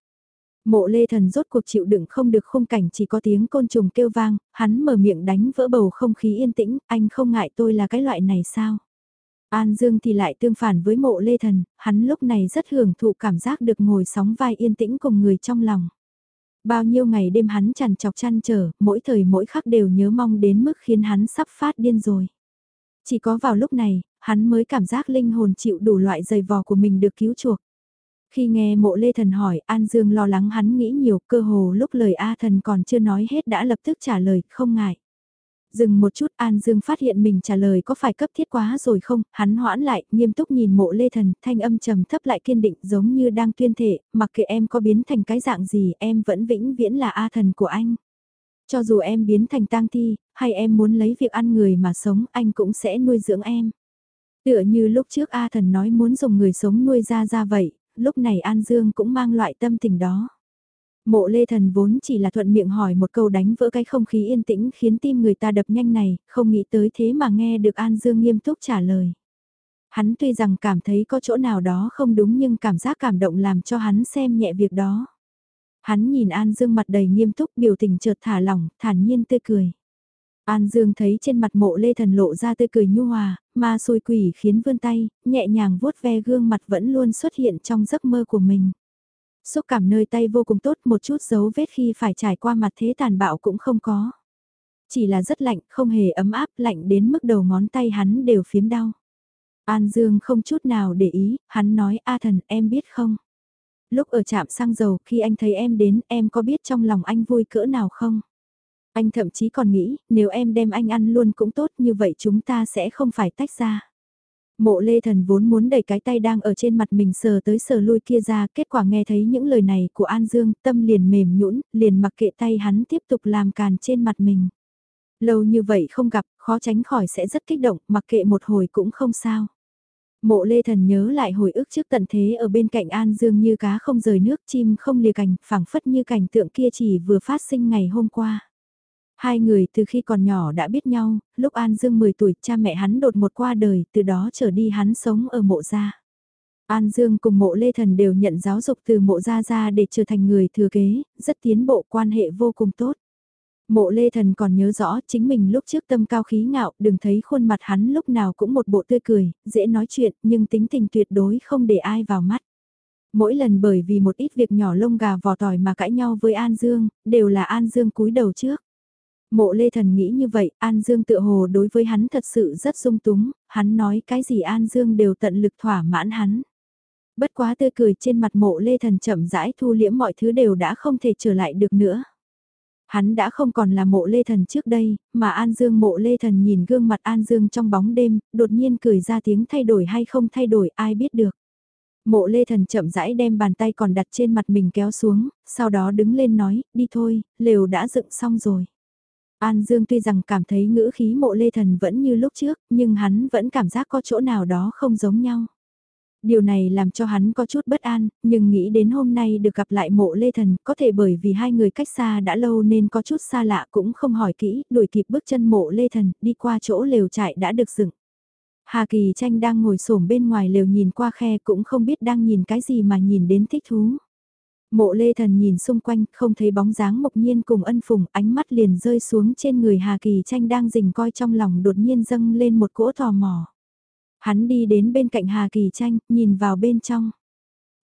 Mộ lê thần rốt cuộc chịu đựng không được khung cảnh chỉ có tiếng côn trùng kêu vang, hắn mở miệng đánh vỡ bầu không khí yên tĩnh, anh không ngại tôi là cái loại này sao? An Dương thì lại tương phản với mộ lê thần, hắn lúc này rất hưởng thụ cảm giác được ngồi sóng vai yên tĩnh cùng người trong lòng. Bao nhiêu ngày đêm hắn chằn chọc chăn trở, mỗi thời mỗi khắc đều nhớ mong đến mức khiến hắn sắp phát điên rồi. Chỉ có vào lúc này, hắn mới cảm giác linh hồn chịu đủ loại dày vò của mình được cứu chuộc. Khi nghe mộ lê thần hỏi, An Dương lo lắng hắn nghĩ nhiều, cơ hồ lúc lời A thần còn chưa nói hết đã lập tức trả lời, không ngại. Dừng một chút An Dương phát hiện mình trả lời có phải cấp thiết quá rồi không, hắn hoãn lại, nghiêm túc nhìn mộ lê thần, thanh âm trầm thấp lại kiên định giống như đang tuyên thể, mặc kệ em có biến thành cái dạng gì, em vẫn vĩnh viễn là A thần của anh. Cho dù em biến thành tang thi, hay em muốn lấy việc ăn người mà sống, anh cũng sẽ nuôi dưỡng em. Tựa như lúc trước A thần nói muốn dùng người sống nuôi ra ra vậy, lúc này An Dương cũng mang loại tâm tình đó. Mộ lê thần vốn chỉ là thuận miệng hỏi một câu đánh vỡ cái không khí yên tĩnh khiến tim người ta đập nhanh này, không nghĩ tới thế mà nghe được An Dương nghiêm túc trả lời. Hắn tuy rằng cảm thấy có chỗ nào đó không đúng nhưng cảm giác cảm động làm cho hắn xem nhẹ việc đó. Hắn nhìn An Dương mặt đầy nghiêm túc biểu tình chợt thả lỏng, thản nhiên tươi cười. An Dương thấy trên mặt mộ lê thần lộ ra tươi cười nhu hòa, ma xôi quỷ khiến vươn tay, nhẹ nhàng vuốt ve gương mặt vẫn luôn xuất hiện trong giấc mơ của mình. Xúc cảm nơi tay vô cùng tốt một chút dấu vết khi phải trải qua mặt thế tàn bạo cũng không có. Chỉ là rất lạnh, không hề ấm áp, lạnh đến mức đầu ngón tay hắn đều phiếm đau. An Dương không chút nào để ý, hắn nói A thần em biết không? Lúc ở trạm xăng dầu khi anh thấy em đến em có biết trong lòng anh vui cỡ nào không? Anh thậm chí còn nghĩ nếu em đem anh ăn luôn cũng tốt như vậy chúng ta sẽ không phải tách ra. Mộ lê thần vốn muốn đẩy cái tay đang ở trên mặt mình sờ tới sờ lui kia ra, kết quả nghe thấy những lời này của An Dương, tâm liền mềm nhũn, liền mặc kệ tay hắn tiếp tục làm càn trên mặt mình. Lâu như vậy không gặp, khó tránh khỏi sẽ rất kích động, mặc kệ một hồi cũng không sao. Mộ lê thần nhớ lại hồi ức trước tận thế ở bên cạnh An Dương như cá không rời nước chim không lìa cành, phảng phất như cảnh tượng kia chỉ vừa phát sinh ngày hôm qua. Hai người từ khi còn nhỏ đã biết nhau, lúc An Dương 10 tuổi cha mẹ hắn đột một qua đời, từ đó trở đi hắn sống ở mộ gia. An Dương cùng mộ Lê Thần đều nhận giáo dục từ mộ gia gia để trở thành người thừa kế, rất tiến bộ quan hệ vô cùng tốt. Mộ Lê Thần còn nhớ rõ chính mình lúc trước tâm cao khí ngạo, đừng thấy khuôn mặt hắn lúc nào cũng một bộ tươi cười, dễ nói chuyện, nhưng tính tình tuyệt đối không để ai vào mắt. Mỗi lần bởi vì một ít việc nhỏ lông gà vò tỏi mà cãi nhau với An Dương, đều là An Dương cúi đầu trước. Mộ Lê Thần nghĩ như vậy, An Dương tự hồ đối với hắn thật sự rất sung túng, hắn nói cái gì An Dương đều tận lực thỏa mãn hắn. Bất quá tươi cười trên mặt mộ Lê Thần chậm rãi thu liễm mọi thứ đều đã không thể trở lại được nữa. Hắn đã không còn là mộ Lê Thần trước đây, mà An Dương mộ Lê Thần nhìn gương mặt An Dương trong bóng đêm, đột nhiên cười ra tiếng thay đổi hay không thay đổi ai biết được. Mộ Lê Thần chậm rãi đem bàn tay còn đặt trên mặt mình kéo xuống, sau đó đứng lên nói, đi thôi, lều đã dựng xong rồi. An Dương tuy rằng cảm thấy ngữ khí mộ lê thần vẫn như lúc trước, nhưng hắn vẫn cảm giác có chỗ nào đó không giống nhau. Điều này làm cho hắn có chút bất an, nhưng nghĩ đến hôm nay được gặp lại mộ lê thần, có thể bởi vì hai người cách xa đã lâu nên có chút xa lạ cũng không hỏi kỹ, đuổi kịp bước chân mộ lê thần, đi qua chỗ lều trại đã được dựng. Hà Kỳ Tranh đang ngồi xổm bên ngoài lều nhìn qua khe cũng không biết đang nhìn cái gì mà nhìn đến thích thú. Mộ lê thần nhìn xung quanh, không thấy bóng dáng mộc nhiên cùng ân phùng, ánh mắt liền rơi xuống trên người Hà Kỳ tranh đang rình coi trong lòng đột nhiên dâng lên một cỗ tò mò. Hắn đi đến bên cạnh Hà Kỳ tranh, nhìn vào bên trong.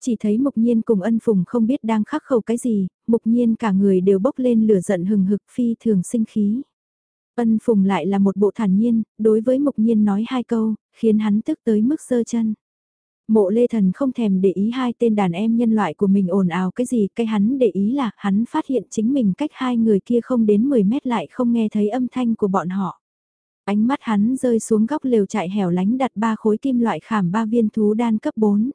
Chỉ thấy mục nhiên cùng ân phùng không biết đang khắc khẩu cái gì, mục nhiên cả người đều bốc lên lửa giận hừng hực phi thường sinh khí. Ân phùng lại là một bộ thản nhiên, đối với mục nhiên nói hai câu, khiến hắn tức tới mức sơ chân. Mộ lê thần không thèm để ý hai tên đàn em nhân loại của mình ồn ào cái gì, cái hắn để ý là hắn phát hiện chính mình cách hai người kia không đến 10 mét lại không nghe thấy âm thanh của bọn họ. Ánh mắt hắn rơi xuống góc lều trại hẻo lánh đặt ba khối kim loại khảm ba viên thú đan cấp 4.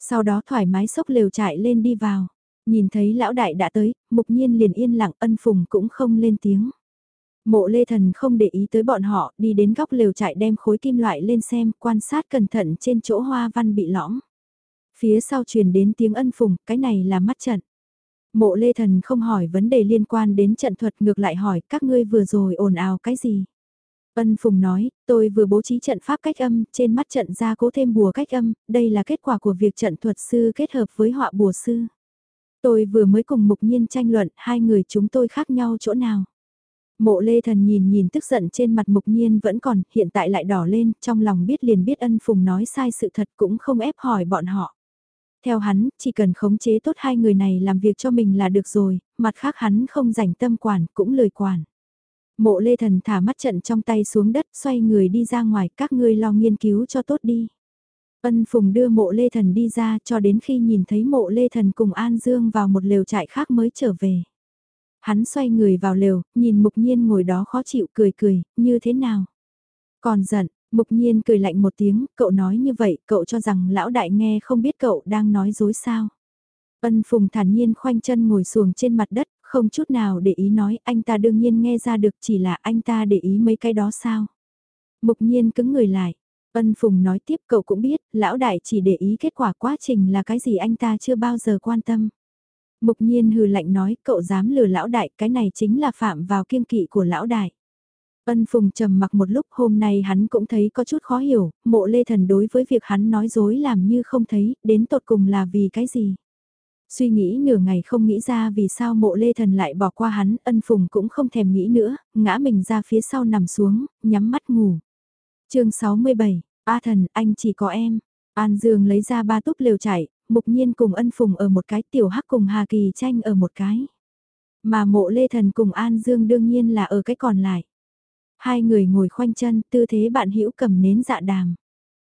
Sau đó thoải mái xốc lều trại lên đi vào. Nhìn thấy lão đại đã tới, mục nhiên liền yên lặng ân phùng cũng không lên tiếng. Mộ lê thần không để ý tới bọn họ, đi đến góc lều trại đem khối kim loại lên xem, quan sát cẩn thận trên chỗ hoa văn bị lõm. Phía sau truyền đến tiếng ân phùng, cái này là mắt trận. Mộ lê thần không hỏi vấn đề liên quan đến trận thuật ngược lại hỏi các ngươi vừa rồi ồn ào cái gì. Ân Phùng nói, tôi vừa bố trí trận pháp cách âm, trên mắt trận ra cố thêm bùa cách âm, đây là kết quả của việc trận thuật sư kết hợp với họa bùa sư. Tôi vừa mới cùng mục nhiên tranh luận, hai người chúng tôi khác nhau chỗ nào. Mộ lê thần nhìn nhìn tức giận trên mặt mục nhiên vẫn còn, hiện tại lại đỏ lên, trong lòng biết liền biết ân phùng nói sai sự thật cũng không ép hỏi bọn họ. Theo hắn, chỉ cần khống chế tốt hai người này làm việc cho mình là được rồi, mặt khác hắn không rảnh tâm quản cũng lời quản. Mộ lê thần thả mắt trận trong tay xuống đất xoay người đi ra ngoài các ngươi lo nghiên cứu cho tốt đi. Ân Phùng đưa mộ lê thần đi ra cho đến khi nhìn thấy mộ lê thần cùng An Dương vào một lều trại khác mới trở về. Hắn xoay người vào lều, nhìn mục nhiên ngồi đó khó chịu cười cười, như thế nào? Còn giận, mục nhiên cười lạnh một tiếng, cậu nói như vậy, cậu cho rằng lão đại nghe không biết cậu đang nói dối sao? Ân Phùng thản nhiên khoanh chân ngồi xuồng trên mặt đất, không chút nào để ý nói anh ta đương nhiên nghe ra được chỉ là anh ta để ý mấy cái đó sao. Mục nhiên cứng người lại, Ân Phùng nói tiếp cậu cũng biết, lão đại chỉ để ý kết quả quá trình là cái gì anh ta chưa bao giờ quan tâm. Mục nhiên hừ lạnh nói cậu dám lừa lão đại cái này chính là phạm vào kiêng kỵ của lão đại. Ân Phùng trầm mặc một lúc hôm nay hắn cũng thấy có chút khó hiểu, mộ lê thần đối với việc hắn nói dối làm như không thấy, đến tột cùng là vì cái gì. Suy nghĩ nửa ngày không nghĩ ra vì sao mộ lê thần lại bỏ qua hắn, ân phùng cũng không thèm nghĩ nữa, ngã mình ra phía sau nằm xuống, nhắm mắt ngủ. chương 67, A thần, anh chỉ có em. An Dương lấy ra ba túp lều chảy mục nhiên cùng ân phùng ở một cái, tiểu hắc cùng Hà Kỳ tranh ở một cái. Mà mộ lê thần cùng An Dương đương nhiên là ở cái còn lại. Hai người ngồi khoanh chân, tư thế bạn hữu cầm nến dạ đàm.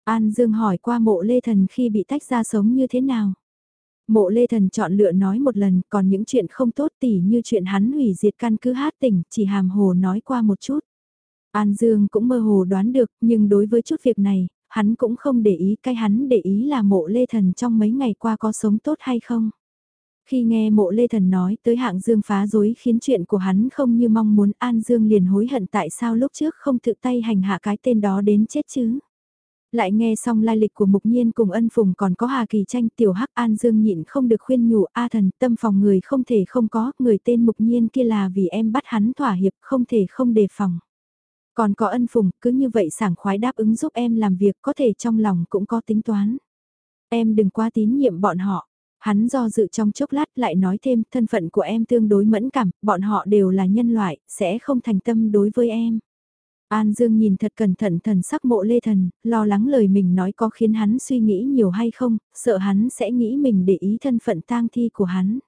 An Dương hỏi qua mộ lê thần khi bị tách ra sống như thế nào. Mộ Lê Thần chọn lựa nói một lần, còn những chuyện không tốt tỉ như chuyện hắn hủy diệt căn cứ hát tỉnh, chỉ hàm hồ nói qua một chút. An Dương cũng mơ hồ đoán được, nhưng đối với chút việc này, hắn cũng không để ý, cái hắn để ý là mộ Lê Thần trong mấy ngày qua có sống tốt hay không. Khi nghe mộ Lê Thần nói tới hạng Dương phá dối khiến chuyện của hắn không như mong muốn An Dương liền hối hận tại sao lúc trước không tự tay hành hạ cái tên đó đến chết chứ. Lại nghe xong lai lịch của mục nhiên cùng ân phùng còn có Hà Kỳ tranh tiểu hắc an dương nhịn không được khuyên nhủ A thần tâm phòng người không thể không có, người tên mục nhiên kia là vì em bắt hắn thỏa hiệp không thể không đề phòng. Còn có ân phùng cứ như vậy sảng khoái đáp ứng giúp em làm việc có thể trong lòng cũng có tính toán. Em đừng quá tín nhiệm bọn họ. Hắn do dự trong chốc lát lại nói thêm thân phận của em tương đối mẫn cảm, bọn họ đều là nhân loại, sẽ không thành tâm đối với em. An Dương nhìn thật cẩn thận thần sắc mộ lê thần, lo lắng lời mình nói có khiến hắn suy nghĩ nhiều hay không, sợ hắn sẽ nghĩ mình để ý thân phận tang thi của hắn.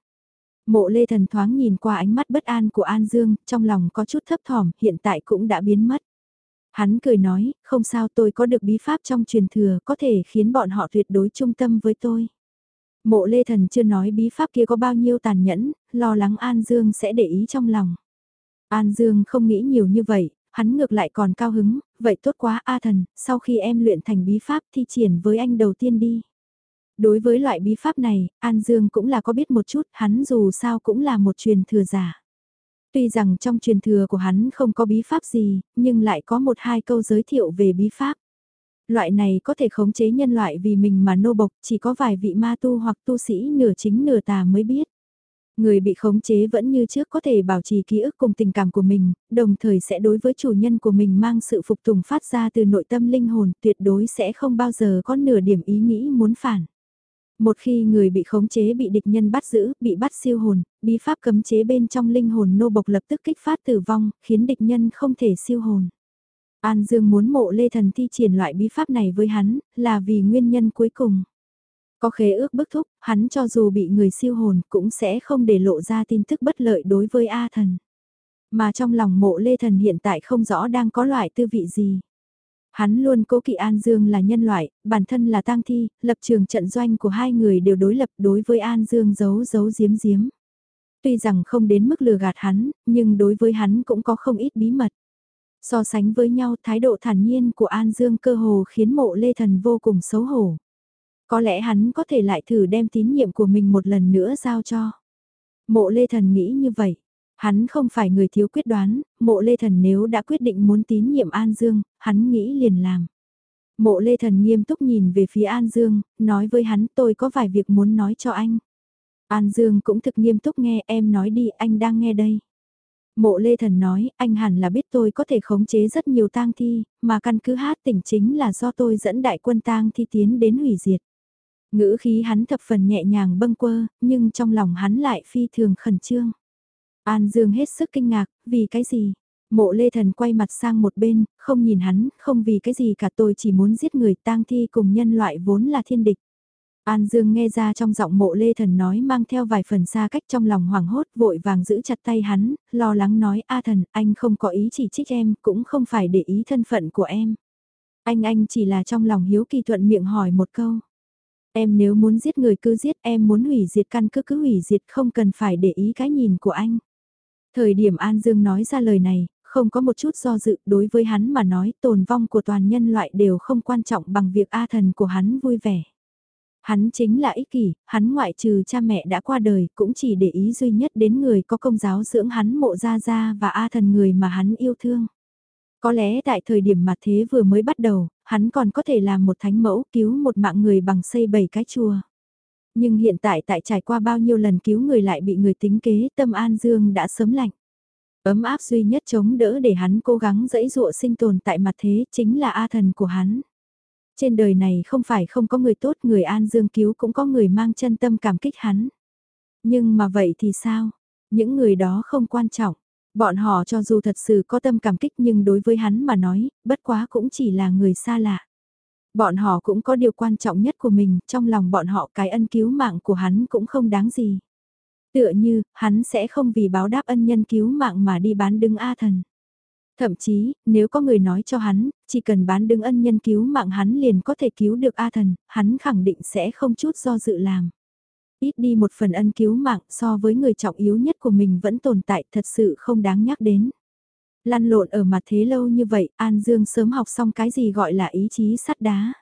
Mộ lê thần thoáng nhìn qua ánh mắt bất an của An Dương, trong lòng có chút thấp thỏm, hiện tại cũng đã biến mất. Hắn cười nói, không sao tôi có được bí pháp trong truyền thừa, có thể khiến bọn họ tuyệt đối trung tâm với tôi. Mộ lê thần chưa nói bí pháp kia có bao nhiêu tàn nhẫn, lo lắng An Dương sẽ để ý trong lòng. An Dương không nghĩ nhiều như vậy, hắn ngược lại còn cao hứng, vậy tốt quá A thần, sau khi em luyện thành bí pháp thi triển với anh đầu tiên đi. Đối với loại bí pháp này, An Dương cũng là có biết một chút, hắn dù sao cũng là một truyền thừa giả. Tuy rằng trong truyền thừa của hắn không có bí pháp gì, nhưng lại có một hai câu giới thiệu về bí pháp. Loại này có thể khống chế nhân loại vì mình mà nô bộc, chỉ có vài vị ma tu hoặc tu sĩ nửa chính nửa tà mới biết. Người bị khống chế vẫn như trước có thể bảo trì ký ức cùng tình cảm của mình, đồng thời sẽ đối với chủ nhân của mình mang sự phục tùng phát ra từ nội tâm linh hồn tuyệt đối sẽ không bao giờ có nửa điểm ý nghĩ muốn phản. Một khi người bị khống chế bị địch nhân bắt giữ, bị bắt siêu hồn, bí pháp cấm chế bên trong linh hồn nô bộc lập tức kích phát tử vong, khiến địch nhân không thể siêu hồn. An Dương muốn mộ Lê Thần thi triển loại bí pháp này với hắn, là vì nguyên nhân cuối cùng. Có khế ước bức thúc, hắn cho dù bị người siêu hồn cũng sẽ không để lộ ra tin tức bất lợi đối với A thần. Mà trong lòng mộ lê thần hiện tại không rõ đang có loại tư vị gì. Hắn luôn cố kỵ An Dương là nhân loại, bản thân là tang thi, lập trường trận doanh của hai người đều đối lập đối với An Dương giấu giấu giếm giếm. Tuy rằng không đến mức lừa gạt hắn, nhưng đối với hắn cũng có không ít bí mật. So sánh với nhau thái độ thản nhiên của An Dương cơ hồ khiến mộ lê thần vô cùng xấu hổ. Có lẽ hắn có thể lại thử đem tín nhiệm của mình một lần nữa giao cho. Mộ Lê Thần nghĩ như vậy. Hắn không phải người thiếu quyết đoán, mộ Lê Thần nếu đã quyết định muốn tín nhiệm An Dương, hắn nghĩ liền làm. Mộ Lê Thần nghiêm túc nhìn về phía An Dương, nói với hắn tôi có vài việc muốn nói cho anh. An Dương cũng thực nghiêm túc nghe em nói đi anh đang nghe đây. Mộ Lê Thần nói anh hẳn là biết tôi có thể khống chế rất nhiều tang thi, mà căn cứ hát tỉnh chính là do tôi dẫn đại quân tang thi tiến đến hủy diệt. Ngữ khí hắn thập phần nhẹ nhàng bâng quơ, nhưng trong lòng hắn lại phi thường khẩn trương. An Dương hết sức kinh ngạc, vì cái gì? Mộ Lê Thần quay mặt sang một bên, không nhìn hắn, không vì cái gì cả tôi chỉ muốn giết người tang thi cùng nhân loại vốn là thiên địch. An Dương nghe ra trong giọng mộ lê thần nói mang theo vài phần xa cách trong lòng hoảng hốt vội vàng giữ chặt tay hắn, lo lắng nói A thần, anh không có ý chỉ trích em, cũng không phải để ý thân phận của em. Anh anh chỉ là trong lòng hiếu kỳ thuận miệng hỏi một câu. Em nếu muốn giết người cứ giết, em muốn hủy diệt căn cứ cứ hủy diệt không cần phải để ý cái nhìn của anh. Thời điểm An Dương nói ra lời này, không có một chút do dự đối với hắn mà nói tồn vong của toàn nhân loại đều không quan trọng bằng việc A thần của hắn vui vẻ. Hắn chính là ích kỷ, hắn ngoại trừ cha mẹ đã qua đời cũng chỉ để ý duy nhất đến người có công giáo dưỡng hắn mộ gia gia và A thần người mà hắn yêu thương. Có lẽ tại thời điểm mà thế vừa mới bắt đầu, hắn còn có thể làm một thánh mẫu cứu một mạng người bằng xây bảy cái chùa. Nhưng hiện tại tại trải qua bao nhiêu lần cứu người lại bị người tính kế tâm an dương đã sớm lạnh. Ấm áp duy nhất chống đỡ để hắn cố gắng dẫy dụa sinh tồn tại mặt thế chính là A thần của hắn. Trên đời này không phải không có người tốt người an dương cứu cũng có người mang chân tâm cảm kích hắn. Nhưng mà vậy thì sao? Những người đó không quan trọng. Bọn họ cho dù thật sự có tâm cảm kích nhưng đối với hắn mà nói, bất quá cũng chỉ là người xa lạ. Bọn họ cũng có điều quan trọng nhất của mình, trong lòng bọn họ cái ân cứu mạng của hắn cũng không đáng gì. Tựa như, hắn sẽ không vì báo đáp ân nhân cứu mạng mà đi bán đứng A thần. Thậm chí, nếu có người nói cho hắn, chỉ cần bán đứng ân nhân cứu mạng hắn liền có thể cứu được A thần, hắn khẳng định sẽ không chút do dự làm. Ít đi một phần ân cứu mạng so với người trọng yếu nhất của mình vẫn tồn tại thật sự không đáng nhắc đến. Lăn lộn ở mặt thế lâu như vậy, An Dương sớm học xong cái gì gọi là ý chí sắt đá.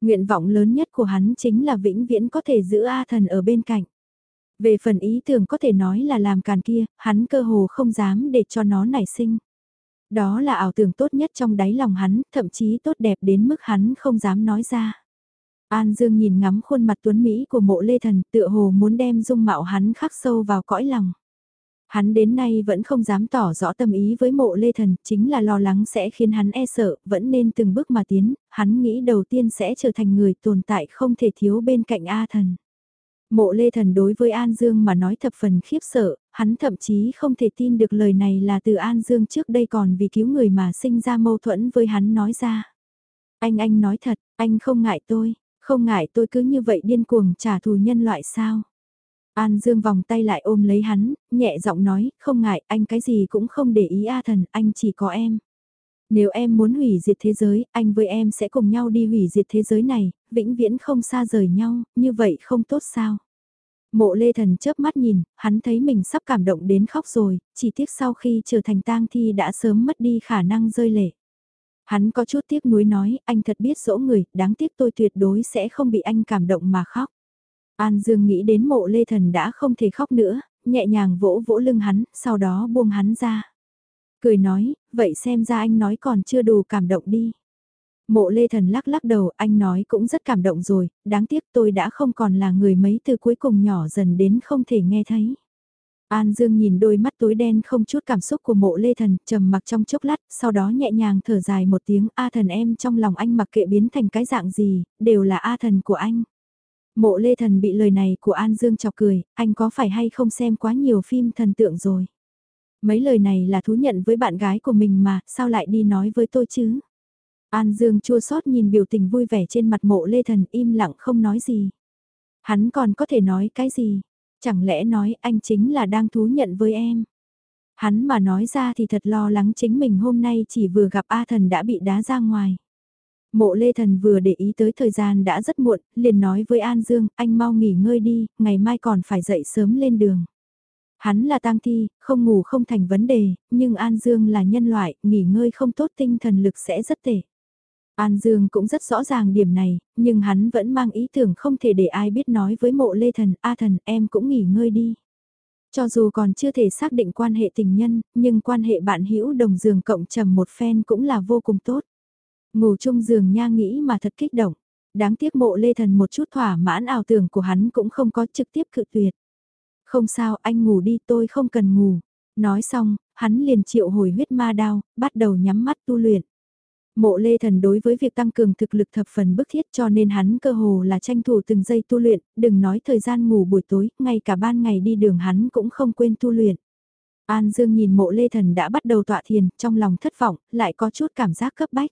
Nguyện vọng lớn nhất của hắn chính là vĩnh viễn có thể giữ A thần ở bên cạnh. Về phần ý tưởng có thể nói là làm càn kia, hắn cơ hồ không dám để cho nó nảy sinh. Đó là ảo tưởng tốt nhất trong đáy lòng hắn, thậm chí tốt đẹp đến mức hắn không dám nói ra. An Dương nhìn ngắm khuôn mặt tuấn Mỹ của mộ lê thần tựa hồ muốn đem dung mạo hắn khắc sâu vào cõi lòng. Hắn đến nay vẫn không dám tỏ rõ tâm ý với mộ lê thần, chính là lo lắng sẽ khiến hắn e sợ, vẫn nên từng bước mà tiến, hắn nghĩ đầu tiên sẽ trở thành người tồn tại không thể thiếu bên cạnh A thần. Mộ lê thần đối với An Dương mà nói thập phần khiếp sợ, hắn thậm chí không thể tin được lời này là từ An Dương trước đây còn vì cứu người mà sinh ra mâu thuẫn với hắn nói ra. Anh anh nói thật, anh không ngại tôi, không ngại tôi cứ như vậy điên cuồng trả thù nhân loại sao. An Dương vòng tay lại ôm lấy hắn, nhẹ giọng nói, không ngại, anh cái gì cũng không để ý A thần, anh chỉ có em. Nếu em muốn hủy diệt thế giới, anh với em sẽ cùng nhau đi hủy diệt thế giới này, vĩnh viễn không xa rời nhau, như vậy không tốt sao? Mộ lê thần chớp mắt nhìn, hắn thấy mình sắp cảm động đến khóc rồi, chỉ tiếc sau khi trở thành tang thi đã sớm mất đi khả năng rơi lệ. Hắn có chút tiếc nuối nói, anh thật biết dỗ người, đáng tiếc tôi tuyệt đối sẽ không bị anh cảm động mà khóc. An Dương nghĩ đến mộ lê thần đã không thể khóc nữa, nhẹ nhàng vỗ vỗ lưng hắn, sau đó buông hắn ra. Cười nói, vậy xem ra anh nói còn chưa đủ cảm động đi. Mộ lê thần lắc lắc đầu, anh nói cũng rất cảm động rồi, đáng tiếc tôi đã không còn là người mấy từ cuối cùng nhỏ dần đến không thể nghe thấy. An Dương nhìn đôi mắt tối đen không chút cảm xúc của mộ lê thần, trầm mặc trong chốc lát, sau đó nhẹ nhàng thở dài một tiếng A thần em trong lòng anh mặc kệ biến thành cái dạng gì, đều là A thần của anh. Mộ lê thần bị lời này của An Dương chọc cười, anh có phải hay không xem quá nhiều phim thần tượng rồi. Mấy lời này là thú nhận với bạn gái của mình mà, sao lại đi nói với tôi chứ? An Dương chua xót nhìn biểu tình vui vẻ trên mặt mộ lê thần im lặng không nói gì. Hắn còn có thể nói cái gì? Chẳng lẽ nói anh chính là đang thú nhận với em? Hắn mà nói ra thì thật lo lắng chính mình hôm nay chỉ vừa gặp A thần đã bị đá ra ngoài. Mộ Lê Thần vừa để ý tới thời gian đã rất muộn, liền nói với An Dương, anh mau nghỉ ngơi đi, ngày mai còn phải dậy sớm lên đường. Hắn là tang thi, không ngủ không thành vấn đề, nhưng An Dương là nhân loại, nghỉ ngơi không tốt tinh thần lực sẽ rất tệ. An Dương cũng rất rõ ràng điểm này, nhưng hắn vẫn mang ý tưởng không thể để ai biết nói với mộ lê thần, A thần em cũng nghỉ ngơi đi. Cho dù còn chưa thể xác định quan hệ tình nhân, nhưng quan hệ bạn hữu đồng giường cộng trầm một phen cũng là vô cùng tốt. Ngủ chung giường nha nghĩ mà thật kích động. Đáng tiếc mộ lê thần một chút thỏa mãn ảo tưởng của hắn cũng không có trực tiếp cự tuyệt. Không sao anh ngủ đi tôi không cần ngủ. Nói xong, hắn liền triệu hồi huyết ma đao, bắt đầu nhắm mắt tu luyện. Mộ lê thần đối với việc tăng cường thực lực thập phần bức thiết cho nên hắn cơ hồ là tranh thủ từng giây tu luyện, đừng nói thời gian ngủ buổi tối, ngay cả ban ngày đi đường hắn cũng không quên tu luyện. An Dương nhìn mộ lê thần đã bắt đầu tọa thiền, trong lòng thất vọng, lại có chút cảm giác cấp bách.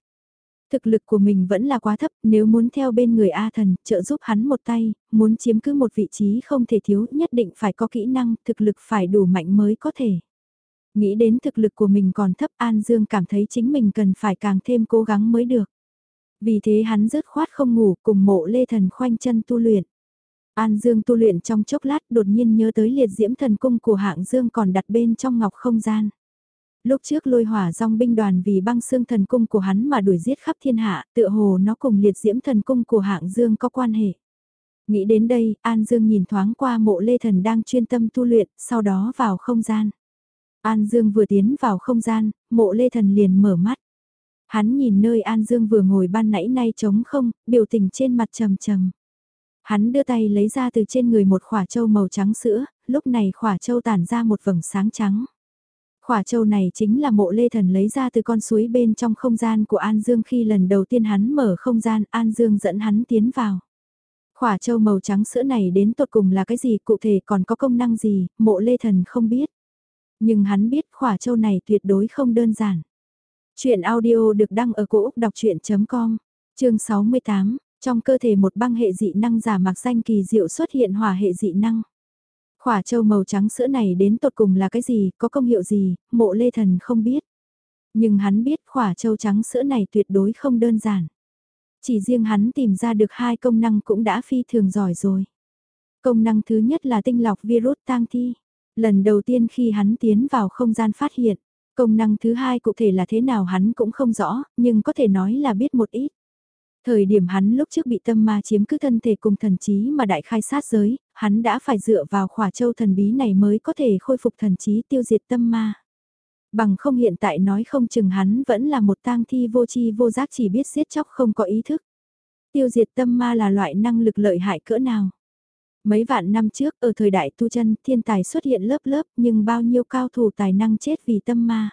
Thực lực của mình vẫn là quá thấp, nếu muốn theo bên người A thần, trợ giúp hắn một tay, muốn chiếm cứ một vị trí không thể thiếu, nhất định phải có kỹ năng, thực lực phải đủ mạnh mới có thể. Nghĩ đến thực lực của mình còn thấp An Dương cảm thấy chính mình cần phải càng thêm cố gắng mới được. Vì thế hắn rớt khoát không ngủ cùng mộ lê thần khoanh chân tu luyện. An Dương tu luyện trong chốc lát đột nhiên nhớ tới liệt diễm thần cung của hạng Dương còn đặt bên trong ngọc không gian. Lúc trước lôi hỏa dòng binh đoàn vì băng xương thần cung của hắn mà đuổi giết khắp thiên hạ, tựa hồ nó cùng liệt diễm thần cung của hạng Dương có quan hệ. Nghĩ đến đây, An Dương nhìn thoáng qua mộ lê thần đang chuyên tâm tu luyện, sau đó vào không gian. An Dương vừa tiến vào không gian, mộ lê thần liền mở mắt. Hắn nhìn nơi An Dương vừa ngồi ban nãy nay trống không, biểu tình trên mặt trầm trầm. Hắn đưa tay lấy ra từ trên người một khỏa trâu màu trắng sữa, lúc này khỏa trâu tản ra một vầng sáng trắng. Khỏa châu này chính là mộ lê thần lấy ra từ con suối bên trong không gian của An Dương khi lần đầu tiên hắn mở không gian An Dương dẫn hắn tiến vào. Khỏa châu màu trắng sữa này đến tột cùng là cái gì cụ thể còn có công năng gì, mộ lê thần không biết. Nhưng hắn biết khỏa châu này tuyệt đối không đơn giản. Chuyện audio được đăng ở cổ Úc đọc chuyện.com, chương 68, trong cơ thể một băng hệ dị năng giả mạc danh kỳ diệu xuất hiện hỏa hệ dị năng. Khỏa châu màu trắng sữa này đến tột cùng là cái gì, có công hiệu gì, mộ lê thần không biết. Nhưng hắn biết khỏa châu trắng sữa này tuyệt đối không đơn giản. Chỉ riêng hắn tìm ra được hai công năng cũng đã phi thường giỏi rồi. Công năng thứ nhất là tinh lọc virus tang thi. Lần đầu tiên khi hắn tiến vào không gian phát hiện, công năng thứ hai cụ thể là thế nào hắn cũng không rõ, nhưng có thể nói là biết một ít. Thời điểm hắn lúc trước bị tâm ma chiếm cứ thân thể cùng thần trí mà đại khai sát giới, hắn đã phải dựa vào khỏa châu thần bí này mới có thể khôi phục thần trí tiêu diệt tâm ma. Bằng không hiện tại nói không chừng hắn vẫn là một tang thi vô chi vô giác chỉ biết giết chóc không có ý thức. Tiêu diệt tâm ma là loại năng lực lợi hại cỡ nào. Mấy vạn năm trước, ở thời đại tu chân, thiên tài xuất hiện lớp lớp, nhưng bao nhiêu cao thủ tài năng chết vì tâm ma.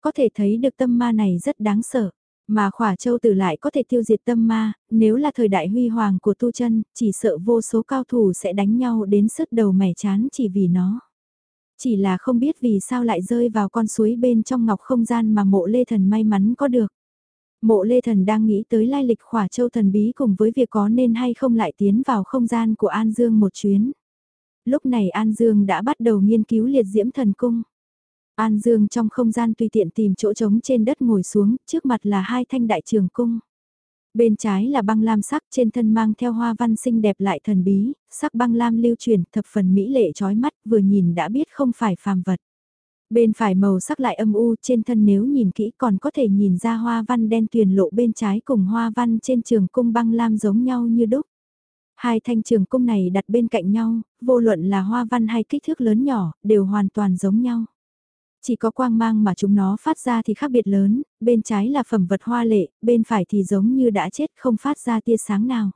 Có thể thấy được tâm ma này rất đáng sợ. Mà khỏa châu tử lại có thể tiêu diệt tâm ma, nếu là thời đại huy hoàng của tu chân, chỉ sợ vô số cao thủ sẽ đánh nhau đến sứt đầu mẻ chán chỉ vì nó. Chỉ là không biết vì sao lại rơi vào con suối bên trong ngọc không gian mà mộ lê thần may mắn có được. Mộ lê thần đang nghĩ tới lai lịch khỏa châu thần bí cùng với việc có nên hay không lại tiến vào không gian của An Dương một chuyến. Lúc này An Dương đã bắt đầu nghiên cứu liệt diễm thần cung. An Dương trong không gian tùy tiện tìm chỗ trống trên đất ngồi xuống, trước mặt là hai thanh đại trường cung. Bên trái là băng lam sắc trên thân mang theo hoa văn xinh đẹp lại thần bí, sắc băng lam lưu truyền thập phần mỹ lệ trói mắt vừa nhìn đã biết không phải phàm vật. Bên phải màu sắc lại âm u trên thân nếu nhìn kỹ còn có thể nhìn ra hoa văn đen tuyền lộ bên trái cùng hoa văn trên trường cung băng lam giống nhau như đúc. Hai thanh trường cung này đặt bên cạnh nhau, vô luận là hoa văn hay kích thước lớn nhỏ, đều hoàn toàn giống nhau. Chỉ có quang mang mà chúng nó phát ra thì khác biệt lớn, bên trái là phẩm vật hoa lệ, bên phải thì giống như đã chết không phát ra tia sáng nào.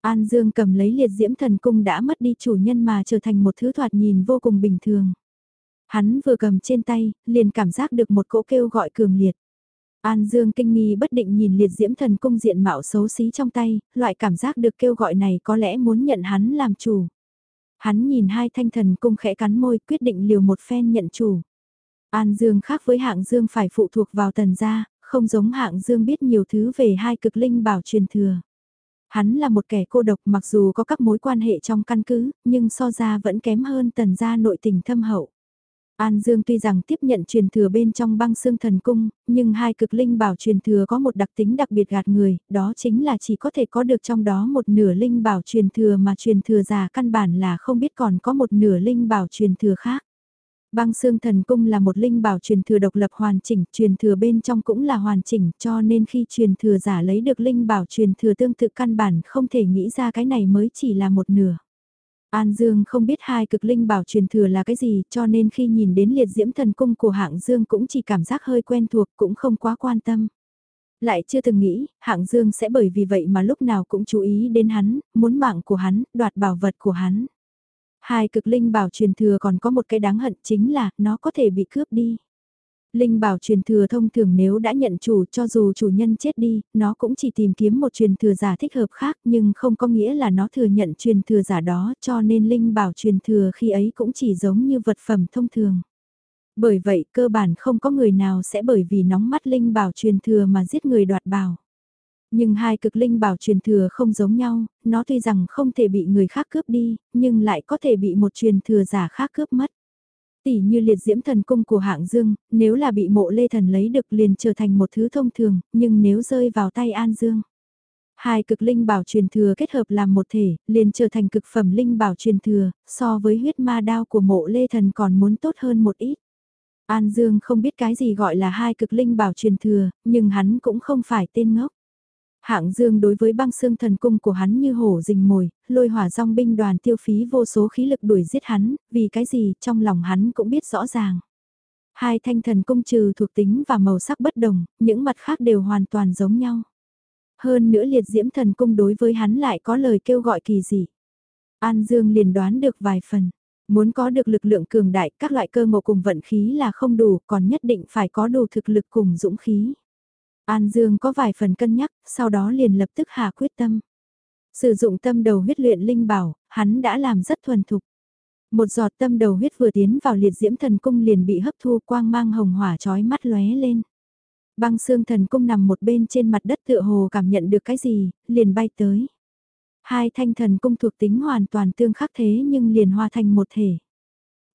An Dương cầm lấy liệt diễm thần cung đã mất đi chủ nhân mà trở thành một thứ thoạt nhìn vô cùng bình thường. Hắn vừa cầm trên tay, liền cảm giác được một cỗ kêu gọi cường liệt. An Dương kinh nghi bất định nhìn liệt diễm thần cung diện mạo xấu xí trong tay, loại cảm giác được kêu gọi này có lẽ muốn nhận hắn làm chủ. Hắn nhìn hai thanh thần cung khẽ cắn môi quyết định liều một phen nhận chủ. An Dương khác với hạng Dương phải phụ thuộc vào tần gia, không giống hạng Dương biết nhiều thứ về hai cực linh bảo truyền thừa. Hắn là một kẻ cô độc mặc dù có các mối quan hệ trong căn cứ, nhưng so ra vẫn kém hơn tần gia nội tình thâm hậu. An Dương tuy rằng tiếp nhận truyền thừa bên trong băng xương thần cung, nhưng hai cực linh bảo truyền thừa có một đặc tính đặc biệt gạt người, đó chính là chỉ có thể có được trong đó một nửa linh bảo truyền thừa mà truyền thừa già căn bản là không biết còn có một nửa linh bảo truyền thừa khác. Băng xương thần cung là một linh bảo truyền thừa độc lập hoàn chỉnh, truyền thừa bên trong cũng là hoàn chỉnh, cho nên khi truyền thừa giả lấy được linh bảo truyền thừa tương tự căn bản không thể nghĩ ra cái này mới chỉ là một nửa. An Dương không biết hai cực linh bảo truyền thừa là cái gì, cho nên khi nhìn đến liệt diễm thần cung của hạng Dương cũng chỉ cảm giác hơi quen thuộc, cũng không quá quan tâm. Lại chưa từng nghĩ, hạng Dương sẽ bởi vì vậy mà lúc nào cũng chú ý đến hắn, muốn mạng của hắn, đoạt bảo vật của hắn. Hai cực linh bảo truyền thừa còn có một cái đáng hận chính là nó có thể bị cướp đi. Linh bảo truyền thừa thông thường nếu đã nhận chủ cho dù chủ nhân chết đi, nó cũng chỉ tìm kiếm một truyền thừa giả thích hợp khác nhưng không có nghĩa là nó thừa nhận truyền thừa giả đó cho nên linh bảo truyền thừa khi ấy cũng chỉ giống như vật phẩm thông thường. Bởi vậy cơ bản không có người nào sẽ bởi vì nóng mắt linh bảo truyền thừa mà giết người đoạt bảo. Nhưng hai cực linh bảo truyền thừa không giống nhau, nó tuy rằng không thể bị người khác cướp đi, nhưng lại có thể bị một truyền thừa giả khác cướp mất. Tỷ như liệt diễm thần cung của hạng dương, nếu là bị mộ lê thần lấy được liền trở thành một thứ thông thường, nhưng nếu rơi vào tay an dương. Hai cực linh bảo truyền thừa kết hợp làm một thể, liền trở thành cực phẩm linh bảo truyền thừa, so với huyết ma đao của mộ lê thần còn muốn tốt hơn một ít. An Dương không biết cái gì gọi là hai cực linh bảo truyền thừa, nhưng hắn cũng không phải tên ngốc. Hạng Dương đối với băng xương thần cung của hắn như hổ rình mồi, lôi hỏa dòng binh đoàn tiêu phí vô số khí lực đuổi giết hắn, vì cái gì trong lòng hắn cũng biết rõ ràng. Hai thanh thần cung trừ thuộc tính và màu sắc bất đồng, những mặt khác đều hoàn toàn giống nhau. Hơn nữa liệt diễm thần cung đối với hắn lại có lời kêu gọi kỳ dị. An Dương liền đoán được vài phần. Muốn có được lực lượng cường đại, các loại cơ ngộ cùng vận khí là không đủ, còn nhất định phải có đủ thực lực cùng dũng khí. An Dương có vài phần cân nhắc, sau đó liền lập tức hạ quyết tâm. Sử dụng tâm đầu huyết luyện linh bảo, hắn đã làm rất thuần thục. Một giọt tâm đầu huyết vừa tiến vào liệt diễm thần cung liền bị hấp thu quang mang hồng hỏa chói mắt lóe lên. Băng xương thần cung nằm một bên trên mặt đất tựa hồ cảm nhận được cái gì, liền bay tới. Hai thanh thần cung thuộc tính hoàn toàn tương khắc thế nhưng liền hòa thành một thể.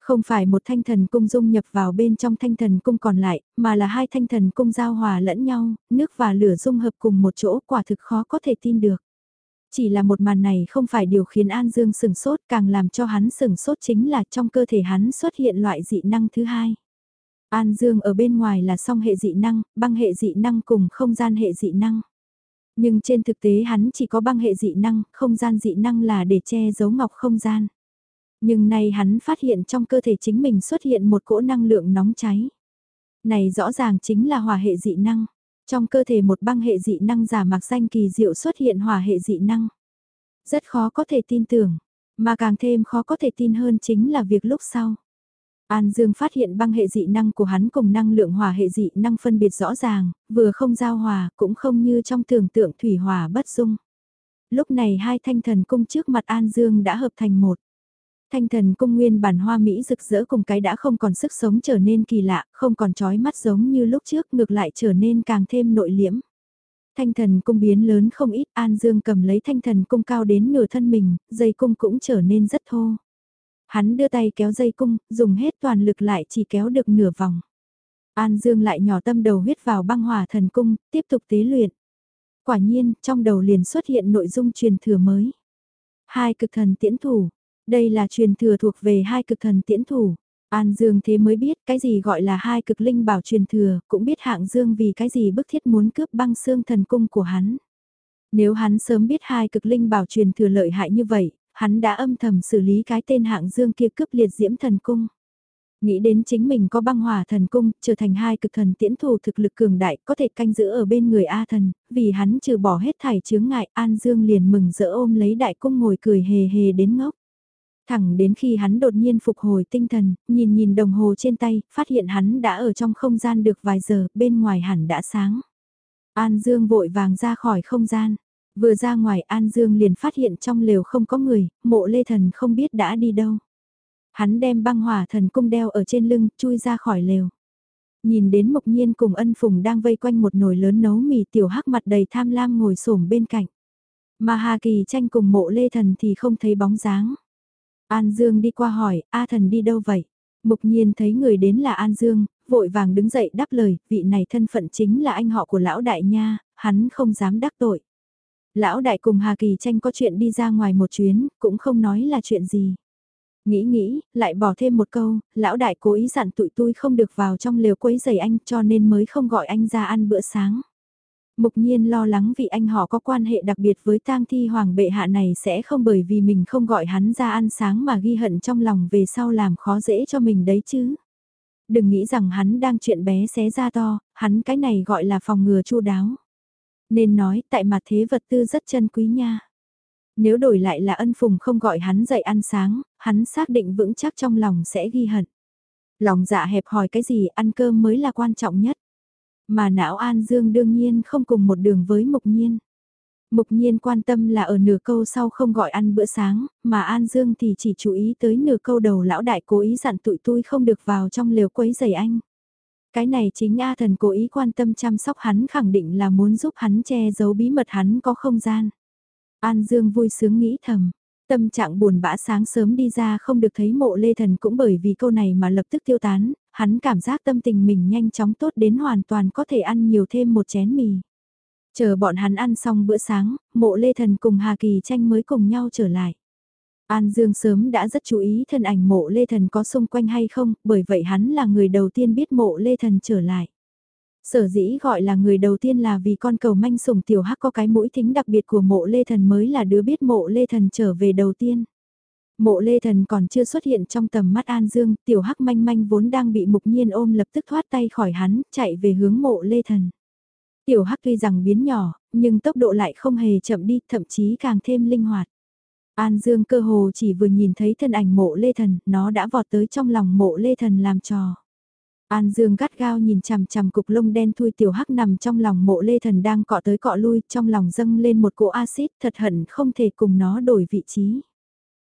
Không phải một thanh thần cung dung nhập vào bên trong thanh thần cung còn lại, mà là hai thanh thần cung giao hòa lẫn nhau, nước và lửa dung hợp cùng một chỗ quả thực khó có thể tin được. Chỉ là một màn này không phải điều khiến An Dương sừng sốt càng làm cho hắn sừng sốt chính là trong cơ thể hắn xuất hiện loại dị năng thứ hai. An Dương ở bên ngoài là song hệ dị năng, băng hệ dị năng cùng không gian hệ dị năng. Nhưng trên thực tế hắn chỉ có băng hệ dị năng, không gian dị năng là để che giấu ngọc không gian. Nhưng nay hắn phát hiện trong cơ thể chính mình xuất hiện một cỗ năng lượng nóng cháy. Này rõ ràng chính là hỏa hệ dị năng. Trong cơ thể một băng hệ dị năng giả mạc danh kỳ diệu xuất hiện hỏa hệ dị năng. Rất khó có thể tin tưởng, mà càng thêm khó có thể tin hơn chính là việc lúc sau. An Dương phát hiện băng hệ dị năng của hắn cùng năng lượng hỏa hệ dị năng phân biệt rõ ràng, vừa không giao hòa, cũng không như trong tưởng tượng thủy hòa bất dung. Lúc này hai thanh thần cung trước mặt An Dương đã hợp thành một. Thanh thần cung nguyên bản hoa Mỹ rực rỡ cùng cái đã không còn sức sống trở nên kỳ lạ, không còn trói mắt giống như lúc trước ngược lại trở nên càng thêm nội liễm. Thanh thần cung biến lớn không ít An Dương cầm lấy thanh thần cung cao đến nửa thân mình, dây cung cũng trở nên rất thô. Hắn đưa tay kéo dây cung, dùng hết toàn lực lại chỉ kéo được nửa vòng. An Dương lại nhỏ tâm đầu huyết vào băng hỏa thần cung, tiếp tục tế luyện. Quả nhiên, trong đầu liền xuất hiện nội dung truyền thừa mới. Hai cực thần tiễn thủ. Đây là truyền thừa thuộc về hai cực thần tiễn thủ. An Dương thế mới biết cái gì gọi là hai cực linh bảo truyền thừa, cũng biết hạng Dương vì cái gì bức thiết muốn cướp băng xương thần cung của hắn. Nếu hắn sớm biết hai cực linh bảo truyền thừa lợi hại như vậy, hắn đã âm thầm xử lý cái tên hạng dương kia cướp liệt diễm thần cung. Nghĩ đến chính mình có băng hỏa thần cung, trở thành hai cực thần tiễn thủ thực lực cường đại, có thể canh giữ ở bên người A thần, vì hắn trừ bỏ hết thảy chướng ngại, An Dương liền mừng rỡ ôm lấy đại cung ngồi cười hề hề đến ngốc. Thẳng đến khi hắn đột nhiên phục hồi tinh thần, nhìn nhìn đồng hồ trên tay, phát hiện hắn đã ở trong không gian được vài giờ, bên ngoài hẳn đã sáng. An Dương vội vàng ra khỏi không gian. Vừa ra ngoài An Dương liền phát hiện trong lều không có người, mộ lê thần không biết đã đi đâu. Hắn đem băng hỏa thần cung đeo ở trên lưng, chui ra khỏi lều. Nhìn đến mộc nhiên cùng ân phùng đang vây quanh một nồi lớn nấu mì tiểu hắc mặt đầy tham lam ngồi xổm bên cạnh. Mà Hà Kỳ tranh cùng mộ lê thần thì không thấy bóng dáng. An Dương đi qua hỏi, A thần đi đâu vậy? Mục nhiên thấy người đến là An Dương, vội vàng đứng dậy đáp lời, vị này thân phận chính là anh họ của lão đại nha, hắn không dám đắc tội. Lão đại cùng Hà Kỳ tranh có chuyện đi ra ngoài một chuyến, cũng không nói là chuyện gì. Nghĩ nghĩ, lại bỏ thêm một câu, lão đại cố ý dặn tụi tôi không được vào trong lều quấy giày anh cho nên mới không gọi anh ra ăn bữa sáng. Mục nhiên lo lắng vì anh họ có quan hệ đặc biệt với tang thi hoàng bệ hạ này sẽ không bởi vì mình không gọi hắn ra ăn sáng mà ghi hận trong lòng về sau làm khó dễ cho mình đấy chứ. Đừng nghĩ rằng hắn đang chuyện bé xé ra to, hắn cái này gọi là phòng ngừa chu đáo. Nên nói tại mặt thế vật tư rất chân quý nha. Nếu đổi lại là ân phùng không gọi hắn dậy ăn sáng, hắn xác định vững chắc trong lòng sẽ ghi hận. Lòng dạ hẹp hòi cái gì ăn cơm mới là quan trọng nhất. Mà não An Dương đương nhiên không cùng một đường với Mục Nhiên. Mục Nhiên quan tâm là ở nửa câu sau không gọi ăn bữa sáng, mà An Dương thì chỉ chú ý tới nửa câu đầu lão đại cố ý dặn tụi tôi không được vào trong lều quấy giày anh. Cái này chính A thần cố ý quan tâm chăm sóc hắn khẳng định là muốn giúp hắn che giấu bí mật hắn có không gian. An Dương vui sướng nghĩ thầm, tâm trạng buồn bã sáng sớm đi ra không được thấy mộ lê thần cũng bởi vì câu này mà lập tức tiêu tán, hắn cảm giác tâm tình mình nhanh chóng tốt đến hoàn toàn có thể ăn nhiều thêm một chén mì. Chờ bọn hắn ăn xong bữa sáng, mộ lê thần cùng Hà Kỳ tranh mới cùng nhau trở lại. An Dương sớm đã rất chú ý thân ảnh mộ Lê Thần có xung quanh hay không, bởi vậy hắn là người đầu tiên biết mộ Lê Thần trở lại. Sở dĩ gọi là người đầu tiên là vì con cầu manh sủng tiểu hắc có cái mũi thính đặc biệt của mộ Lê Thần mới là đứa biết mộ Lê Thần trở về đầu tiên. Mộ Lê Thần còn chưa xuất hiện trong tầm mắt An Dương, tiểu hắc manh manh vốn đang bị mục nhiên ôm lập tức thoát tay khỏi hắn, chạy về hướng mộ Lê Thần. Tiểu hắc tuy rằng biến nhỏ, nhưng tốc độ lại không hề chậm đi, thậm chí càng thêm linh hoạt. An Dương cơ hồ chỉ vừa nhìn thấy thân ảnh mộ Lê Thần, nó đã vọt tới trong lòng mộ Lê Thần làm trò. An Dương gắt gao nhìn chằm chằm cục lông đen thui tiểu hắc nằm trong lòng mộ Lê Thần đang cọ tới cọ lui, trong lòng dâng lên một cỗ axit thật hận không thể cùng nó đổi vị trí.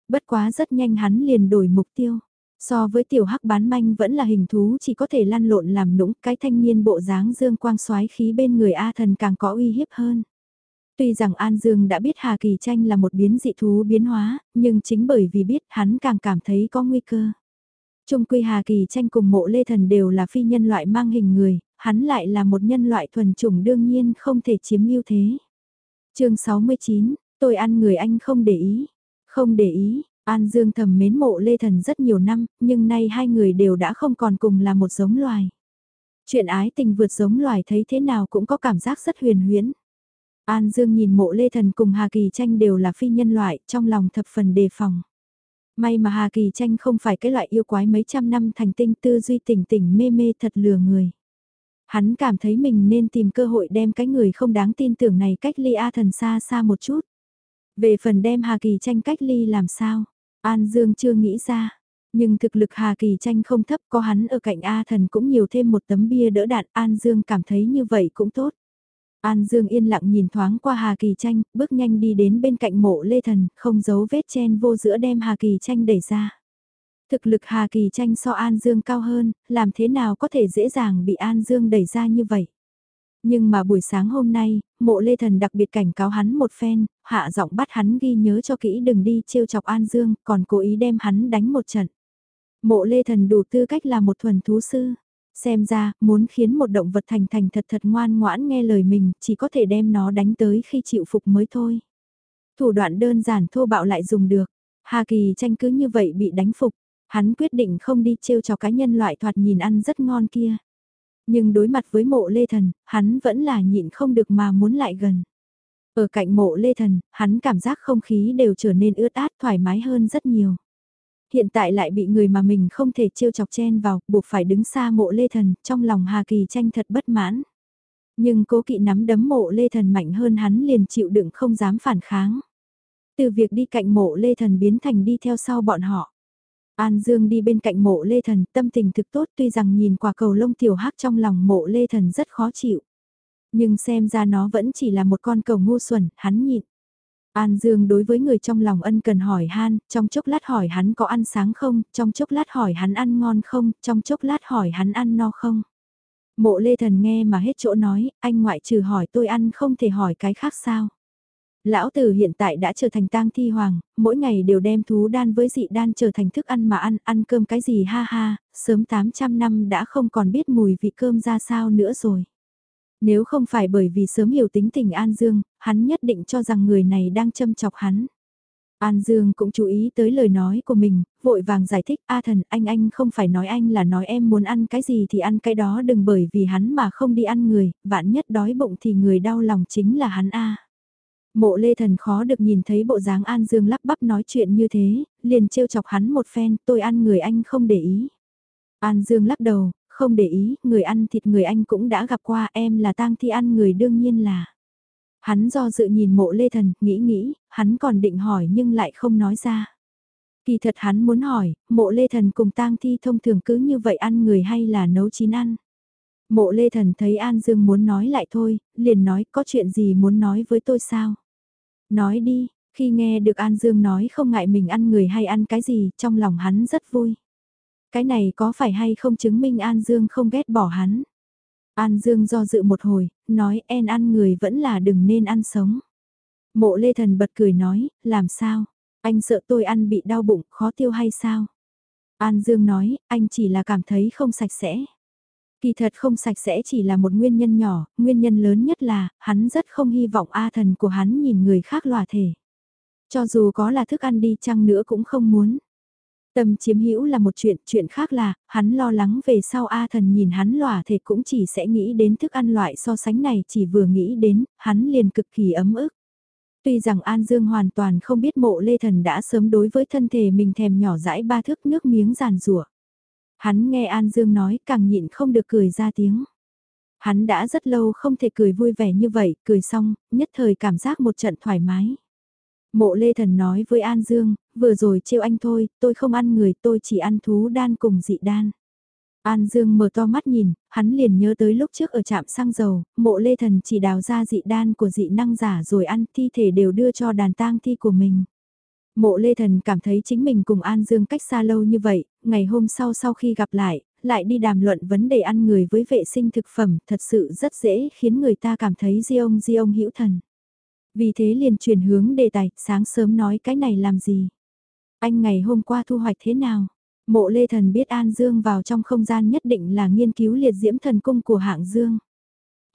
Bất quá rất nhanh hắn liền đổi mục tiêu. So với tiểu hắc bán manh vẫn là hình thú chỉ có thể lăn lộn làm nũng, cái thanh niên bộ dáng dương quang xoái khí bên người A thần càng có uy hiếp hơn. Tuy rằng An Dương đã biết Hà Kỳ Tranh là một biến dị thú biến hóa, nhưng chính bởi vì biết hắn càng cảm thấy có nguy cơ. Trung quy Hà Kỳ Tranh cùng mộ Lê Thần đều là phi nhân loại mang hình người, hắn lại là một nhân loại thuần chủng đương nhiên không thể chiếm ưu thế. chương 69, tôi ăn người anh không để ý. Không để ý, An Dương thầm mến mộ Lê Thần rất nhiều năm, nhưng nay hai người đều đã không còn cùng là một giống loài. Chuyện ái tình vượt giống loài thấy thế nào cũng có cảm giác rất huyền huyễn. An Dương nhìn mộ Lê Thần cùng Hà Kỳ Tranh đều là phi nhân loại, trong lòng thập phần đề phòng. May mà Hà Kỳ Tranh không phải cái loại yêu quái mấy trăm năm thành tinh tư duy tỉnh tỉnh mê mê thật lừa người. Hắn cảm thấy mình nên tìm cơ hội đem cái người không đáng tin tưởng này cách ly A thần xa xa một chút. Về phần đem Hà Kỳ Tranh cách ly làm sao? An Dương chưa nghĩ ra. Nhưng thực lực Hà Kỳ Tranh không thấp, có hắn ở cạnh A thần cũng nhiều thêm một tấm bia đỡ đạn An Dương cảm thấy như vậy cũng tốt. An Dương yên lặng nhìn thoáng qua Hà Kỳ Tranh, bước nhanh đi đến bên cạnh mộ Lê Thần, không giấu vết chen vô giữa đem Hà Kỳ Tranh đẩy ra. Thực lực Hà Kỳ Tranh so An Dương cao hơn, làm thế nào có thể dễ dàng bị An Dương đẩy ra như vậy. Nhưng mà buổi sáng hôm nay, mộ Lê Thần đặc biệt cảnh cáo hắn một phen, hạ giọng bắt hắn ghi nhớ cho kỹ đừng đi trêu chọc An Dương, còn cố ý đem hắn đánh một trận. Mộ Lê Thần đủ tư cách là một thuần thú sư. Xem ra, muốn khiến một động vật thành thành thật thật ngoan ngoãn nghe lời mình, chỉ có thể đem nó đánh tới khi chịu phục mới thôi. Thủ đoạn đơn giản thô bạo lại dùng được. Hà Kỳ tranh cứ như vậy bị đánh phục. Hắn quyết định không đi trêu cho cá nhân loại thoạt nhìn ăn rất ngon kia. Nhưng đối mặt với mộ lê thần, hắn vẫn là nhịn không được mà muốn lại gần. Ở cạnh mộ lê thần, hắn cảm giác không khí đều trở nên ướt át thoải mái hơn rất nhiều hiện tại lại bị người mà mình không thể trêu chọc chen vào, buộc phải đứng xa mộ lê thần, trong lòng Hà Kỳ tranh thật bất mãn. Nhưng cố kỵ nắm đấm mộ lê thần mạnh hơn hắn liền chịu đựng không dám phản kháng. Từ việc đi cạnh mộ lê thần biến thành đi theo sau bọn họ. An Dương đi bên cạnh mộ lê thần tâm tình thực tốt tuy rằng nhìn quả cầu lông tiểu hắc trong lòng mộ lê thần rất khó chịu. Nhưng xem ra nó vẫn chỉ là một con cầu ngu xuẩn, hắn nhịn. An Dương đối với người trong lòng ân cần hỏi han, trong chốc lát hỏi hắn có ăn sáng không, trong chốc lát hỏi hắn ăn ngon không, trong chốc lát hỏi hắn ăn no không. Mộ Lê Thần nghe mà hết chỗ nói, anh ngoại trừ hỏi tôi ăn không thể hỏi cái khác sao. Lão tử hiện tại đã trở thành tang thi hoàng, mỗi ngày đều đem thú đan với dị đan trở thành thức ăn mà ăn, ăn cơm cái gì ha ha, sớm 800 năm đã không còn biết mùi vị cơm ra sao nữa rồi. Nếu không phải bởi vì sớm hiểu tính tình An Dương, hắn nhất định cho rằng người này đang châm chọc hắn. An Dương cũng chú ý tới lời nói của mình, vội vàng giải thích, A thần, anh anh không phải nói anh là nói em muốn ăn cái gì thì ăn cái đó đừng bởi vì hắn mà không đi ăn người, vạn nhất đói bụng thì người đau lòng chính là hắn A. Mộ lê thần khó được nhìn thấy bộ dáng An Dương lắp bắp nói chuyện như thế, liền trêu chọc hắn một phen, tôi ăn người anh không để ý. An Dương lắc đầu, không để ý, người ăn thịt người anh cũng đã gặp qua em là tang thi ăn người đương nhiên là. Hắn do dự nhìn mộ lê thần, nghĩ nghĩ, hắn còn định hỏi nhưng lại không nói ra. Kỳ thật hắn muốn hỏi, mộ lê thần cùng tang thi thông thường cứ như vậy ăn người hay là nấu chín ăn. Mộ lê thần thấy An Dương muốn nói lại thôi, liền nói có chuyện gì muốn nói với tôi sao? Nói đi, khi nghe được An Dương nói không ngại mình ăn người hay ăn cái gì, trong lòng hắn rất vui. Cái này có phải hay không chứng minh An Dương không ghét bỏ hắn? An Dương do dự một hồi, nói en ăn người vẫn là đừng nên ăn sống. Mộ Lê Thần bật cười nói, làm sao? Anh sợ tôi ăn bị đau bụng, khó tiêu hay sao? An Dương nói, anh chỉ là cảm thấy không sạch sẽ. Kỳ thật không sạch sẽ chỉ là một nguyên nhân nhỏ, nguyên nhân lớn nhất là, hắn rất không hy vọng A thần của hắn nhìn người khác lòa thể. Cho dù có là thức ăn đi chăng nữa cũng không muốn. Tâm chiếm hữu là một chuyện, chuyện khác là, hắn lo lắng về sau A thần nhìn hắn lòa thể cũng chỉ sẽ nghĩ đến thức ăn loại so sánh này chỉ vừa nghĩ đến, hắn liền cực kỳ ấm ức. Tuy rằng An Dương hoàn toàn không biết mộ lê thần đã sớm đối với thân thể mình thèm nhỏ dãi ba thước nước miếng giàn rủa Hắn nghe An Dương nói càng nhịn không được cười ra tiếng. Hắn đã rất lâu không thể cười vui vẻ như vậy, cười xong, nhất thời cảm giác một trận thoải mái. Mộ Lê Thần nói với An Dương, vừa rồi trêu anh thôi, tôi không ăn người, tôi chỉ ăn thú đan cùng dị đan. An Dương mở to mắt nhìn, hắn liền nhớ tới lúc trước ở trạm xăng dầu, mộ Lê Thần chỉ đào ra dị đan của dị năng giả rồi ăn thi thể đều đưa cho đàn tang thi của mình. Mộ Lê Thần cảm thấy chính mình cùng An Dương cách xa lâu như vậy, ngày hôm sau sau khi gặp lại, lại đi đàm luận vấn đề ăn người với vệ sinh thực phẩm, thật sự rất dễ khiến người ta cảm thấy di ông di ông hữu thần. Vì thế liền chuyển hướng đề tài, sáng sớm nói cái này làm gì? Anh ngày hôm qua thu hoạch thế nào? Mộ Lê Thần biết An Dương vào trong không gian nhất định là nghiên cứu liệt diễm thần cung của hạng Dương.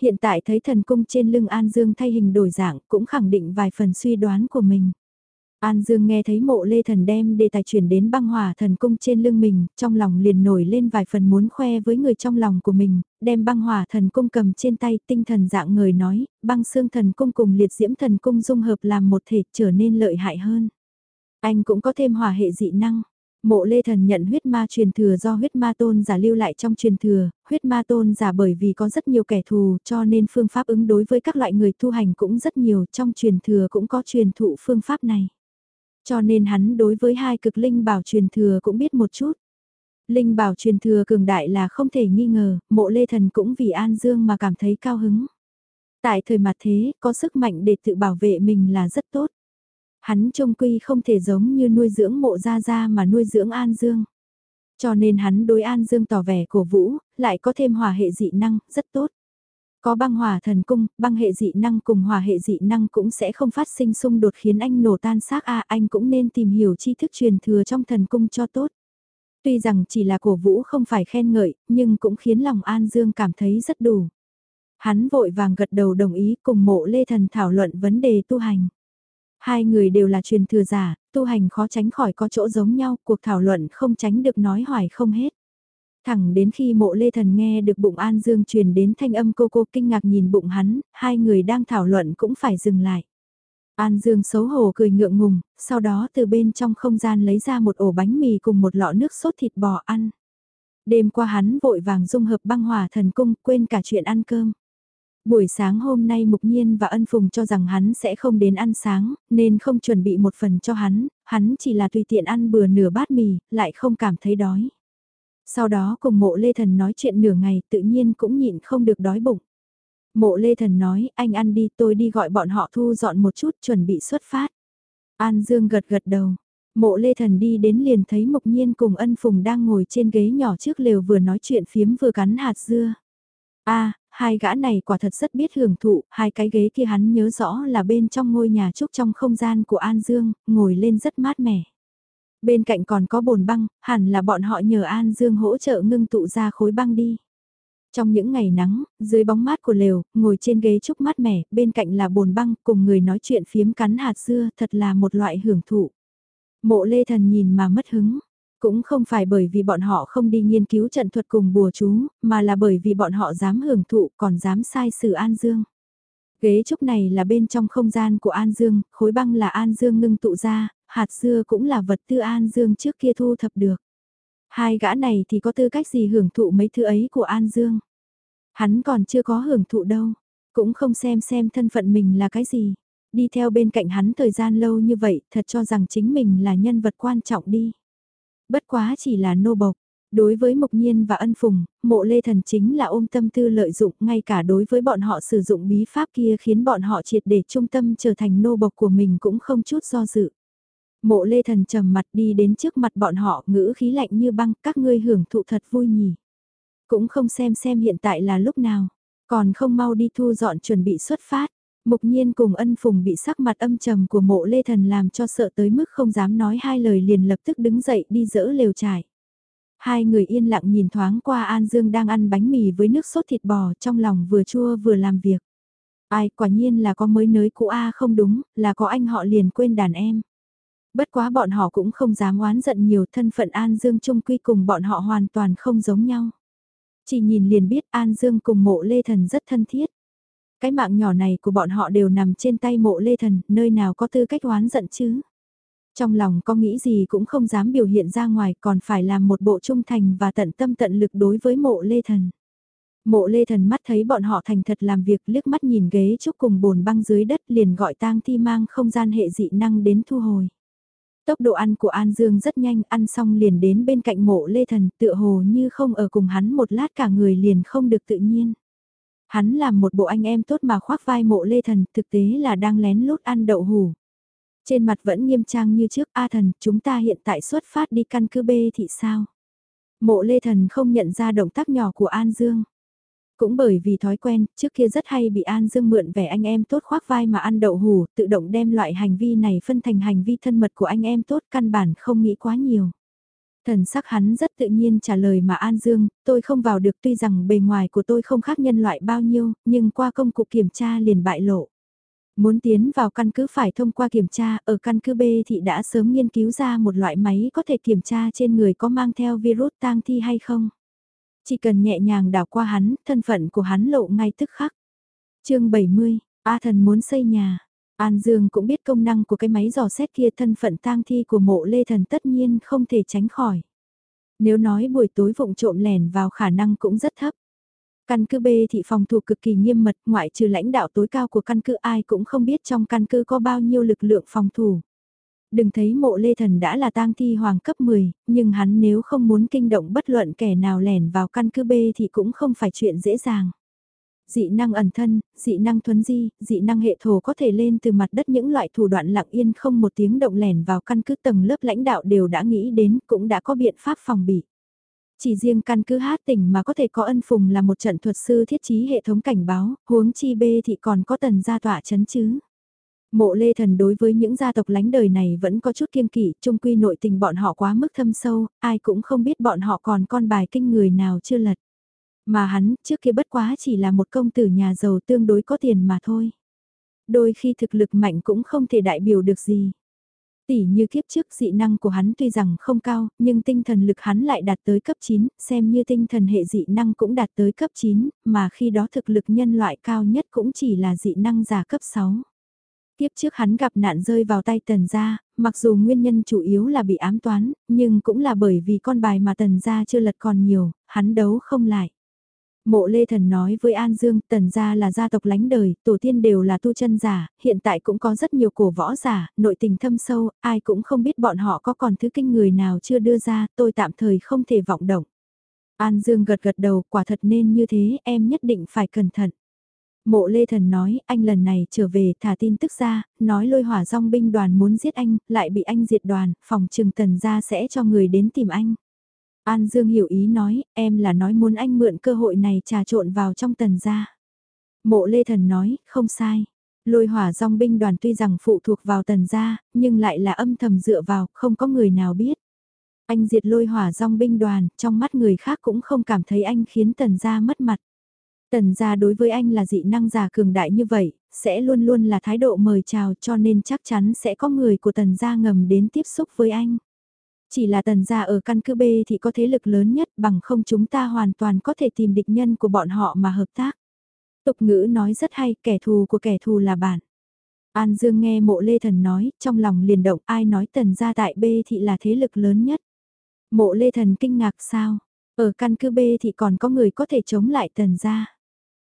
Hiện tại thấy thần cung trên lưng An Dương thay hình đổi dạng cũng khẳng định vài phần suy đoán của mình. An Dương nghe thấy mộ lê thần đem đề tài chuyển đến băng hỏa thần cung trên lưng mình, trong lòng liền nổi lên vài phần muốn khoe với người trong lòng của mình, đem băng hỏa thần cung cầm trên tay tinh thần dạng người nói, băng xương thần cung cùng liệt diễm thần cung dung hợp làm một thể trở nên lợi hại hơn. Anh cũng có thêm hỏa hệ dị năng. Mộ Lê Thần nhận huyết ma truyền thừa do huyết ma tôn giả lưu lại trong truyền thừa, huyết ma tôn giả bởi vì có rất nhiều kẻ thù cho nên phương pháp ứng đối với các loại người tu hành cũng rất nhiều trong truyền thừa cũng có truyền thụ phương pháp này. Cho nên hắn đối với hai cực linh bảo truyền thừa cũng biết một chút. Linh bảo truyền thừa cường đại là không thể nghi ngờ, mộ lê thần cũng vì An Dương mà cảm thấy cao hứng. Tại thời mặt thế, có sức mạnh để tự bảo vệ mình là rất tốt. Hắn trông quy không thể giống như nuôi dưỡng mộ gia gia mà nuôi dưỡng An Dương. Cho nên hắn đối An Dương tỏ vẻ cổ vũ, lại có thêm hòa hệ dị năng, rất tốt. Có băng hỏa thần cung, băng hệ dị năng cùng hỏa hệ dị năng cũng sẽ không phát sinh xung đột khiến anh nổ tan xác a anh cũng nên tìm hiểu tri thức truyền thừa trong thần cung cho tốt. Tuy rằng chỉ là cổ vũ không phải khen ngợi, nhưng cũng khiến lòng An Dương cảm thấy rất đủ. Hắn vội vàng gật đầu đồng ý cùng mộ lê thần thảo luận vấn đề tu hành. Hai người đều là truyền thừa giả, tu hành khó tránh khỏi có chỗ giống nhau, cuộc thảo luận không tránh được nói hoài không hết. Thẳng đến khi mộ lê thần nghe được bụng An Dương truyền đến thanh âm cô cô kinh ngạc nhìn bụng hắn, hai người đang thảo luận cũng phải dừng lại. An Dương xấu hổ cười ngượng ngùng, sau đó từ bên trong không gian lấy ra một ổ bánh mì cùng một lọ nước sốt thịt bò ăn. Đêm qua hắn vội vàng dung hợp băng hòa thần cung quên cả chuyện ăn cơm. Buổi sáng hôm nay Mục Nhiên và Ân Phùng cho rằng hắn sẽ không đến ăn sáng, nên không chuẩn bị một phần cho hắn, hắn chỉ là tùy tiện ăn bừa nửa bát mì, lại không cảm thấy đói. Sau đó cùng mộ Lê Thần nói chuyện nửa ngày tự nhiên cũng nhịn không được đói bụng. Mộ Lê Thần nói, anh ăn đi tôi đi gọi bọn họ thu dọn một chút chuẩn bị xuất phát. An Dương gật gật đầu. Mộ Lê Thần đi đến liền thấy Mộc Nhiên cùng ân phùng đang ngồi trên ghế nhỏ trước lều vừa nói chuyện phiếm vừa cắn hạt dưa. a hai gã này quả thật rất biết hưởng thụ, hai cái ghế kia hắn nhớ rõ là bên trong ngôi nhà trúc trong không gian của An Dương, ngồi lên rất mát mẻ. Bên cạnh còn có bồn băng, hẳn là bọn họ nhờ An Dương hỗ trợ ngưng tụ ra khối băng đi. Trong những ngày nắng, dưới bóng mát của lều, ngồi trên ghế trúc mát mẻ, bên cạnh là bồn băng, cùng người nói chuyện phiếm cắn hạt dưa, thật là một loại hưởng thụ. Mộ lê thần nhìn mà mất hứng. Cũng không phải bởi vì bọn họ không đi nghiên cứu trận thuật cùng bùa chú, mà là bởi vì bọn họ dám hưởng thụ còn dám sai sự An Dương. Ghế trúc này là bên trong không gian của An Dương, khối băng là An Dương ngưng tụ ra, hạt dưa cũng là vật tư An Dương trước kia thu thập được. Hai gã này thì có tư cách gì hưởng thụ mấy thứ ấy của An Dương. Hắn còn chưa có hưởng thụ đâu, cũng không xem xem thân phận mình là cái gì. Đi theo bên cạnh hắn thời gian lâu như vậy thật cho rằng chính mình là nhân vật quan trọng đi. Bất quá chỉ là nô bộc. Đối với Mục Nhiên và Ân Phùng, mộ lê thần chính là ôm tâm tư lợi dụng ngay cả đối với bọn họ sử dụng bí pháp kia khiến bọn họ triệt để trung tâm trở thành nô bộc của mình cũng không chút do dự. Mộ lê thần trầm mặt đi đến trước mặt bọn họ ngữ khí lạnh như băng các ngươi hưởng thụ thật vui nhỉ. Cũng không xem xem hiện tại là lúc nào, còn không mau đi thu dọn chuẩn bị xuất phát. Mục nhiên cùng ân phùng bị sắc mặt âm trầm của mộ lê thần làm cho sợ tới mức không dám nói hai lời liền lập tức đứng dậy đi dỡ lều trải. Hai người yên lặng nhìn thoáng qua An Dương đang ăn bánh mì với nước sốt thịt bò trong lòng vừa chua vừa làm việc. Ai quả nhiên là có mới nới cũ A không đúng, là có anh họ liền quên đàn em. Bất quá bọn họ cũng không dám oán giận nhiều thân phận An Dương chung quy cùng bọn họ hoàn toàn không giống nhau. Chỉ nhìn liền biết An Dương cùng mộ Lê Thần rất thân thiết. Cái mạng nhỏ này của bọn họ đều nằm trên tay mộ Lê Thần, nơi nào có tư cách oán giận chứ. Trong lòng có nghĩ gì cũng không dám biểu hiện ra ngoài còn phải làm một bộ trung thành và tận tâm tận lực đối với mộ Lê Thần. Mộ Lê Thần mắt thấy bọn họ thành thật làm việc liếc mắt nhìn ghế chúc cùng bồn băng dưới đất liền gọi tang thi mang không gian hệ dị năng đến thu hồi. Tốc độ ăn của An Dương rất nhanh, ăn xong liền đến bên cạnh mộ Lê Thần, tựa hồ như không ở cùng hắn một lát cả người liền không được tự nhiên. Hắn làm một bộ anh em tốt mà khoác vai mộ Lê Thần, thực tế là đang lén lút ăn đậu hủ. Trên mặt vẫn nghiêm trang như trước, A Thần, chúng ta hiện tại xuất phát đi căn cứ B thị sao? Mộ Lê Thần không nhận ra động tác nhỏ của An Dương. Cũng bởi vì thói quen, trước kia rất hay bị An Dương mượn vẻ anh em tốt khoác vai mà ăn đậu hủ, tự động đem loại hành vi này phân thành hành vi thân mật của anh em tốt căn bản không nghĩ quá nhiều. Thần sắc hắn rất tự nhiên trả lời mà An Dương, tôi không vào được tuy rằng bề ngoài của tôi không khác nhân loại bao nhiêu, nhưng qua công cụ kiểm tra liền bại lộ. Muốn tiến vào căn cứ phải thông qua kiểm tra, ở căn cứ B thì đã sớm nghiên cứu ra một loại máy có thể kiểm tra trên người có mang theo virus tang thi hay không. Chỉ cần nhẹ nhàng đảo qua hắn, thân phận của hắn lộ ngay tức khắc. chương 70, A thần muốn xây nhà. An Dương cũng biết công năng của cái máy dò xét kia thân phận tang thi của mộ lê thần tất nhiên không thể tránh khỏi. Nếu nói buổi tối vụng trộm lẻn vào khả năng cũng rất thấp. Căn cứ B thị phòng thủ cực kỳ nghiêm mật, ngoại trừ lãnh đạo tối cao của căn cứ ai cũng không biết trong căn cứ có bao nhiêu lực lượng phòng thủ. Đừng thấy mộ lê thần đã là tang thi hoàng cấp 10, nhưng hắn nếu không muốn kinh động bất luận kẻ nào lẻn vào căn cứ B thì cũng không phải chuyện dễ dàng. Dị năng ẩn thân, dị năng thuấn di, dị năng hệ thổ có thể lên từ mặt đất những loại thủ đoạn lặng yên không một tiếng động lẻn vào căn cứ tầng lớp lãnh đạo đều đã nghĩ đến cũng đã có biện pháp phòng bị. Chỉ riêng căn cứ hát tỉnh mà có thể có ân phùng là một trận thuật sư thiết trí hệ thống cảnh báo, huống chi bê thì còn có tần gia tỏa chấn chứ. Mộ lê thần đối với những gia tộc lánh đời này vẫn có chút kiêng kỵ, trung quy nội tình bọn họ quá mức thâm sâu, ai cũng không biết bọn họ còn con bài kinh người nào chưa lật. Mà hắn, trước kia bất quá chỉ là một công tử nhà giàu tương đối có tiền mà thôi. Đôi khi thực lực mạnh cũng không thể đại biểu được gì. Tỷ như kiếp trước dị năng của hắn tuy rằng không cao, nhưng tinh thần lực hắn lại đạt tới cấp 9, xem như tinh thần hệ dị năng cũng đạt tới cấp 9, mà khi đó thực lực nhân loại cao nhất cũng chỉ là dị năng giả cấp 6. Tiếp trước hắn gặp nạn rơi vào tay tần gia, mặc dù nguyên nhân chủ yếu là bị ám toán, nhưng cũng là bởi vì con bài mà tần gia chưa lật còn nhiều, hắn đấu không lại. Mộ Lê Thần nói với An Dương, tần gia là gia tộc lánh đời, tổ tiên đều là tu chân giả, hiện tại cũng có rất nhiều cổ võ giả, nội tình thâm sâu, ai cũng không biết bọn họ có còn thứ kinh người nào chưa đưa ra, tôi tạm thời không thể vọng động. An Dương gật gật đầu, quả thật nên như thế, em nhất định phải cẩn thận. Mộ Lê Thần nói, anh lần này trở về thả tin tức ra, nói lôi hỏa dòng binh đoàn muốn giết anh, lại bị anh diệt đoàn, phòng trừng tần gia sẽ cho người đến tìm anh. An Dương hiểu ý nói, em là nói muốn anh mượn cơ hội này trà trộn vào trong tần gia. Mộ Lê Thần nói, không sai. Lôi hỏa dòng binh đoàn tuy rằng phụ thuộc vào tần gia, nhưng lại là âm thầm dựa vào, không có người nào biết. Anh diệt lôi hỏa dòng binh đoàn, trong mắt người khác cũng không cảm thấy anh khiến tần gia mất mặt. Tần gia đối với anh là dị năng giả cường đại như vậy, sẽ luôn luôn là thái độ mời chào cho nên chắc chắn sẽ có người của tần gia ngầm đến tiếp xúc với anh. Chỉ là tần gia ở căn cứ B thì có thế lực lớn nhất bằng không chúng ta hoàn toàn có thể tìm địch nhân của bọn họ mà hợp tác. Tục ngữ nói rất hay, kẻ thù của kẻ thù là bạn. An Dương nghe mộ lê thần nói, trong lòng liền động ai nói tần gia tại B thị là thế lực lớn nhất. Mộ lê thần kinh ngạc sao, ở căn cứ B thì còn có người có thể chống lại tần gia.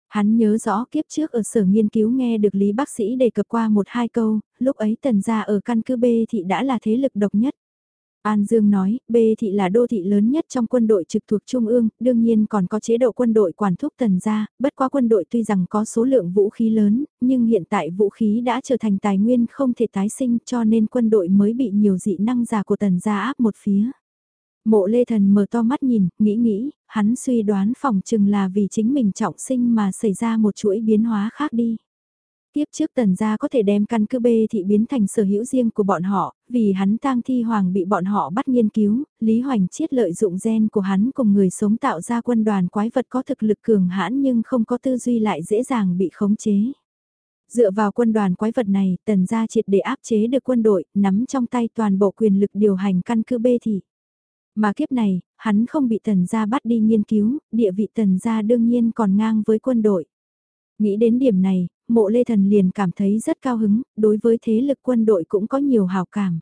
Hắn nhớ rõ kiếp trước ở sở nghiên cứu nghe được Lý bác sĩ đề cập qua một hai câu, lúc ấy tần gia ở căn cứ B thị đã là thế lực độc nhất. An Dương nói, B thị là đô thị lớn nhất trong quân đội trực thuộc Trung ương, đương nhiên còn có chế độ quân đội quản thúc tần gia, bất quá quân đội tuy rằng có số lượng vũ khí lớn, nhưng hiện tại vũ khí đã trở thành tài nguyên không thể tái sinh cho nên quân đội mới bị nhiều dị năng giả của tần gia áp một phía. Mộ lê thần mở to mắt nhìn, nghĩ nghĩ, hắn suy đoán phòng chừng là vì chính mình trọng sinh mà xảy ra một chuỗi biến hóa khác đi. Tiếp trước tần gia có thể đem căn cứ Bê thị biến thành sở hữu riêng của bọn họ, vì hắn tang thi hoàng bị bọn họ bắt nghiên cứu, Lý Hoành chiết lợi dụng gen của hắn cùng người sống tạo ra quân đoàn quái vật có thực lực cường hãn nhưng không có tư duy lại dễ dàng bị khống chế. Dựa vào quân đoàn quái vật này, tần gia triệt để áp chế được quân đội, nắm trong tay toàn bộ quyền lực điều hành căn cứ Bê thị. Mà kiếp này, hắn không bị tần gia bắt đi nghiên cứu, địa vị tần gia đương nhiên còn ngang với quân đội. Nghĩ đến điểm này, mộ lê thần liền cảm thấy rất cao hứng, đối với thế lực quân đội cũng có nhiều hào cảm.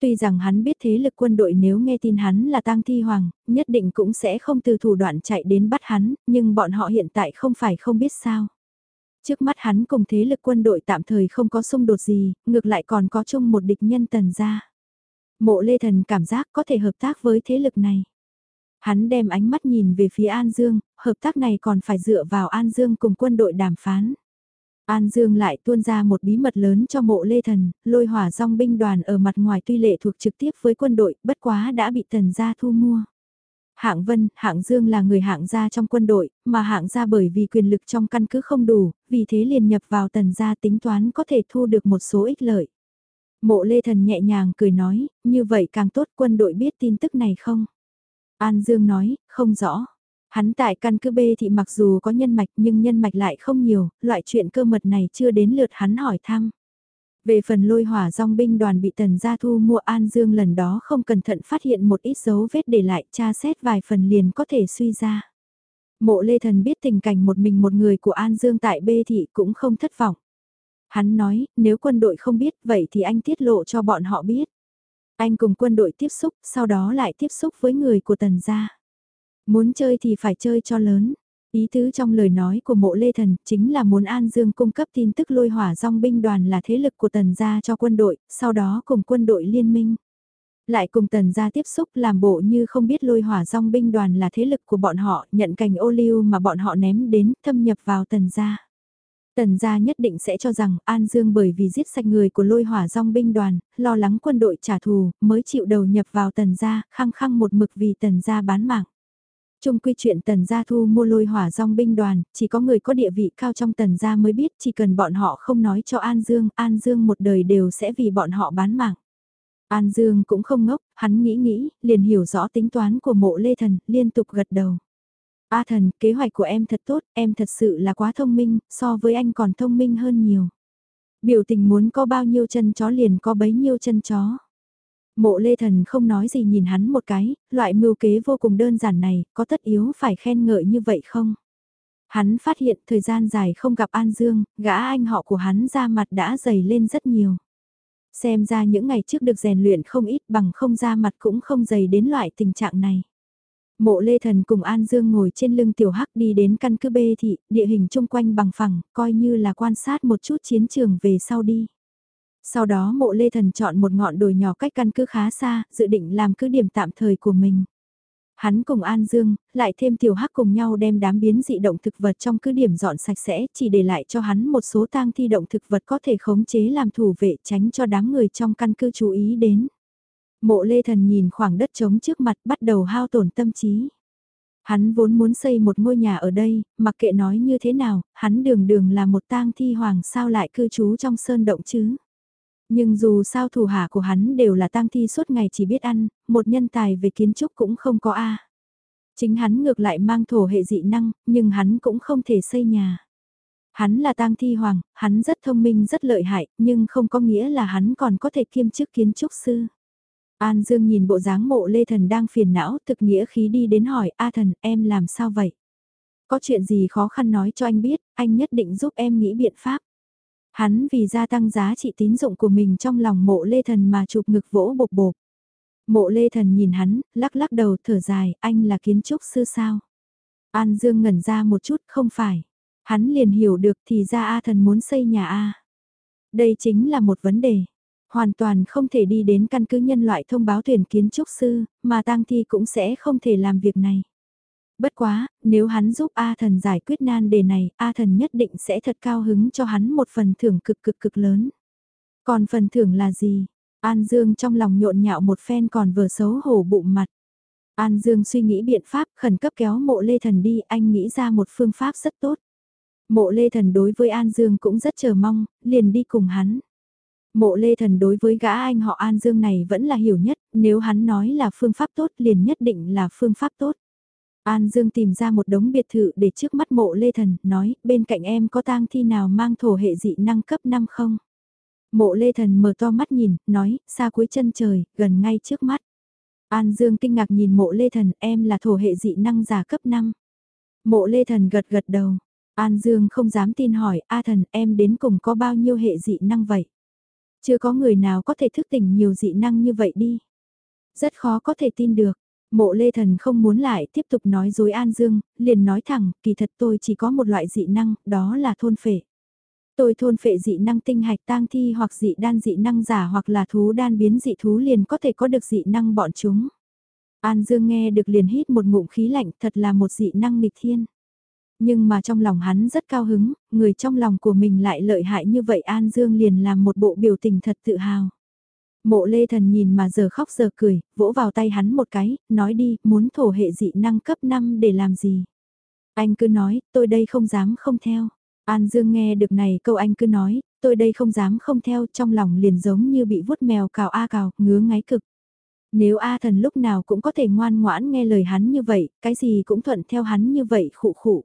Tuy rằng hắn biết thế lực quân đội nếu nghe tin hắn là tang thi hoàng, nhất định cũng sẽ không từ thủ đoạn chạy đến bắt hắn, nhưng bọn họ hiện tại không phải không biết sao. Trước mắt hắn cùng thế lực quân đội tạm thời không có xung đột gì, ngược lại còn có chung một địch nhân tần gia. Mộ lê thần cảm giác có thể hợp tác với thế lực này. Hắn đem ánh mắt nhìn về phía An Dương, hợp tác này còn phải dựa vào An Dương cùng quân đội đàm phán. An Dương lại tuôn ra một bí mật lớn cho mộ lê thần, lôi hỏa dòng binh đoàn ở mặt ngoài tuy lệ thuộc trực tiếp với quân đội, bất quá đã bị tần gia thu mua. Hạng Vân, Hạng Dương là người hạng gia trong quân đội, mà hạng gia bởi vì quyền lực trong căn cứ không đủ, vì thế liền nhập vào tần gia tính toán có thể thu được một số ích lợi. Mộ Lê Thần nhẹ nhàng cười nói, như vậy càng tốt quân đội biết tin tức này không? An Dương nói, không rõ. Hắn tại căn cứ B thì mặc dù có nhân mạch nhưng nhân mạch lại không nhiều, loại chuyện cơ mật này chưa đến lượt hắn hỏi thăm. Về phần lôi hỏa dòng binh đoàn bị tần gia thu mua An Dương lần đó không cẩn thận phát hiện một ít dấu vết để lại tra xét vài phần liền có thể suy ra. Mộ Lê Thần biết tình cảnh một mình một người của An Dương tại B thị cũng không thất vọng. Hắn nói, nếu quân đội không biết vậy thì anh tiết lộ cho bọn họ biết. Anh cùng quân đội tiếp xúc, sau đó lại tiếp xúc với người của tần gia. Muốn chơi thì phải chơi cho lớn. Ý tứ trong lời nói của mộ lê thần chính là muốn An Dương cung cấp tin tức lôi hỏa dòng binh đoàn là thế lực của tần gia cho quân đội, sau đó cùng quân đội liên minh. Lại cùng tần gia tiếp xúc làm bộ như không biết lôi hỏa dòng binh đoàn là thế lực của bọn họ, nhận cành ô liu mà bọn họ ném đến, thâm nhập vào tần gia. Tần gia nhất định sẽ cho rằng An Dương bởi vì giết sạch người của lôi hỏa dòng binh đoàn, lo lắng quân đội trả thù, mới chịu đầu nhập vào tần gia, khăng khăng một mực vì tần gia bán mạng. Trung quy chuyện tần gia thu mua lôi hỏa dòng binh đoàn, chỉ có người có địa vị cao trong tần gia mới biết chỉ cần bọn họ không nói cho An Dương, An Dương một đời đều sẽ vì bọn họ bán mạng. An Dương cũng không ngốc, hắn nghĩ nghĩ, liền hiểu rõ tính toán của mộ lê thần, liên tục gật đầu. A thần, kế hoạch của em thật tốt, em thật sự là quá thông minh, so với anh còn thông minh hơn nhiều. Biểu tình muốn có bao nhiêu chân chó liền có bấy nhiêu chân chó. Mộ lê thần không nói gì nhìn hắn một cái, loại mưu kế vô cùng đơn giản này, có tất yếu phải khen ngợi như vậy không? Hắn phát hiện thời gian dài không gặp An Dương, gã anh họ của hắn ra mặt đã dày lên rất nhiều. Xem ra những ngày trước được rèn luyện không ít bằng không ra mặt cũng không dày đến loại tình trạng này. Mộ Lê Thần cùng An Dương ngồi trên lưng tiểu hắc đi đến căn cứ bê thị, địa hình chung quanh bằng phẳng, coi như là quan sát một chút chiến trường về sau đi. Sau đó mộ Lê Thần chọn một ngọn đồi nhỏ cách căn cứ khá xa, dự định làm cứ điểm tạm thời của mình. Hắn cùng An Dương, lại thêm tiểu hắc cùng nhau đem đám biến dị động thực vật trong cứ điểm dọn sạch sẽ, chỉ để lại cho hắn một số tang thi động thực vật có thể khống chế làm thủ vệ tránh cho đám người trong căn cứ chú ý đến. Mộ lê thần nhìn khoảng đất trống trước mặt bắt đầu hao tổn tâm trí. Hắn vốn muốn xây một ngôi nhà ở đây, mặc kệ nói như thế nào, hắn đường đường là một tang thi hoàng sao lại cư trú trong sơn động chứ. Nhưng dù sao thủ hạ của hắn đều là tang thi suốt ngày chỉ biết ăn, một nhân tài về kiến trúc cũng không có A. Chính hắn ngược lại mang thổ hệ dị năng, nhưng hắn cũng không thể xây nhà. Hắn là tang thi hoàng, hắn rất thông minh rất lợi hại, nhưng không có nghĩa là hắn còn có thể kiêm chức kiến trúc sư. An Dương nhìn bộ dáng mộ lê thần đang phiền não, thực nghĩa khí đi đến hỏi, A thần, em làm sao vậy? Có chuyện gì khó khăn nói cho anh biết, anh nhất định giúp em nghĩ biện pháp. Hắn vì gia tăng giá trị tín dụng của mình trong lòng mộ lê thần mà chụp ngực vỗ bột bột. Mộ lê thần nhìn hắn, lắc lắc đầu thở dài, anh là kiến trúc sư sao? An Dương ngẩn ra một chút, không phải. Hắn liền hiểu được thì ra A thần muốn xây nhà A. Đây chính là một vấn đề. Hoàn toàn không thể đi đến căn cứ nhân loại thông báo tuyển kiến trúc sư, mà tang thi cũng sẽ không thể làm việc này. Bất quá, nếu hắn giúp A thần giải quyết nan đề này, A thần nhất định sẽ thật cao hứng cho hắn một phần thưởng cực cực cực lớn. Còn phần thưởng là gì? An Dương trong lòng nhộn nhạo một phen còn vừa xấu hổ bụng mặt. An Dương suy nghĩ biện pháp khẩn cấp kéo mộ Lê Thần đi, anh nghĩ ra một phương pháp rất tốt. Mộ Lê Thần đối với An Dương cũng rất chờ mong, liền đi cùng hắn. Mộ Lê Thần đối với gã anh họ An Dương này vẫn là hiểu nhất, nếu hắn nói là phương pháp tốt liền nhất định là phương pháp tốt. An Dương tìm ra một đống biệt thự để trước mắt mộ Lê Thần, nói, bên cạnh em có tang thi nào mang thổ hệ dị năng cấp 5 không? Mộ Lê Thần mở to mắt nhìn, nói, xa cuối chân trời, gần ngay trước mắt. An Dương kinh ngạc nhìn mộ Lê Thần, em là thổ hệ dị năng giả cấp 5. Mộ Lê Thần gật gật đầu. An Dương không dám tin hỏi, A Thần, em đến cùng có bao nhiêu hệ dị năng vậy? Chưa có người nào có thể thức tỉnh nhiều dị năng như vậy đi. Rất khó có thể tin được. Mộ Lê Thần không muốn lại tiếp tục nói dối An Dương, liền nói thẳng, kỳ thật tôi chỉ có một loại dị năng, đó là thôn phệ. Tôi thôn phệ dị năng tinh hạch tang thi hoặc dị đan dị năng giả hoặc là thú đan biến dị thú liền có thể có được dị năng bọn chúng. An Dương nghe được liền hít một ngụm khí lạnh thật là một dị năng nghịch thiên. Nhưng mà trong lòng hắn rất cao hứng, người trong lòng của mình lại lợi hại như vậy An Dương liền làm một bộ biểu tình thật tự hào. Mộ lê thần nhìn mà giờ khóc giờ cười, vỗ vào tay hắn một cái, nói đi, muốn thổ hệ dị năng cấp 5 để làm gì? Anh cứ nói, tôi đây không dám không theo. An Dương nghe được này câu anh cứ nói, tôi đây không dám không theo trong lòng liền giống như bị vuốt mèo cào a cào, ngứa ngáy cực. Nếu A thần lúc nào cũng có thể ngoan ngoãn nghe lời hắn như vậy, cái gì cũng thuận theo hắn như vậy khụ khụ.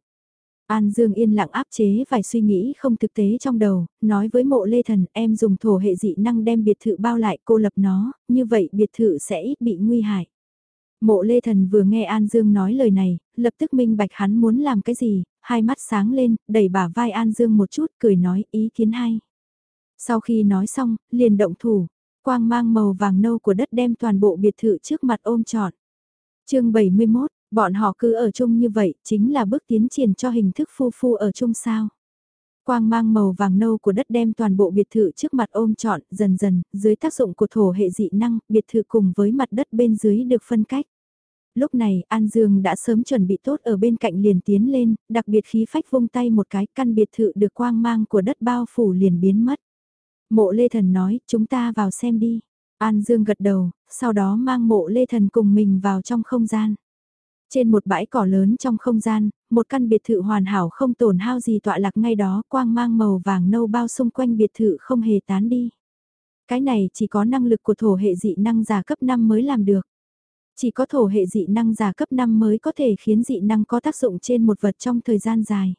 An Dương yên lặng áp chế vài suy nghĩ không thực tế trong đầu, nói với mộ lê thần em dùng thổ hệ dị năng đem biệt thự bao lại cô lập nó, như vậy biệt thự sẽ ít bị nguy hại. Mộ lê thần vừa nghe An Dương nói lời này, lập tức minh bạch hắn muốn làm cái gì, hai mắt sáng lên, đẩy bả vai An Dương một chút, cười nói ý kiến hay. Sau khi nói xong, liền động thủ, quang mang màu vàng nâu của đất đem toàn bộ biệt thự trước mặt ôm trọn. chương 71, bọn họ cứ ở chung như vậy, chính là bước tiến triển cho hình thức phu phu ở chung sao. Quang mang màu vàng nâu của đất đem toàn bộ biệt thự trước mặt ôm trọn, dần dần, dưới tác dụng của thổ hệ dị năng, biệt thự cùng với mặt đất bên dưới được phân cách. Lúc này, An Dương đã sớm chuẩn bị tốt ở bên cạnh liền tiến lên, đặc biệt khí phách vung tay một cái, căn biệt thự được quang mang của đất bao phủ liền biến mất. Mộ Lê Thần nói, chúng ta vào xem đi. An Dương gật đầu, sau đó mang mộ Lê Thần cùng mình vào trong không gian. Trên một bãi cỏ lớn trong không gian, một căn biệt thự hoàn hảo không tổn hao gì tọa lạc ngay đó quang mang màu vàng nâu bao xung quanh biệt thự không hề tán đi. Cái này chỉ có năng lực của thổ hệ dị năng giả cấp 5 mới làm được. Chỉ có thổ hệ dị năng giả cấp 5 mới có thể khiến dị năng có tác dụng trên một vật trong thời gian dài.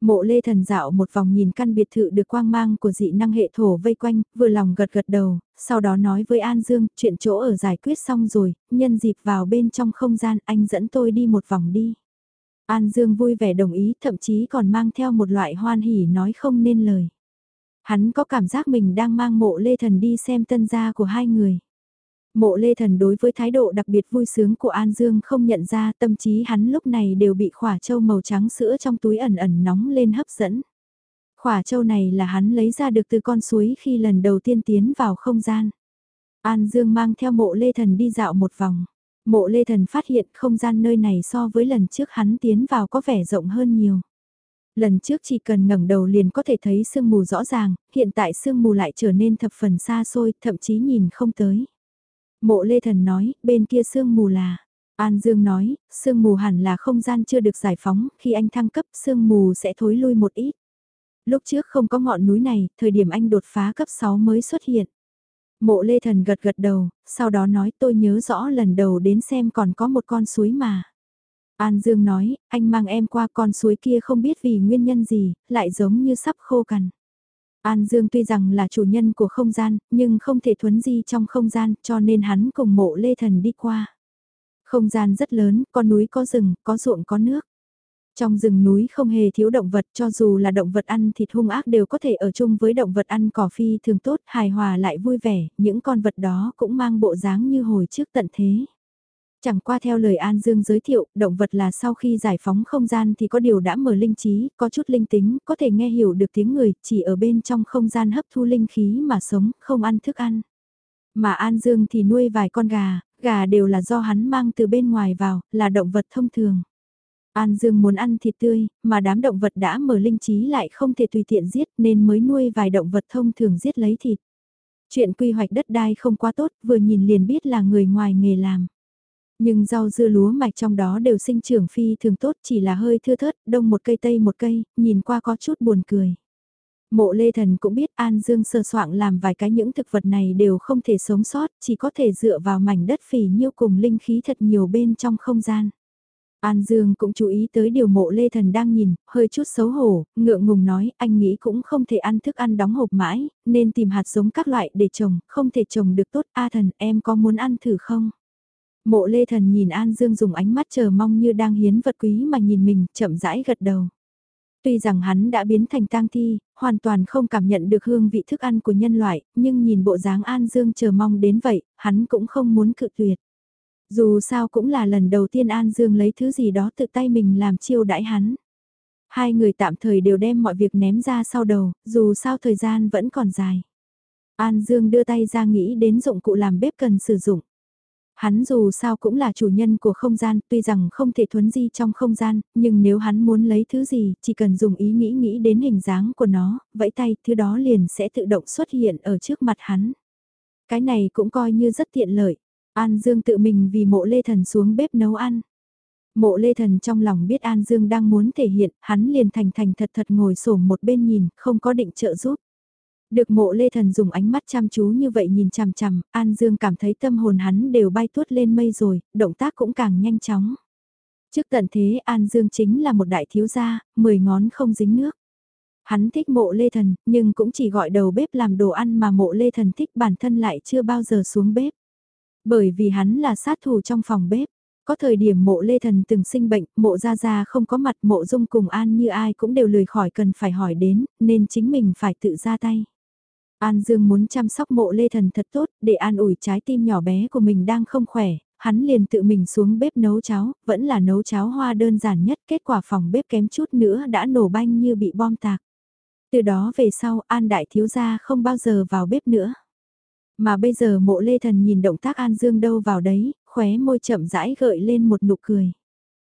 Mộ lê thần dạo một vòng nhìn căn biệt thự được quang mang của dị năng hệ thổ vây quanh, vừa lòng gật gật đầu, sau đó nói với An Dương, chuyện chỗ ở giải quyết xong rồi, nhân dịp vào bên trong không gian anh dẫn tôi đi một vòng đi. An Dương vui vẻ đồng ý, thậm chí còn mang theo một loại hoan hỉ nói không nên lời. Hắn có cảm giác mình đang mang mộ lê thần đi xem tân gia của hai người. Mộ Lê Thần đối với thái độ đặc biệt vui sướng của An Dương không nhận ra tâm trí hắn lúc này đều bị khỏa trâu màu trắng sữa trong túi ẩn ẩn nóng lên hấp dẫn. Khỏa trâu này là hắn lấy ra được từ con suối khi lần đầu tiên tiến vào không gian. An Dương mang theo mộ Lê Thần đi dạo một vòng. Mộ Lê Thần phát hiện không gian nơi này so với lần trước hắn tiến vào có vẻ rộng hơn nhiều. Lần trước chỉ cần ngẩng đầu liền có thể thấy sương mù rõ ràng, hiện tại sương mù lại trở nên thập phần xa xôi, thậm chí nhìn không tới. Mộ Lê Thần nói, bên kia sương mù là. An Dương nói, sương mù hẳn là không gian chưa được giải phóng, khi anh thăng cấp sương mù sẽ thối lui một ít. Lúc trước không có ngọn núi này, thời điểm anh đột phá cấp 6 mới xuất hiện. Mộ Lê Thần gật gật đầu, sau đó nói tôi nhớ rõ lần đầu đến xem còn có một con suối mà. An Dương nói, anh mang em qua con suối kia không biết vì nguyên nhân gì, lại giống như sắp khô cằn. An Dương tuy rằng là chủ nhân của không gian, nhưng không thể thuấn di trong không gian cho nên hắn cùng mộ lê thần đi qua. Không gian rất lớn, có núi có rừng, có ruộng có nước. Trong rừng núi không hề thiếu động vật cho dù là động vật ăn thịt hung ác đều có thể ở chung với động vật ăn cỏ phi thường tốt, hài hòa lại vui vẻ, những con vật đó cũng mang bộ dáng như hồi trước tận thế. Chẳng qua theo lời An Dương giới thiệu, động vật là sau khi giải phóng không gian thì có điều đã mở linh trí, có chút linh tính, có thể nghe hiểu được tiếng người, chỉ ở bên trong không gian hấp thu linh khí mà sống, không ăn thức ăn. Mà An Dương thì nuôi vài con gà, gà đều là do hắn mang từ bên ngoài vào, là động vật thông thường. An Dương muốn ăn thịt tươi, mà đám động vật đã mở linh trí lại không thể tùy tiện giết nên mới nuôi vài động vật thông thường giết lấy thịt. Chuyện quy hoạch đất đai không quá tốt, vừa nhìn liền biết là người ngoài nghề làm. Nhưng rau dưa lúa mạch trong đó đều sinh trưởng phi thường tốt chỉ là hơi thưa thớt, đông một cây tây một cây, nhìn qua có chút buồn cười. Mộ Lê Thần cũng biết An Dương sơ soạn làm vài cái những thực vật này đều không thể sống sót, chỉ có thể dựa vào mảnh đất phì nhiêu cùng linh khí thật nhiều bên trong không gian. An Dương cũng chú ý tới điều mộ Lê Thần đang nhìn, hơi chút xấu hổ, ngượng ngùng nói anh nghĩ cũng không thể ăn thức ăn đóng hộp mãi, nên tìm hạt giống các loại để trồng, không thể trồng được tốt. A thần em có muốn ăn thử không? Mộ Lê Thần nhìn An Dương dùng ánh mắt chờ mong như đang hiến vật quý mà nhìn mình, chậm rãi gật đầu. Tuy rằng hắn đã biến thành tang thi, hoàn toàn không cảm nhận được hương vị thức ăn của nhân loại, nhưng nhìn bộ dáng An Dương chờ mong đến vậy, hắn cũng không muốn cự tuyệt. Dù sao cũng là lần đầu tiên An Dương lấy thứ gì đó tự tay mình làm chiêu đãi hắn. Hai người tạm thời đều đem mọi việc ném ra sau đầu, dù sao thời gian vẫn còn dài. An Dương đưa tay ra nghĩ đến dụng cụ làm bếp cần sử dụng. Hắn dù sao cũng là chủ nhân của không gian, tuy rằng không thể thuấn di trong không gian, nhưng nếu hắn muốn lấy thứ gì, chỉ cần dùng ý nghĩ nghĩ đến hình dáng của nó, vẫy tay, thứ đó liền sẽ tự động xuất hiện ở trước mặt hắn. Cái này cũng coi như rất tiện lợi. An Dương tự mình vì mộ Lê Thần xuống bếp nấu ăn. Mộ Lê Thần trong lòng biết An Dương đang muốn thể hiện, hắn liền thành thành thật thật ngồi sổm một bên nhìn, không có định trợ giúp. Được mộ Lê Thần dùng ánh mắt chăm chú như vậy nhìn chằm chằm, An Dương cảm thấy tâm hồn hắn đều bay tuốt lên mây rồi, động tác cũng càng nhanh chóng. Trước tận thế An Dương chính là một đại thiếu gia, mười ngón không dính nước. Hắn thích mộ Lê Thần, nhưng cũng chỉ gọi đầu bếp làm đồ ăn mà mộ Lê Thần thích bản thân lại chưa bao giờ xuống bếp. Bởi vì hắn là sát thủ trong phòng bếp. Có thời điểm mộ Lê Thần từng sinh bệnh, mộ Gia Gia không có mặt mộ dung cùng An như ai cũng đều lười khỏi cần phải hỏi đến, nên chính mình phải tự ra tay. An Dương muốn chăm sóc mộ Lê Thần thật tốt, để an ủi trái tim nhỏ bé của mình đang không khỏe, hắn liền tự mình xuống bếp nấu cháo, vẫn là nấu cháo hoa đơn giản nhất, kết quả phòng bếp kém chút nữa đã nổ banh như bị bom tạc. Từ đó về sau, An Đại Thiếu Gia không bao giờ vào bếp nữa. Mà bây giờ mộ Lê Thần nhìn động tác An Dương đâu vào đấy, khóe môi chậm rãi gợi lên một nụ cười.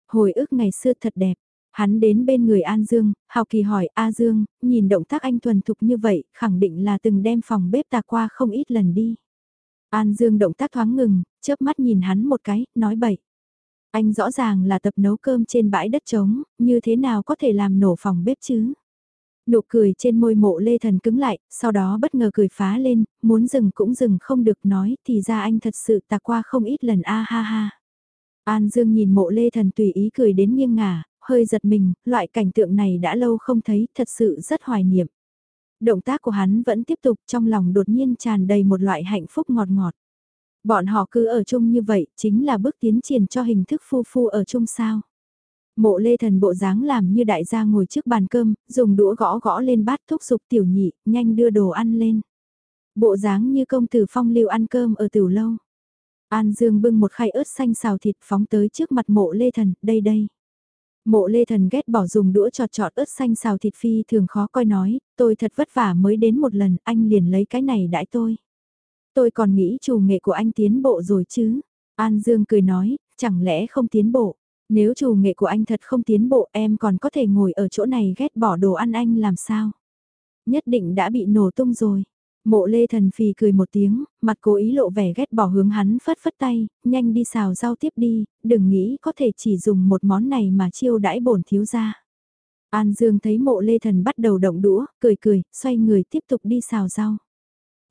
Hồi ức ngày xưa thật đẹp, Hắn đến bên người An Dương, Hào Kỳ hỏi A Dương, nhìn động tác anh thuần thục như vậy, khẳng định là từng đem phòng bếp tạc qua không ít lần đi. An Dương động tác thoáng ngừng, chớp mắt nhìn hắn một cái, nói bậy. Anh rõ ràng là tập nấu cơm trên bãi đất trống, như thế nào có thể làm nổ phòng bếp chứ? Nụ cười trên môi mộ lê thần cứng lại, sau đó bất ngờ cười phá lên, muốn dừng cũng dừng không được nói, thì ra anh thật sự tạc qua không ít lần a ha ha. An Dương nhìn mộ lê thần tùy ý cười đến nghiêng ngả, hơi giật mình, loại cảnh tượng này đã lâu không thấy, thật sự rất hoài niệm. Động tác của hắn vẫn tiếp tục trong lòng đột nhiên tràn đầy một loại hạnh phúc ngọt ngọt. Bọn họ cứ ở chung như vậy, chính là bước tiến triển cho hình thức phu phu ở chung sao. Mộ lê thần bộ dáng làm như đại gia ngồi trước bàn cơm, dùng đũa gõ gõ lên bát thúc giục tiểu nhị, nhanh đưa đồ ăn lên. Bộ dáng như công tử phong lưu ăn cơm ở tiểu lâu. An Dương bưng một khay ớt xanh xào thịt phóng tới trước mặt mộ lê thần, đây đây. Mộ lê thần ghét bỏ dùng đũa trọt trọt ớt xanh xào thịt phi thường khó coi nói, tôi thật vất vả mới đến một lần, anh liền lấy cái này đãi tôi. Tôi còn nghĩ chủ nghệ của anh tiến bộ rồi chứ. An Dương cười nói, chẳng lẽ không tiến bộ. Nếu chủ nghệ của anh thật không tiến bộ em còn có thể ngồi ở chỗ này ghét bỏ đồ ăn anh làm sao. Nhất định đã bị nổ tung rồi. Mộ lê thần phì cười một tiếng, mặt cố ý lộ vẻ ghét bỏ hướng hắn phất phất tay, nhanh đi xào rau tiếp đi, đừng nghĩ có thể chỉ dùng một món này mà chiêu đãi bổn thiếu ra. An Dương thấy mộ lê thần bắt đầu động đũa, cười cười, xoay người tiếp tục đi xào rau.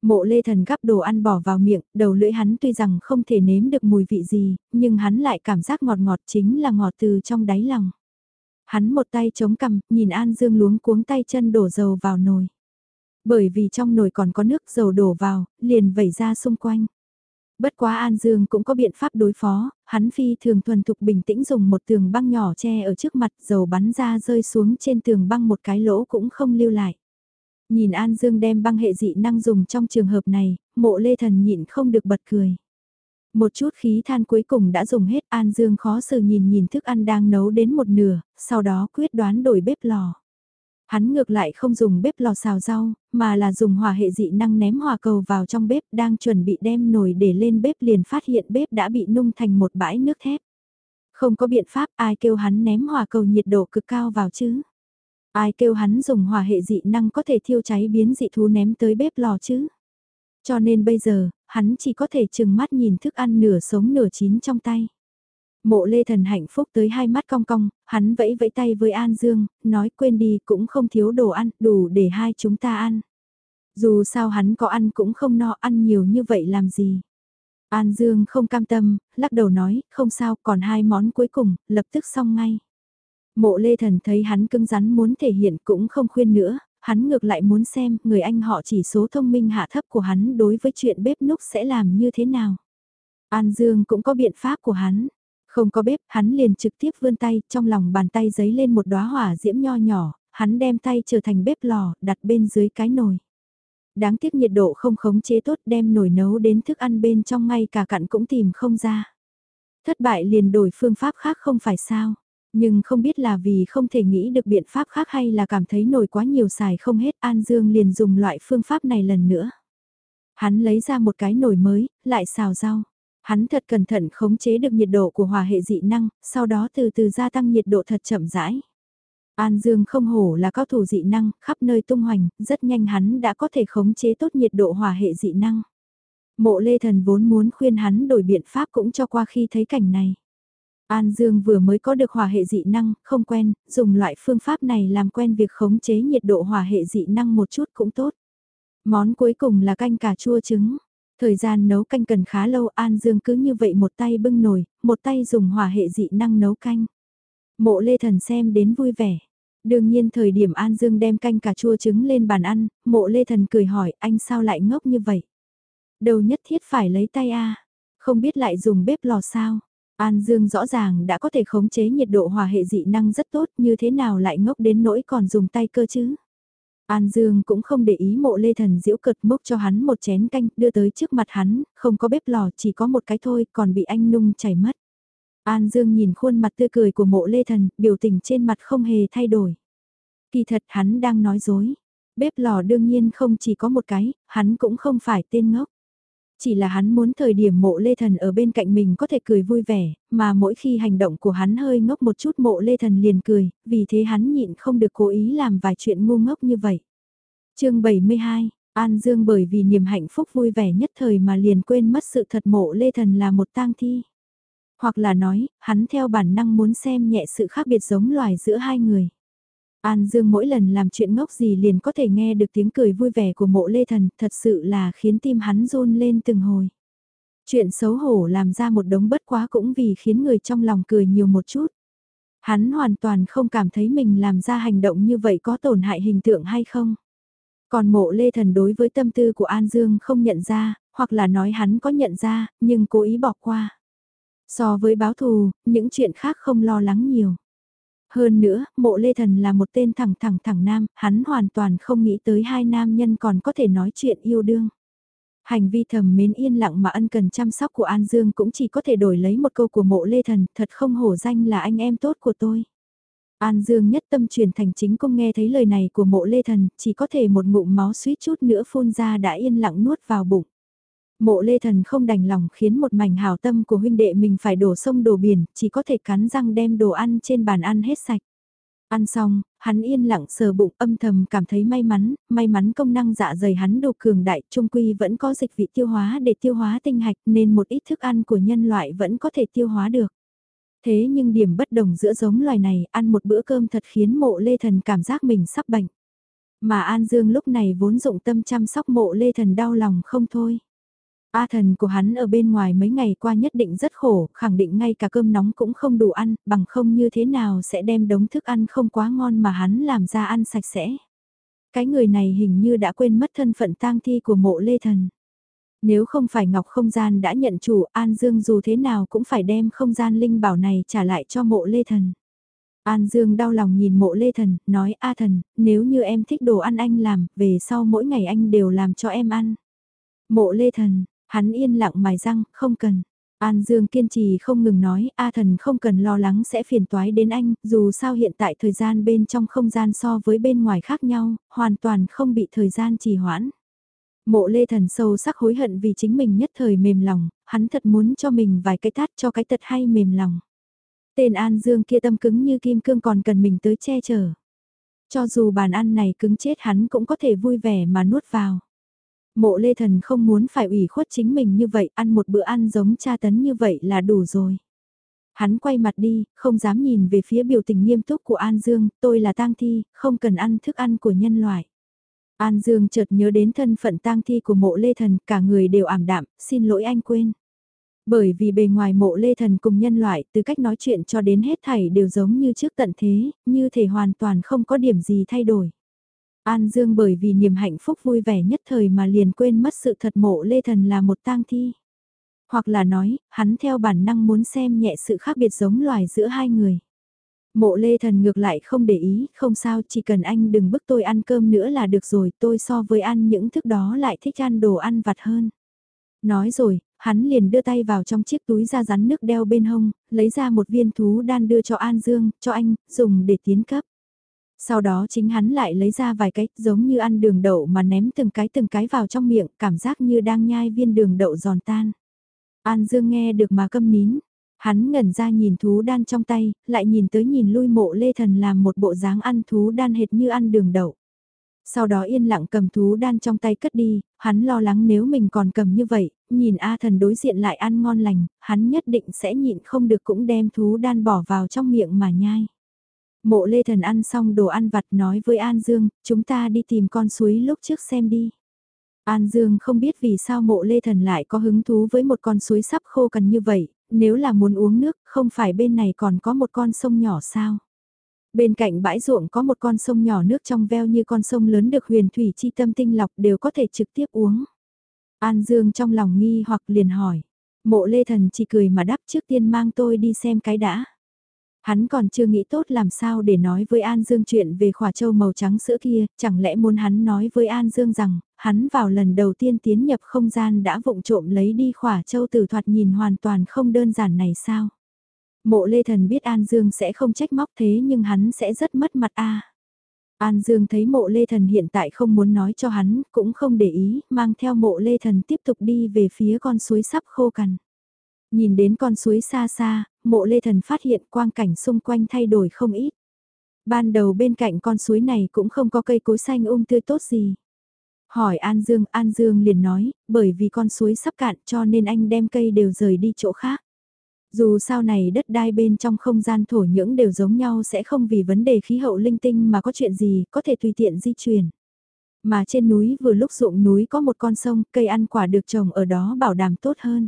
Mộ lê thần gắp đồ ăn bỏ vào miệng, đầu lưỡi hắn tuy rằng không thể nếm được mùi vị gì, nhưng hắn lại cảm giác ngọt ngọt chính là ngọt từ trong đáy lòng. Hắn một tay chống cằm, nhìn An Dương luống cuống tay chân đổ dầu vào nồi. Bởi vì trong nồi còn có nước dầu đổ vào, liền vẩy ra xung quanh. Bất quá An Dương cũng có biện pháp đối phó, hắn phi thường thuần thục bình tĩnh dùng một tường băng nhỏ che ở trước mặt dầu bắn ra rơi xuống trên tường băng một cái lỗ cũng không lưu lại. Nhìn An Dương đem băng hệ dị năng dùng trong trường hợp này, mộ lê thần nhịn không được bật cười. Một chút khí than cuối cùng đã dùng hết An Dương khó xử nhìn nhìn thức ăn đang nấu đến một nửa, sau đó quyết đoán đổi bếp lò. Hắn ngược lại không dùng bếp lò xào rau, mà là dùng hỏa hệ dị năng ném hỏa cầu vào trong bếp đang chuẩn bị đem nồi để lên bếp liền phát hiện bếp đã bị nung thành một bãi nước thép. Không có biện pháp ai kêu hắn ném hỏa cầu nhiệt độ cực cao vào chứ. Ai kêu hắn dùng hỏa hệ dị năng có thể thiêu cháy biến dị thú ném tới bếp lò chứ. Cho nên bây giờ, hắn chỉ có thể chừng mắt nhìn thức ăn nửa sống nửa chín trong tay. Mộ lê thần hạnh phúc tới hai mắt cong cong, hắn vẫy vẫy tay với An Dương, nói quên đi cũng không thiếu đồ ăn, đủ để hai chúng ta ăn. Dù sao hắn có ăn cũng không no ăn nhiều như vậy làm gì. An Dương không cam tâm, lắc đầu nói, không sao, còn hai món cuối cùng, lập tức xong ngay. Mộ lê thần thấy hắn cứng rắn muốn thể hiện cũng không khuyên nữa, hắn ngược lại muốn xem người anh họ chỉ số thông minh hạ thấp của hắn đối với chuyện bếp núc sẽ làm như thế nào. An Dương cũng có biện pháp của hắn. Không có bếp, hắn liền trực tiếp vươn tay, trong lòng bàn tay giấy lên một đóa hỏa diễm nho nhỏ, hắn đem tay trở thành bếp lò, đặt bên dưới cái nồi. Đáng tiếc nhiệt độ không khống chế tốt đem nồi nấu đến thức ăn bên trong ngay cả cặn cũng tìm không ra. Thất bại liền đổi phương pháp khác không phải sao. Nhưng không biết là vì không thể nghĩ được biện pháp khác hay là cảm thấy nồi quá nhiều xài không hết An Dương liền dùng loại phương pháp này lần nữa. Hắn lấy ra một cái nồi mới, lại xào rau. Hắn thật cẩn thận khống chế được nhiệt độ của hỏa hệ dị năng, sau đó từ từ gia tăng nhiệt độ thật chậm rãi. An Dương không hổ là cao thủ dị năng, khắp nơi tung hoành, rất nhanh hắn đã có thể khống chế tốt nhiệt độ hỏa hệ dị năng. Mộ Lê Thần vốn muốn khuyên hắn đổi biện pháp cũng cho qua khi thấy cảnh này. An Dương vừa mới có được hỏa hệ dị năng, không quen, dùng loại phương pháp này làm quen việc khống chế nhiệt độ hỏa hệ dị năng một chút cũng tốt. Món cuối cùng là canh cà chua trứng. Thời gian nấu canh cần khá lâu An Dương cứ như vậy một tay bưng nồi, một tay dùng hỏa hệ dị năng nấu canh. Mộ Lê Thần xem đến vui vẻ. Đương nhiên thời điểm An Dương đem canh cà chua trứng lên bàn ăn, mộ Lê Thần cười hỏi anh sao lại ngốc như vậy? Đầu nhất thiết phải lấy tay a không biết lại dùng bếp lò sao? An Dương rõ ràng đã có thể khống chế nhiệt độ hòa hệ dị năng rất tốt như thế nào lại ngốc đến nỗi còn dùng tay cơ chứ? An Dương cũng không để ý mộ lê thần diễu cật mốc cho hắn một chén canh đưa tới trước mặt hắn, không có bếp lò chỉ có một cái thôi còn bị anh nung chảy mất. An Dương nhìn khuôn mặt tươi cười của mộ lê thần, biểu tình trên mặt không hề thay đổi. Kỳ thật hắn đang nói dối. Bếp lò đương nhiên không chỉ có một cái, hắn cũng không phải tên ngốc. Chỉ là hắn muốn thời điểm mộ lê thần ở bên cạnh mình có thể cười vui vẻ, mà mỗi khi hành động của hắn hơi ngốc một chút mộ lê thần liền cười, vì thế hắn nhịn không được cố ý làm vài chuyện ngu ngốc như vậy. chương 72, An Dương bởi vì niềm hạnh phúc vui vẻ nhất thời mà liền quên mất sự thật mộ lê thần là một tang thi. Hoặc là nói, hắn theo bản năng muốn xem nhẹ sự khác biệt giống loài giữa hai người. An Dương mỗi lần làm chuyện ngốc gì liền có thể nghe được tiếng cười vui vẻ của mộ lê thần, thật sự là khiến tim hắn run lên từng hồi. Chuyện xấu hổ làm ra một đống bất quá cũng vì khiến người trong lòng cười nhiều một chút. Hắn hoàn toàn không cảm thấy mình làm ra hành động như vậy có tổn hại hình tượng hay không. Còn mộ lê thần đối với tâm tư của An Dương không nhận ra, hoặc là nói hắn có nhận ra, nhưng cố ý bỏ qua. So với báo thù, những chuyện khác không lo lắng nhiều. Hơn nữa, mộ lê thần là một tên thẳng thẳng thẳng nam, hắn hoàn toàn không nghĩ tới hai nam nhân còn có thể nói chuyện yêu đương. Hành vi thầm mến yên lặng mà ân cần chăm sóc của An Dương cũng chỉ có thể đổi lấy một câu của mộ lê thần, thật không hổ danh là anh em tốt của tôi. An Dương nhất tâm truyền thành chính công nghe thấy lời này của mộ lê thần, chỉ có thể một ngụm máu suýt chút nữa phun ra đã yên lặng nuốt vào bụng. Mộ lê thần không đành lòng khiến một mảnh hào tâm của huynh đệ mình phải đổ sông đổ biển, chỉ có thể cắn răng đem đồ ăn trên bàn ăn hết sạch. Ăn xong, hắn yên lặng sờ bụng âm thầm cảm thấy may mắn, may mắn công năng dạ dày hắn đủ cường đại, trung quy vẫn có dịch vị tiêu hóa để tiêu hóa tinh hạch nên một ít thức ăn của nhân loại vẫn có thể tiêu hóa được. Thế nhưng điểm bất đồng giữa giống loài này, ăn một bữa cơm thật khiến mộ lê thần cảm giác mình sắp bệnh. Mà An Dương lúc này vốn dụng tâm chăm sóc mộ lê thần đau lòng không thôi. A thần của hắn ở bên ngoài mấy ngày qua nhất định rất khổ, khẳng định ngay cả cơm nóng cũng không đủ ăn, bằng không như thế nào sẽ đem đống thức ăn không quá ngon mà hắn làm ra ăn sạch sẽ. Cái người này hình như đã quên mất thân phận tang thi của mộ lê thần. Nếu không phải Ngọc không gian đã nhận chủ An Dương dù thế nào cũng phải đem không gian linh bảo này trả lại cho mộ lê thần. An Dương đau lòng nhìn mộ lê thần, nói A thần, nếu như em thích đồ ăn anh làm, về sau mỗi ngày anh đều làm cho em ăn. Mộ lê thần, Hắn yên lặng mài răng, không cần. An Dương kiên trì không ngừng nói, A thần không cần lo lắng sẽ phiền toái đến anh, dù sao hiện tại thời gian bên trong không gian so với bên ngoài khác nhau, hoàn toàn không bị thời gian trì hoãn. Mộ lê thần sâu sắc hối hận vì chính mình nhất thời mềm lòng, hắn thật muốn cho mình vài cái tát cho cái thật hay mềm lòng. Tên An Dương kia tâm cứng như kim cương còn cần mình tới che chở. Cho dù bàn ăn này cứng chết hắn cũng có thể vui vẻ mà nuốt vào. Mộ lê thần không muốn phải ủy khuất chính mình như vậy, ăn một bữa ăn giống cha tấn như vậy là đủ rồi. Hắn quay mặt đi, không dám nhìn về phía biểu tình nghiêm túc của An Dương, tôi là tang thi, không cần ăn thức ăn của nhân loại. An Dương chợt nhớ đến thân phận tang thi của mộ lê thần, cả người đều ảm đạm, xin lỗi anh quên. Bởi vì bề ngoài mộ lê thần cùng nhân loại, từ cách nói chuyện cho đến hết thảy đều giống như trước tận thế, như thể hoàn toàn không có điểm gì thay đổi. An Dương bởi vì niềm hạnh phúc vui vẻ nhất thời mà liền quên mất sự thật mộ lê thần là một tang thi. Hoặc là nói, hắn theo bản năng muốn xem nhẹ sự khác biệt giống loài giữa hai người. Mộ lê thần ngược lại không để ý, không sao, chỉ cần anh đừng bức tôi ăn cơm nữa là được rồi, tôi so với ăn những thức đó lại thích ăn đồ ăn vặt hơn. Nói rồi, hắn liền đưa tay vào trong chiếc túi da rắn nước đeo bên hông, lấy ra một viên thú đan đưa cho An Dương, cho anh, dùng để tiến cấp. Sau đó chính hắn lại lấy ra vài cái, giống như ăn đường đậu mà ném từng cái từng cái vào trong miệng, cảm giác như đang nhai viên đường đậu giòn tan. An Dương nghe được mà câm nín, hắn ngẩn ra nhìn thú đan trong tay, lại nhìn tới nhìn lui mộ lê thần làm một bộ dáng ăn thú đan hệt như ăn đường đậu. Sau đó yên lặng cầm thú đan trong tay cất đi, hắn lo lắng nếu mình còn cầm như vậy, nhìn A thần đối diện lại ăn ngon lành, hắn nhất định sẽ nhịn không được cũng đem thú đan bỏ vào trong miệng mà nhai. Mộ lê thần ăn xong đồ ăn vặt nói với An Dương, chúng ta đi tìm con suối lúc trước xem đi. An Dương không biết vì sao mộ lê thần lại có hứng thú với một con suối sắp khô cằn như vậy, nếu là muốn uống nước, không phải bên này còn có một con sông nhỏ sao? Bên cạnh bãi ruộng có một con sông nhỏ nước trong veo như con sông lớn được huyền thủy chi tâm tinh lọc đều có thể trực tiếp uống. An Dương trong lòng nghi hoặc liền hỏi. Mộ lê thần chỉ cười mà đáp trước tiên mang tôi đi xem cái đã. Hắn còn chưa nghĩ tốt làm sao để nói với An Dương chuyện về khỏa châu màu trắng sữa kia, chẳng lẽ muốn hắn nói với An Dương rằng, hắn vào lần đầu tiên tiến nhập không gian đã vụng trộm lấy đi khỏa châu tử thoạt nhìn hoàn toàn không đơn giản này sao? Mộ Lê Thần biết An Dương sẽ không trách móc thế nhưng hắn sẽ rất mất mặt a. An Dương thấy mộ Lê Thần hiện tại không muốn nói cho hắn, cũng không để ý, mang theo mộ Lê Thần tiếp tục đi về phía con suối sắp khô cằn. Nhìn đến con suối xa xa, mộ Lê Thần phát hiện quang cảnh xung quanh thay đổi không ít. Ban đầu bên cạnh con suối này cũng không có cây cối xanh um tươi tốt gì. Hỏi An Dương, An Dương liền nói, bởi vì con suối sắp cạn cho nên anh đem cây đều rời đi chỗ khác. Dù sao này đất đai bên trong không gian thổ nhưỡng đều giống nhau sẽ không vì vấn đề khí hậu linh tinh mà có chuyện gì có thể tùy tiện di chuyển. Mà trên núi vừa lúc ruộng núi có một con sông, cây ăn quả được trồng ở đó bảo đảm tốt hơn.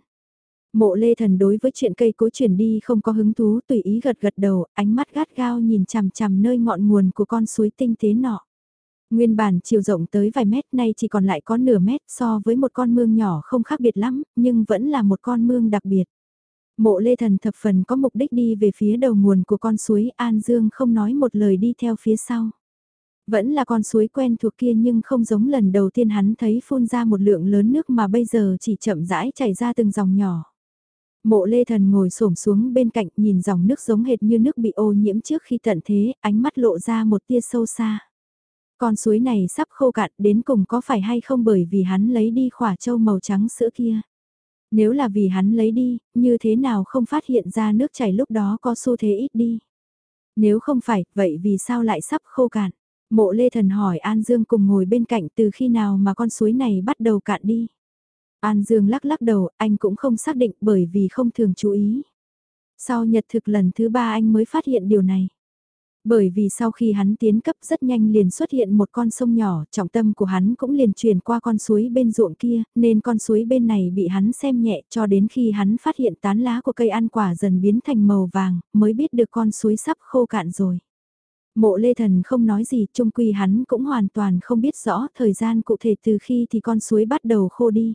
Mộ lê thần đối với chuyện cây cối chuyển đi không có hứng thú tùy ý gật gật đầu, ánh mắt gắt gao nhìn chằm chằm nơi ngọn nguồn của con suối tinh tế nọ. Nguyên bản chiều rộng tới vài mét nay chỉ còn lại có nửa mét so với một con mương nhỏ không khác biệt lắm, nhưng vẫn là một con mương đặc biệt. Mộ lê thần thập phần có mục đích đi về phía đầu nguồn của con suối An Dương không nói một lời đi theo phía sau. Vẫn là con suối quen thuộc kia nhưng không giống lần đầu tiên hắn thấy phun ra một lượng lớn nước mà bây giờ chỉ chậm rãi chảy ra từng dòng nhỏ. Mộ lê thần ngồi xổm xuống bên cạnh nhìn dòng nước giống hệt như nước bị ô nhiễm trước khi tận thế, ánh mắt lộ ra một tia sâu xa. Con suối này sắp khô cạn đến cùng có phải hay không bởi vì hắn lấy đi khỏa châu màu trắng sữa kia. Nếu là vì hắn lấy đi, như thế nào không phát hiện ra nước chảy lúc đó có xu thế ít đi. Nếu không phải, vậy vì sao lại sắp khô cạn? Mộ Lê Thần hỏi An Dương cùng ngồi bên cạnh từ khi nào mà con suối này bắt đầu cạn đi. An Dương lắc lắc đầu, anh cũng không xác định bởi vì không thường chú ý. Sau nhật thực lần thứ ba anh mới phát hiện điều này. Bởi vì sau khi hắn tiến cấp rất nhanh liền xuất hiện một con sông nhỏ, trọng tâm của hắn cũng liền truyền qua con suối bên ruộng kia, nên con suối bên này bị hắn xem nhẹ cho đến khi hắn phát hiện tán lá của cây ăn quả dần biến thành màu vàng, mới biết được con suối sắp khô cạn rồi. Mộ Lê Thần không nói gì, trung quy hắn cũng hoàn toàn không biết rõ thời gian cụ thể từ khi thì con suối bắt đầu khô đi.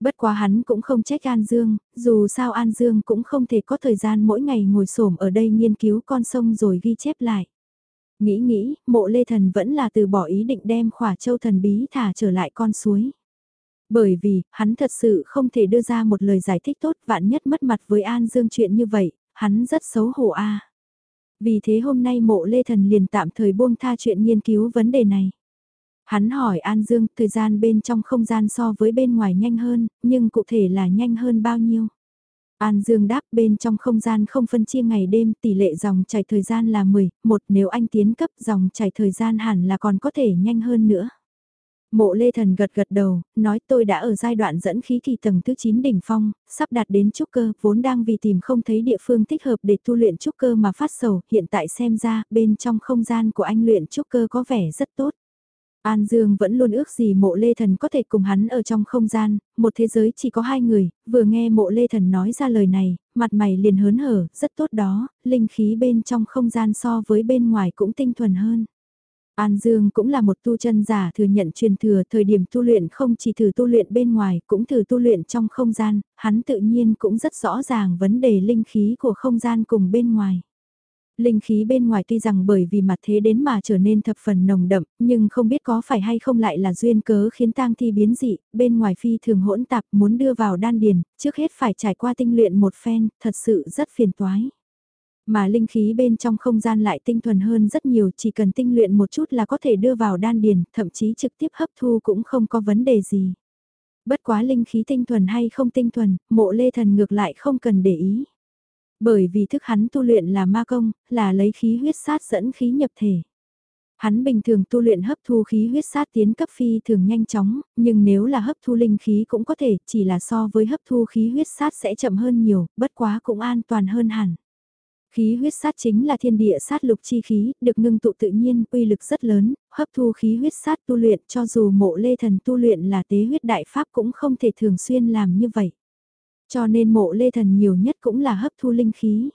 Bất quá hắn cũng không trách An Dương, dù sao An Dương cũng không thể có thời gian mỗi ngày ngồi xổm ở đây nghiên cứu con sông rồi ghi chép lại. Nghĩ nghĩ, mộ lê thần vẫn là từ bỏ ý định đem khỏa châu thần bí thả trở lại con suối. Bởi vì, hắn thật sự không thể đưa ra một lời giải thích tốt vạn nhất mất mặt với An Dương chuyện như vậy, hắn rất xấu hổ a. Vì thế hôm nay mộ Lê Thần liền tạm thời buông tha chuyện nghiên cứu vấn đề này. Hắn hỏi An Dương, thời gian bên trong không gian so với bên ngoài nhanh hơn, nhưng cụ thể là nhanh hơn bao nhiêu? An Dương đáp bên trong không gian không phân chia ngày đêm, tỷ lệ dòng chảy thời gian là 10, một nếu anh tiến cấp dòng chảy thời gian hẳn là còn có thể nhanh hơn nữa. Mộ Lê Thần gật gật đầu, nói tôi đã ở giai đoạn dẫn khí kỳ tầng thứ 9 đỉnh phong, sắp đạt đến trúc cơ, vốn đang vì tìm không thấy địa phương thích hợp để tu luyện trúc cơ mà phát sầu, hiện tại xem ra, bên trong không gian của anh luyện trúc cơ có vẻ rất tốt. An Dương vẫn luôn ước gì mộ Lê Thần có thể cùng hắn ở trong không gian, một thế giới chỉ có hai người, vừa nghe mộ Lê Thần nói ra lời này, mặt mày liền hớn hở, rất tốt đó, linh khí bên trong không gian so với bên ngoài cũng tinh thuần hơn. An Dương cũng là một tu chân giả thừa nhận truyền thừa thời điểm tu luyện không chỉ thử tu luyện bên ngoài cũng thử tu luyện trong không gian, hắn tự nhiên cũng rất rõ ràng vấn đề linh khí của không gian cùng bên ngoài. Linh khí bên ngoài tuy rằng bởi vì mặt thế đến mà trở nên thập phần nồng đậm, nhưng không biết có phải hay không lại là duyên cớ khiến tang thi biến dị, bên ngoài phi thường hỗn tạp muốn đưa vào đan điền, trước hết phải trải qua tinh luyện một phen, thật sự rất phiền toái. Mà linh khí bên trong không gian lại tinh thuần hơn rất nhiều, chỉ cần tinh luyện một chút là có thể đưa vào đan điền, thậm chí trực tiếp hấp thu cũng không có vấn đề gì. Bất quá linh khí tinh thuần hay không tinh thuần, mộ lê thần ngược lại không cần để ý. Bởi vì thức hắn tu luyện là ma công, là lấy khí huyết sát dẫn khí nhập thể. Hắn bình thường tu luyện hấp thu khí huyết sát tiến cấp phi thường nhanh chóng, nhưng nếu là hấp thu linh khí cũng có thể, chỉ là so với hấp thu khí huyết sát sẽ chậm hơn nhiều, bất quá cũng an toàn hơn hẳn. Khí huyết sát chính là thiên địa sát lục chi khí, được ngưng tụ tự nhiên, uy lực rất lớn, hấp thu khí huyết sát tu luyện cho dù mộ lê thần tu luyện là tế huyết đại pháp cũng không thể thường xuyên làm như vậy. Cho nên mộ lê thần nhiều nhất cũng là hấp thu linh khí.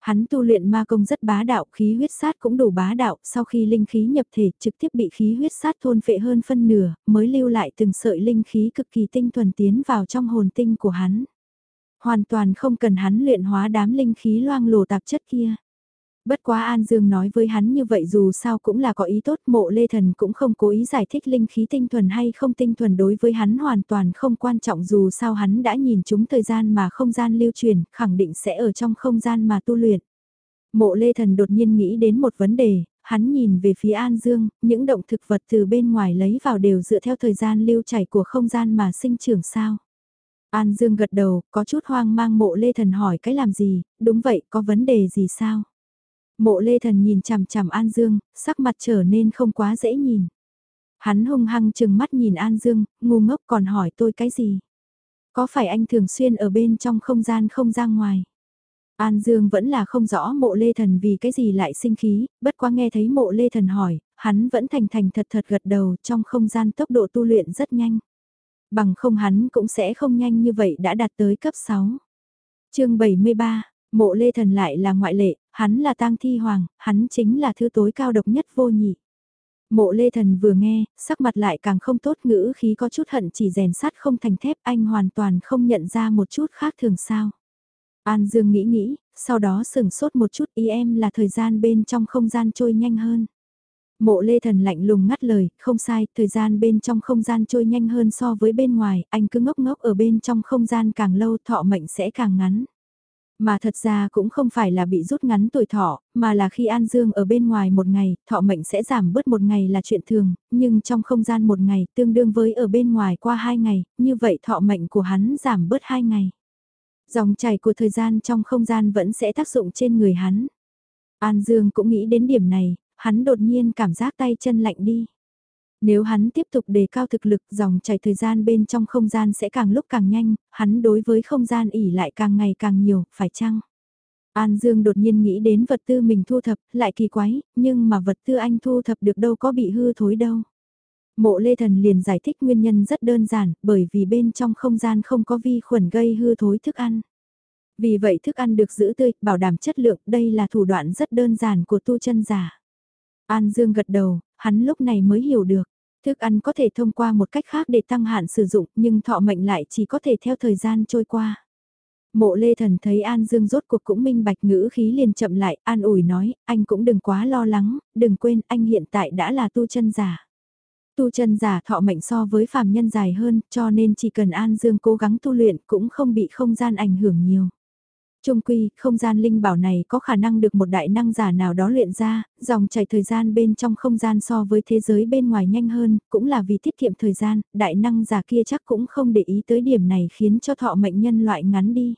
Hắn tu luyện ma công rất bá đạo, khí huyết sát cũng đủ bá đạo, sau khi linh khí nhập thể trực tiếp bị khí huyết sát thôn phệ hơn phân nửa, mới lưu lại từng sợi linh khí cực kỳ tinh thuần tiến vào trong hồn tinh của hắn. Hoàn toàn không cần hắn luyện hóa đám linh khí loang lổ tạp chất kia. Bất quá An Dương nói với hắn như vậy dù sao cũng là có ý tốt mộ lê thần cũng không cố ý giải thích linh khí tinh thuần hay không tinh thuần đối với hắn hoàn toàn không quan trọng dù sao hắn đã nhìn chúng thời gian mà không gian lưu truyền, khẳng định sẽ ở trong không gian mà tu luyện. Mộ lê thần đột nhiên nghĩ đến một vấn đề, hắn nhìn về phía An Dương, những động thực vật từ bên ngoài lấy vào đều dựa theo thời gian lưu chảy của không gian mà sinh trưởng sao. An Dương gật đầu, có chút hoang mang mộ lê thần hỏi cái làm gì, đúng vậy, có vấn đề gì sao? Mộ lê thần nhìn chằm chằm An Dương, sắc mặt trở nên không quá dễ nhìn. Hắn hung hăng chừng mắt nhìn An Dương, ngu ngốc còn hỏi tôi cái gì? Có phải anh thường xuyên ở bên trong không gian không ra ngoài? An Dương vẫn là không rõ mộ lê thần vì cái gì lại sinh khí, bất quá nghe thấy mộ lê thần hỏi, hắn vẫn thành thành thật thật gật đầu trong không gian tốc độ tu luyện rất nhanh. Bằng không hắn cũng sẽ không nhanh như vậy đã đạt tới cấp 6. chương 73, mộ lê thần lại là ngoại lệ, hắn là tang thi hoàng, hắn chính là thứ tối cao độc nhất vô nhị. Mộ lê thần vừa nghe, sắc mặt lại càng không tốt ngữ khí có chút hận chỉ rèn sắt không thành thép anh hoàn toàn không nhận ra một chút khác thường sao. An Dương nghĩ nghĩ, sau đó sừng sốt một chút ý em là thời gian bên trong không gian trôi nhanh hơn. Mộ lê thần lạnh lùng ngắt lời, không sai, thời gian bên trong không gian trôi nhanh hơn so với bên ngoài, anh cứ ngốc ngốc ở bên trong không gian càng lâu thọ mệnh sẽ càng ngắn. Mà thật ra cũng không phải là bị rút ngắn tuổi thọ, mà là khi An Dương ở bên ngoài một ngày, thọ mệnh sẽ giảm bớt một ngày là chuyện thường, nhưng trong không gian một ngày tương đương với ở bên ngoài qua hai ngày, như vậy thọ mệnh của hắn giảm bớt hai ngày. Dòng chảy của thời gian trong không gian vẫn sẽ tác dụng trên người hắn. An Dương cũng nghĩ đến điểm này, hắn đột nhiên cảm giác tay chân lạnh đi. Nếu hắn tiếp tục đề cao thực lực dòng chảy thời gian bên trong không gian sẽ càng lúc càng nhanh, hắn đối với không gian ỉ lại càng ngày càng nhiều, phải chăng? An Dương đột nhiên nghĩ đến vật tư mình thu thập, lại kỳ quái, nhưng mà vật tư anh thu thập được đâu có bị hư thối đâu. Mộ Lê Thần liền giải thích nguyên nhân rất đơn giản, bởi vì bên trong không gian không có vi khuẩn gây hư thối thức ăn. Vì vậy thức ăn được giữ tươi, bảo đảm chất lượng, đây là thủ đoạn rất đơn giản của tu chân giả. An Dương gật đầu, hắn lúc này mới hiểu được. Thức ăn có thể thông qua một cách khác để tăng hạn sử dụng nhưng thọ mệnh lại chỉ có thể theo thời gian trôi qua. Mộ Lê Thần thấy An Dương rốt cuộc cũng minh bạch ngữ khí liền chậm lại, an ủi nói, anh cũng đừng quá lo lắng, đừng quên anh hiện tại đã là tu chân giả. Tu chân giả thọ mệnh so với phàm nhân dài hơn, cho nên chỉ cần An Dương cố gắng tu luyện cũng không bị không gian ảnh hưởng nhiều. Trung quy, không gian linh bảo này có khả năng được một đại năng giả nào đó luyện ra, dòng chảy thời gian bên trong không gian so với thế giới bên ngoài nhanh hơn, cũng là vì tiết kiệm thời gian, đại năng giả kia chắc cũng không để ý tới điểm này khiến cho thọ mệnh nhân loại ngắn đi.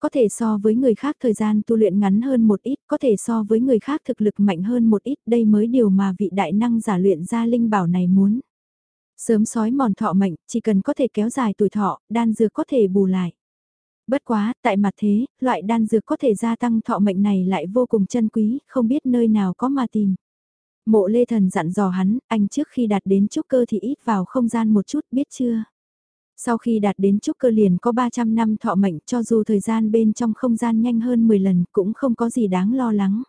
Có thể so với người khác thời gian tu luyện ngắn hơn một ít, có thể so với người khác thực lực mạnh hơn một ít, đây mới điều mà vị đại năng giả luyện ra linh bảo này muốn. Sớm sói mòn thọ mệnh, chỉ cần có thể kéo dài tuổi thọ, đan dược có thể bù lại. Bất quá, tại mặt thế, loại đan dược có thể gia tăng thọ mệnh này lại vô cùng chân quý, không biết nơi nào có mà tìm. Mộ lê thần dặn dò hắn, anh trước khi đạt đến trúc cơ thì ít vào không gian một chút biết chưa? Sau khi đạt đến trúc cơ liền có 300 năm thọ mệnh cho dù thời gian bên trong không gian nhanh hơn 10 lần cũng không có gì đáng lo lắng.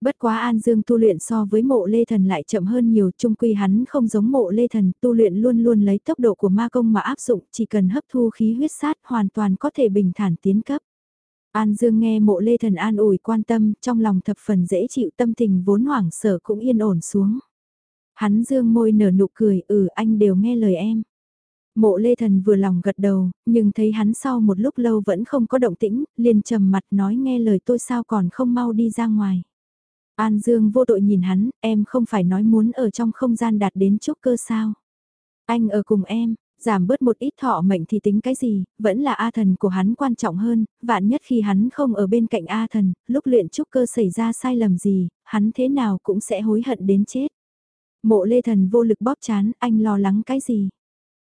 Bất quá An Dương tu luyện so với mộ lê thần lại chậm hơn nhiều, trung quy hắn không giống mộ lê thần, tu luyện luôn luôn lấy tốc độ của ma công mà áp dụng, chỉ cần hấp thu khí huyết sát hoàn toàn có thể bình thản tiến cấp. An Dương nghe mộ lê thần an ủi quan tâm, trong lòng thập phần dễ chịu tâm tình vốn hoảng sở cũng yên ổn xuống. Hắn Dương môi nở nụ cười, ừ anh đều nghe lời em. Mộ lê thần vừa lòng gật đầu, nhưng thấy hắn sau một lúc lâu vẫn không có động tĩnh, liền trầm mặt nói nghe lời tôi sao còn không mau đi ra ngoài. An Dương vô tội nhìn hắn, em không phải nói muốn ở trong không gian đạt đến chúc cơ sao. Anh ở cùng em, giảm bớt một ít thọ mệnh thì tính cái gì, vẫn là A thần của hắn quan trọng hơn, vạn nhất khi hắn không ở bên cạnh A thần, lúc luyện trúc cơ xảy ra sai lầm gì, hắn thế nào cũng sẽ hối hận đến chết. Mộ lê thần vô lực bóp chán, anh lo lắng cái gì?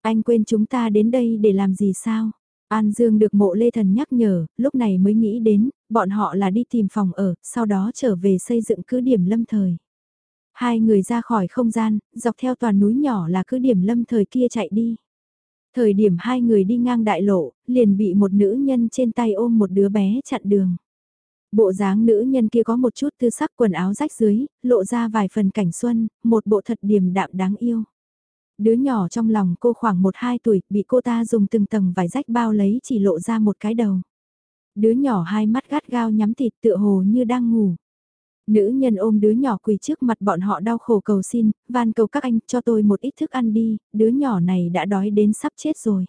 Anh quên chúng ta đến đây để làm gì sao? An Dương được mộ lê thần nhắc nhở, lúc này mới nghĩ đến, bọn họ là đi tìm phòng ở, sau đó trở về xây dựng cứ điểm lâm thời. Hai người ra khỏi không gian, dọc theo toàn núi nhỏ là cứ điểm lâm thời kia chạy đi. Thời điểm hai người đi ngang đại lộ, liền bị một nữ nhân trên tay ôm một đứa bé chặn đường. Bộ dáng nữ nhân kia có một chút tư sắc quần áo rách dưới, lộ ra vài phần cảnh xuân, một bộ thật điềm đạm đáng yêu. Đứa nhỏ trong lòng cô khoảng 1-2 tuổi, bị cô ta dùng từng tầng vải rách bao lấy chỉ lộ ra một cái đầu. Đứa nhỏ hai mắt gắt gao nhắm thịt tựa hồ như đang ngủ. Nữ nhân ôm đứa nhỏ quỳ trước mặt bọn họ đau khổ cầu xin, van cầu các anh cho tôi một ít thức ăn đi, đứa nhỏ này đã đói đến sắp chết rồi.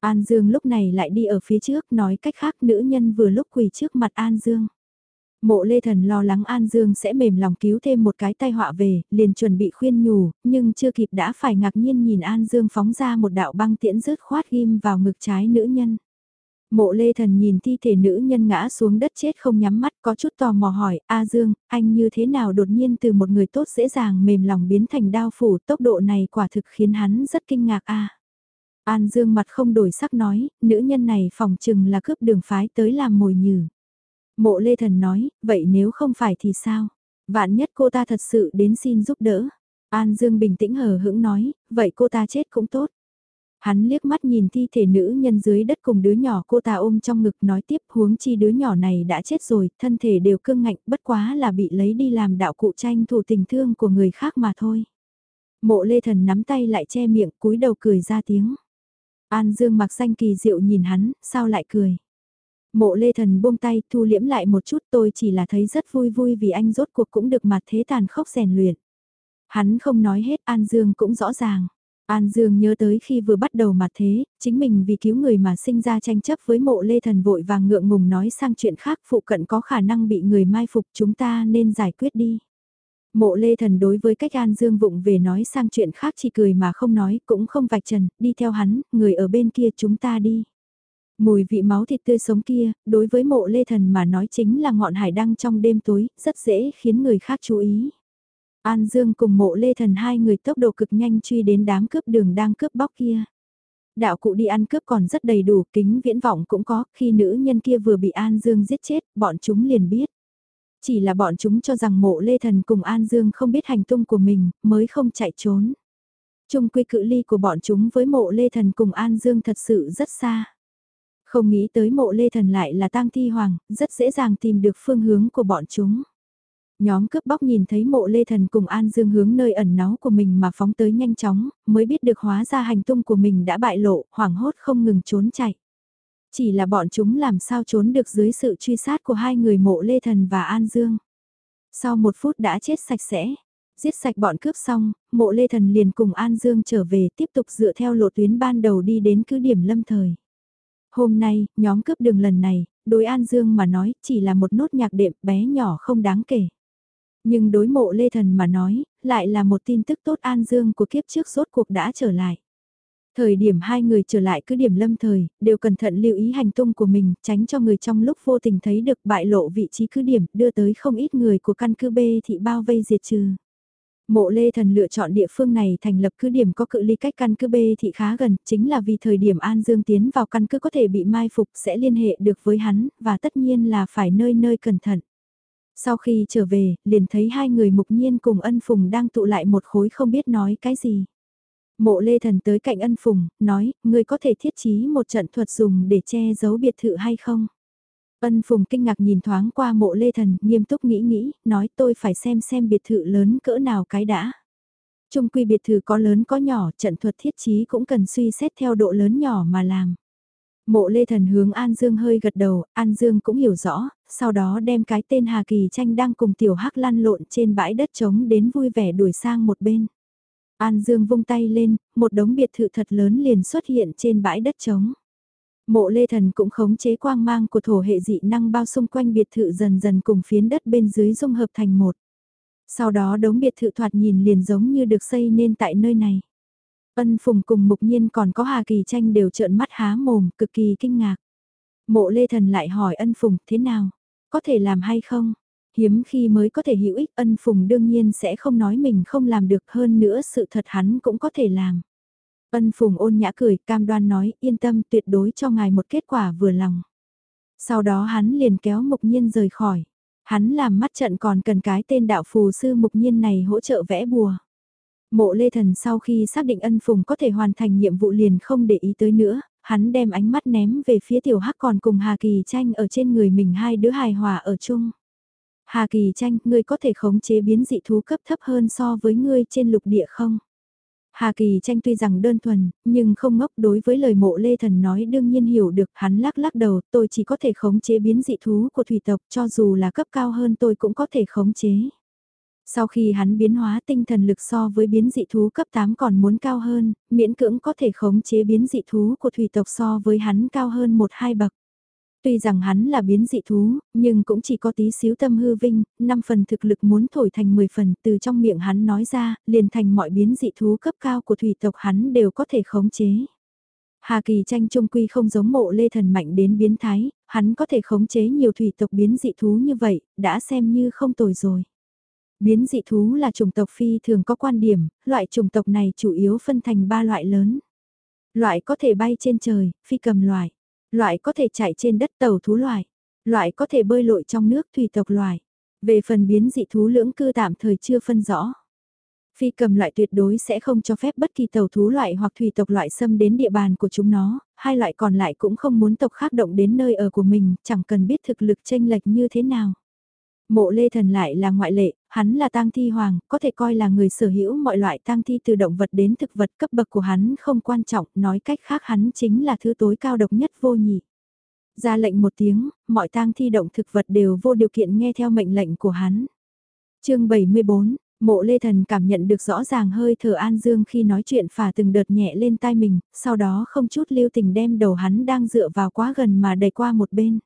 An Dương lúc này lại đi ở phía trước nói cách khác nữ nhân vừa lúc quỳ trước mặt An Dương. Mộ Lê Thần lo lắng An Dương sẽ mềm lòng cứu thêm một cái tai họa về, liền chuẩn bị khuyên nhủ, nhưng chưa kịp đã phải ngạc nhiên nhìn An Dương phóng ra một đạo băng tiễn rớt khoát ghim vào ngực trái nữ nhân. Mộ Lê Thần nhìn thi thể nữ nhân ngã xuống đất chết không nhắm mắt có chút tò mò hỏi, A Dương, anh như thế nào đột nhiên từ một người tốt dễ dàng mềm lòng biến thành đao phủ tốc độ này quả thực khiến hắn rất kinh ngạc a. An Dương mặt không đổi sắc nói, nữ nhân này phòng chừng là cướp đường phái tới làm mồi nhử. Mộ Lê Thần nói, vậy nếu không phải thì sao? Vạn nhất cô ta thật sự đến xin giúp đỡ. An Dương bình tĩnh hờ hững nói, vậy cô ta chết cũng tốt. Hắn liếc mắt nhìn thi thể nữ nhân dưới đất cùng đứa nhỏ cô ta ôm trong ngực nói tiếp huống chi đứa nhỏ này đã chết rồi, thân thể đều cương ngạnh bất quá là bị lấy đi làm đạo cụ tranh thủ tình thương của người khác mà thôi. Mộ lê thần nắm tay lại che miệng cúi đầu cười ra tiếng. An Dương mặc xanh kỳ diệu nhìn hắn, sao lại cười. Mộ lê thần buông tay thu liễm lại một chút tôi chỉ là thấy rất vui vui vì anh rốt cuộc cũng được mặt thế tàn khốc rèn luyện. Hắn không nói hết An Dương cũng rõ ràng. An Dương nhớ tới khi vừa bắt đầu mà thế, chính mình vì cứu người mà sinh ra tranh chấp với mộ lê thần vội vàng ngượng ngùng nói sang chuyện khác phụ cận có khả năng bị người mai phục chúng ta nên giải quyết đi. Mộ lê thần đối với cách An Dương vụng về nói sang chuyện khác chỉ cười mà không nói cũng không vạch trần, đi theo hắn, người ở bên kia chúng ta đi. Mùi vị máu thịt tươi sống kia, đối với mộ lê thần mà nói chính là ngọn hải đăng trong đêm tối, rất dễ khiến người khác chú ý. An Dương cùng mộ lê thần hai người tốc độ cực nhanh truy đến đám cướp đường đang cướp bóc kia. Đạo cụ đi ăn cướp còn rất đầy đủ, kính viễn vọng cũng có, khi nữ nhân kia vừa bị An Dương giết chết, bọn chúng liền biết. Chỉ là bọn chúng cho rằng mộ lê thần cùng An Dương không biết hành tung của mình, mới không chạy trốn. Trung quy cự ly của bọn chúng với mộ lê thần cùng An Dương thật sự rất xa. Không nghĩ tới mộ lê thần lại là tang thi hoàng, rất dễ dàng tìm được phương hướng của bọn chúng. Nhóm cướp bóc nhìn thấy mộ lê thần cùng An Dương hướng nơi ẩn náu của mình mà phóng tới nhanh chóng, mới biết được hóa ra hành tung của mình đã bại lộ, hoảng hốt không ngừng trốn chạy. Chỉ là bọn chúng làm sao trốn được dưới sự truy sát của hai người mộ lê thần và An Dương. Sau một phút đã chết sạch sẽ, Giết sạch bọn cướp xong, mộ lê thần liền cùng An Dương trở về tiếp tục dựa theo lộ tuyến ban đầu đi đến cứ điểm lâm thời. Hôm nay, nhóm cướp đường lần này, đối An Dương mà nói chỉ là một nốt nhạc đệm bé nhỏ không đáng kể. Nhưng đối mộ lê thần mà nói, lại là một tin tức tốt An Dương của kiếp trước rốt cuộc đã trở lại. Thời điểm hai người trở lại cứ điểm lâm thời, đều cẩn thận lưu ý hành tung của mình, tránh cho người trong lúc vô tình thấy được bại lộ vị trí cứ điểm, đưa tới không ít người của căn cứ B thị bao vây diệt trừ. Mộ Lê Thần lựa chọn địa phương này thành lập cứ điểm có cự ly cách căn cứ B thị khá gần, chính là vì thời điểm An Dương tiến vào căn cứ có thể bị mai phục sẽ liên hệ được với hắn, và tất nhiên là phải nơi nơi cẩn thận. Sau khi trở về, liền thấy hai người mục nhiên cùng ân phùng đang tụ lại một khối không biết nói cái gì. Mộ Lê Thần tới cạnh ân phùng, nói, người có thể thiết trí một trận thuật dùng để che giấu biệt thự hay không? Ân Phùng kinh ngạc nhìn thoáng qua mộ lê thần, nghiêm túc nghĩ nghĩ, nói tôi phải xem xem biệt thự lớn cỡ nào cái đã. Trung quy biệt thự có lớn có nhỏ, trận thuật thiết trí cũng cần suy xét theo độ lớn nhỏ mà làm. Mộ lê thần hướng An Dương hơi gật đầu, An Dương cũng hiểu rõ, sau đó đem cái tên Hà Kỳ Tranh đang cùng tiểu hắc lăn lộn trên bãi đất trống đến vui vẻ đuổi sang một bên. An Dương vung tay lên, một đống biệt thự thật lớn liền xuất hiện trên bãi đất trống. Mộ Lê Thần cũng khống chế quang mang của thổ hệ dị năng bao xung quanh biệt thự dần dần cùng phiến đất bên dưới dung hợp thành một. Sau đó đống biệt thự thoạt nhìn liền giống như được xây nên tại nơi này. Ân Phùng cùng Mục Nhiên còn có Hà Kỳ Tranh đều trợn mắt há mồm, cực kỳ kinh ngạc. Mộ Lê Thần lại hỏi Ân Phùng thế nào? Có thể làm hay không? Hiếm khi mới có thể hữu ích Ân Phùng đương nhiên sẽ không nói mình không làm được hơn nữa sự thật hắn cũng có thể làm. Ân Phùng ôn nhã cười, cam đoan nói, yên tâm tuyệt đối cho ngài một kết quả vừa lòng. Sau đó hắn liền kéo mục nhiên rời khỏi. Hắn làm mắt trận còn cần cái tên đạo phù sư mục nhiên này hỗ trợ vẽ bùa. Mộ Lê Thần sau khi xác định ân phùng có thể hoàn thành nhiệm vụ liền không để ý tới nữa, hắn đem ánh mắt ném về phía tiểu hắc còn cùng Hà Kỳ tranh ở trên người mình hai đứa hài hòa ở chung. Hà Kỳ tranh, ngươi có thể khống chế biến dị thú cấp thấp hơn so với ngươi trên lục địa không? Hà Kỳ tranh tuy rằng đơn thuần, nhưng không ngốc đối với lời mộ Lê Thần nói đương nhiên hiểu được hắn lắc lắc đầu tôi chỉ có thể khống chế biến dị thú của thủy tộc cho dù là cấp cao hơn tôi cũng có thể khống chế. Sau khi hắn biến hóa tinh thần lực so với biến dị thú cấp 8 còn muốn cao hơn, miễn cưỡng có thể khống chế biến dị thú của thủy tộc so với hắn cao hơn một hai bậc. Tuy rằng hắn là biến dị thú, nhưng cũng chỉ có tí xíu tâm hư vinh, 5 phần thực lực muốn thổi thành 10 phần từ trong miệng hắn nói ra, liền thành mọi biến dị thú cấp cao của thủy tộc hắn đều có thể khống chế. Hà Kỳ tranh trung quy không giống mộ lê thần mạnh đến biến thái, hắn có thể khống chế nhiều thủy tộc biến dị thú như vậy, đã xem như không tồi rồi. Biến dị thú là chủng tộc phi thường có quan điểm, loại chủng tộc này chủ yếu phân thành ba loại lớn. Loại có thể bay trên trời, phi cầm loại. Loại có thể chạy trên đất tàu thú loại. Loại có thể bơi lội trong nước thủy tộc loại. Về phần biến dị thú lưỡng cư tạm thời chưa phân rõ. Phi cầm loại tuyệt đối sẽ không cho phép bất kỳ tàu thú loại hoặc thủy tộc loại xâm đến địa bàn của chúng nó, hai loại còn lại cũng không muốn tộc khác động đến nơi ở của mình, chẳng cần biết thực lực tranh lệch như thế nào. Mộ Lê Thần lại là ngoại lệ, hắn là tang thi hoàng, có thể coi là người sở hữu mọi loại tang thi từ động vật đến thực vật cấp bậc của hắn không quan trọng, nói cách khác hắn chính là thứ tối cao độc nhất vô nhị. Ra lệnh một tiếng, mọi tang thi động thực vật đều vô điều kiện nghe theo mệnh lệnh của hắn. chương 74, Mộ Lê Thần cảm nhận được rõ ràng hơi thở An Dương khi nói chuyện phả từng đợt nhẹ lên tai mình, sau đó không chút lưu tình đem đầu hắn đang dựa vào quá gần mà đẩy qua một bên.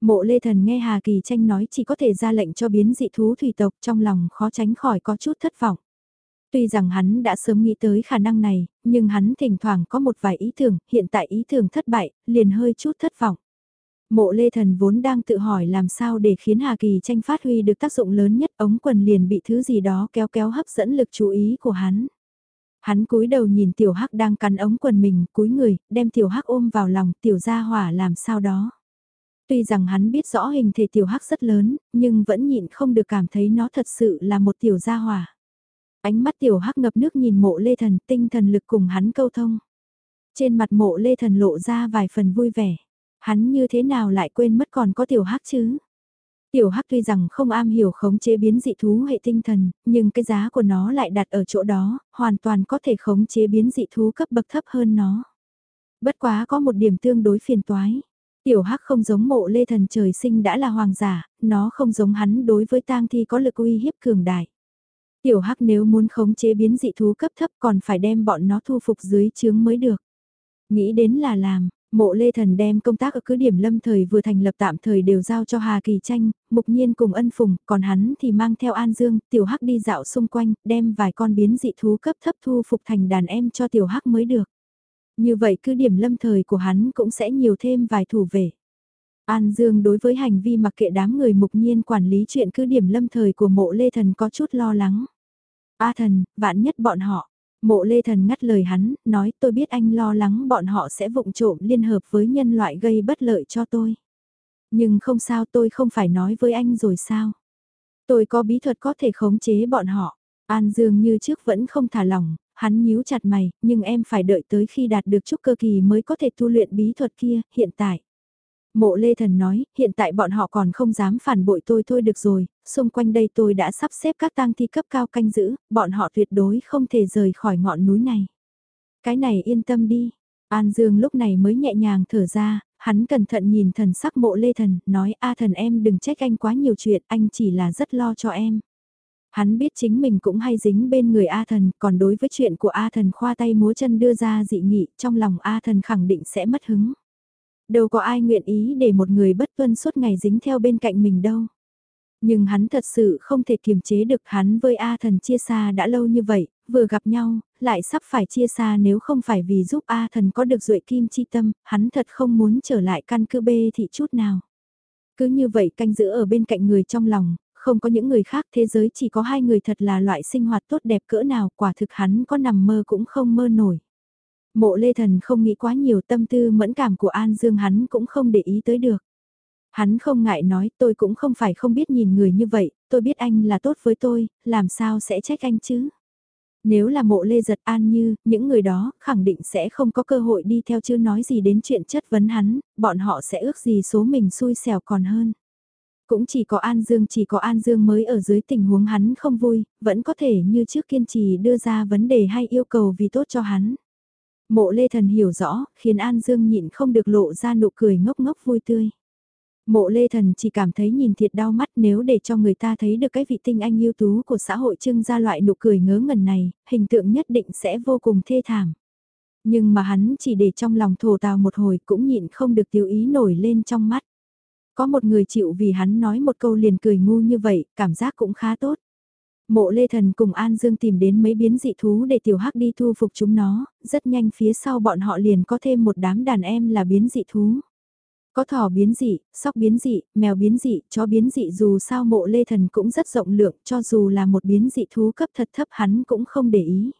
Mộ Lê Thần nghe Hà Kỳ Tranh nói chỉ có thể ra lệnh cho biến dị thú thủy tộc trong lòng khó tránh khỏi có chút thất vọng. Tuy rằng hắn đã sớm nghĩ tới khả năng này, nhưng hắn thỉnh thoảng có một vài ý tưởng, hiện tại ý tưởng thất bại, liền hơi chút thất vọng. Mộ Lê Thần vốn đang tự hỏi làm sao để khiến Hà Kỳ tranh phát huy được tác dụng lớn nhất ống quần liền bị thứ gì đó kéo kéo hấp dẫn lực chú ý của hắn. Hắn cúi đầu nhìn tiểu hắc đang cắn ống quần mình, cúi người, đem tiểu hắc ôm vào lòng, tiểu gia hỏa làm sao đó. Tuy rằng hắn biết rõ hình thể tiểu hắc rất lớn, nhưng vẫn nhịn không được cảm thấy nó thật sự là một tiểu gia hỏa. Ánh mắt tiểu hắc ngập nước nhìn mộ lê thần tinh thần lực cùng hắn câu thông. Trên mặt mộ lê thần lộ ra vài phần vui vẻ. Hắn như thế nào lại quên mất còn có tiểu hắc chứ? Tiểu hắc tuy rằng không am hiểu khống chế biến dị thú hệ tinh thần, nhưng cái giá của nó lại đặt ở chỗ đó, hoàn toàn có thể khống chế biến dị thú cấp bậc thấp hơn nó. Bất quá có một điểm tương đối phiền toái. Tiểu hắc không giống mộ lê thần trời sinh đã là hoàng giả, nó không giống hắn đối với tang thi có lực uy hiếp cường đại. Tiểu Hắc nếu muốn khống chế biến dị thú cấp thấp còn phải đem bọn nó thu phục dưới chướng mới được. Nghĩ đến là làm, Mộ Lê Thần đem công tác ở cứ điểm lâm thời vừa thành lập tạm thời đều giao cho Hà Kỳ Tranh, Mục Nhiên cùng ân phùng, còn hắn thì mang theo An Dương, Tiểu Hắc đi dạo xung quanh, đem vài con biến dị thú cấp thấp thu phục thành đàn em cho Tiểu Hắc mới được. Như vậy cứ điểm lâm thời của hắn cũng sẽ nhiều thêm vài thủ vệ An Dương đối với hành vi mặc kệ đám người mục nhiên quản lý chuyện cứ điểm lâm thời của mộ Lê Thần có chút lo lắng. A thần, vạn nhất bọn họ. Mộ Lê Thần ngắt lời hắn, nói tôi biết anh lo lắng bọn họ sẽ vụng trộm liên hợp với nhân loại gây bất lợi cho tôi. Nhưng không sao tôi không phải nói với anh rồi sao. Tôi có bí thuật có thể khống chế bọn họ. An Dương như trước vẫn không thả lỏng, hắn nhíu chặt mày, nhưng em phải đợi tới khi đạt được chút cơ kỳ mới có thể tu luyện bí thuật kia, hiện tại. Mộ Lê Thần nói, hiện tại bọn họ còn không dám phản bội tôi thôi được rồi, xung quanh đây tôi đã sắp xếp các tang thi cấp cao canh giữ, bọn họ tuyệt đối không thể rời khỏi ngọn núi này. Cái này yên tâm đi. An Dương lúc này mới nhẹ nhàng thở ra, hắn cẩn thận nhìn thần sắc mộ Lê Thần, nói A thần em đừng trách anh quá nhiều chuyện, anh chỉ là rất lo cho em. Hắn biết chính mình cũng hay dính bên người A thần, còn đối với chuyện của A thần khoa tay múa chân đưa ra dị nghị, trong lòng A thần khẳng định sẽ mất hứng. Đâu có ai nguyện ý để một người bất tuân suốt ngày dính theo bên cạnh mình đâu. Nhưng hắn thật sự không thể kiềm chế được hắn với A thần chia xa đã lâu như vậy, vừa gặp nhau, lại sắp phải chia xa nếu không phải vì giúp A thần có được duệ kim chi tâm, hắn thật không muốn trở lại căn cứ B thị chút nào. Cứ như vậy canh giữ ở bên cạnh người trong lòng, không có những người khác thế giới chỉ có hai người thật là loại sinh hoạt tốt đẹp cỡ nào quả thực hắn có nằm mơ cũng không mơ nổi. Mộ Lê Thần không nghĩ quá nhiều tâm tư mẫn cảm của An Dương hắn cũng không để ý tới được. Hắn không ngại nói tôi cũng không phải không biết nhìn người như vậy, tôi biết anh là tốt với tôi, làm sao sẽ trách anh chứ. Nếu là mộ lê giật an như, những người đó khẳng định sẽ không có cơ hội đi theo chứ nói gì đến chuyện chất vấn hắn, bọn họ sẽ ước gì số mình xui xẻo còn hơn. Cũng chỉ có An Dương chỉ có An Dương mới ở dưới tình huống hắn không vui, vẫn có thể như trước kiên trì đưa ra vấn đề hay yêu cầu vì tốt cho hắn. Mộ Lê Thần hiểu rõ, khiến An Dương nhịn không được lộ ra nụ cười ngốc ngốc vui tươi. Mộ Lê Thần chỉ cảm thấy nhìn thiệt đau mắt nếu để cho người ta thấy được cái vị tinh anh ưu tú của xã hội trưng ra loại nụ cười ngớ ngẩn này, hình tượng nhất định sẽ vô cùng thê thảm. Nhưng mà hắn chỉ để trong lòng thổ tào một hồi cũng nhịn không được tiêu ý nổi lên trong mắt. Có một người chịu vì hắn nói một câu liền cười ngu như vậy, cảm giác cũng khá tốt. Mộ Lê Thần cùng An Dương tìm đến mấy biến dị thú để tiểu hắc đi thu phục chúng nó, rất nhanh phía sau bọn họ liền có thêm một đám đàn em là biến dị thú. Có thỏ biến dị, sóc biến dị, mèo biến dị, chó biến dị dù sao mộ Lê Thần cũng rất rộng lượng cho dù là một biến dị thú cấp thật thấp hắn cũng không để ý.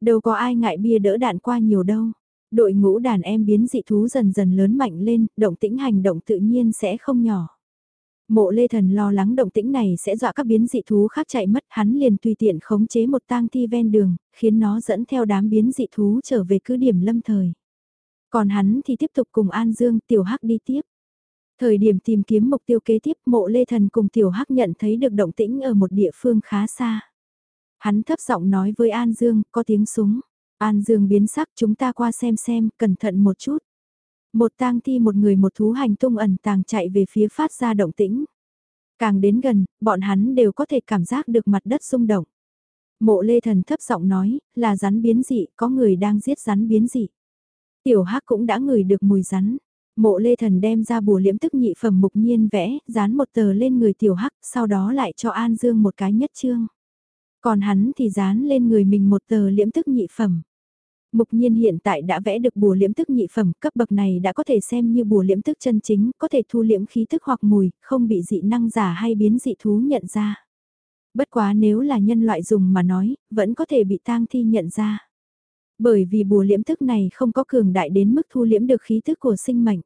Đâu có ai ngại bia đỡ đạn qua nhiều đâu. Đội ngũ đàn em biến dị thú dần dần lớn mạnh lên, động tĩnh hành động tự nhiên sẽ không nhỏ. Mộ Lê Thần lo lắng động tĩnh này sẽ dọa các biến dị thú khác chạy mất, hắn liền tùy tiện khống chế một tang thi ven đường, khiến nó dẫn theo đám biến dị thú trở về cứ điểm lâm thời. Còn hắn thì tiếp tục cùng An Dương Tiểu Hắc đi tiếp. Thời điểm tìm kiếm mục tiêu kế tiếp mộ Lê Thần cùng Tiểu Hắc nhận thấy được động tĩnh ở một địa phương khá xa. Hắn thấp giọng nói với An Dương, có tiếng súng. An Dương biến sắc chúng ta qua xem xem, cẩn thận một chút. Một tang thi một người một thú hành tung ẩn tàng chạy về phía phát ra động tĩnh. Càng đến gần, bọn hắn đều có thể cảm giác được mặt đất rung động. Mộ Lê Thần thấp giọng nói, là rắn biến dị, có người đang giết rắn biến dị. Tiểu Hắc cũng đã ngửi được mùi rắn. Mộ Lê Thần đem ra bùa liễm tức nhị phẩm mục nhiên vẽ, dán một tờ lên người Tiểu Hắc, sau đó lại cho An Dương một cái nhất trương. Còn hắn thì dán lên người mình một tờ liễm tức nhị phẩm. Mục nhiên hiện tại đã vẽ được bùa liễm tức nhị phẩm, cấp bậc này đã có thể xem như bùa liễm tức chân chính, có thể thu liễm khí tức hoặc mùi, không bị dị năng giả hay biến dị thú nhận ra. Bất quá nếu là nhân loại dùng mà nói, vẫn có thể bị tang thi nhận ra. Bởi vì bùa liễm tức này không có cường đại đến mức thu liễm được khí tức của sinh mệnh.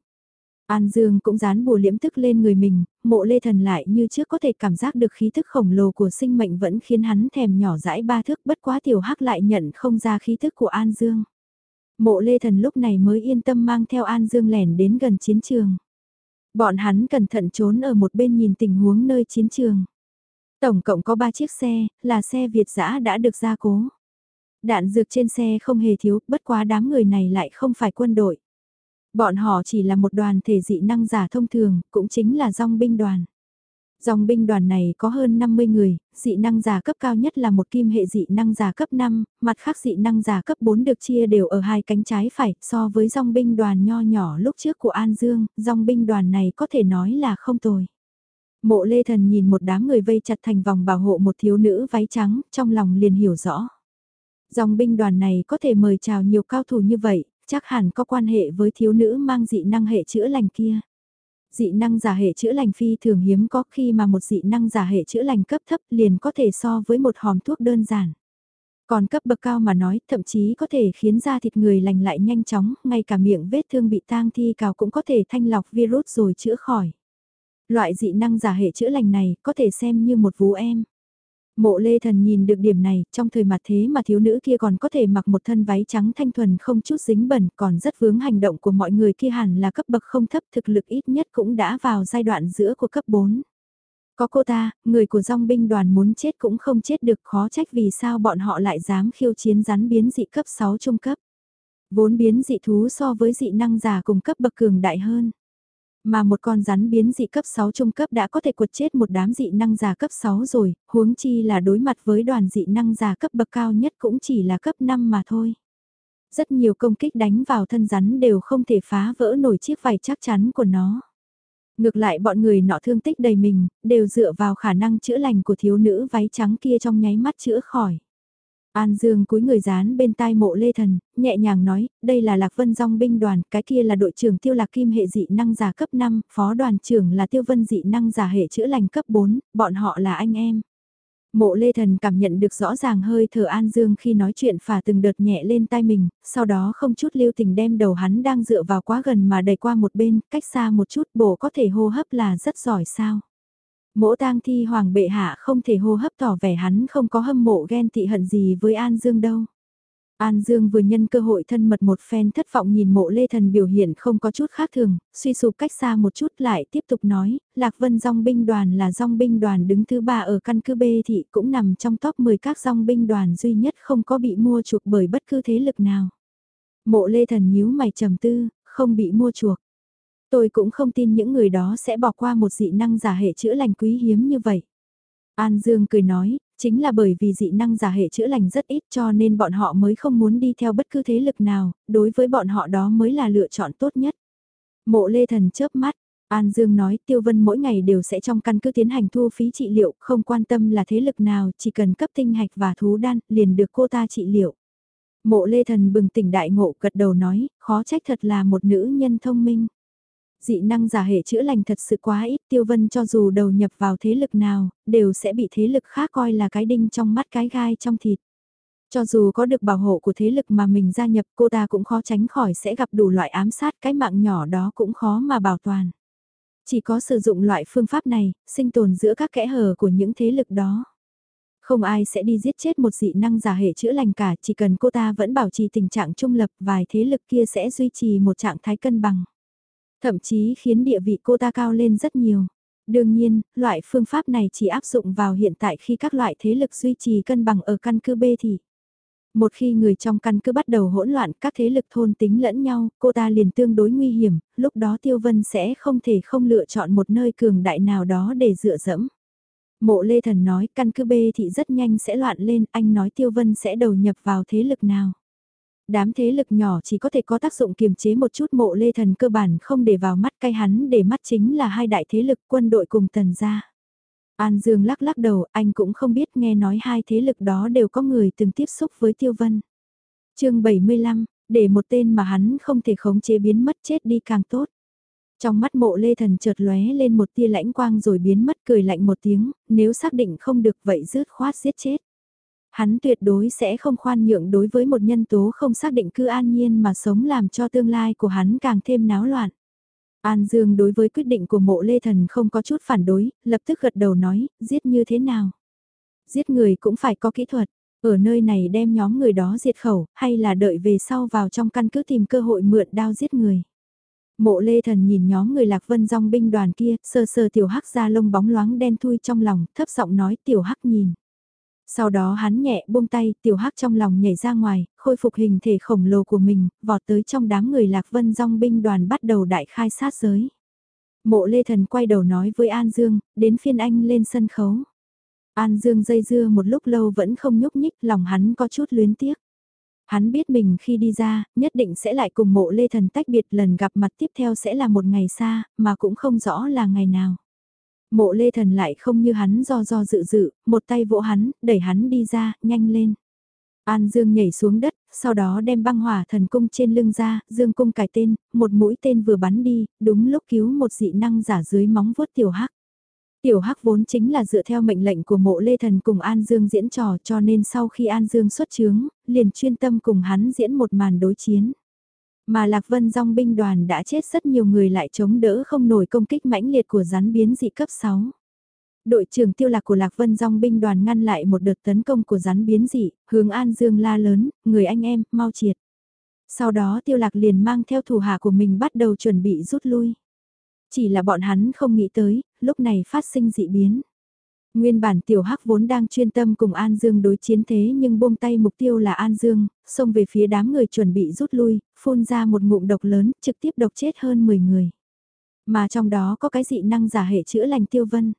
An Dương cũng dán bùa liễm tức lên người mình, mộ lê thần lại như trước có thể cảm giác được khí thức khổng lồ của sinh mệnh vẫn khiến hắn thèm nhỏ dãi ba thước bất quá tiểu hắc lại nhận không ra khí thức của An Dương. Mộ lê thần lúc này mới yên tâm mang theo An Dương lẻn đến gần chiến trường. Bọn hắn cẩn thận trốn ở một bên nhìn tình huống nơi chiến trường. Tổng cộng có 3 chiếc xe, là xe Việt giã đã được gia cố. Đạn dược trên xe không hề thiếu, bất quá đám người này lại không phải quân đội. Bọn họ chỉ là một đoàn thể dị năng giả thông thường, cũng chính là dòng binh đoàn. Dòng binh đoàn này có hơn 50 người, dị năng giả cấp cao nhất là một kim hệ dị năng giả cấp 5, mặt khác dị năng giả cấp 4 được chia đều ở hai cánh trái phải, so với dòng binh đoàn nho nhỏ lúc trước của An Dương, dòng binh đoàn này có thể nói là không tồi. Mộ Lê Thần nhìn một đám người vây chặt thành vòng bảo hộ một thiếu nữ váy trắng, trong lòng liền hiểu rõ. Dòng binh đoàn này có thể mời chào nhiều cao thủ như vậy, chắc hẳn có quan hệ với thiếu nữ mang dị năng hệ chữa lành kia. Dị năng giả hệ chữa lành phi thường hiếm có khi mà một dị năng giả hệ chữa lành cấp thấp liền có thể so với một hòm thuốc đơn giản. Còn cấp bậc cao mà nói, thậm chí có thể khiến da thịt người lành lại nhanh chóng, ngay cả miệng vết thương bị tang thi cào cũng có thể thanh lọc virus rồi chữa khỏi. Loại dị năng giả hệ chữa lành này có thể xem như một vú em. Mộ lê thần nhìn được điểm này, trong thời mặt thế mà thiếu nữ kia còn có thể mặc một thân váy trắng thanh thuần không chút dính bẩn, còn rất vướng hành động của mọi người kia hẳn là cấp bậc không thấp thực lực ít nhất cũng đã vào giai đoạn giữa của cấp 4. Có cô ta, người của dòng binh đoàn muốn chết cũng không chết được khó trách vì sao bọn họ lại dám khiêu chiến rắn biến dị cấp 6 trung cấp. Vốn biến dị thú so với dị năng giả cùng cấp bậc cường đại hơn. Mà một con rắn biến dị cấp 6 trung cấp đã có thể quật chết một đám dị năng giả cấp 6 rồi, huống chi là đối mặt với đoàn dị năng giả cấp bậc cao nhất cũng chỉ là cấp 5 mà thôi. Rất nhiều công kích đánh vào thân rắn đều không thể phá vỡ nổi chiếc vải chắc chắn của nó. Ngược lại bọn người nọ thương tích đầy mình, đều dựa vào khả năng chữa lành của thiếu nữ váy trắng kia trong nháy mắt chữa khỏi. An Dương cúi người dán bên tai mộ lê thần, nhẹ nhàng nói, đây là Lạc Vân Dòng binh đoàn, cái kia là đội trưởng tiêu lạc kim hệ dị năng giả cấp 5, phó đoàn trưởng là tiêu vân dị năng giả hệ chữa lành cấp 4, bọn họ là anh em. Mộ lê thần cảm nhận được rõ ràng hơi thở An Dương khi nói chuyện phả từng đợt nhẹ lên tai mình, sau đó không chút lưu tình đem đầu hắn đang dựa vào quá gần mà đẩy qua một bên, cách xa một chút bổ có thể hô hấp là rất giỏi sao. Mỗ tang thi hoàng bệ hạ không thể hô hấp tỏ vẻ hắn không có hâm mộ ghen tị hận gì với An Dương đâu. An Dương vừa nhân cơ hội thân mật một phen thất vọng nhìn mộ lê thần biểu hiện không có chút khác thường, suy sụp cách xa một chút lại tiếp tục nói, Lạc Vân Dòng binh đoàn là dòng binh đoàn đứng thứ ba ở căn cứ B thị cũng nằm trong top 10 các dòng binh đoàn duy nhất không có bị mua chuộc bởi bất cứ thế lực nào. Mộ lê thần nhíu mày trầm tư, không bị mua chuộc. Tôi cũng không tin những người đó sẽ bỏ qua một dị năng giả hệ chữa lành quý hiếm như vậy. An Dương cười nói, chính là bởi vì dị năng giả hệ chữa lành rất ít cho nên bọn họ mới không muốn đi theo bất cứ thế lực nào, đối với bọn họ đó mới là lựa chọn tốt nhất. Mộ Lê Thần chớp mắt, An Dương nói Tiêu Vân mỗi ngày đều sẽ trong căn cứ tiến hành thu phí trị liệu, không quan tâm là thế lực nào, chỉ cần cấp tinh hạch và thú đan, liền được cô ta trị liệu. Mộ Lê Thần bừng tỉnh đại ngộ gật đầu nói, khó trách thật là một nữ nhân thông minh. Dị năng giả hệ chữa lành thật sự quá ít tiêu vân cho dù đầu nhập vào thế lực nào, đều sẽ bị thế lực khác coi là cái đinh trong mắt cái gai trong thịt. Cho dù có được bảo hộ của thế lực mà mình gia nhập cô ta cũng khó tránh khỏi sẽ gặp đủ loại ám sát cái mạng nhỏ đó cũng khó mà bảo toàn. Chỉ có sử dụng loại phương pháp này, sinh tồn giữa các kẽ hở của những thế lực đó. Không ai sẽ đi giết chết một dị năng giả hệ chữa lành cả, chỉ cần cô ta vẫn bảo trì tình trạng trung lập vài thế lực kia sẽ duy trì một trạng thái cân bằng. Thậm chí khiến địa vị cô ta cao lên rất nhiều. Đương nhiên, loại phương pháp này chỉ áp dụng vào hiện tại khi các loại thế lực duy trì cân bằng ở căn cứ B thì. Một khi người trong căn cứ bắt đầu hỗn loạn các thế lực thôn tính lẫn nhau, cô ta liền tương đối nguy hiểm, lúc đó Tiêu Vân sẽ không thể không lựa chọn một nơi cường đại nào đó để dựa dẫm. Mộ Lê Thần nói căn cứ B thì rất nhanh sẽ loạn lên, anh nói Tiêu Vân sẽ đầu nhập vào thế lực nào. Đám thế lực nhỏ chỉ có thể có tác dụng kiềm chế một chút mộ lê thần cơ bản không để vào mắt cay hắn để mắt chính là hai đại thế lực quân đội cùng tần gia. An Dương lắc lắc đầu, anh cũng không biết nghe nói hai thế lực đó đều có người từng tiếp xúc với Tiêu Vân. chương 75, để một tên mà hắn không thể khống chế biến mất chết đi càng tốt. Trong mắt mộ lê thần chợt lóe lên một tia lãnh quang rồi biến mất cười lạnh một tiếng, nếu xác định không được vậy rứt khoát giết chết. Hắn tuyệt đối sẽ không khoan nhượng đối với một nhân tố không xác định cư an nhiên mà sống làm cho tương lai của hắn càng thêm náo loạn. An Dương đối với quyết định của mộ lê thần không có chút phản đối, lập tức gật đầu nói, giết như thế nào? Giết người cũng phải có kỹ thuật, ở nơi này đem nhóm người đó diệt khẩu, hay là đợi về sau vào trong căn cứ tìm cơ hội mượn đao giết người. Mộ lê thần nhìn nhóm người lạc vân dòng binh đoàn kia, sơ sơ tiểu hắc ra lông bóng loáng đen thui trong lòng, thấp giọng nói tiểu hắc nhìn. Sau đó hắn nhẹ buông tay, tiểu hắc trong lòng nhảy ra ngoài, khôi phục hình thể khổng lồ của mình, vọt tới trong đám người lạc vân dòng binh đoàn bắt đầu đại khai sát giới. Mộ Lê Thần quay đầu nói với An Dương, đến phiên anh lên sân khấu. An Dương dây dưa một lúc lâu vẫn không nhúc nhích, lòng hắn có chút luyến tiếc. Hắn biết mình khi đi ra, nhất định sẽ lại cùng mộ Lê Thần tách biệt lần gặp mặt tiếp theo sẽ là một ngày xa, mà cũng không rõ là ngày nào. Mộ Lê Thần lại không như hắn do do dự dự, một tay vỗ hắn, đẩy hắn đi ra, nhanh lên. An Dương nhảy xuống đất, sau đó đem băng hỏa thần cung trên lưng ra, Dương cung cải tên, một mũi tên vừa bắn đi, đúng lúc cứu một dị năng giả dưới móng vuốt tiểu hắc. Tiểu Hắc vốn chính là dựa theo mệnh lệnh của mộ Lê Thần cùng An Dương diễn trò cho nên sau khi An Dương xuất chướng, liền chuyên tâm cùng hắn diễn một màn đối chiến. Mà Lạc Vân dòng binh đoàn đã chết rất nhiều người lại chống đỡ không nổi công kích mãnh liệt của rắn biến dị cấp 6. Đội trưởng tiêu lạc của Lạc Vân dòng binh đoàn ngăn lại một đợt tấn công của rắn biến dị, hướng An Dương la lớn, người anh em, mau triệt. Sau đó tiêu lạc liền mang theo thủ hạ của mình bắt đầu chuẩn bị rút lui. Chỉ là bọn hắn không nghĩ tới, lúc này phát sinh dị biến. Nguyên bản tiểu hắc vốn đang chuyên tâm cùng An Dương đối chiến thế nhưng buông tay mục tiêu là An Dương, xông về phía đám người chuẩn bị rút lui, phun ra một ngụm độc lớn, trực tiếp độc chết hơn 10 người. Mà trong đó có cái dị năng giả hệ chữa lành tiêu vân.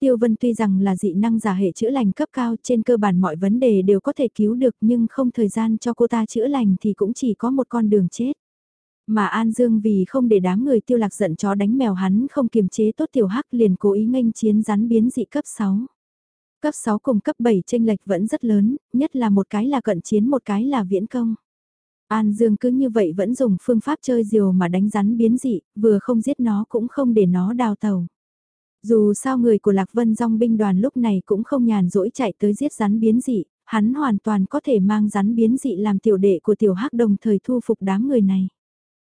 Tiêu vân tuy rằng là dị năng giả hệ chữa lành cấp cao trên cơ bản mọi vấn đề đều có thể cứu được nhưng không thời gian cho cô ta chữa lành thì cũng chỉ có một con đường chết. Mà An Dương vì không để đám người tiêu lạc giận chó đánh mèo hắn không kiềm chế tốt tiểu hắc liền cố ý nghênh chiến rắn biến dị cấp 6. Cấp 6 cùng cấp 7 tranh lệch vẫn rất lớn, nhất là một cái là cận chiến một cái là viễn công. An Dương cứ như vậy vẫn dùng phương pháp chơi diều mà đánh rắn biến dị, vừa không giết nó cũng không để nó đào tàu. Dù sao người của Lạc Vân dòng binh đoàn lúc này cũng không nhàn rỗi chạy tới giết rắn biến dị, hắn hoàn toàn có thể mang rắn biến dị làm tiểu đệ của tiểu hắc đồng thời thu phục đám người này.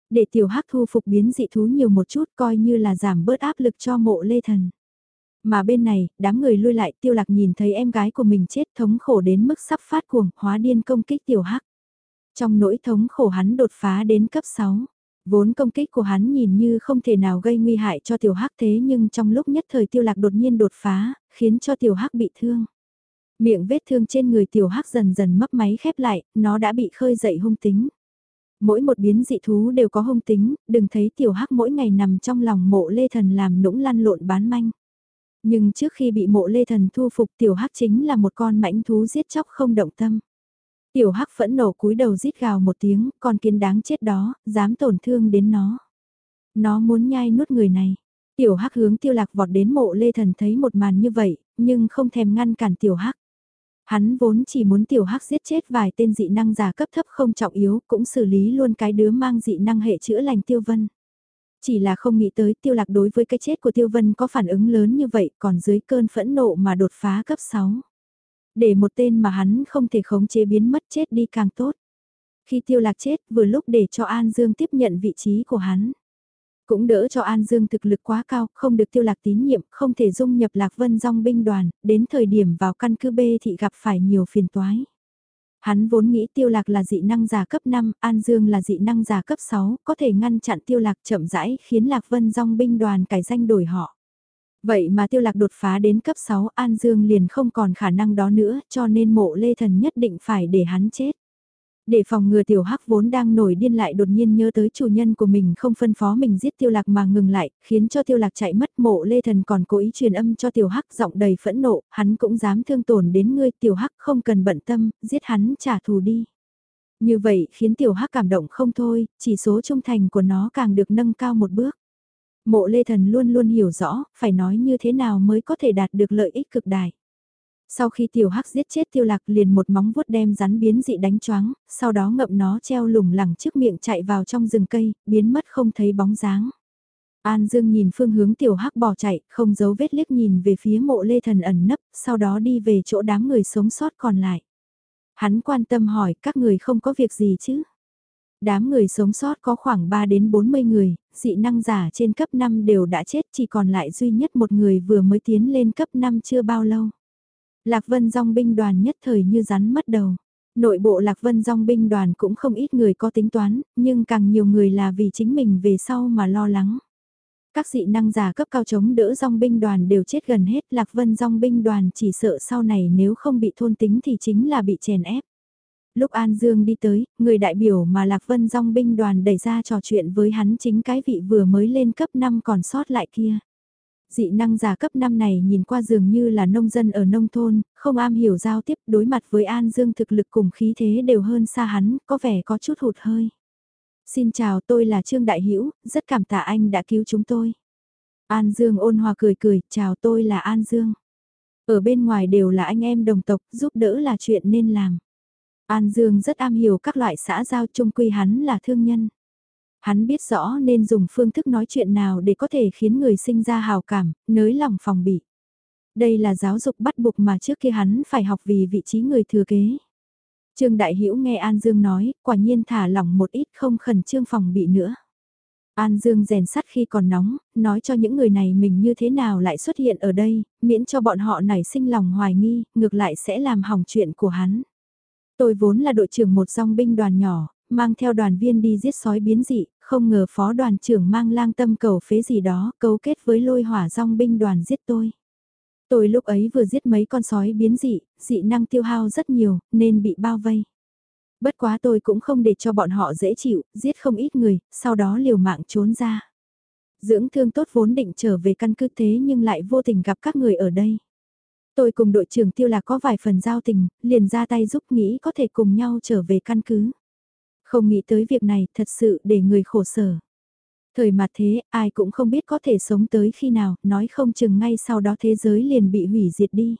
Để tiểu hắc thu phục biến dị thú nhiều một chút coi như là giảm bớt áp lực cho mộ lê thần. Mà bên này, đám người lui lại tiêu lạc nhìn thấy em gái của mình chết thống khổ đến mức sắp phát cuồng, hóa điên công kích tiểu hắc. Trong nỗi thống khổ hắn đột phá đến cấp 6. Vốn công kích của hắn nhìn như không thể nào gây nguy hại cho tiểu hắc thế nhưng trong lúc nhất thời tiêu lạc đột nhiên đột phá, khiến cho tiểu hắc bị thương. Miệng vết thương trên người tiểu hắc dần dần mấp máy khép lại, nó đã bị khơi dậy hung tính. Mỗi một biến dị thú đều có hung tính, đừng thấy tiểu hắc mỗi ngày nằm trong lòng mộ lê thần làm nũng lăn lộn bán manh. Nhưng trước khi bị mộ lê thần thu phục tiểu hắc chính là một con mãnh thú giết chóc không động tâm. Tiểu hắc phẫn nổ cúi đầu rít gào một tiếng, con kiến đáng chết đó, dám tổn thương đến nó. Nó muốn nhai nuốt người này. Tiểu hắc hướng tiêu lạc vọt đến mộ lê thần thấy một màn như vậy, nhưng không thèm ngăn cản tiểu hắc. Hắn vốn chỉ muốn tiểu hắc giết chết vài tên dị năng giả cấp thấp không trọng yếu, cũng xử lý luôn cái đứa mang dị năng hệ chữa lành tiêu vân. Chỉ là không nghĩ tới tiêu lạc đối với cái chết của tiêu vân có phản ứng lớn như vậy còn dưới cơn phẫn nộ mà đột phá cấp 6. Để một tên mà hắn không thể khống chế biến mất chết đi càng tốt. Khi tiêu lạc chết vừa lúc để cho An Dương tiếp nhận vị trí của hắn. Cũng đỡ cho An Dương thực lực quá cao, không được tiêu lạc tín nhiệm, không thể dung nhập lạc vân dòng binh đoàn, đến thời điểm vào căn cứ B thì gặp phải nhiều phiền toái. Hắn vốn nghĩ tiêu lạc là dị năng giả cấp 5, An Dương là dị năng giả cấp 6, có thể ngăn chặn tiêu lạc chậm rãi khiến lạc vân dòng binh đoàn cải danh đổi họ. Vậy mà tiêu lạc đột phá đến cấp 6 An Dương liền không còn khả năng đó nữa cho nên mộ lê thần nhất định phải để hắn chết. Để phòng ngừa tiểu hắc vốn đang nổi điên lại đột nhiên nhớ tới chủ nhân của mình không phân phó mình giết tiêu lạc mà ngừng lại, khiến cho tiêu lạc chạy mất mộ lê thần còn cố ý truyền âm cho tiểu hắc giọng đầy phẫn nộ, hắn cũng dám thương tổn đến ngươi tiểu hắc không cần bận tâm, giết hắn trả thù đi. Như vậy khiến tiểu hắc cảm động không thôi, chỉ số trung thành của nó càng được nâng cao một bước. Mộ lê thần luôn luôn hiểu rõ, phải nói như thế nào mới có thể đạt được lợi ích cực đại. Sau khi tiểu hắc giết chết tiêu lạc liền một móng vuốt đem rắn biến dị đánh choáng, sau đó ngậm nó treo lủng lẳng trước miệng chạy vào trong rừng cây, biến mất không thấy bóng dáng. An Dương nhìn phương hướng tiểu hắc bỏ chạy, không giấu vết liếc nhìn về phía mộ lê thần ẩn nấp, sau đó đi về chỗ đám người sống sót còn lại. Hắn quan tâm hỏi các người không có việc gì chứ? Đám người sống sót có khoảng 3 đến 40 người, dị năng giả trên cấp 5 đều đã chết chỉ còn lại duy nhất một người vừa mới tiến lên cấp 5 chưa bao lâu. Lạc Vân Dòng binh đoàn nhất thời như rắn mất đầu. Nội bộ Lạc Vân Dòng binh đoàn cũng không ít người có tính toán, nhưng càng nhiều người là vì chính mình về sau mà lo lắng. Các dị năng giả cấp cao chống đỡ dòng binh đoàn đều chết gần hết, Lạc Vân dòng binh đoàn chỉ sợ sau này nếu không bị thôn tính thì chính là bị chèn ép. Lúc An Dương đi tới, người đại biểu mà Lạc Vân Dòng binh đoàn đẩy ra trò chuyện với hắn chính cái vị vừa mới lên cấp 5 còn sót lại kia. Dị năng giả cấp 5 này nhìn qua dường như là nông dân ở nông thôn, không am hiểu giao tiếp đối mặt với An Dương thực lực cùng khí thế đều hơn xa hắn, có vẻ có chút hụt hơi. Xin chào tôi là Trương Đại Hữu rất cảm tạ anh đã cứu chúng tôi. An Dương ôn hòa cười cười, chào tôi là An Dương. Ở bên ngoài đều là anh em đồng tộc, giúp đỡ là chuyện nên làm. An Dương rất am hiểu các loại xã giao chung quy hắn là thương nhân. Hắn biết rõ nên dùng phương thức nói chuyện nào để có thể khiến người sinh ra hào cảm, nới lòng phòng bị. Đây là giáo dục bắt buộc mà trước kia hắn phải học vì vị trí người thừa kế. Trương Đại Hữu nghe An Dương nói, quả nhiên thả lỏng một ít không khẩn trương phòng bị nữa. An Dương rèn sắt khi còn nóng, nói cho những người này mình như thế nào lại xuất hiện ở đây, miễn cho bọn họ nảy sinh lòng hoài nghi, ngược lại sẽ làm hỏng chuyện của hắn. Tôi vốn là đội trưởng một dòng binh đoàn nhỏ, mang theo đoàn viên đi giết sói biến dị, không ngờ phó đoàn trưởng mang lang tâm cầu phế gì đó, cấu kết với lôi hỏa dòng binh đoàn giết tôi. Tôi lúc ấy vừa giết mấy con sói biến dị, dị năng tiêu hao rất nhiều, nên bị bao vây. Bất quá tôi cũng không để cho bọn họ dễ chịu, giết không ít người, sau đó liều mạng trốn ra. Dưỡng thương tốt vốn định trở về căn cứ thế nhưng lại vô tình gặp các người ở đây. Tôi cùng đội trưởng tiêu lạc có vài phần giao tình, liền ra tay giúp nghĩ có thể cùng nhau trở về căn cứ. Không nghĩ tới việc này thật sự để người khổ sở. Thời mặt thế, ai cũng không biết có thể sống tới khi nào, nói không chừng ngay sau đó thế giới liền bị hủy diệt đi.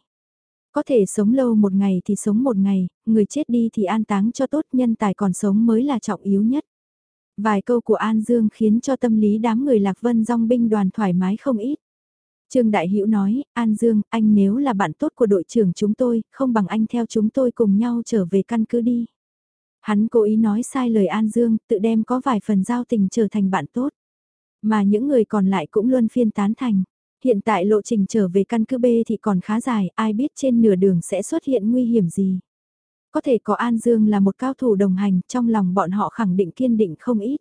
Có thể sống lâu một ngày thì sống một ngày, người chết đi thì an táng cho tốt nhân tài còn sống mới là trọng yếu nhất. Vài câu của An Dương khiến cho tâm lý đám người Lạc Vân dòng binh đoàn thoải mái không ít. Trương Đại Hữu nói, An Dương, anh nếu là bạn tốt của đội trưởng chúng tôi, không bằng anh theo chúng tôi cùng nhau trở về căn cứ đi. Hắn cố ý nói sai lời An Dương, tự đem có vài phần giao tình trở thành bạn tốt. Mà những người còn lại cũng luôn phiên tán thành. Hiện tại lộ trình trở về căn cứ B thì còn khá dài, ai biết trên nửa đường sẽ xuất hiện nguy hiểm gì. Có thể có An Dương là một cao thủ đồng hành, trong lòng bọn họ khẳng định kiên định không ít.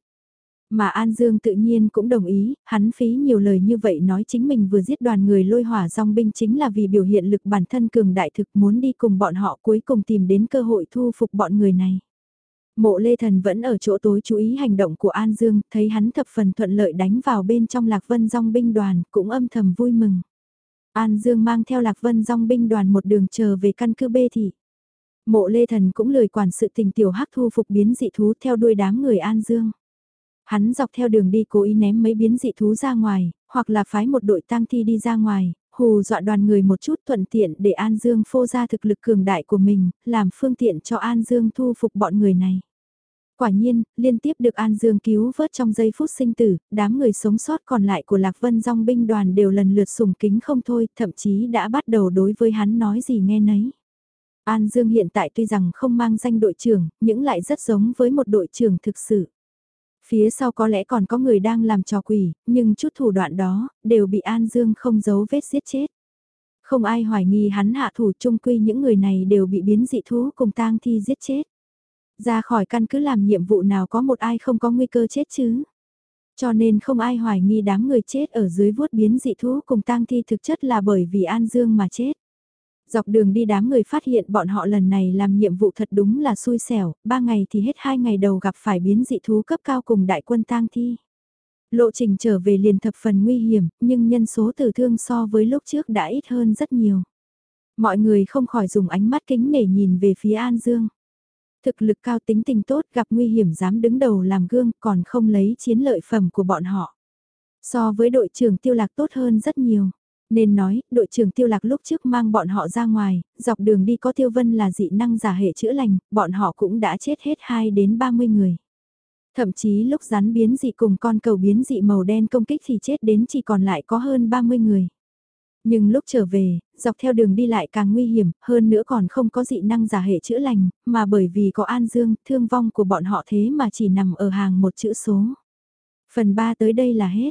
Mà An Dương tự nhiên cũng đồng ý, hắn phí nhiều lời như vậy nói chính mình vừa giết đoàn người lôi hỏa dòng binh chính là vì biểu hiện lực bản thân cường đại thực muốn đi cùng bọn họ cuối cùng tìm đến cơ hội thu phục bọn người này. Mộ Lê Thần vẫn ở chỗ tối chú ý hành động của An Dương, thấy hắn thập phần thuận lợi đánh vào bên trong Lạc Vân Dòng binh đoàn, cũng âm thầm vui mừng. An Dương mang theo Lạc Vân Dòng binh đoàn một đường chờ về căn cứ bê thị. Mộ Lê Thần cũng lời quản sự tình tiểu hắc thu phục biến dị thú theo đuôi đám người An Dương. Hắn dọc theo đường đi cố ý ném mấy biến dị thú ra ngoài, hoặc là phái một đội tang thi đi ra ngoài, hù dọa đoàn người một chút thuận tiện để An Dương phô ra thực lực cường đại của mình, làm phương tiện cho An Dương thu phục bọn người này. Quả nhiên, liên tiếp được An Dương cứu vớt trong giây phút sinh tử, đám người sống sót còn lại của Lạc Vân Dòng binh đoàn đều lần lượt sùng kính không thôi, thậm chí đã bắt đầu đối với hắn nói gì nghe nấy. An Dương hiện tại tuy rằng không mang danh đội trưởng, nhưng lại rất giống với một đội trưởng thực sự. Phía sau có lẽ còn có người đang làm trò quỷ, nhưng chút thủ đoạn đó, đều bị An Dương không giấu vết giết chết. Không ai hoài nghi hắn hạ thủ chung quy những người này đều bị biến dị thú cùng tang thi giết chết. Ra khỏi căn cứ làm nhiệm vụ nào có một ai không có nguy cơ chết chứ. Cho nên không ai hoài nghi đám người chết ở dưới vuốt biến dị thú cùng tang thi thực chất là bởi vì An Dương mà chết. Dọc đường đi đám người phát hiện bọn họ lần này làm nhiệm vụ thật đúng là xui xẻo, ba ngày thì hết hai ngày đầu gặp phải biến dị thú cấp cao cùng đại quân tang thi. Lộ trình trở về liền thập phần nguy hiểm, nhưng nhân số tử thương so với lúc trước đã ít hơn rất nhiều. Mọi người không khỏi dùng ánh mắt kính nể nhìn về phía An Dương. Thực lực cao tính tình tốt gặp nguy hiểm dám đứng đầu làm gương còn không lấy chiến lợi phẩm của bọn họ. So với đội trưởng tiêu lạc tốt hơn rất nhiều. Nên nói, đội trưởng tiêu lạc lúc trước mang bọn họ ra ngoài, dọc đường đi có tiêu vân là dị năng giả hệ chữa lành, bọn họ cũng đã chết hết 2 đến 30 người. Thậm chí lúc rắn biến dị cùng con cầu biến dị màu đen công kích thì chết đến chỉ còn lại có hơn 30 người. Nhưng lúc trở về, dọc theo đường đi lại càng nguy hiểm, hơn nữa còn không có dị năng giả hệ chữa lành, mà bởi vì có an dương, thương vong của bọn họ thế mà chỉ nằm ở hàng một chữ số. Phần 3 tới đây là hết.